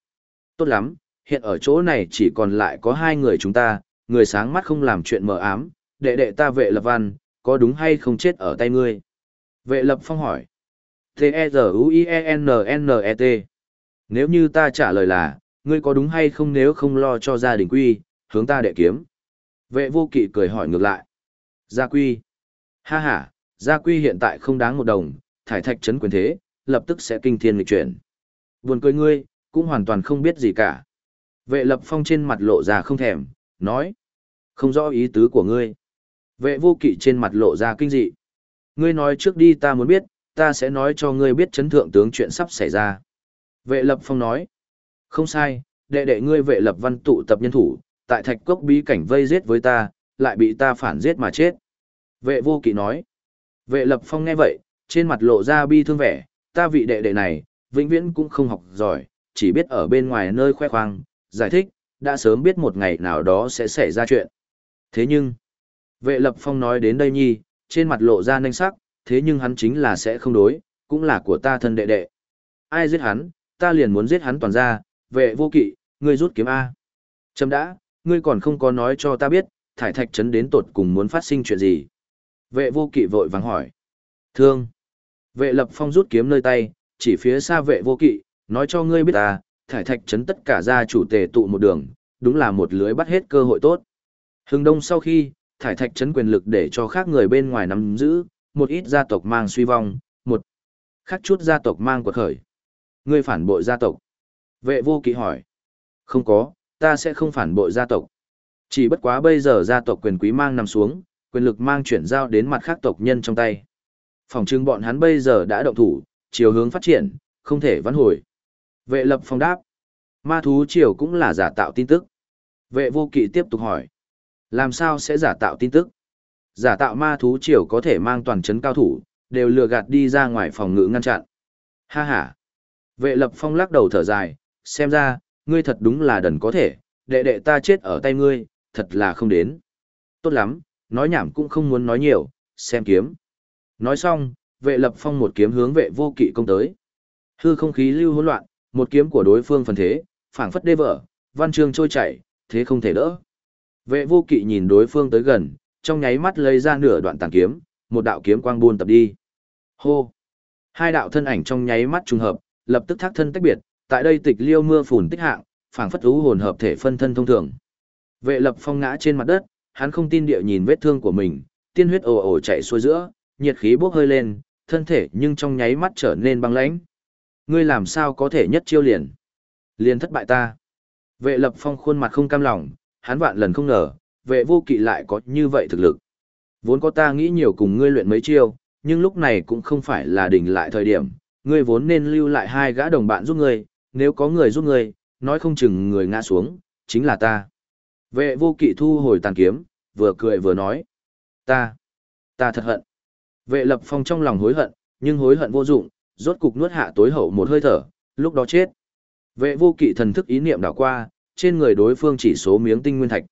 Tốt lắm, hiện ở chỗ này chỉ còn lại có hai người chúng ta, người sáng mắt không làm chuyện mờ ám, đệ đệ ta vệ lập văn, có đúng hay không chết ở tay ngươi? Vệ lập phong hỏi. T-E-Z-U-I-E-N-N-E-T Nếu như ta trả lời là, ngươi có đúng hay không nếu không lo cho gia đình quy, hướng ta đệ kiếm. Vệ vô kỵ cười hỏi ngược lại. Gia quy. Ha ha, gia quy hiện tại không đáng một đồng, thải thạch chấn quyền thế, lập tức sẽ kinh thiên lịch chuyển. Buồn cười ngươi, cũng hoàn toàn không biết gì cả. Vệ lập phong trên mặt lộ ra không thèm, nói. Không rõ ý tứ của ngươi. Vệ vô kỵ trên mặt lộ ra kinh dị. Ngươi nói trước đi ta muốn biết, ta sẽ nói cho ngươi biết chấn thượng tướng chuyện sắp xảy ra. Vệ lập phong nói. Không sai, đệ đệ ngươi vệ lập văn tụ tập nhân thủ, tại thạch cốc bí cảnh vây giết với ta, lại bị ta phản giết mà chết. Vệ vô kỵ nói. Vệ lập phong nghe vậy, trên mặt lộ ra bi thương vẻ, ta vị đệ đệ này, vĩnh viễn cũng không học giỏi, chỉ biết ở bên ngoài nơi khoe khoang, giải thích, đã sớm biết một ngày nào đó sẽ xảy ra chuyện. Thế nhưng, vệ lập phong nói đến đây nhi, trên mặt lộ ra nanh sắc, thế nhưng hắn chính là sẽ không đối, cũng là của ta thân đệ đệ. Ai giết hắn, ta liền muốn giết hắn toàn ra, vệ vô kỵ, ngươi rút kiếm A. Chấm đã, ngươi còn không có nói cho ta biết, thải thạch trấn đến tột cùng muốn phát sinh chuyện gì. Vệ vô kỵ vội vàng hỏi. Thương. Vệ lập phong rút kiếm nơi tay, chỉ phía xa vệ vô kỵ, nói cho ngươi biết ta, thải thạch trấn tất cả gia chủ tề tụ một đường, đúng là một lưới bắt hết cơ hội tốt. Hưng đông sau khi, thải thạch trấn quyền lực để cho khác người bên ngoài nắm giữ, một ít gia tộc mang suy vong, một khác chút gia tộc mang quật khởi. Ngươi phản bội gia tộc. Vệ vô kỵ hỏi. Không có, ta sẽ không phản bội gia tộc. Chỉ bất quá bây giờ gia tộc quyền quý mang nằm xuống, quyền lực mang chuyển giao đến mặt khác tộc nhân trong tay. Phòng trưng bọn hắn bây giờ đã động thủ, chiều hướng phát triển, không thể vãn hồi. Vệ lập phong đáp. Ma thú triều cũng là giả tạo tin tức. Vệ vô kỵ tiếp tục hỏi. Làm sao sẽ giả tạo tin tức? Giả tạo ma thú triều có thể mang toàn chấn cao thủ, đều lừa gạt đi ra ngoài phòng ngự ngăn chặn. Ha ha. Vệ lập phong lắc đầu thở dài, xem ra, ngươi thật đúng là đần có thể, đệ đệ ta chết ở tay ngươi, thật là không đến. Tốt lắm, nói nhảm cũng không muốn nói nhiều, xem kiếm. Nói xong, vệ lập phong một kiếm hướng vệ vô kỵ công tới. Hư không khí lưu hỗn loạn, một kiếm của đối phương phần thế, phảng phất đê vỡ, văn chương trôi chảy, thế không thể đỡ. Vệ vô kỵ nhìn đối phương tới gần, trong nháy mắt lấy ra nửa đoạn tàn kiếm, một đạo kiếm quang buôn tập đi. Hô! Hai đạo thân ảnh trong nháy mắt trùng hợp, lập tức thác thân tách biệt, tại đây tịch liêu mưa phùn tích hạng, phảng phất ú hồn hợp thể phân thân thông thường. Vệ lập phong ngã trên mặt đất, hắn không tin địa nhìn vết thương của mình, tiên huyết ồ ồ chạy xuôi giữa, nhiệt khí bốc hơi lên, thân thể nhưng trong nháy mắt trở nên băng lãnh. Ngươi làm sao có thể nhất chiêu liền? Liền thất bại ta. Vệ lập phong khuôn mặt không cam lòng, hắn vạn lần không ngờ, vệ vô kỵ lại có như vậy thực lực. Vốn có ta nghĩ nhiều cùng ngươi luyện mấy chiêu, nhưng lúc này cũng không phải là đỉnh lại thời điểm, ngươi vốn nên lưu lại hai gã đồng bạn giúp ngươi, nếu có người giúp ngươi, nói không chừng người ngã xuống, chính là ta. Vệ vô kỵ thu hồi tàn kiếm, vừa cười vừa nói. Ta, ta thật hận. Vệ lập phong trong lòng hối hận, nhưng hối hận vô dụng, rốt cục nuốt hạ tối hậu một hơi thở, lúc đó chết. Vệ vô kỵ thần thức ý niệm đảo qua, trên người đối phương chỉ số miếng tinh nguyên thạch.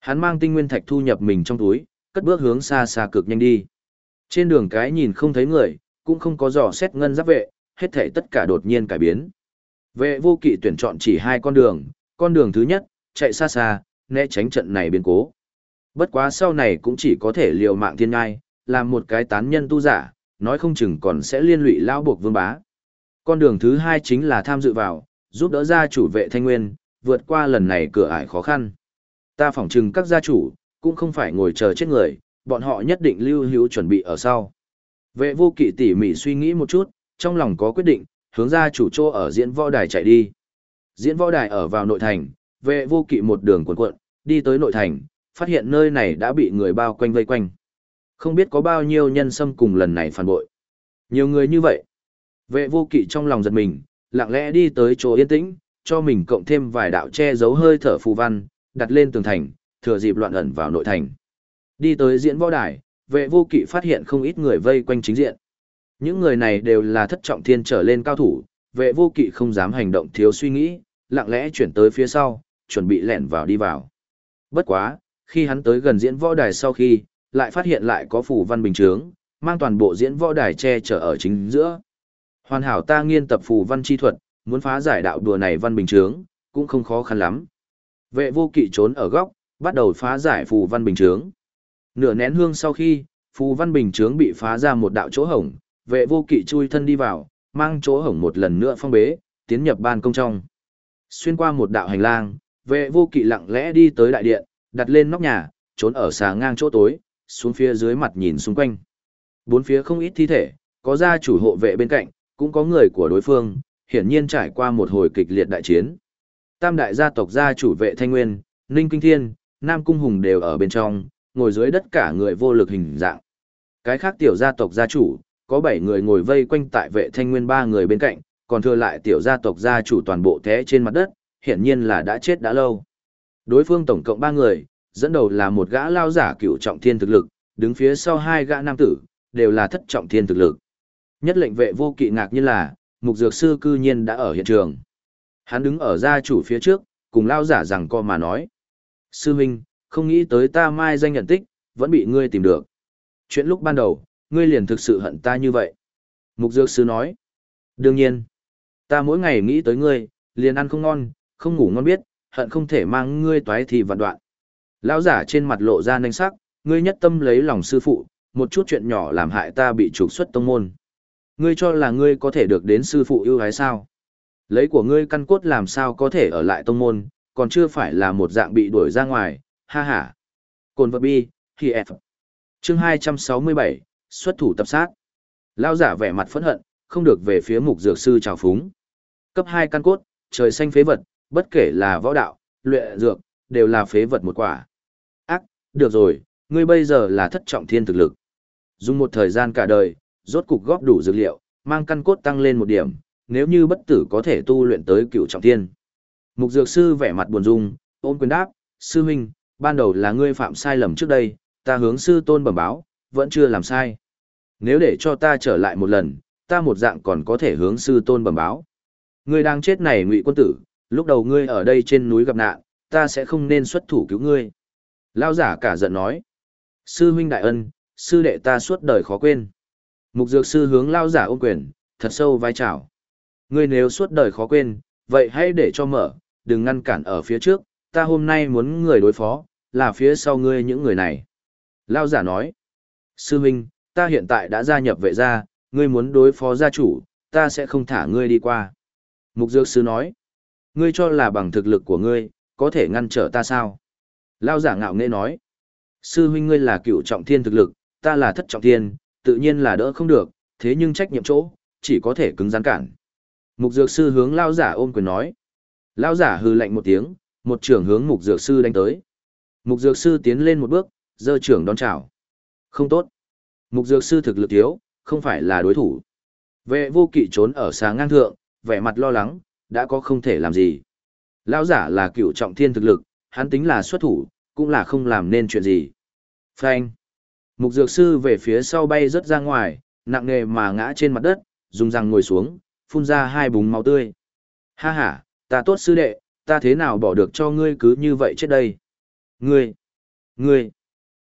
Hắn mang tinh nguyên thạch thu nhập mình trong túi, cất bước hướng xa xa cực nhanh đi. Trên đường cái nhìn không thấy người, cũng không có dò xét ngân giáp vệ, hết thảy tất cả đột nhiên cải biến. Vệ vô kỵ tuyển chọn chỉ hai con đường, con đường thứ nhất, chạy xa xa, né tránh trận này biến cố. Bất quá sau này cũng chỉ có thể liều mạng thiên ngai, làm một cái tán nhân tu giả, nói không chừng còn sẽ liên lụy lão buộc vương bá. Con đường thứ hai chính là tham dự vào, giúp đỡ gia chủ vệ thanh nguyên, vượt qua lần này cửa ải khó khăn. Ta phỏng chừng các gia chủ, cũng không phải ngồi chờ chết người, bọn họ nhất định lưu hữu chuẩn bị ở sau. Vệ vô kỵ tỉ mỉ suy nghĩ một chút, trong lòng có quyết định, hướng ra chủ chỗ ở diễn võ đài chạy đi. Diễn võ đài ở vào nội thành, vệ vô kỵ một đường cuộn cuộn, đi tới nội thành, phát hiện nơi này đã bị người bao quanh vây quanh. Không biết có bao nhiêu nhân xâm cùng lần này phản bội. Nhiều người như vậy. Vệ vô kỵ trong lòng giật mình, lặng lẽ đi tới chỗ yên tĩnh, cho mình cộng thêm vài đạo che giấu hơi thở phù văn, đặt lên tường thành, thừa dịp loạn ẩn vào nội thành. Đi tới diễn võ đài, vệ vô kỵ phát hiện không ít người vây quanh chính diện. Những người này đều là thất trọng thiên trở lên cao thủ, vệ vô kỵ không dám hành động thiếu suy nghĩ, lặng lẽ chuyển tới phía sau, chuẩn bị lẻn vào đi vào. Bất quá, khi hắn tới gần diễn võ đài sau khi, lại phát hiện lại có phù văn bình chướng, mang toàn bộ diễn võ đài che chở ở chính giữa. Hoàn hảo ta nghiên tập phù văn chi thuật, muốn phá giải đạo đùa này văn bình chướng, cũng không khó khăn lắm. Vệ vô kỵ trốn ở góc, bắt đầu phá giải phù văn bình chướng. Nửa nén hương sau khi, phù văn bình chướng bị phá ra một đạo chỗ hổng, vệ vô kỵ chui thân đi vào, mang chỗ hổng một lần nữa phong bế, tiến nhập ban công trong. Xuyên qua một đạo hành lang, vệ vô kỵ lặng lẽ đi tới đại điện, đặt lên nóc nhà, trốn ở xà ngang chỗ tối, xuống phía dưới mặt nhìn xung quanh. Bốn phía không ít thi thể, có gia chủ hộ vệ bên cạnh, cũng có người của đối phương, hiển nhiên trải qua một hồi kịch liệt đại chiến. Tam đại gia tộc gia chủ vệ Thanh Nguyên, Ninh Kinh Thiên, Nam Cung Hùng đều ở bên trong, ngồi dưới đất cả người vô lực hình dạng. Cái khác tiểu gia tộc gia chủ, có 7 người ngồi vây quanh tại vệ Thanh Nguyên ba người bên cạnh, còn thừa lại tiểu gia tộc gia chủ toàn bộ thế trên mặt đất, hiển nhiên là đã chết đã lâu. Đối phương tổng cộng 3 người, dẫn đầu là một gã lao giả cựu trọng thiên thực lực, đứng phía sau hai gã nam tử, đều là thất trọng thiên thực lực. Nhất lệnh vệ vô kỵ ngạc nhiên là, mục dược sư cư nhiên đã ở hiện trường. Hắn đứng ở gia chủ phía trước, cùng lao giả rằng co mà nói. Sư huynh, không nghĩ tới ta mai danh nhận tích, vẫn bị ngươi tìm được. Chuyện lúc ban đầu, ngươi liền thực sự hận ta như vậy. Mục dược sư nói. Đương nhiên, ta mỗi ngày nghĩ tới ngươi, liền ăn không ngon, không ngủ ngon biết, hận không thể mang ngươi toái thì vạn đoạn. Lão giả trên mặt lộ ra nanh sắc, ngươi nhất tâm lấy lòng sư phụ, một chút chuyện nhỏ làm hại ta bị trục xuất tông môn. Ngươi cho là ngươi có thể được đến sư phụ ưu ái sao? Lấy của ngươi căn cốt làm sao có thể ở lại tông môn, còn chưa phải là một dạng bị đuổi ra ngoài, ha ha. Cồn vật bi, khi F. Chương 267, xuất thủ tập sát. Lão giả vẻ mặt phẫn hận, không được về phía mục dược sư trào phúng. Cấp 2 căn cốt, trời xanh phế vật, bất kể là võ đạo, luyện dược, đều là phế vật một quả. Được rồi, ngươi bây giờ là thất trọng thiên thực lực. Dùng một thời gian cả đời, rốt cục góp đủ dược liệu, mang căn cốt tăng lên một điểm, nếu như bất tử có thể tu luyện tới cựu trọng thiên. Mục dược sư vẻ mặt buồn rung, ôn quyền đáp, sư huynh, ban đầu là ngươi phạm sai lầm trước đây, ta hướng sư tôn bẩm báo, vẫn chưa làm sai. Nếu để cho ta trở lại một lần, ta một dạng còn có thể hướng sư tôn bẩm báo. Ngươi đang chết này ngụy quân tử, lúc đầu ngươi ở đây trên núi gặp nạn, ta sẽ không nên xuất thủ cứu ngươi. Lao giả cả giận nói. Sư huynh đại ân, sư đệ ta suốt đời khó quên. Mục dược sư hướng lao giả ôm quyền, thật sâu vai trào. Ngươi nếu suốt đời khó quên, vậy hãy để cho mở, đừng ngăn cản ở phía trước, ta hôm nay muốn người đối phó, là phía sau ngươi những người này. Lao giả nói. Sư huynh, ta hiện tại đã gia nhập vệ gia, ngươi muốn đối phó gia chủ, ta sẽ không thả ngươi đi qua. Mục dược sư nói, ngươi cho là bằng thực lực của ngươi, có thể ngăn trở ta sao? Lao giả ngạo nghễ nói, sư huynh ngươi là cựu trọng thiên thực lực, ta là thất trọng thiên, tự nhiên là đỡ không được, thế nhưng trách nhiệm chỗ, chỉ có thể cứng rắn cản. Mục dược sư hướng lao giả ôm quyền nói. Lao giả hư lạnh một tiếng, một trưởng hướng mục dược sư đánh tới. Mục dược sư tiến lên một bước, giơ trưởng đón chào. Không tốt. Mục dược sư thực lực thiếu, không phải là đối thủ. Vệ vô kỵ trốn ở sáng ngang thượng, vẻ mặt lo lắng, đã có không thể làm gì. Lão giả là cựu trọng thiên thực lực, hắn tính là xuất thủ, cũng là không làm nên chuyện gì. Phanh. Mục dược sư về phía sau bay rất ra ngoài, nặng nề mà ngã trên mặt đất, dùng răng ngồi xuống, phun ra hai búng máu tươi. Ha ha, ta tốt sư đệ, ta thế nào bỏ được cho ngươi cứ như vậy chết đây? Ngươi, ngươi,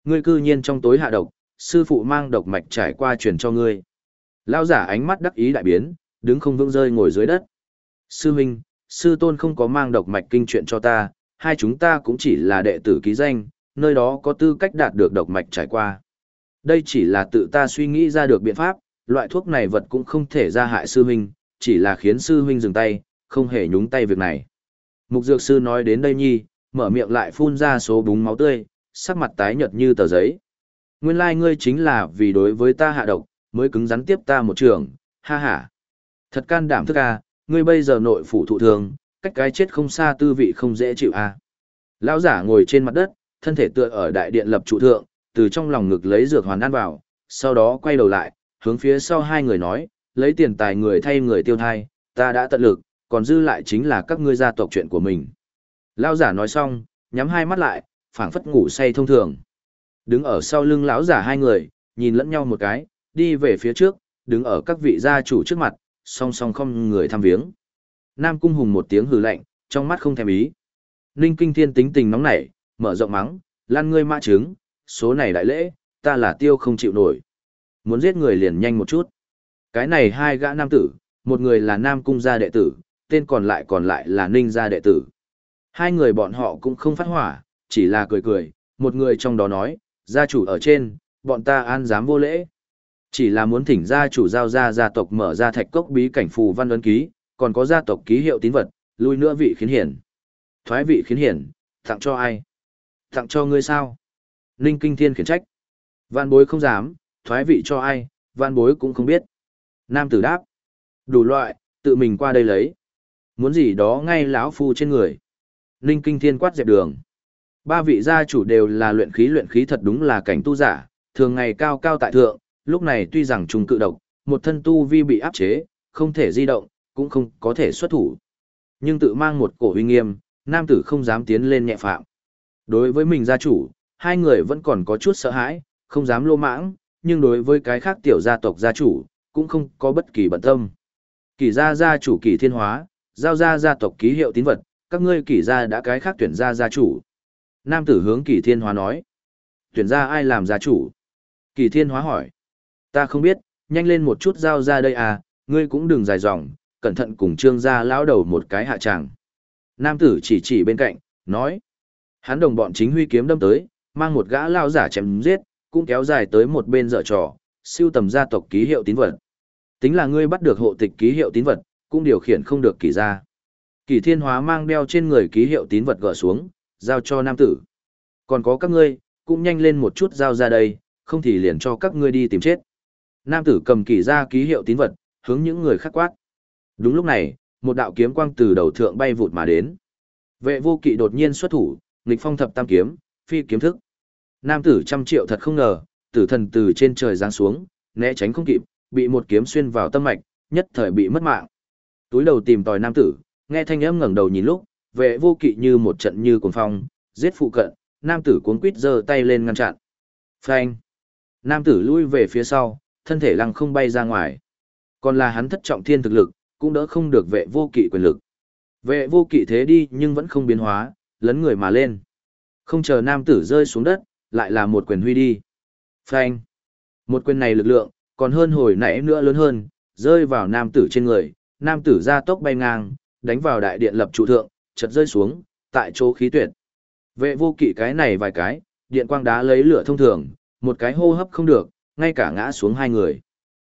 ngươi cư nhiên trong tối hạ độc, sư phụ mang độc mạch trải qua truyền cho ngươi. Lao giả ánh mắt đắc ý đại biến, đứng không vững rơi ngồi dưới đất. Sư huynh, sư tôn không có mang độc mạch kinh chuyện cho ta, hai chúng ta cũng chỉ là đệ tử ký danh, nơi đó có tư cách đạt được độc mạch trải qua. Đây chỉ là tự ta suy nghĩ ra được biện pháp, loại thuốc này vật cũng không thể ra hại sư huynh, chỉ là khiến sư huynh dừng tay, không hề nhúng tay việc này. Mục dược sư nói đến đây nhi, mở miệng lại phun ra số búng máu tươi, sắc mặt tái nhợt như tờ giấy. Nguyên lai like ngươi chính là vì đối với ta hạ độc, mới cứng rắn tiếp ta một trường, ha ha. Thật can đảm thức à ngươi bây giờ nội phủ thụ thường, cách cái chết không xa tư vị không dễ chịu a. Lão giả ngồi trên mặt đất, thân thể tựa ở đại điện lập trụ thượng, từ trong lòng ngực lấy dược hoàn ăn vào, sau đó quay đầu lại, hướng phía sau hai người nói, lấy tiền tài người thay người tiêu thai, ta đã tận lực, còn dư lại chính là các ngươi gia tộc chuyện của mình. Lão giả nói xong, nhắm hai mắt lại, phảng phất ngủ say thông thường. Đứng ở sau lưng lão giả hai người, nhìn lẫn nhau một cái, đi về phía trước, đứng ở các vị gia chủ trước mặt, song song không người thăm viếng. Nam Cung Hùng một tiếng hừ lạnh, trong mắt không thèm ý. Ninh Kinh Thiên tính tình nóng nảy, mở rộng mắng, lan ngươi mã trứng, số này đại lễ, ta là tiêu không chịu nổi. Muốn giết người liền nhanh một chút. Cái này hai gã nam tử, một người là Nam Cung gia đệ tử, tên còn lại còn lại là Ninh gia đệ tử. Hai người bọn họ cũng không phát hỏa, chỉ là cười cười, một người trong đó nói, gia chủ ở trên, bọn ta an dám vô lễ. Chỉ là muốn thỉnh gia chủ giao gia gia tộc mở ra thạch cốc bí cảnh phù văn ấn ký, còn có gia tộc ký hiệu tín vật, lui nữa vị khiến hiển. Thoái vị khiến hiển, tặng cho ai? Tặng cho ngươi sao? Ninh Kinh Thiên khiển trách. Văn bối không dám, thoái vị cho ai, văn bối cũng không biết. Nam tử đáp. Đủ loại, tự mình qua đây lấy. Muốn gì đó ngay lão phu trên người. Ninh Kinh Thiên quát dẹp đường. Ba vị gia chủ đều là luyện khí luyện khí thật đúng là cảnh tu giả, thường ngày cao cao tại thượng, lúc này tuy rằng trùng cự độc, một thân tu vi bị áp chế, không thể di động, cũng không có thể xuất thủ. Nhưng tự mang một cổ uy nghiêm, nam tử không dám tiến lên nhẹ phạm. Đối với mình gia chủ, hai người vẫn còn có chút sợ hãi, không dám lô mãng, nhưng đối với cái khác tiểu gia tộc gia chủ, cũng không có bất kỳ bận tâm. Kỳ gia gia chủ kỳ thiên hóa, giao gia gia tộc ký hiệu tín vật, các ngươi kỳ gia đã cái khác tuyển gia gia chủ. Nam tử hướng kỳ thiên hóa nói. Tuyển gia ai làm gia chủ? Kỳ thiên hóa hỏi. Ta không biết, nhanh lên một chút giao ra đây à, ngươi cũng đừng dài dòng, cẩn thận cùng trương gia lão đầu một cái hạ tràng. Nam tử chỉ chỉ bên cạnh, nói. Hắn đồng bọn chính huy kiếm đâm tới, mang một gã lao giả chém giết, cũng kéo dài tới một bên dở trò, siêu tầm gia tộc ký hiệu tín vật. Tính là ngươi bắt được hộ tịch ký hiệu tín vật, cũng điều khiển không được kỳ ra. Kỳ thiên hóa mang đeo trên người ký hiệu tín vật gỡ xuống, giao cho nam tử. Còn có các ngươi, cũng nhanh lên một chút giao ra đây, không thì liền cho các ngươi đi tìm chết. Nam tử cầm kỳ ra ký hiệu tín vật, hướng những người khác quát. Đúng lúc này, một đạo kiếm quang từ đầu thượng bay vụt mà đến. Vệ vô kỵ đột nhiên xuất thủ, nghịch phong thập tam kiếm, phi kiếm thức. Nam tử trăm triệu thật không ngờ, tử thần từ trên trời giáng xuống, né tránh không kịp, bị một kiếm xuyên vào tâm mạch, nhất thời bị mất mạng. Túi đầu tìm tòi nam tử, nghe thanh âm ngẩng đầu nhìn lúc, vệ vô kỵ như một trận như cuồng phong, giết phụ cận, nam tử cuống quít giơ tay lên ngăn chặn. Phanh! Nam tử lui về phía sau, thân thể lăng không bay ra ngoài. Còn là hắn thất trọng thiên thực lực, cũng đỡ không được vệ vô kỵ quyền lực. Vệ vô kỵ thế đi nhưng vẫn không biến hóa, lấn người mà lên. Không chờ nam tử rơi xuống đất, lại là một quyền huy đi. Phanh. Một quyền này lực lượng, còn hơn hồi nãy nữa lớn hơn, rơi vào nam tử trên người, nam tử ra tốc bay ngang, đánh vào đại điện lập trụ thượng, chợt rơi xuống, tại chỗ khí tuyệt. Vệ vô kỵ cái này vài cái, điện quang đá lấy lửa thông thường, một cái hô hấp không được, ngay cả ngã xuống hai người.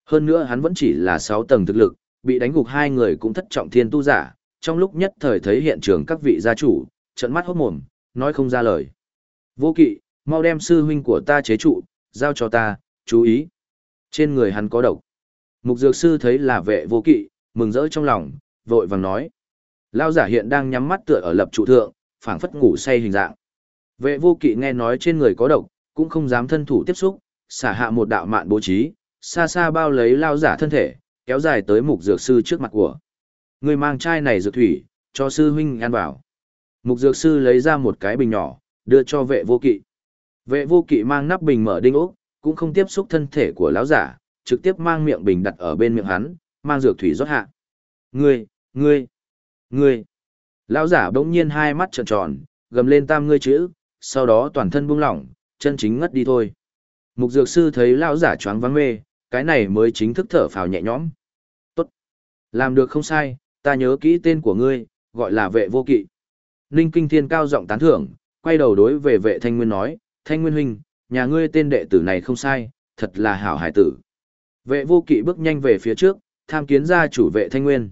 Hơn nữa hắn vẫn chỉ là 6 tầng thực lực, bị đánh gục hai người cũng thất trọng thiên tu giả, trong lúc nhất thời thấy hiện trường các vị gia chủ, trận mắt hốt mồm, nói không ra lời. Vô kỵ, mau đem sư huynh của ta chế trụ, giao cho ta, chú ý. Trên người hắn có độc. Mục dược sư thấy là vệ vô kỵ, mừng rỡ trong lòng, vội vàng nói. Lao giả hiện đang nhắm mắt tựa ở lập trụ thượng, phảng phất ngủ say hình dạng. Vệ vô kỵ nghe nói trên người có độc, cũng không dám thân thủ tiếp xúc, xả hạ một đạo mạn bố trí, xa xa bao lấy lao giả thân thể, kéo dài tới mục dược sư trước mặt của. Người mang chai này dược thủy, cho sư huynh ăn vào. Mục dược sư lấy ra một cái bình nhỏ, đưa cho vệ vô kỵ. Vệ vô kỵ mang nắp bình mở đinh ốc, cũng không tiếp xúc thân thể của lão giả, trực tiếp mang miệng bình đặt ở bên miệng hắn, mang dược thủy rót hạ. Ngươi, ngươi, ngươi. Lão giả bỗng nhiên hai mắt trợn tròn, gầm lên tam ngươi chữ, sau đó toàn thân buông lỏng, chân chính ngất đi thôi. Mục dược sư thấy lão giả choáng váng mê, cái này mới chính thức thở phào nhẹ nhõm. Tốt. Làm được không sai, ta nhớ kỹ tên của ngươi, gọi là vệ vô kỵ. Ninh Kinh Thiên cao giọng tán thưởng, quay đầu đối về vệ thanh nguyên nói, thanh nguyên huynh, nhà ngươi tên đệ tử này không sai, thật là hảo hải tử. Vệ vô kỵ bước nhanh về phía trước, tham kiến gia chủ vệ thanh nguyên.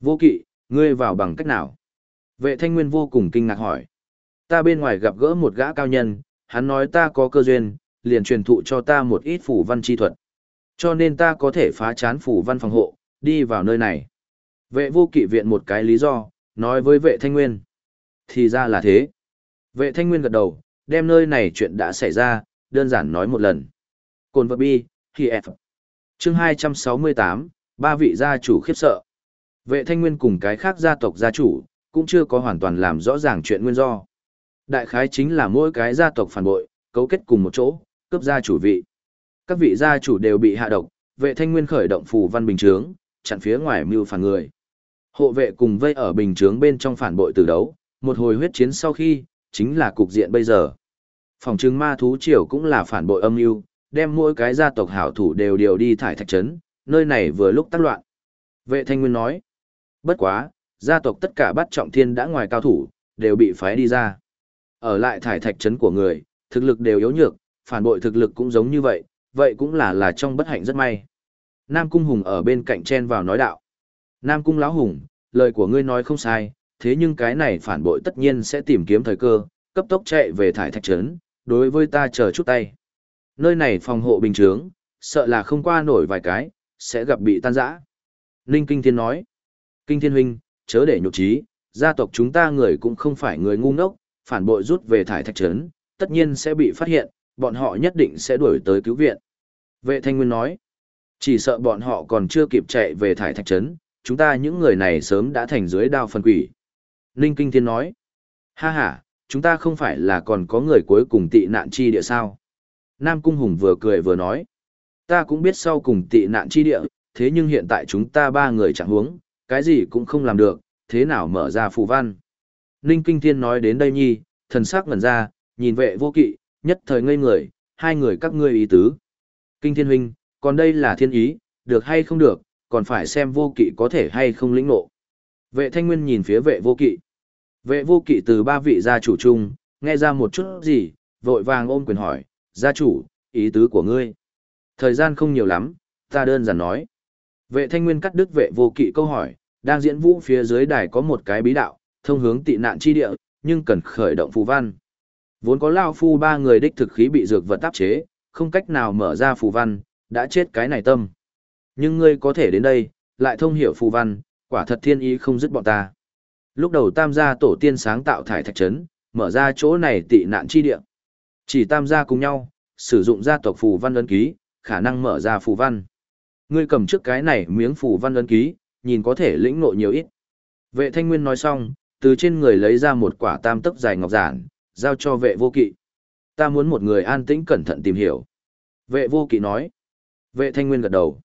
Vô kỵ, ngươi vào bằng cách nào? Vệ thanh nguyên vô cùng kinh ngạc hỏi. Ta bên ngoài gặp gỡ một gã cao nhân, hắn nói ta có cơ duyên, liền truyền thụ cho ta một ít phủ văn chi thuật. Cho nên ta có thể phá chán phủ văn phòng hộ, đi vào nơi này. Vệ vô kỵ viện một cái lý do, nói với vệ thanh nguyên. Thì ra là thế. Vệ thanh nguyên gật đầu, đem nơi này chuyện đã xảy ra, đơn giản nói một lần. Cồn vật bi, khi F. Chương 268, ba vị gia chủ khiếp sợ. Vệ thanh nguyên cùng cái khác gia tộc gia chủ, cũng chưa có hoàn toàn làm rõ ràng chuyện nguyên do. Đại khái chính là mỗi cái gia tộc phản bội, cấu kết cùng một chỗ, cướp gia chủ vị. Các vị gia chủ đều bị hạ độc, vệ thanh nguyên khởi động phù văn bình trướng, chặn phía ngoài mưu phản người. Hộ vệ cùng vây ở bình trướng bên trong phản bội từ đấu, một hồi huyết chiến sau khi, chính là cục diện bây giờ. Phòng trưng ma thú triều cũng là phản bội âm mưu, đem mỗi cái gia tộc hảo thủ đều điều đi thải thạch trấn, nơi này vừa lúc tác loạn. Vệ thanh nguyên nói, bất quá, gia tộc tất cả bắt trọng thiên đã ngoài cao thủ, đều bị phái đi ra. Ở lại thải thạch trấn của người, thực lực đều yếu nhược, phản bội thực lực cũng giống như vậy, vậy cũng là là trong bất hạnh rất may. Nam Cung Hùng ở bên cạnh chen vào nói đạo. Nam Cung lão Hùng, lời của ngươi nói không sai, thế nhưng cái này phản bội tất nhiên sẽ tìm kiếm thời cơ, cấp tốc chạy về thải thạch trấn, đối với ta chờ chút tay. Nơi này phòng hộ bình trướng, sợ là không qua nổi vài cái, sẽ gặp bị tan rã. Ninh Kinh Thiên nói, Kinh Thiên huynh, chớ để nhục trí, gia tộc chúng ta người cũng không phải người ngu ngốc, phản bội rút về thải thạch trấn, tất nhiên sẽ bị phát hiện, bọn họ nhất định sẽ đuổi tới cứu viện. Vệ Thanh Nguyên nói, chỉ sợ bọn họ còn chưa kịp chạy về thải thạch trấn, chúng ta những người này sớm đã thành dưới đao phân quỷ. Ninh Kinh Thiên nói, ha ha, chúng ta không phải là còn có người cuối cùng tị nạn chi địa sao? Nam Cung Hùng vừa cười vừa nói, ta cũng biết sau cùng tị nạn chi địa, thế nhưng hiện tại chúng ta ba người chẳng huống, cái gì cũng không làm được, thế nào mở ra phù văn. Ninh Kinh Thiên nói đến đây nhi, thần sắc ngẩn ra, nhìn vệ vô kỵ, nhất thời ngây người, hai người các ngươi ý tứ. Kinh Thiên Huynh, còn đây là thiên ý, được hay không được, còn phải xem vô kỵ có thể hay không lĩnh ngộ. Vệ thanh nguyên nhìn phía vệ vô kỵ. Vệ vô kỵ từ ba vị gia chủ chung, nghe ra một chút gì, vội vàng ôm quyền hỏi, gia chủ, ý tứ của ngươi. Thời gian không nhiều lắm, ta đơn giản nói. Vệ thanh nguyên cắt đứt vệ vô kỵ câu hỏi, đang diễn vũ phía dưới đài có một cái bí đạo, thông hướng tị nạn chi địa, nhưng cần khởi động phù văn. Vốn có lao phu ba người đích thực khí bị dược vật áp chế, không cách nào mở ra phù văn, đã chết cái này tâm. Nhưng ngươi có thể đến đây, lại thông hiểu phù văn, quả thật thiên ý không dứt bọn ta. Lúc đầu tam gia tổ tiên sáng tạo thải thạch trấn, mở ra chỗ này tị nạn chi địa. Chỉ tam gia cùng nhau, sử dụng gia tộc phù văn ấn ký, khả năng mở ra phù văn. Ngươi cầm trước cái này miếng phù văn ấn ký, nhìn có thể lĩnh ngộ nhiều ít. Vệ thanh nguyên nói xong, từ trên người lấy ra một quả tam tấc dài ngọc giản, giao cho vệ vô kỵ. Ta muốn một người an tĩnh cẩn thận tìm hiểu. Vệ vô kỵ nói. Vệ thanh nguyên gật đầu.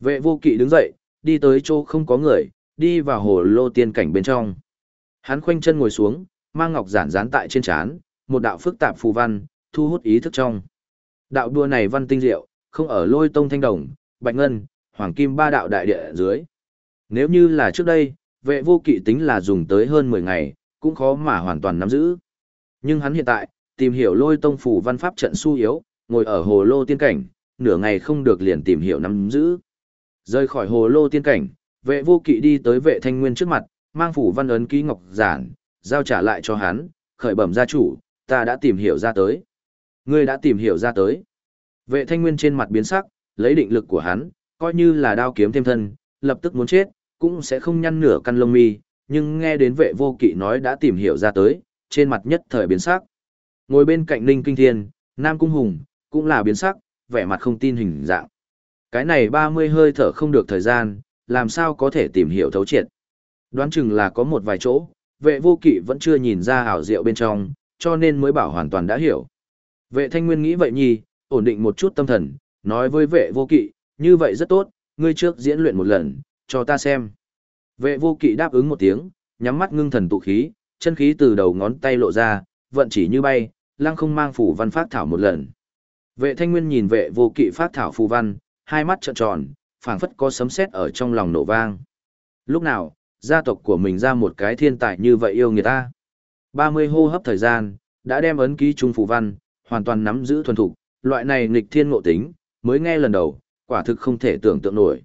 Vệ vô kỵ đứng dậy, đi tới chỗ không có người, đi vào hồ lô tiên cảnh bên trong. Hắn khoanh chân ngồi xuống, mang ngọc giản dán tại trên trán, một đạo phức tạp phù văn, thu hút ý thức trong. Đạo đua này văn tinh diệu, không ở lôi tông thanh đồng, bạch ngân, hoàng kim ba đạo đại địa dưới. Nếu như là trước đây, vệ vô kỵ tính là dùng tới hơn 10 ngày, cũng khó mà hoàn toàn nắm giữ. Nhưng hắn hiện tại, tìm hiểu lôi tông phủ văn pháp trận su yếu, ngồi ở hồ lô tiên cảnh, nửa ngày không được liền tìm hiểu nắm giữ. Rời khỏi hồ lô tiên cảnh, vệ vô kỵ đi tới vệ thanh nguyên trước mặt, mang phủ văn ấn ký ngọc giản, giao trả lại cho hắn, khởi bẩm gia chủ, ta đã tìm hiểu ra tới. Ngươi đã tìm hiểu ra tới. Vệ thanh nguyên trên mặt biến sắc, lấy định lực của hắn, coi như là đao kiếm thêm thân, lập tức muốn chết, cũng sẽ không nhăn nửa căn lông mi, nhưng nghe đến vệ vô kỵ nói đã tìm hiểu ra tới, trên mặt nhất thời biến sắc. Ngồi bên cạnh Ninh Kinh Thiên, Nam Cung Hùng, cũng là biến sắc, vẻ mặt không tin hình dạng. Cái này 30 hơi thở không được thời gian, làm sao có thể tìm hiểu thấu triệt. Đoán chừng là có một vài chỗ, vệ vô kỵ vẫn chưa nhìn ra ảo diệu bên trong, cho nên mới bảo hoàn toàn đã hiểu. Vệ thanh nguyên nghĩ vậy nhi, ổn định một chút tâm thần, nói với vệ vô kỵ, như vậy rất tốt, ngươi trước diễn luyện một lần, cho ta xem. Vệ vô kỵ đáp ứng một tiếng, nhắm mắt ngưng thần tụ khí, chân khí từ đầu ngón tay lộ ra, vận chỉ như bay, lăng không mang phủ văn phát thảo một lần. Vệ thanh nguyên nhìn vệ vô kỵ phát thảo phù văn, hai mắt trợn tròn, phảng phất có sấm sét ở trong lòng nổ vang. Lúc nào, gia tộc của mình ra một cái thiên tài như vậy yêu người ta. 30 hô hấp thời gian, đã đem ấn ký trung phù văn, hoàn toàn nắm giữ thuần thục, loại này nghịch thiên ngộ tính, mới nghe lần đầu, quả thực không thể tưởng tượng nổi.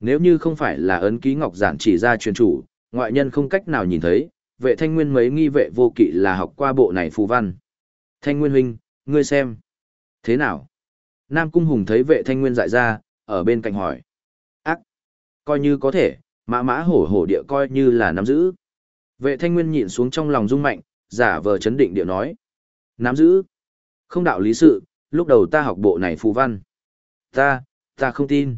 Nếu như không phải là ấn ký ngọc giản chỉ ra truyền chủ, ngoại nhân không cách nào nhìn thấy, vệ thanh nguyên mấy nghi vệ vô kỵ là học qua bộ này phù văn. Thanh nguyên huynh, ngươi xem. Thế nào? Nam Cung Hùng thấy vệ thanh nguyên dại ra, ở bên cạnh hỏi. Ác! Coi như có thể, mã mã hổ hổ địa coi như là nắm giữ. Vệ thanh nguyên nhịn xuống trong lòng rung mạnh, giả vờ chấn định địa nói. Nắm giữ! Không đạo lý sự, lúc đầu ta học bộ này phù văn. Ta, ta không tin.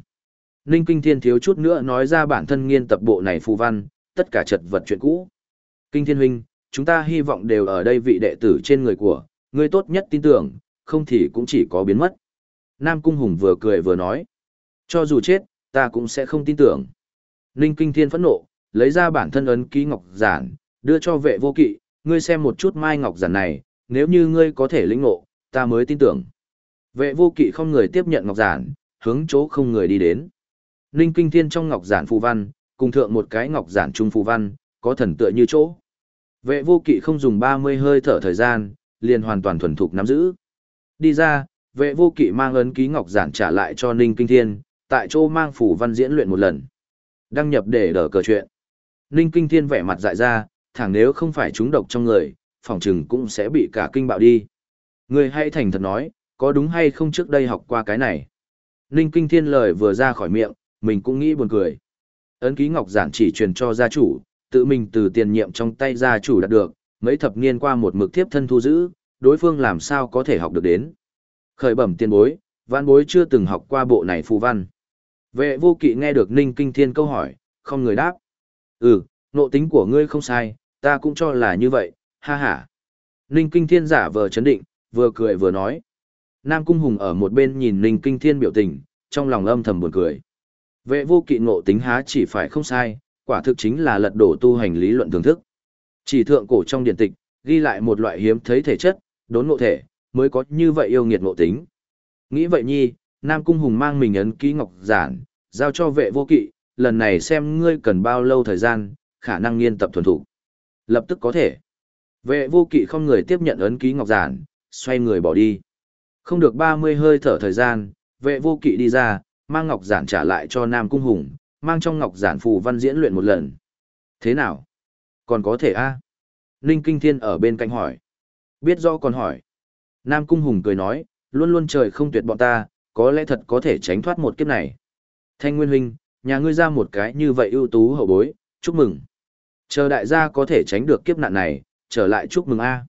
Ninh Kinh Thiên thiếu chút nữa nói ra bản thân nghiên tập bộ này phù văn, tất cả chật vật chuyện cũ. Kinh Thiên Huynh, chúng ta hy vọng đều ở đây vị đệ tử trên người của, ngươi tốt nhất tin tưởng, không thì cũng chỉ có biến mất. Nam Cung Hùng vừa cười vừa nói. Cho dù chết, ta cũng sẽ không tin tưởng. Ninh Kinh Thiên phẫn nộ, lấy ra bản thân ấn ký ngọc giản, đưa cho vệ vô kỵ, ngươi xem một chút mai ngọc giản này, nếu như ngươi có thể lĩnh ngộ, ta mới tin tưởng. Vệ vô kỵ không người tiếp nhận ngọc giản, hướng chỗ không người đi đến. Ninh Kinh Thiên trong ngọc giản phù văn, cùng thượng một cái ngọc giản trung phù văn, có thần tựa như chỗ. Vệ vô kỵ không dùng 30 hơi thở thời gian, liền hoàn toàn thuần thục nắm giữ. Đi ra, vệ vô kỵ mang ấn ký ngọc giản trả lại cho Ninh Kinh Thiên, tại chỗ mang phủ văn diễn luyện một lần. Đăng nhập để đỡ cờ chuyện. Ninh Kinh Thiên vẻ mặt dại ra, thẳng nếu không phải chúng độc trong người, phòng trừng cũng sẽ bị cả kinh bạo đi. Người hay thành thật nói, có đúng hay không trước đây học qua cái này? Ninh Kinh Thiên lời vừa ra khỏi miệng, mình cũng nghĩ buồn cười. Ấn ký ngọc giản chỉ truyền cho gia chủ, tự mình từ tiền nhiệm trong tay gia chủ đạt được, mấy thập niên qua một mực thiếp thân thu giữ, đối phương làm sao có thể học được đến. Khởi bẩm tiền bối, văn bối chưa từng học qua bộ này phù văn. Vệ vô kỵ nghe được Ninh Kinh Thiên câu hỏi, không người đáp. Ừ, nộ tính của ngươi không sai, ta cũng cho là như vậy, ha ha. Ninh Kinh Thiên giả vờ chấn định, vừa cười vừa nói. Nam Cung Hùng ở một bên nhìn Ninh Kinh Thiên biểu tình, trong lòng âm thầm buồn cười. Vệ vô kỵ ngộ tính há chỉ phải không sai, quả thực chính là lật đổ tu hành lý luận thưởng thức. Chỉ thượng cổ trong điện tịch, ghi lại một loại hiếm thấy thể chất, đốn ngộ thể, mới có như vậy yêu nghiệt ngộ tính. Nghĩ vậy nhi, Nam Cung Hùng mang mình ấn ký ngọc giản, giao cho vệ vô kỵ, lần này xem ngươi cần bao lâu thời gian, khả năng nghiên tập thuần thủ. Lập tức có thể. Vệ vô kỵ không người tiếp nhận ấn ký ngọc giản, xoay người bỏ đi. Không được 30 hơi thở thời gian, vệ vô kỵ đi ra, mang ngọc giản trả lại cho Nam Cung Hùng, mang trong ngọc giản phù văn diễn luyện một lần. Thế nào? Còn có thể a Ninh Kinh Thiên ở bên cạnh hỏi. Biết rõ còn hỏi. Nam Cung Hùng cười nói, luôn luôn trời không tuyệt bọn ta, có lẽ thật có thể tránh thoát một kiếp này. Thanh Nguyên Huynh, nhà ngươi ra một cái như vậy ưu tú hậu bối, chúc mừng. Chờ đại gia có thể tránh được kiếp nạn này, trở lại chúc mừng A.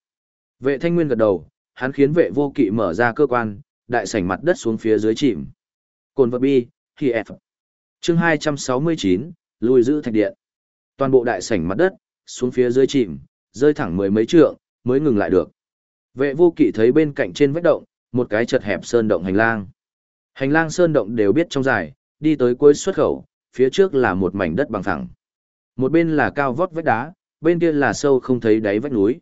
Vệ Thanh Nguyên gật đầu, hắn khiến vệ vô kỵ mở ra cơ quan, đại sảnh mặt đất xuống phía dưới chìm. Cồn vật bi, khi F. Chương 269, lùi giữ thạch điện. Toàn bộ đại sảnh mặt đất, xuống phía dưới chìm, rơi thẳng mười mấy trượng, mới ngừng lại được. Vệ vô kỵ thấy bên cạnh trên vách động, một cái chật hẹp sơn động hành lang. Hành lang sơn động đều biết trong dài, đi tới cuối xuất khẩu, phía trước là một mảnh đất bằng phẳng. Một bên là cao vót vách đá, bên kia là sâu không thấy đáy vách núi.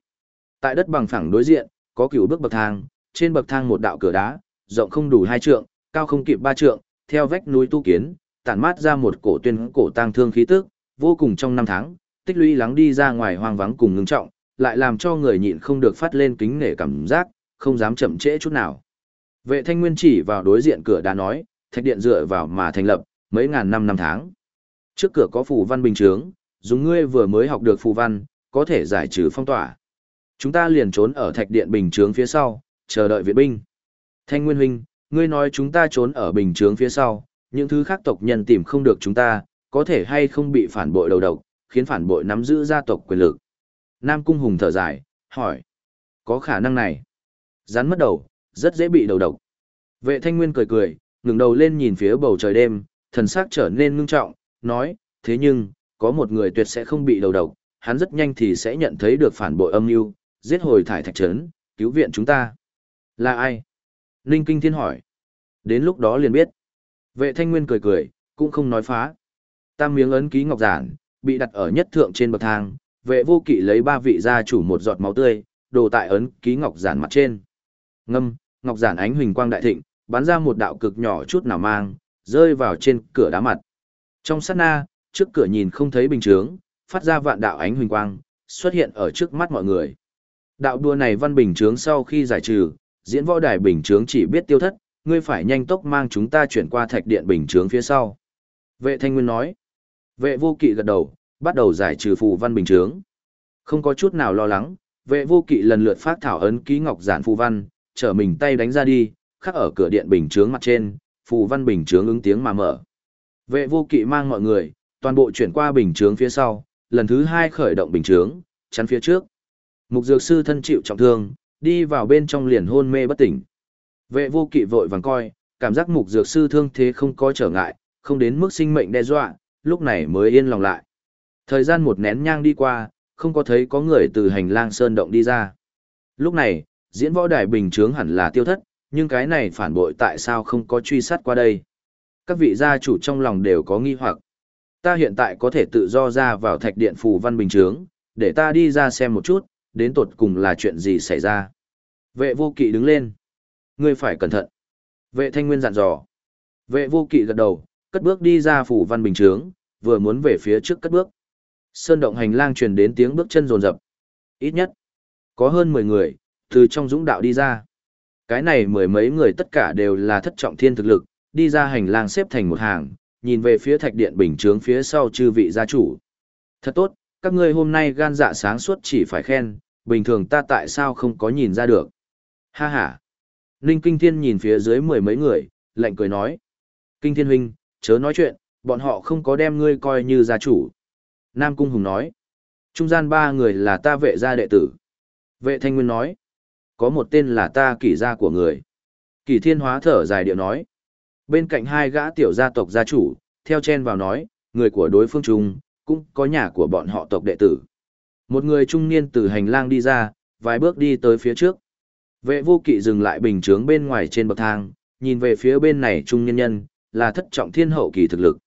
Tại đất bằng phẳng đối diện, có cửu bước bậc thang, trên bậc thang một đạo cửa đá, rộng không đủ hai trượng, cao không kịp ba trượng, theo vách núi tu kiến, tản mát ra một cổ tuyên cổ tang thương khí tức, vô cùng trong năm tháng, tích lũy lắng đi ra ngoài hoang vắng cùng ngưng trọng, lại làm cho người nhịn không được phát lên kính nể cảm giác, không dám chậm trễ chút nào. Vệ thanh nguyên chỉ vào đối diện cửa đá nói, thạch điện dựa vào mà thành lập, mấy ngàn năm năm tháng. Trước cửa có phù văn bình chướng, dùng ngươi vừa mới học được phù văn, có thể giải trừ phong tỏa. Chúng ta liền trốn ở thạch điện bình chướng phía sau, chờ đợi viện binh. Thanh Nguyên huynh, ngươi nói chúng ta trốn ở bình chướng phía sau, những thứ khác tộc nhân tìm không được chúng ta, có thể hay không bị phản bội đầu độc, khiến phản bội nắm giữ gia tộc quyền lực. Nam Cung Hùng thở dài, hỏi. Có khả năng này. Rắn mất đầu, rất dễ bị đầu độc. Vệ Thanh Nguyên cười cười, ngừng đầu lên nhìn phía bầu trời đêm, thần sắc trở nên ngưng trọng, nói, thế nhưng, có một người tuyệt sẽ không bị đầu độc, hắn rất nhanh thì sẽ nhận thấy được phản bội âm mưu, giết hồi thải thạch trấn, cứu viện chúng ta. Là ai? Ninh Kinh Thiên hỏi. Đến lúc đó liền biết. Vệ Thanh Nguyên cười cười, cũng không nói phá. Tam miếng ấn ký ngọc giản, bị đặt ở nhất thượng trên bậc thang, vệ vô kỵ lấy ba vị gia chủ một giọt máu tươi, đổ tại ấn ký ngọc giản mặt trên. Ngâm, ngọc giản ánh huỳnh quang đại thịnh, bắn ra một đạo cực nhỏ chút nào mang, rơi vào trên cửa đá mặt. Trong sát na, trước cửa nhìn không thấy bình chướng, phát ra vạn đạo ánh huỳnh quang, xuất hiện ở trước mắt mọi người. Đạo đua này văn bình chướng sau khi giải trừ, diễn võ đài bình chướng chỉ biết tiêu thất, ngươi phải nhanh tốc mang chúng ta chuyển qua thạch điện bình chướng phía sau. Vệ thanh nguyên nói. Vệ vô kỵ gật đầu, bắt đầu giải trừ phù văn bình chướng. Không có chút nào lo lắng, vệ vô kỵ lần lượt phát thảo ấn ký ngọc giản phù văn, trở mình tay đánh ra đi, khắc ở cửa điện bình chướng mặt trên, phù văn bình chướng ứng tiếng mà mở. Vệ vô kỵ mang mọi người, toàn bộ chuyển qua bình chướng phía sau, lần thứ hai khởi động bình chướng, chắn phía trước. Mục dược sư thân chịu trọng thương, đi vào bên trong liền hôn mê bất tỉnh. Vệ vô kỵ vội vàng coi, cảm giác mục dược sư thương thế không có trở ngại, không đến mức sinh mệnh đe dọa, lúc này mới yên lòng lại. Thời gian một nén nhang đi qua, không có thấy có người từ hành lang sơn động đi ra. Lúc này, diễn võ đài bình chướng hẳn là tiêu thất, nhưng cái này phản bội tại sao không có truy sát qua đây. Các vị gia chủ trong lòng đều có nghi hoặc. Ta hiện tại có thể tự do ra vào thạch điện phù văn bình chướng, để ta đi ra xem một chút, đến tột cùng là chuyện gì xảy ra. Vệ vô kỵ đứng lên. Ngươi phải cẩn thận. Vệ thanh nguyên dặn dò. Vệ vô kỵ gật đầu, cất bước đi ra phủ văn bình Trướng, vừa muốn về phía trước cất bước. Sơn động hành lang truyền đến tiếng bước chân rồn rập. Ít nhất, có hơn 10 người, từ trong dũng đạo đi ra. Cái này mười mấy người tất cả đều là thất trọng thiên thực lực, đi ra hành lang xếp thành một hàng, nhìn về phía thạch điện bình Trướng phía sau chư vị gia chủ. Thật tốt, các ngươi hôm nay gan dạ sáng suốt chỉ phải khen, bình thường ta tại sao không có nhìn ra được. Ha ha. Ninh Kinh Thiên nhìn phía dưới mười mấy người, lạnh cười nói. Kinh Thiên huynh, chớ nói chuyện, bọn họ không có đem ngươi coi như gia chủ. Nam Cung Hùng nói. Trung gian ba người là ta vệ gia đệ tử. Vệ Thanh Nguyên nói. Có một tên là ta kỷ gia của người. Kỷ Thiên Hóa thở dài điệu nói. Bên cạnh hai gã tiểu gia tộc gia chủ, theo chen vào nói, người của đối phương trung cũng có nhà của bọn họ tộc đệ tử. Một người trung niên từ hành lang đi ra, vài bước đi tới phía trước. Vệ vô kỵ dừng lại bình chướng bên ngoài trên bậc thang, nhìn về phía bên này trung niên nhân, là thất trọng thiên hậu kỳ thực lực.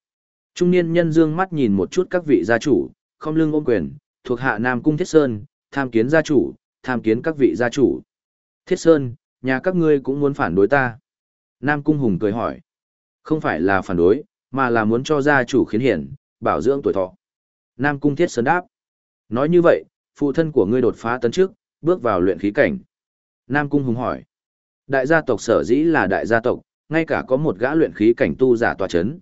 Trung niên nhân dương mắt nhìn một chút các vị gia chủ, không lưng ôm quyền, thuộc hạ Nam Cung Thiết Sơn, tham kiến gia chủ, tham kiến các vị gia chủ. Thiết Sơn, nhà các ngươi cũng muốn phản đối ta. Nam Cung Hùng cười hỏi. Không phải là phản đối, mà là muốn cho gia chủ khiến hiển, bảo dưỡng tuổi thọ. Nam Cung Thiết Sơn đáp. Nói như vậy, phụ thân của ngươi đột phá tấn trước, bước vào luyện khí cảnh. Nam Cung Hùng hỏi. Đại gia tộc sở dĩ là đại gia tộc, ngay cả có một gã luyện khí cảnh tu giả tòa chấn.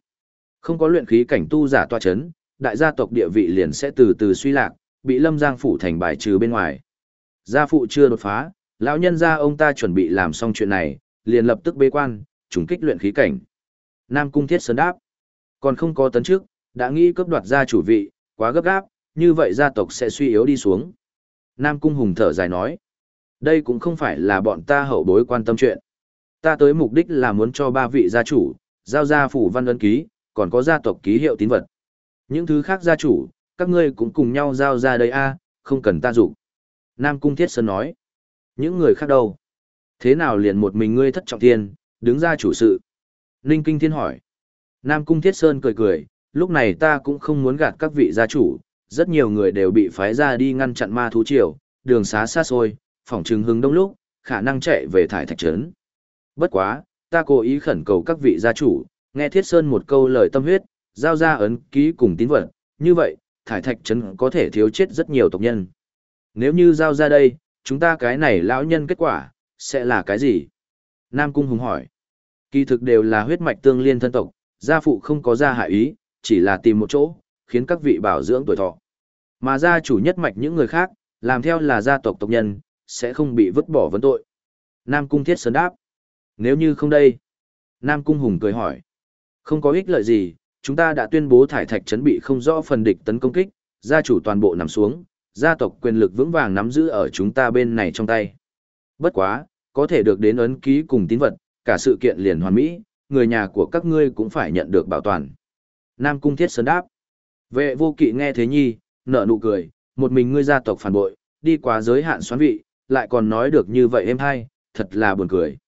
Không có luyện khí cảnh tu giả tòa chấn, đại gia tộc địa vị liền sẽ từ từ suy lạc, bị Lâm Giang phủ thành bài trừ bên ngoài. Gia phụ chưa đột phá, lão nhân gia ông ta chuẩn bị làm xong chuyện này, liền lập tức bế quan, trùng kích luyện khí cảnh. Nam Cung Thiết Sơn đáp. Còn không có tấn trước, đã nghĩ cướp đoạt gia chủ vị, quá gấp gáp, như vậy gia tộc sẽ suy yếu đi xuống. Nam Cung Hùng thở dài nói. Đây cũng không phải là bọn ta hậu bối quan tâm chuyện. Ta tới mục đích là muốn cho ba vị gia chủ, giao gia phủ văn ấn ký, còn có gia tộc ký hiệu tín vật. Những thứ khác gia chủ, các ngươi cũng cùng nhau giao ra đây a, không cần ta dụ. Nam Cung Thiết Sơn nói. Những người khác đâu? Thế nào liền một mình ngươi thất trọng thiên, đứng ra chủ sự? Ninh Kinh Thiên hỏi. Nam Cung Thiết Sơn cười cười, lúc này ta cũng không muốn gạt các vị gia chủ, rất nhiều người đều bị phái ra đi ngăn chặn ma thú triều, đường xá xa xôi, phòng chừng hứng đông lúc, khả năng chạy về thải thạch trấn. Bất quá, ta cố ý khẩn cầu các vị gia chủ, nghe Thiết Sơn một câu lời tâm huyết, giao ra ấn ký cùng tín vật, như vậy, thải thạch trấn có thể thiếu chết rất nhiều tộc nhân. Nếu như giao ra đây, chúng ta cái này lão nhân kết quả, sẽ là cái gì? Nam Cung Hùng hỏi. Kỳ thực đều là huyết mạch tương liên thân tộc, gia phụ không có gia hại ý, chỉ là tìm một chỗ, khiến các vị bảo dưỡng tuổi thọ. Mà gia chủ nhất mạch những người khác, làm theo là gia tộc tộc nhân, sẽ không bị vứt bỏ vấn tội. Nam Cung Thiết Sơn đáp. Nếu như không đây? Nam Cung Hùng cười hỏi. Không có ích lợi gì, chúng ta đã tuyên bố thải thạch chấn bị không rõ phần địch tấn công kích, gia chủ toàn bộ nằm xuống, gia tộc quyền lực vững vàng nắm giữ ở chúng ta bên này trong tay. Bất quá, có thể được đến ấn ký cùng tín vật, cả sự kiện liền hoàn mỹ, người nhà của các ngươi cũng phải nhận được bảo toàn. Nam Cung Thiết Sơn đáp. Vệ vô kỵ nghe thế nhi, nở nụ cười, một mình ngươi gia tộc phản bội, đi quá giới hạn xoán vị, lại còn nói được như vậy em hay, thật là buồn cười.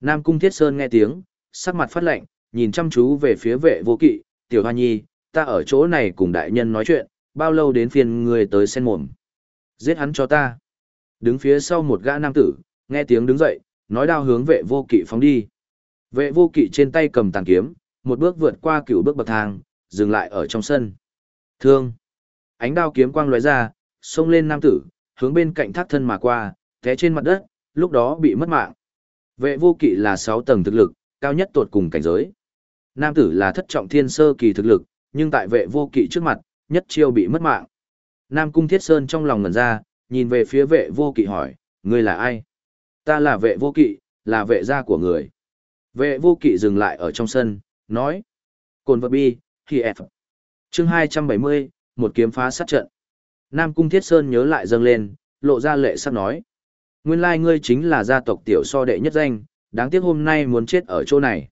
Nam Cung Thiết Sơn nghe tiếng, sắc mặt phát lạnh, nhìn chăm chú về phía vệ vô kỵ, tiểu hoa nhi, ta ở chỗ này cùng đại nhân nói chuyện, bao lâu đến phiên người tới sen mồm. Giết hắn cho ta. Đứng phía sau một gã nam tử, nghe tiếng đứng dậy, nói đao hướng vệ vô kỵ phóng đi. Vệ vô kỵ trên tay cầm tàn kiếm, một bước vượt qua cửu bước bậc thang, dừng lại ở trong sân. Thương. Ánh đao kiếm quang lóe ra, xông lên nam tử, hướng bên cạnh thác thân mà qua, té trên mặt đất, lúc đó bị mất mạng. Vệ vô kỵ là 6 tầng thực lực, cao nhất tột cùng cảnh giới. Nam tử là thất trọng thiên sơ kỳ thực lực, nhưng tại vệ vô kỵ trước mặt, nhất chiêu bị mất mạng. Nam cung thiết sơn trong lòng ngẩn ra, nhìn về phía vệ vô kỵ hỏi, ngươi là ai? Ta là vệ vô kỵ, là vệ gia của người. Vệ vô kỵ dừng lại ở trong sân, nói. Cồn vật bi, khi F. Chương 270, một kiếm phá sát trận. Nam cung thiết sơn nhớ lại dâng lên, lộ ra lệ sắc nói. Nguyên lai ngươi chính là gia tộc tiểu so đệ nhất danh, đáng tiếc hôm nay muốn chết ở chỗ này.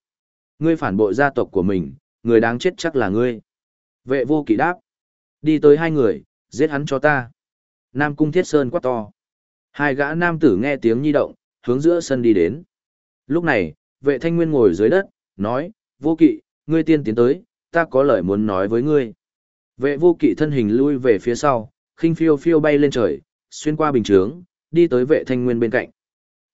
Ngươi phản bội gia tộc của mình, người đáng chết chắc là ngươi. Vệ vô kỵ đáp. Đi tới hai người, giết hắn cho ta. Nam cung thiết sơn quát to. Hai gã nam tử nghe tiếng nhi động, hướng giữa sân đi đến. Lúc này, vệ thanh nguyên ngồi dưới đất, nói, vô kỵ, ngươi tiên tiến tới, ta có lời muốn nói với ngươi. Vệ vô kỵ thân hình lui về phía sau, khinh phiêu phiêu bay lên trời, xuyên qua bình chướng, đi tới vệ thanh nguyên bên cạnh.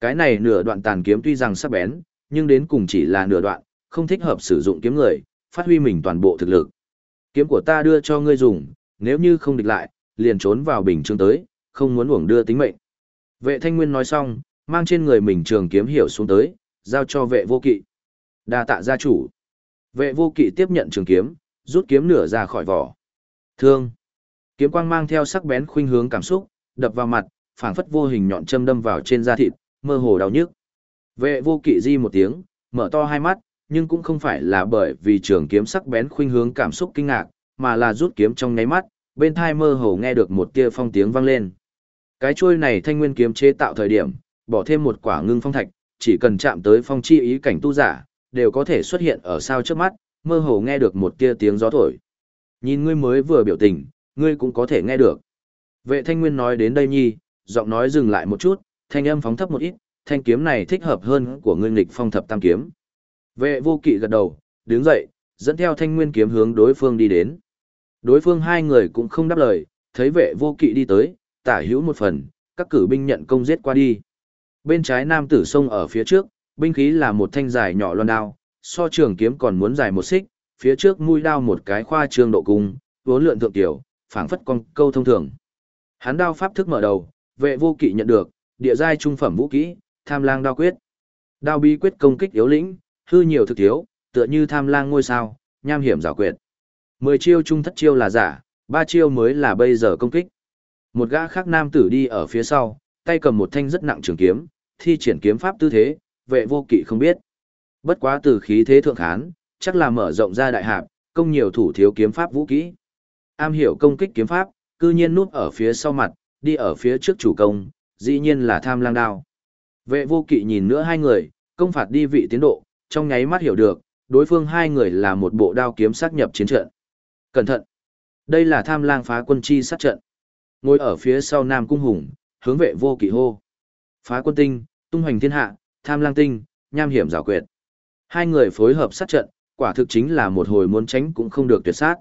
Cái này nửa đoạn tàn kiếm tuy rằng sắc bén, nhưng đến cùng chỉ là nửa đoạn, không thích hợp sử dụng kiếm người, phát huy mình toàn bộ thực lực. Kiếm của ta đưa cho ngươi dùng, nếu như không địch lại, liền trốn vào bình trường tới, không muốn uổng đưa tính mệnh. Vệ thanh nguyên nói xong, mang trên người mình trường kiếm hiểu xuống tới, giao cho vệ vô kỵ. đa tạ gia chủ. Vệ vô kỵ tiếp nhận trường kiếm, rút kiếm nửa ra khỏi vỏ. Thương. Kiếm quang mang theo sắc bén khuynh hướng cảm xúc, đập vào mặt, phảng phất vô hình nhọn châm đâm vào trên da thịt, mơ hồ đau nhức. Vệ vô kỵ di một tiếng, mở to hai mắt, nhưng cũng không phải là bởi vì trường kiếm sắc bén khuynh hướng cảm xúc kinh ngạc, mà là rút kiếm trong nháy mắt, bên thai mơ hồ nghe được một tia phong tiếng vang lên. Cái chuôi này thanh nguyên kiếm chế tạo thời điểm, bỏ thêm một quả ngưng phong thạch, chỉ cần chạm tới phong chi ý cảnh tu giả, đều có thể xuất hiện ở sao trước mắt, mơ hồ nghe được một tia tiếng gió thổi. Nhìn ngươi mới vừa biểu tình, ngươi cũng có thể nghe được. Vệ thanh nguyên nói đến đây nhi, giọng nói dừng lại một chút, thanh âm phóng thấp một ít, thanh kiếm này thích hợp hơn của ngươi nghịch phong thập tam kiếm. Vệ vô kỵ gật đầu, đứng dậy, dẫn theo thanh nguyên kiếm hướng đối phương đi đến. Đối phương hai người cũng không đáp lời, thấy vệ vô kỵ đi tới, tả hữu một phần, các cử binh nhận công giết qua đi. Bên trái nam tử sông ở phía trước, binh khí là một thanh dài nhỏ loan đao, so trường kiếm còn muốn dài một xích, phía trước mũi đao một cái khoa trương độ cung, vốn lượn thượng tiểu, phảng phất con câu thông thường. Hắn đao pháp thức mở đầu, vệ vô kỵ nhận được, địa giai trung phẩm vũ kỹ, tham lang đao quyết. Đao bí quyết công kích yếu lĩnh, hư nhiều thực thiếu, tựa như tham lang ngôi sao, nham hiểm giảo quyệt. Mười chiêu trung thất chiêu là giả, ba chiêu mới là bây giờ công kích. Một gã khác nam tử đi ở phía sau, tay cầm một thanh rất nặng trường kiếm, thi triển kiếm pháp tư thế, vệ vô kỵ không biết. Bất quá từ khí thế thượng hán, chắc là mở rộng ra đại hạp, công nhiều thủ thiếu kiếm pháp vũ kỹ. Am hiểu công kích kiếm pháp, cư nhiên núp ở phía sau mặt, đi ở phía trước chủ công, dĩ nhiên là tham lang đao. Vệ vô kỵ nhìn nữa hai người, công phạt đi vị tiến độ, trong nháy mắt hiểu được, đối phương hai người là một bộ đao kiếm sát nhập chiến trận. Cẩn thận! Đây là tham lang phá quân chi sát trận. Ngồi ở phía sau Nam Cung Hùng, hướng vệ vô kỵ hô. Phá quân tinh, tung hoành thiên hạ, tham lang tinh, nham hiểm rào quyệt. Hai người phối hợp sát trận, quả thực chính là một hồi muốn tránh cũng không được tuyệt sát.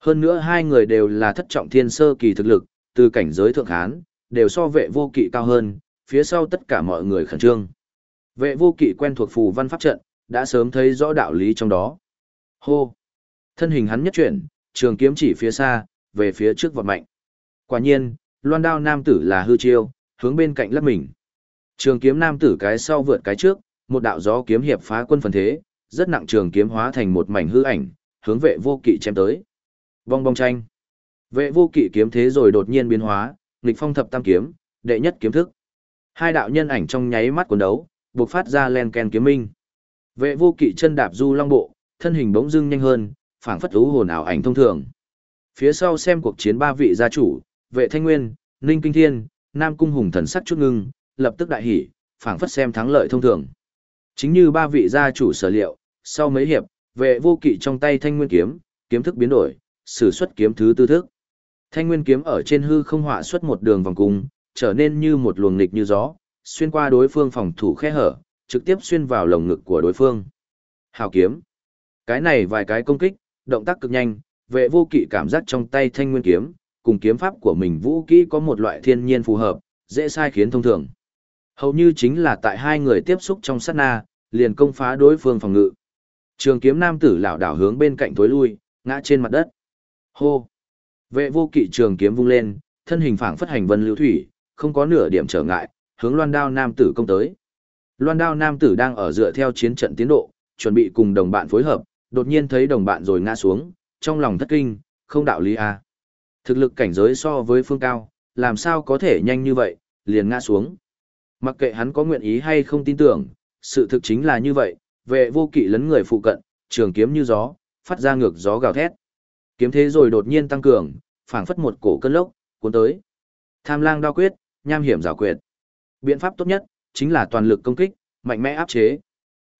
Hơn nữa hai người đều là thất trọng thiên sơ kỳ thực lực, từ cảnh giới thượng hán, đều so vệ vô kỵ cao hơn, phía sau tất cả mọi người khẩn trương. Vệ vô kỵ quen thuộc phù văn pháp trận, đã sớm thấy rõ đạo lý trong đó. Hô! Thân hình hắn nhất chuyển, trường kiếm chỉ phía xa, về phía trước vọt mạnh. Quả nhiên, loan đao nam tử là hư chiêu, hướng bên cạnh lấp mình. Trường kiếm nam tử cái sau vượt cái trước, một đạo gió kiếm hiệp phá quân phần thế, rất nặng trường kiếm hóa thành một mảnh hư ảnh, hướng vệ vô kỵ chém tới. Vong bong tranh. Vệ vô kỵ kiếm thế rồi đột nhiên biến hóa, nghịch phong thập tam kiếm, đệ nhất kiếm thức. Hai đạo nhân ảnh trong nháy mắt cuốn đấu, bộc phát ra len ken kiếm minh. Vệ vô kỵ chân đạp du long bộ, thân hình bỗng dưng nhanh hơn, phảng phất thú hồn ảo ảnh thông thường. Phía sau xem cuộc chiến ba vị gia chủ, vệ thanh nguyên, ninh kinh thiên, nam cung hùng thần sắc chút ngưng, lập tức đại hỉ, phảng phất xem thắng lợi thông thường. Chính như ba vị gia chủ sở liệu, sau mấy hiệp, vệ vô kỵ trong tay thanh nguyên kiếm, kiếm thức biến đổi, sử xuất kiếm thứ tư thức. Thanh nguyên kiếm ở trên hư không họa xuất một đường vòng cung, trở nên như một luồng nghịch như gió, xuyên qua đối phương phòng thủ khe hở, trực tiếp xuyên vào lồng ngực của đối phương. Hào kiếm. Cái này vài cái công kích, động tác cực nhanh, vệ vô kỵ cảm giác trong tay thanh nguyên kiếm, cùng kiếm pháp của mình vũ kỹ có một loại thiên nhiên phù hợp, dễ sai khiến thông thường. Hầu như chính là tại hai người tiếp xúc trong sát na, liền công phá đối phương phòng ngự. Trường kiếm nam tử lảo đảo hướng bên cạnh tối lui, ngã trên mặt đất. Hô! Vệ vô kỵ trường kiếm vung lên, thân hình phảng phất hành vân lưu thủy, không có nửa điểm trở ngại, hướng loan đao nam tử công tới. Loan đao nam tử đang ở dựa theo chiến trận tiến độ, chuẩn bị cùng đồng bạn phối hợp, đột nhiên thấy đồng bạn rồi ngã xuống, trong lòng thất kinh, không đạo lý a. Thực lực cảnh giới so với phương cao, làm sao có thể nhanh như vậy, liền ngã xuống. Mặc kệ hắn có nguyện ý hay không tin tưởng, sự thực chính là như vậy, vệ vô kỵ lấn người phụ cận, trường kiếm như gió, phát ra ngược gió gào thét. Kiếm thế rồi đột nhiên tăng cường, phảng phất một cổ cơn lốc, cuốn tới. Tham lang đao quyết, nham hiểm giảo quyệt. Biện pháp tốt nhất, chính là toàn lực công kích, mạnh mẽ áp chế.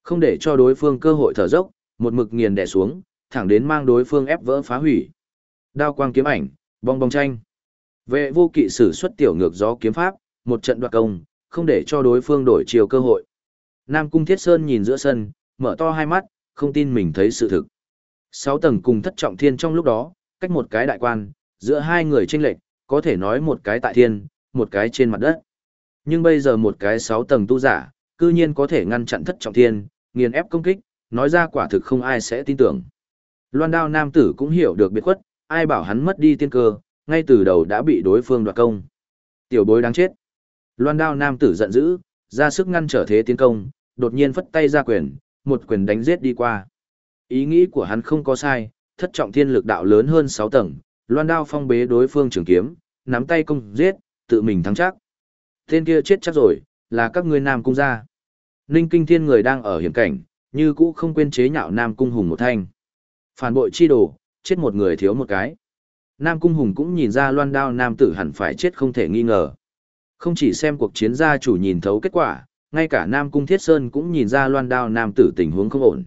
Không để cho đối phương cơ hội thở dốc, một mực nghiền đè xuống, thẳng đến mang đối phương ép vỡ phá hủy. Đao quang kiếm ảnh, bong bong tranh. Vệ vô kỵ sử xuất tiểu ngược gió kiếm pháp, một trận đoạt công, không để cho đối phương đổi chiều cơ hội. Nam Cung Thiết Sơn nhìn giữa sân, mở to hai mắt, không tin mình thấy sự thực. Sáu tầng cùng thất trọng thiên trong lúc đó, cách một cái đại quan, giữa hai người tranh lệch, có thể nói một cái tại thiên, một cái trên mặt đất. Nhưng bây giờ một cái sáu tầng tu giả, cư nhiên có thể ngăn chặn thất trọng thiên, nghiền ép công kích, nói ra quả thực không ai sẽ tin tưởng. Loan đao nam tử cũng hiểu được biệt khuất, ai bảo hắn mất đi tiên cơ, ngay từ đầu đã bị đối phương đoạt công. Tiểu bối đáng chết. Loan đao nam tử giận dữ, ra sức ngăn trở thế tiến công, đột nhiên phất tay ra quyền, một quyền đánh giết đi qua. Ý nghĩ của hắn không có sai, thất trọng thiên lực đạo lớn hơn 6 tầng, loan đao phong bế đối phương trường kiếm, nắm tay công giết, tự mình thắng chắc. Tên kia chết chắc rồi, là các ngươi nam cung gia. Ninh kinh thiên người đang ở hiểm cảnh, như cũ không quên chế nhạo nam cung hùng một thanh. Phản bội chi đồ, chết một người thiếu một cái. Nam cung hùng cũng nhìn ra loan đao nam tử hẳn phải chết không thể nghi ngờ. Không chỉ xem cuộc chiến gia chủ nhìn thấu kết quả, ngay cả Nam Cung Thiết Sơn cũng nhìn ra loan đao nam tử tình huống không ổn.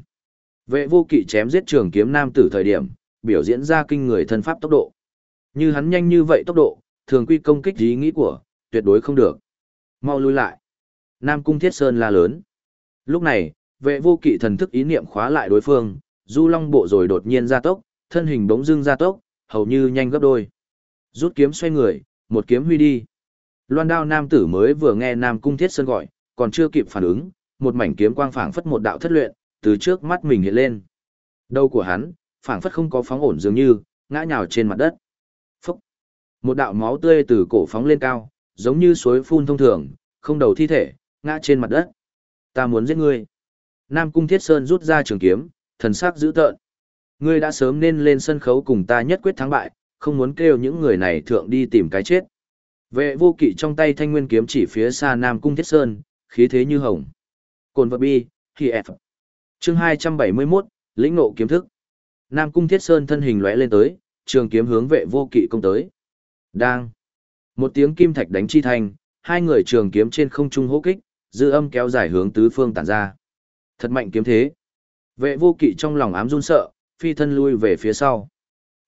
Vệ vô kỵ chém giết trường kiếm nam tử thời điểm, biểu diễn ra kinh người thân pháp tốc độ. Như hắn nhanh như vậy tốc độ, thường quy công kích ý nghĩ của, tuyệt đối không được. Mau lui lại. Nam Cung Thiết Sơn la lớn. Lúc này, vệ vô kỵ thần thức ý niệm khóa lại đối phương, du long bộ rồi đột nhiên ra tốc, thân hình bỗng dưng ra tốc, hầu như nhanh gấp đôi. Rút kiếm xoay người, một kiếm huy đi. Loan đao nam tử mới vừa nghe Nam Cung Thiết Sơn gọi, còn chưa kịp phản ứng, một mảnh kiếm quang phảng phất một đạo thất luyện, từ trước mắt mình hiện lên. Đầu của hắn, phảng phất không có phóng ổn dường như, ngã nhào trên mặt đất. Phúc! Một đạo máu tươi từ cổ phóng lên cao, giống như suối phun thông thường, không đầu thi thể, ngã trên mặt đất. Ta muốn giết ngươi. Nam Cung Thiết Sơn rút ra trường kiếm, thần sắc dữ tợn. Ngươi đã sớm nên lên sân khấu cùng ta nhất quyết thắng bại, không muốn kêu những người này thượng đi tìm cái chết. Vệ vô kỵ trong tay thanh nguyên kiếm chỉ phía xa Nam Cung Thiết Sơn, khí thế như hồng. Cồn vật bi, khi F. Chương 271, lĩnh ngộ kiếm thức. Nam Cung Thiết Sơn thân hình lóe lên tới, trường kiếm hướng vệ vô kỵ công tới. Đang. Một tiếng kim thạch đánh chi thành, hai người trường kiếm trên không trung hô kích, dư âm kéo dài hướng tứ phương tản ra. Thật mạnh kiếm thế. Vệ vô kỵ trong lòng ám run sợ, phi thân lui về phía sau.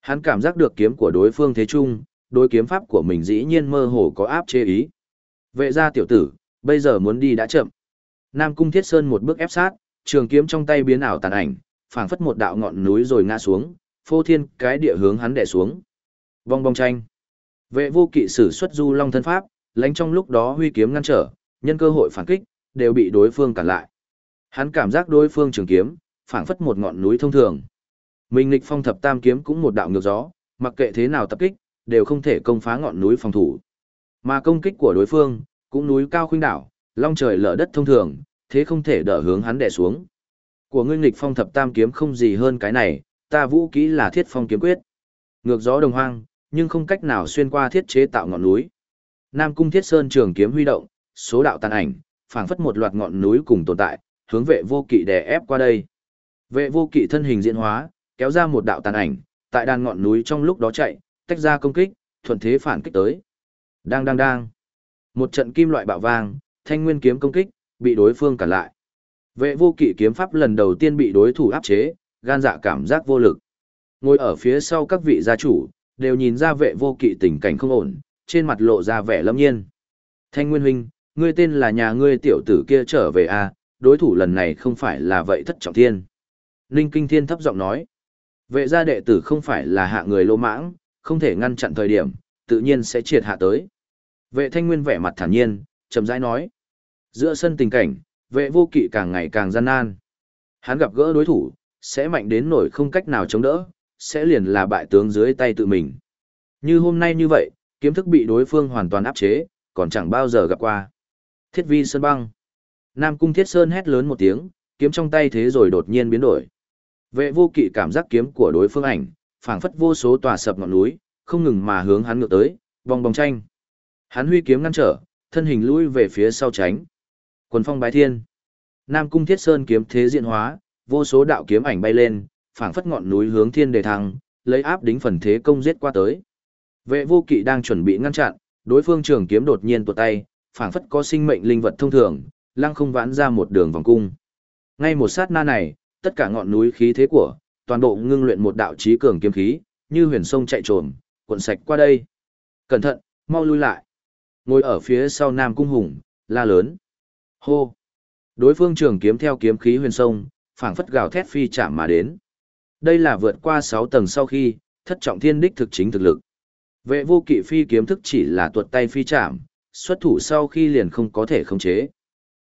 Hắn cảm giác được kiếm của đối phương thế trung, đối kiếm pháp của mình dĩ nhiên mơ hồ có áp chế ý. Vệ gia tiểu tử, bây giờ muốn đi đã chậm. Nam Cung Thiết Sơn một bước ép sát, trường kiếm trong tay biến ảo tàn ảnh, phảng phất một đạo ngọn núi rồi ngã xuống, phô thiên cái địa hướng hắn đè xuống. Vong bong tranh. Vệ vô kỵ sử xuất du long thân pháp, lánh trong lúc đó huy kiếm ngăn trở, nhân cơ hội phản kích, đều bị đối phương cản lại. Hắn cảm giác đối phương trường kiếm, phảng phất một ngọn núi thông thường. Minh lịch phong thập tam kiếm cũng một đạo ngược gió, mặc kệ thế nào tập kích, đều không thể công phá ngọn núi phòng thủ. Mà công kích của đối phương, cũng núi cao khuynh đảo, long trời lở đất thông thường, thế không thể đỡ hướng hắn đè xuống. Của ngươi nghịch phong thập tam kiếm không gì hơn cái này, ta vũ kỹ là thiết phong kiếm quyết. Ngược gió đồng hoang, nhưng không cách nào xuyên qua thiết chế tạo ngọn núi. Nam cung thiết sơn trường kiếm huy động, số đạo tàn ảnh, phảng phất một loạt ngọn núi cùng tồn tại, hướng vệ vô kỵ đè ép qua đây. Vệ vô kỵ thân hình diễn hóa, kéo ra một đạo tàn ảnh, tại đàn ngọn núi trong lúc đó chạy, tách ra công kích, thuận thế phản kích tới. Đang đang đang. Một trận kim loại bạo vang, thanh nguyên kiếm công kích, bị đối phương cản lại. Vệ vô kỵ kiếm pháp lần đầu tiên bị đối thủ áp chế, gan dạ cảm giác vô lực. Ngồi ở phía sau các vị gia chủ, đều nhìn ra vệ vô kỵ tình cảnh không ổn, trên mặt lộ ra vẻ lâm nhiên. Thanh Nguyên Huynh, ngươi tên là nhà ngươi tiểu tử kia trở về à, đối thủ lần này không phải là vậy thất trọng thiên. Ninh Kinh Thiên thấp giọng nói, vệ gia đệ tử không phải là hạ người lô mãng, không thể ngăn chặn thời điểm, tự nhiên sẽ triệt hạ tới. Vệ Thanh Nguyên vẻ mặt thản nhiên, chậm rãi nói, giữa sân tình cảnh, vệ vô kỵ càng ngày càng gian nan. Hắn gặp gỡ đối thủ, sẽ mạnh đến nổi không cách nào chống đỡ, sẽ liền là bại tướng dưới tay tự mình. Như hôm nay như vậy, kiếm thức bị đối phương hoàn toàn áp chế, còn chẳng bao giờ gặp qua. Thiết vi sơn băng. Nam cung thiết sơn hét lớn một tiếng, kiếm trong tay thế rồi đột nhiên biến đổi. Vệ vô kỵ cảm giác kiếm của đối phương ảnh, phảng phất vô số tòa sập ngọn núi, không ngừng mà hướng hắn ngược tới, vòng vòng tranh. Hắn huy kiếm ngăn trở, thân hình lui về phía sau tránh. Quần phong bái thiên. Nam cung thiết sơn kiếm thế diện hóa, vô số đạo kiếm ảnh bay lên, phảng phất ngọn núi hướng thiên đề thăng, lấy áp đính phần thế công giết qua tới. Vệ vô kỵ đang chuẩn bị ngăn chặn, đối phương trường kiếm đột nhiên tuột tay, phảng phất có sinh mệnh linh vật thông thường, lăng không vãn ra một đường vòng cung. Ngay một sát na này, tất cả ngọn núi khí thế của, toàn bộ ngưng luyện một đạo trí cường kiếm khí, như huyền sông chạy trồm, cuộn sạch qua đây. Cẩn thận, mau lui lại. Ngồi ở phía sau Nam Cung Hùng, la lớn. Hô. Đối phương trường kiếm theo kiếm khí huyền sông, phảng phất gào thét phi chạm mà đến. Đây là vượt qua 6 tầng sau khi, thất trọng thiên đích thực chính thực lực. Vệ vô kỵ phi kiếm thức chỉ là tuột tay phi chạm, xuất thủ sau khi liền không có thể khống chế.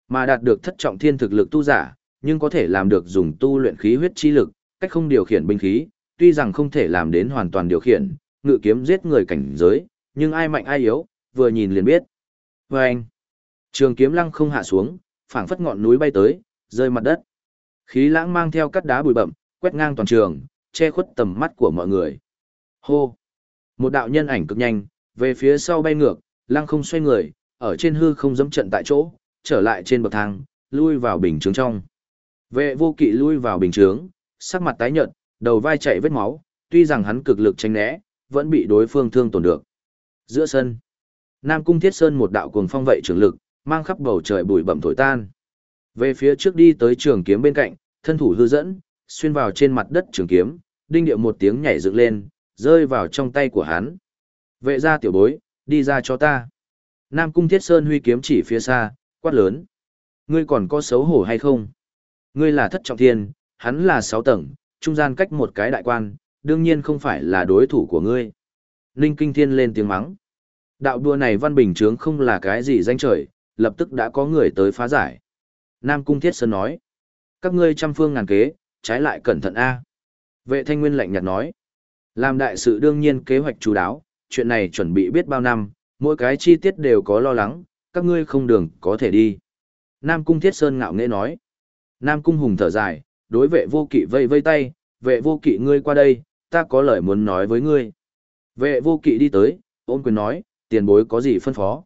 Mà đạt được thất trọng thiên thực lực tu giả, nhưng có thể làm được dùng tu luyện khí huyết chi lực, cách không điều khiển binh khí, tuy rằng không thể làm đến hoàn toàn điều khiển, ngự kiếm giết người cảnh giới, nhưng ai mạnh ai yếu, vừa nhìn liền biết. Và anh, trường kiếm lăng không hạ xuống, phảng phất ngọn núi bay tới, rơi mặt đất. Khí lãng mang theo cắt đá bụi bậm, quét ngang toàn trường, che khuất tầm mắt của mọi người. Hô! Một đạo nhân ảnh cực nhanh, về phía sau bay ngược, lăng không xoay người, ở trên hư không dẫm trận tại chỗ, trở lại trên bậc thang, lui vào bình trướng trong. Vệ vô kỵ lui vào bình trướng, sắc mặt tái nhợt, đầu vai chảy vết máu, tuy rằng hắn cực lực tránh né, vẫn bị đối phương thương tổn được. Giữa sân, Nam Cung Thiết Sơn một đạo cuồng phong vậy trưởng lực, mang khắp bầu trời bụi bậm thổi tan. Về phía trước đi tới trường kiếm bên cạnh, thân thủ hư dẫn, xuyên vào trên mặt đất trường kiếm, đinh điệu một tiếng nhảy dựng lên, rơi vào trong tay của hắn. Vệ ra tiểu bối, đi ra cho ta. Nam Cung Thiết Sơn huy kiếm chỉ phía xa, quát lớn. Ngươi còn có xấu hổ hay không? Ngươi là thất trọng thiên, hắn là sáu tầng, trung gian cách một cái đại quan, đương nhiên không phải là đối thủ của ngươi. Ninh Kinh Thiên lên tiếng mắng. Đạo đua này văn bình trướng không là cái gì danh trời, lập tức đã có người tới phá giải. Nam Cung Thiết Sơn nói. Các ngươi trăm phương ngàn kế, trái lại cẩn thận A. Vệ thanh nguyên lạnh nhạt nói. Làm đại sự đương nhiên kế hoạch chú đáo, chuyện này chuẩn bị biết bao năm, mỗi cái chi tiết đều có lo lắng, các ngươi không đường có thể đi. Nam Cung Thiết Sơn ngạo nghễ nói. Nam Cung Hùng thở dài, đối vệ vô kỵ vây vây tay, vệ vô kỵ ngươi qua đây, ta có lời muốn nói với ngươi. Vệ vô kỵ đi tới, ôm quyền nói, tiền bối có gì phân phó.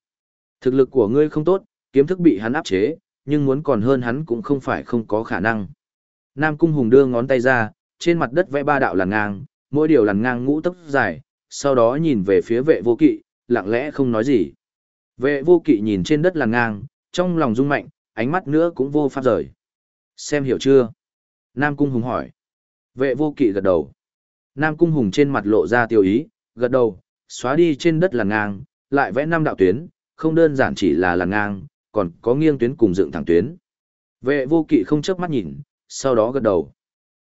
Thực lực của ngươi không tốt, kiếm thức bị hắn áp chế, nhưng muốn còn hơn hắn cũng không phải không có khả năng. Nam Cung Hùng đưa ngón tay ra, trên mặt đất vẽ ba đạo làn ngang, mỗi điều làn ngang ngũ tốc dài, sau đó nhìn về phía vệ vô kỵ, lặng lẽ không nói gì. Vệ vô kỵ nhìn trên đất làn ngang, trong lòng rung mạnh, ánh mắt nữa cũng vô pháp rời. Xem hiểu chưa? Nam Cung Hùng hỏi. Vệ vô kỵ gật đầu. Nam Cung Hùng trên mặt lộ ra tiêu ý, gật đầu, xóa đi trên đất làn ngang, lại vẽ năm đạo tuyến, không đơn giản chỉ là làn ngang, còn có nghiêng tuyến cùng dựng thẳng tuyến. Vệ vô kỵ không chớp mắt nhìn, sau đó gật đầu.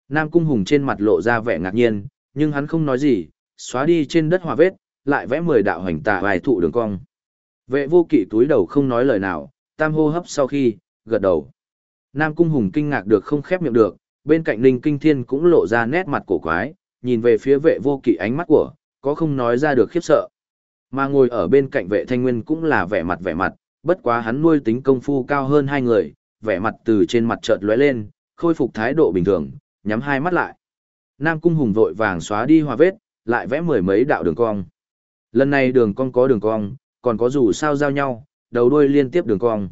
Nam Cung Hùng trên mặt lộ ra vẻ ngạc nhiên, nhưng hắn không nói gì, xóa đi trên đất hòa vết, lại vẽ mười đạo hành tà vài thụ đường cong. Vệ vô kỵ túi đầu không nói lời nào, tam hô hấp sau khi, gật đầu. Nam Cung Hùng kinh ngạc được không khép miệng được, bên cạnh Ninh Kinh Thiên cũng lộ ra nét mặt cổ quái, nhìn về phía vệ vô kỵ ánh mắt của, có không nói ra được khiếp sợ. Mà ngồi ở bên cạnh vệ thanh nguyên cũng là vẻ mặt vẻ mặt, bất quá hắn nuôi tính công phu cao hơn hai người, vẻ mặt từ trên mặt chợt lóe lên, khôi phục thái độ bình thường, nhắm hai mắt lại. Nam Cung Hùng vội vàng xóa đi hoa vết, lại vẽ mười mấy đạo đường cong. Lần này đường cong có đường cong, còn có dù sao giao nhau, đầu đuôi liên tiếp đường cong.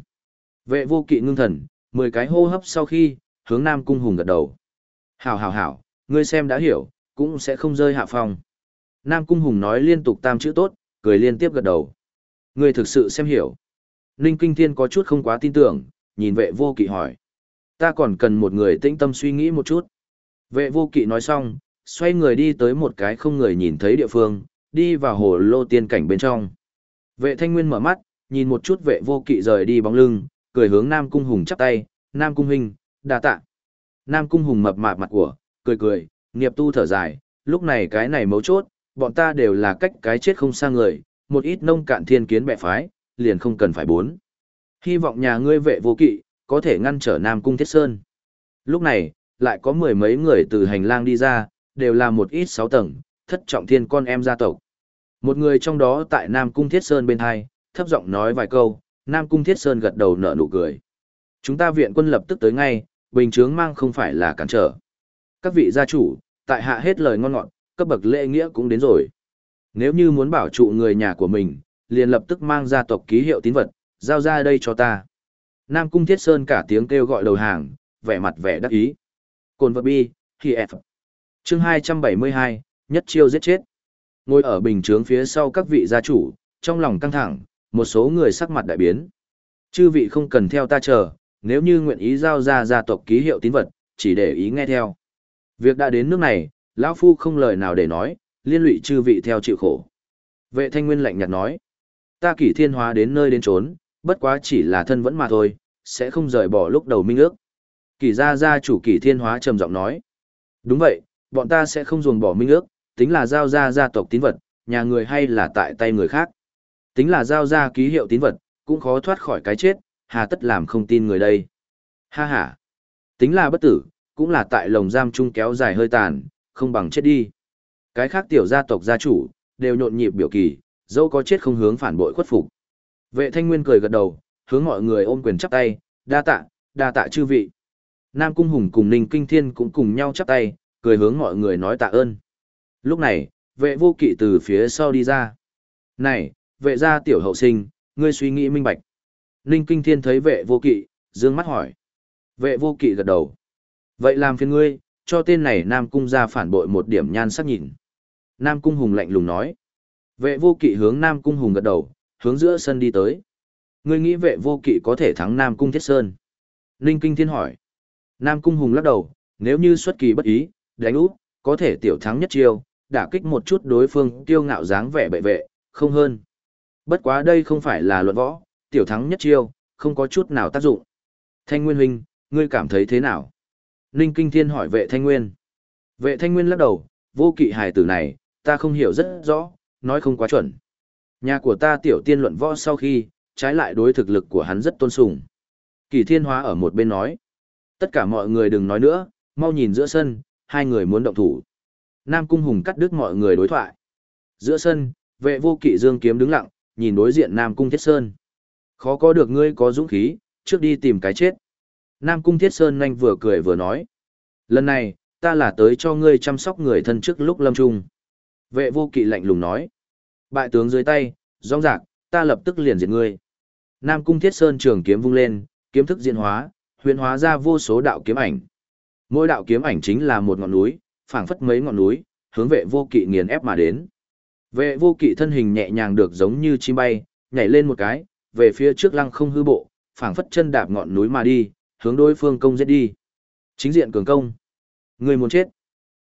Vệ vô kỵ ngưng thần, mười cái hô hấp sau khi, hướng Nam Cung Hùng gật đầu. Hảo hảo hảo, ngươi xem đã hiểu, cũng sẽ không rơi hạ phong. Nam Cung Hùng nói liên tục tam chữ tốt, cười liên tiếp gật đầu. Ngươi thực sự xem hiểu. Ninh Kinh Thiên có chút không quá tin tưởng, nhìn vệ vô kỵ hỏi. Ta còn cần một người tĩnh tâm suy nghĩ một chút. Vệ vô kỵ nói xong, xoay người đi tới một cái không người nhìn thấy địa phương, đi vào hồ lô tiên cảnh bên trong. Vệ thanh nguyên mở mắt, nhìn một chút vệ vô kỵ rời đi bóng lưng, cười hướng Nam Cung Hùng chắp tay, Nam Cung Hình, đa tạ. Nam Cung Hùng mập mạp mặt của, cười cười, nghiệp tu thở dài, lúc này cái này mấu chốt, bọn ta đều là cách cái chết không xa người, một ít nông cạn thiên kiến bẻ phái, liền không cần phải bốn. Hy vọng nhà ngươi vệ vô kỵ, có thể ngăn trở Nam Cung Thiết Sơn. Lúc này, lại có mười mấy người từ hành lang đi ra, đều là một ít sáu tầng, thất trọng thiên con em gia tộc. Một người trong đó tại Nam Cung Thiết Sơn bên hai, thấp giọng nói vài câu, Nam Cung Thiết Sơn gật đầu nở nụ cười. Chúng ta viện quân lập tức tới ngay, bình chướng mang không phải là cản trở. Các vị gia chủ, tại hạ hết lời ngon ngọt, cấp bậc lễ nghĩa cũng đến rồi. Nếu như muốn bảo trụ người nhà của mình, liền lập tức mang gia tộc ký hiệu tín vật, giao ra đây cho ta. Nam Cung Thiết Sơn cả tiếng kêu gọi đầu hàng, vẻ mặt vẻ đắc ý. Cồn vật bi, khi F. Chương 272, nhất chiêu giết chết. Ngồi ở bình trướng phía sau các vị gia chủ, trong lòng căng thẳng, một số người sắc mặt đại biến. Chư vị không cần theo ta chờ, nếu như nguyện ý giao ra gia tộc ký hiệu tín vật, chỉ để ý nghe theo. Việc đã đến nước này, lão phu không lời nào để nói, liên lụy chư vị theo chịu khổ. Vệ thanh nguyên lạnh nhạt nói, ta kỷ thiên hóa đến nơi đến trốn, bất quá chỉ là thân vẫn mà thôi, sẽ không rời bỏ lúc đầu minh ước. Kỷ gia gia chủ kỷ thiên hóa trầm giọng nói, đúng vậy, bọn ta sẽ không ruồng bỏ minh ước, tính là giao ra gia tộc tín vật, nhà người hay là tại tay người khác. Tính là giao ra ký hiệu tín vật, cũng khó thoát khỏi cái chết, hà tất làm không tin người đây. Ha ha. Tính là bất tử, cũng là tại lồng giam chung kéo dài hơi tàn, không bằng chết đi. Cái khác tiểu gia tộc gia chủ, đều nhộn nhịp biểu kỳ, dẫu có chết không hướng phản bội khuất phục. Vệ thanh nguyên cười gật đầu, hướng mọi người ôm quyền chắp tay, đa tạ, đa tạ chư vị. Nam Cung Hùng cùng Ninh Kinh Thiên cũng cùng nhau chắp tay, cười hướng mọi người nói tạ ơn. Lúc này, vệ vô kỵ từ phía sau đi ra. Này, vệ gia tiểu hậu sinh, ngươi suy nghĩ minh bạch. Ninh Kinh Thiên thấy vệ vô kỵ, dương mắt hỏi. Vệ vô kỵ gật đầu. Vậy làm phiền ngươi, cho tên này Nam Cung ra phản bội một điểm nhan sắc nhìn. Nam Cung Hùng lạnh lùng nói. Vệ vô kỵ hướng Nam Cung Hùng gật đầu, hướng giữa sân đi tới. Ngươi nghĩ vệ vô kỵ có thể thắng Nam Cung Thiết Sơn? Ninh Kinh Thiên hỏi. Nam Cung Hùng lắc đầu, nếu như xuất kỳ bất ý, đánh út, có thể tiểu thắng nhất chiêu, đả kích một chút đối phương tiêu ngạo dáng vẻ bệ vệ, không hơn. Bất quá đây không phải là luận võ, tiểu thắng nhất chiêu, không có chút nào tác dụng. Thanh Nguyên huynh, ngươi cảm thấy thế nào? Ninh Kinh Thiên hỏi vệ Thanh Nguyên. Vệ Thanh Nguyên lắc đầu, vô kỵ hài tử này, ta không hiểu rất rõ, nói không quá chuẩn. Nhà của ta tiểu tiên luận võ sau khi, trái lại đối thực lực của hắn rất tôn sùng. Kỳ Thiên Hóa ở một bên nói. Tất cả mọi người đừng nói nữa, mau nhìn giữa sân, hai người muốn động thủ. Nam Cung Hùng cắt đứt mọi người đối thoại. Giữa sân, vệ vô kỵ dương kiếm đứng lặng, nhìn đối diện Nam Cung Thiết Sơn. Khó có được ngươi có dũng khí, trước đi tìm cái chết. Nam Cung Thiết Sơn nhanh vừa cười vừa nói. Lần này, ta là tới cho ngươi chăm sóc người thân trước lúc lâm trung. Vệ vô kỵ lạnh lùng nói. Bại tướng dưới tay, rong rạc, ta lập tức liền diệt ngươi. Nam Cung Thiết Sơn trường kiếm vung lên, kiếm thức diễn hóa, huyền hóa ra vô số đạo kiếm ảnh. Mỗi đạo kiếm ảnh chính là một ngọn núi, phảng phất mấy ngọn núi, hướng vệ vô kỵ nghiền ép mà đến. Vệ vô kỵ thân hình nhẹ nhàng được giống như chim bay, nhảy lên một cái, về phía trước lăng không hư bộ, phảng phất chân đạp ngọn núi mà đi, hướng đối phương công giết đi. Chính diện cường công. Người muốn chết.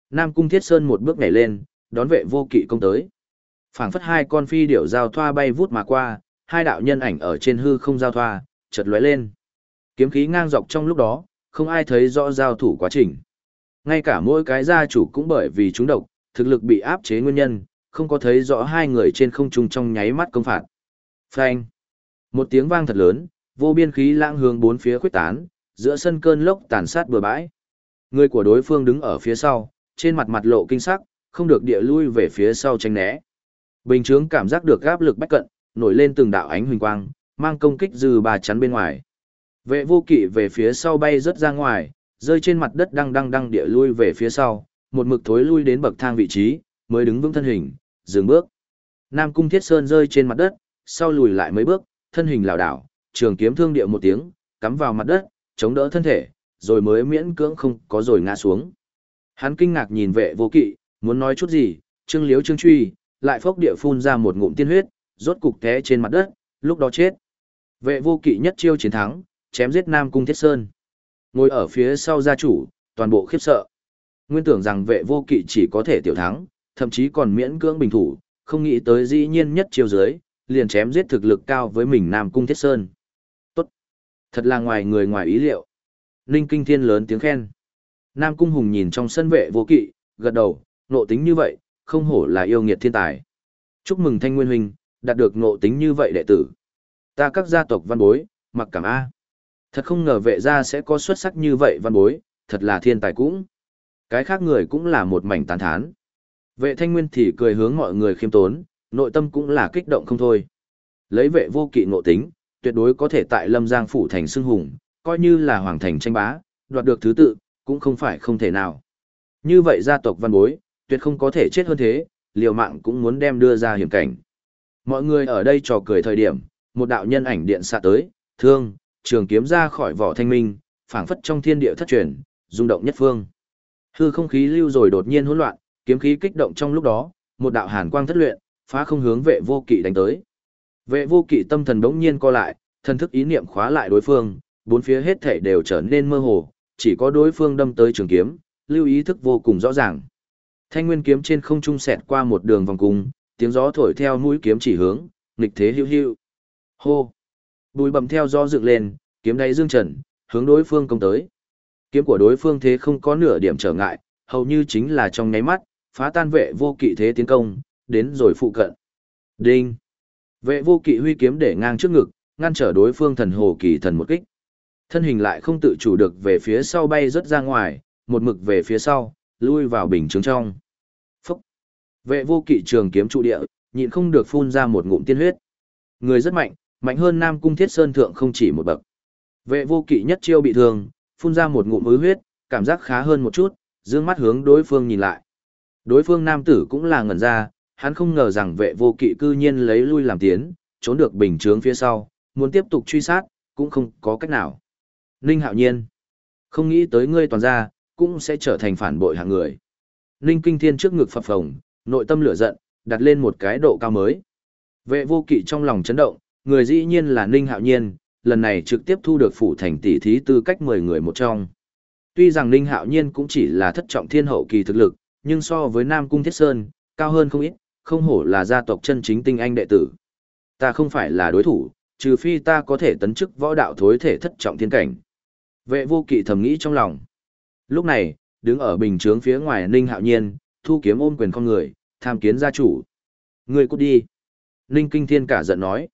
Nam Cung Thiết Sơn một bước nhảy lên, đón vệ vô kỵ công tới. Phảng phất hai con phi điểu giao thoa bay vút mà qua, hai đạo nhân ảnh ở trên hư không giao thoa, chợt lóe lên. Kiếm khí ngang dọc trong lúc đó, không ai thấy rõ giao thủ quá trình. Ngay cả mỗi cái gia chủ cũng bởi vì chúng độc, thực lực bị áp chế nguyên nhân, không có thấy rõ hai người trên không trung trong nháy mắt công phạt. Phanh! Một tiếng vang thật lớn, vô biên khí lãng hướng bốn phía khuếch tán, giữa sân cơn lốc tàn sát bừa bãi. Người của đối phương đứng ở phía sau, trên mặt mặt lộ kinh sắc, không được địa lui về phía sau tránh né. Bình chướng cảm giác được áp lực bách cận, nổi lên từng đạo ánh huỳnh quang, mang công kích dư bà chắn bên ngoài. Vệ vô kỵ về phía sau bay rất ra ngoài, rơi trên mặt đất đang đang đang địa lui về phía sau, một mực thối lui đến bậc thang vị trí, mới đứng vững thân hình, dừng bước. Nam cung thiết sơn rơi trên mặt đất, sau lùi lại mấy bước, thân hình lảo đảo, trường kiếm thương địa một tiếng, cắm vào mặt đất, chống đỡ thân thể, rồi mới miễn cưỡng không có rồi ngã xuống. Hắn kinh ngạc nhìn vệ vô kỵ, muốn nói chút gì, trương liếu trương truy, lại phốc địa phun ra một ngụm tiên huyết, rốt cục té trên mặt đất, lúc đó chết. Vệ vô kỵ nhất chiêu chiến thắng, chém giết Nam Cung Thiết Sơn. Ngồi ở phía sau gia chủ, toàn bộ khiếp sợ. Nguyên tưởng rằng vệ vô kỵ chỉ có thể tiểu thắng, thậm chí còn miễn cưỡng bình thủ, không nghĩ tới dĩ nhiên nhất chiêu dưới, liền chém giết thực lực cao với mình Nam Cung Thiết Sơn. Thật là ngoài người ngoài ý liệu. Ninh Kinh Thiên lớn tiếng khen. Nam Cung Hùng nhìn trong sân vệ vô kỵ, gật đầu, nộ tính như vậy, không hổ là yêu nghiệt thiên tài. Chúc mừng Thanh Nguyên Huynh, đạt được nộ tính như vậy đệ tử. Ta các gia tộc văn bối, mặc cảm A. Thật không ngờ vệ gia sẽ có xuất sắc như vậy văn bối, thật là thiên tài cũng. Cái khác người cũng là một mảnh tán thán. Vệ thanh nguyên thì cười hướng mọi người khiêm tốn, nội tâm cũng là kích động không thôi. Lấy vệ vô kỵ nộ tính, tuyệt đối có thể tại lâm giang phủ thành xưng hùng, coi như là hoàng thành tranh bá, đoạt được thứ tự, cũng không phải không thể nào. Như vậy gia tộc văn bối, tuyệt không có thể chết hơn thế, liều mạng cũng muốn đem đưa ra hiểm cảnh. Mọi người ở đây trò cười thời điểm, một đạo nhân ảnh điện xạ tới, thương, trường kiếm ra khỏi vỏ thanh minh, phảng phất trong thiên địa thất truyền, rung động nhất phương. Hư không khí lưu rồi đột nhiên hỗn loạn, kiếm khí kích động trong lúc đó, một đạo hàn quang thất luyện, phá không hướng vệ vô kỵ đánh tới. Vệ vô kỵ tâm thần đống nhiên co lại, thần thức ý niệm khóa lại đối phương, bốn phía hết thể đều trở nên mơ hồ, chỉ có đối phương đâm tới trường kiếm, lưu ý thức vô cùng rõ ràng. Thanh nguyên kiếm trên không trung xẹt qua một đường vòng cung, tiếng gió thổi theo mũi kiếm chỉ hướng, nghịch thế hữu hữu. Hô! Bùi bầm theo gió dựng lên, kiếm đáy dương trần, hướng đối phương công tới. Kiếm của đối phương thế không có nửa điểm trở ngại, hầu như chính là trong nháy mắt, phá tan vệ vô kỵ thế tiến công, đến rồi phụ cận. Đinh! Vệ vô kỵ huy kiếm để ngang trước ngực, ngăn trở đối phương thần hồ kỳ thần một kích. Thân hình lại không tự chủ được về phía sau bay rất ra ngoài, một mực về phía sau, lui vào bình trướng trong. Phúc! Vệ vô kỵ trường kiếm trụ địa, nhịn không được phun ra một ngụm tiên huyết. Người rất mạnh, mạnh hơn Nam Cung Thiết Sơn Thượng không chỉ một bậc. Vệ vô kỵ nhất chiêu bị thương, phun ra một ngụm ứ huyết, cảm giác khá hơn một chút, dương mắt hướng đối phương nhìn lại. Đối phương nam tử cũng là ngẩn ra, hắn không ngờ rằng vệ vô kỵ cư nhiên lấy lui làm tiến, trốn được bình chướng phía sau, muốn tiếp tục truy sát, cũng không có cách nào. Ninh hạo nhiên, không nghĩ tới ngươi toàn ra, cũng sẽ trở thành phản bội hạng người. Ninh kinh thiên trước ngực phập phồng, nội tâm lửa giận, đặt lên một cái độ cao mới. Vệ vô kỵ trong lòng chấn động, người dĩ nhiên là Ninh hạo nhiên, lần này trực tiếp thu được phủ thành tỷ thí tư cách 10 người một trong. Tuy rằng Ninh Hạo Nhiên cũng chỉ là thất trọng thiên hậu kỳ thực lực, nhưng so với Nam Cung Thiết Sơn, cao hơn không ít, không hổ là gia tộc chân chính tinh anh đệ tử. Ta không phải là đối thủ, trừ phi ta có thể tấn chức võ đạo thối thể thất trọng thiên cảnh. Vệ vô kỵ thầm nghĩ trong lòng. Lúc này, đứng ở bình chướng phía ngoài Ninh Hạo Nhiên, thu kiếm ôm quyền con người, tham kiến gia chủ. Người cút đi. Ninh Kinh Thiên cả giận nói.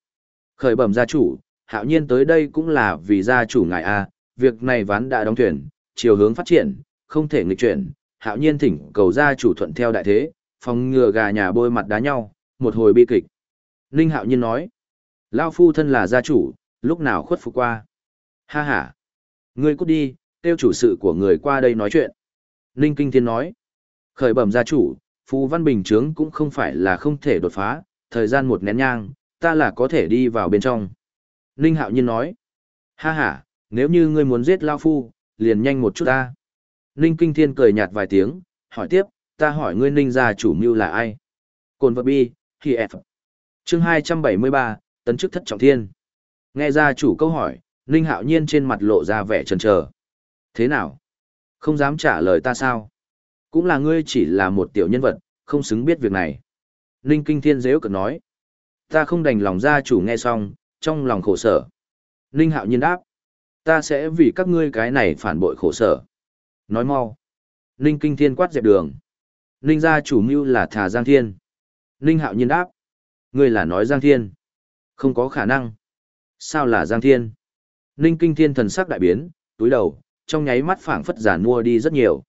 Khởi bẩm gia chủ, hạo nhiên tới đây cũng là vì gia chủ ngài a việc này ván đã đóng thuyền chiều hướng phát triển không thể nghịch chuyển hạo nhiên thỉnh cầu gia chủ thuận theo đại thế phòng ngừa gà nhà bôi mặt đá nhau một hồi bi kịch. Ninh hạo nhiên nói lao phu thân là gia chủ lúc nào khuất phục qua? Ha ha ngươi cút đi tiêu chủ sự của người qua đây nói chuyện. Ninh kinh thiên nói khởi bẩm gia chủ phu văn bình Trướng cũng không phải là không thể đột phá thời gian một nén nhang ta là có thể đi vào bên trong. Ninh Hạo Nhiên nói, ha ha, nếu như ngươi muốn giết Lao Phu, liền nhanh một chút ta. Ninh Kinh Thiên cười nhạt vài tiếng, hỏi tiếp, ta hỏi ngươi Ninh gia chủ mưu là ai? Cồn vật bi, khi F. Chương 273, tấn chức thất trọng thiên. Nghe gia chủ câu hỏi, Ninh Hạo Nhiên trên mặt lộ ra vẻ chần trờ. Thế nào? Không dám trả lời ta sao? Cũng là ngươi chỉ là một tiểu nhân vật, không xứng biết việc này. Ninh Kinh Thiên dễ cực nói. Ta không đành lòng gia chủ nghe xong, trong lòng khổ sở. Ninh hạo nhiên đáp. Ta sẽ vì các ngươi cái này phản bội khổ sở. Nói mau. Ninh kinh thiên quát dẹp đường. Ninh gia chủ mưu là thà Giang Thiên. Ninh hạo nhiên đáp. Ngươi là nói Giang Thiên. Không có khả năng. Sao là Giang Thiên? Ninh kinh thiên thần sắc đại biến, túi đầu, trong nháy mắt phảng phất giả mua đi rất nhiều.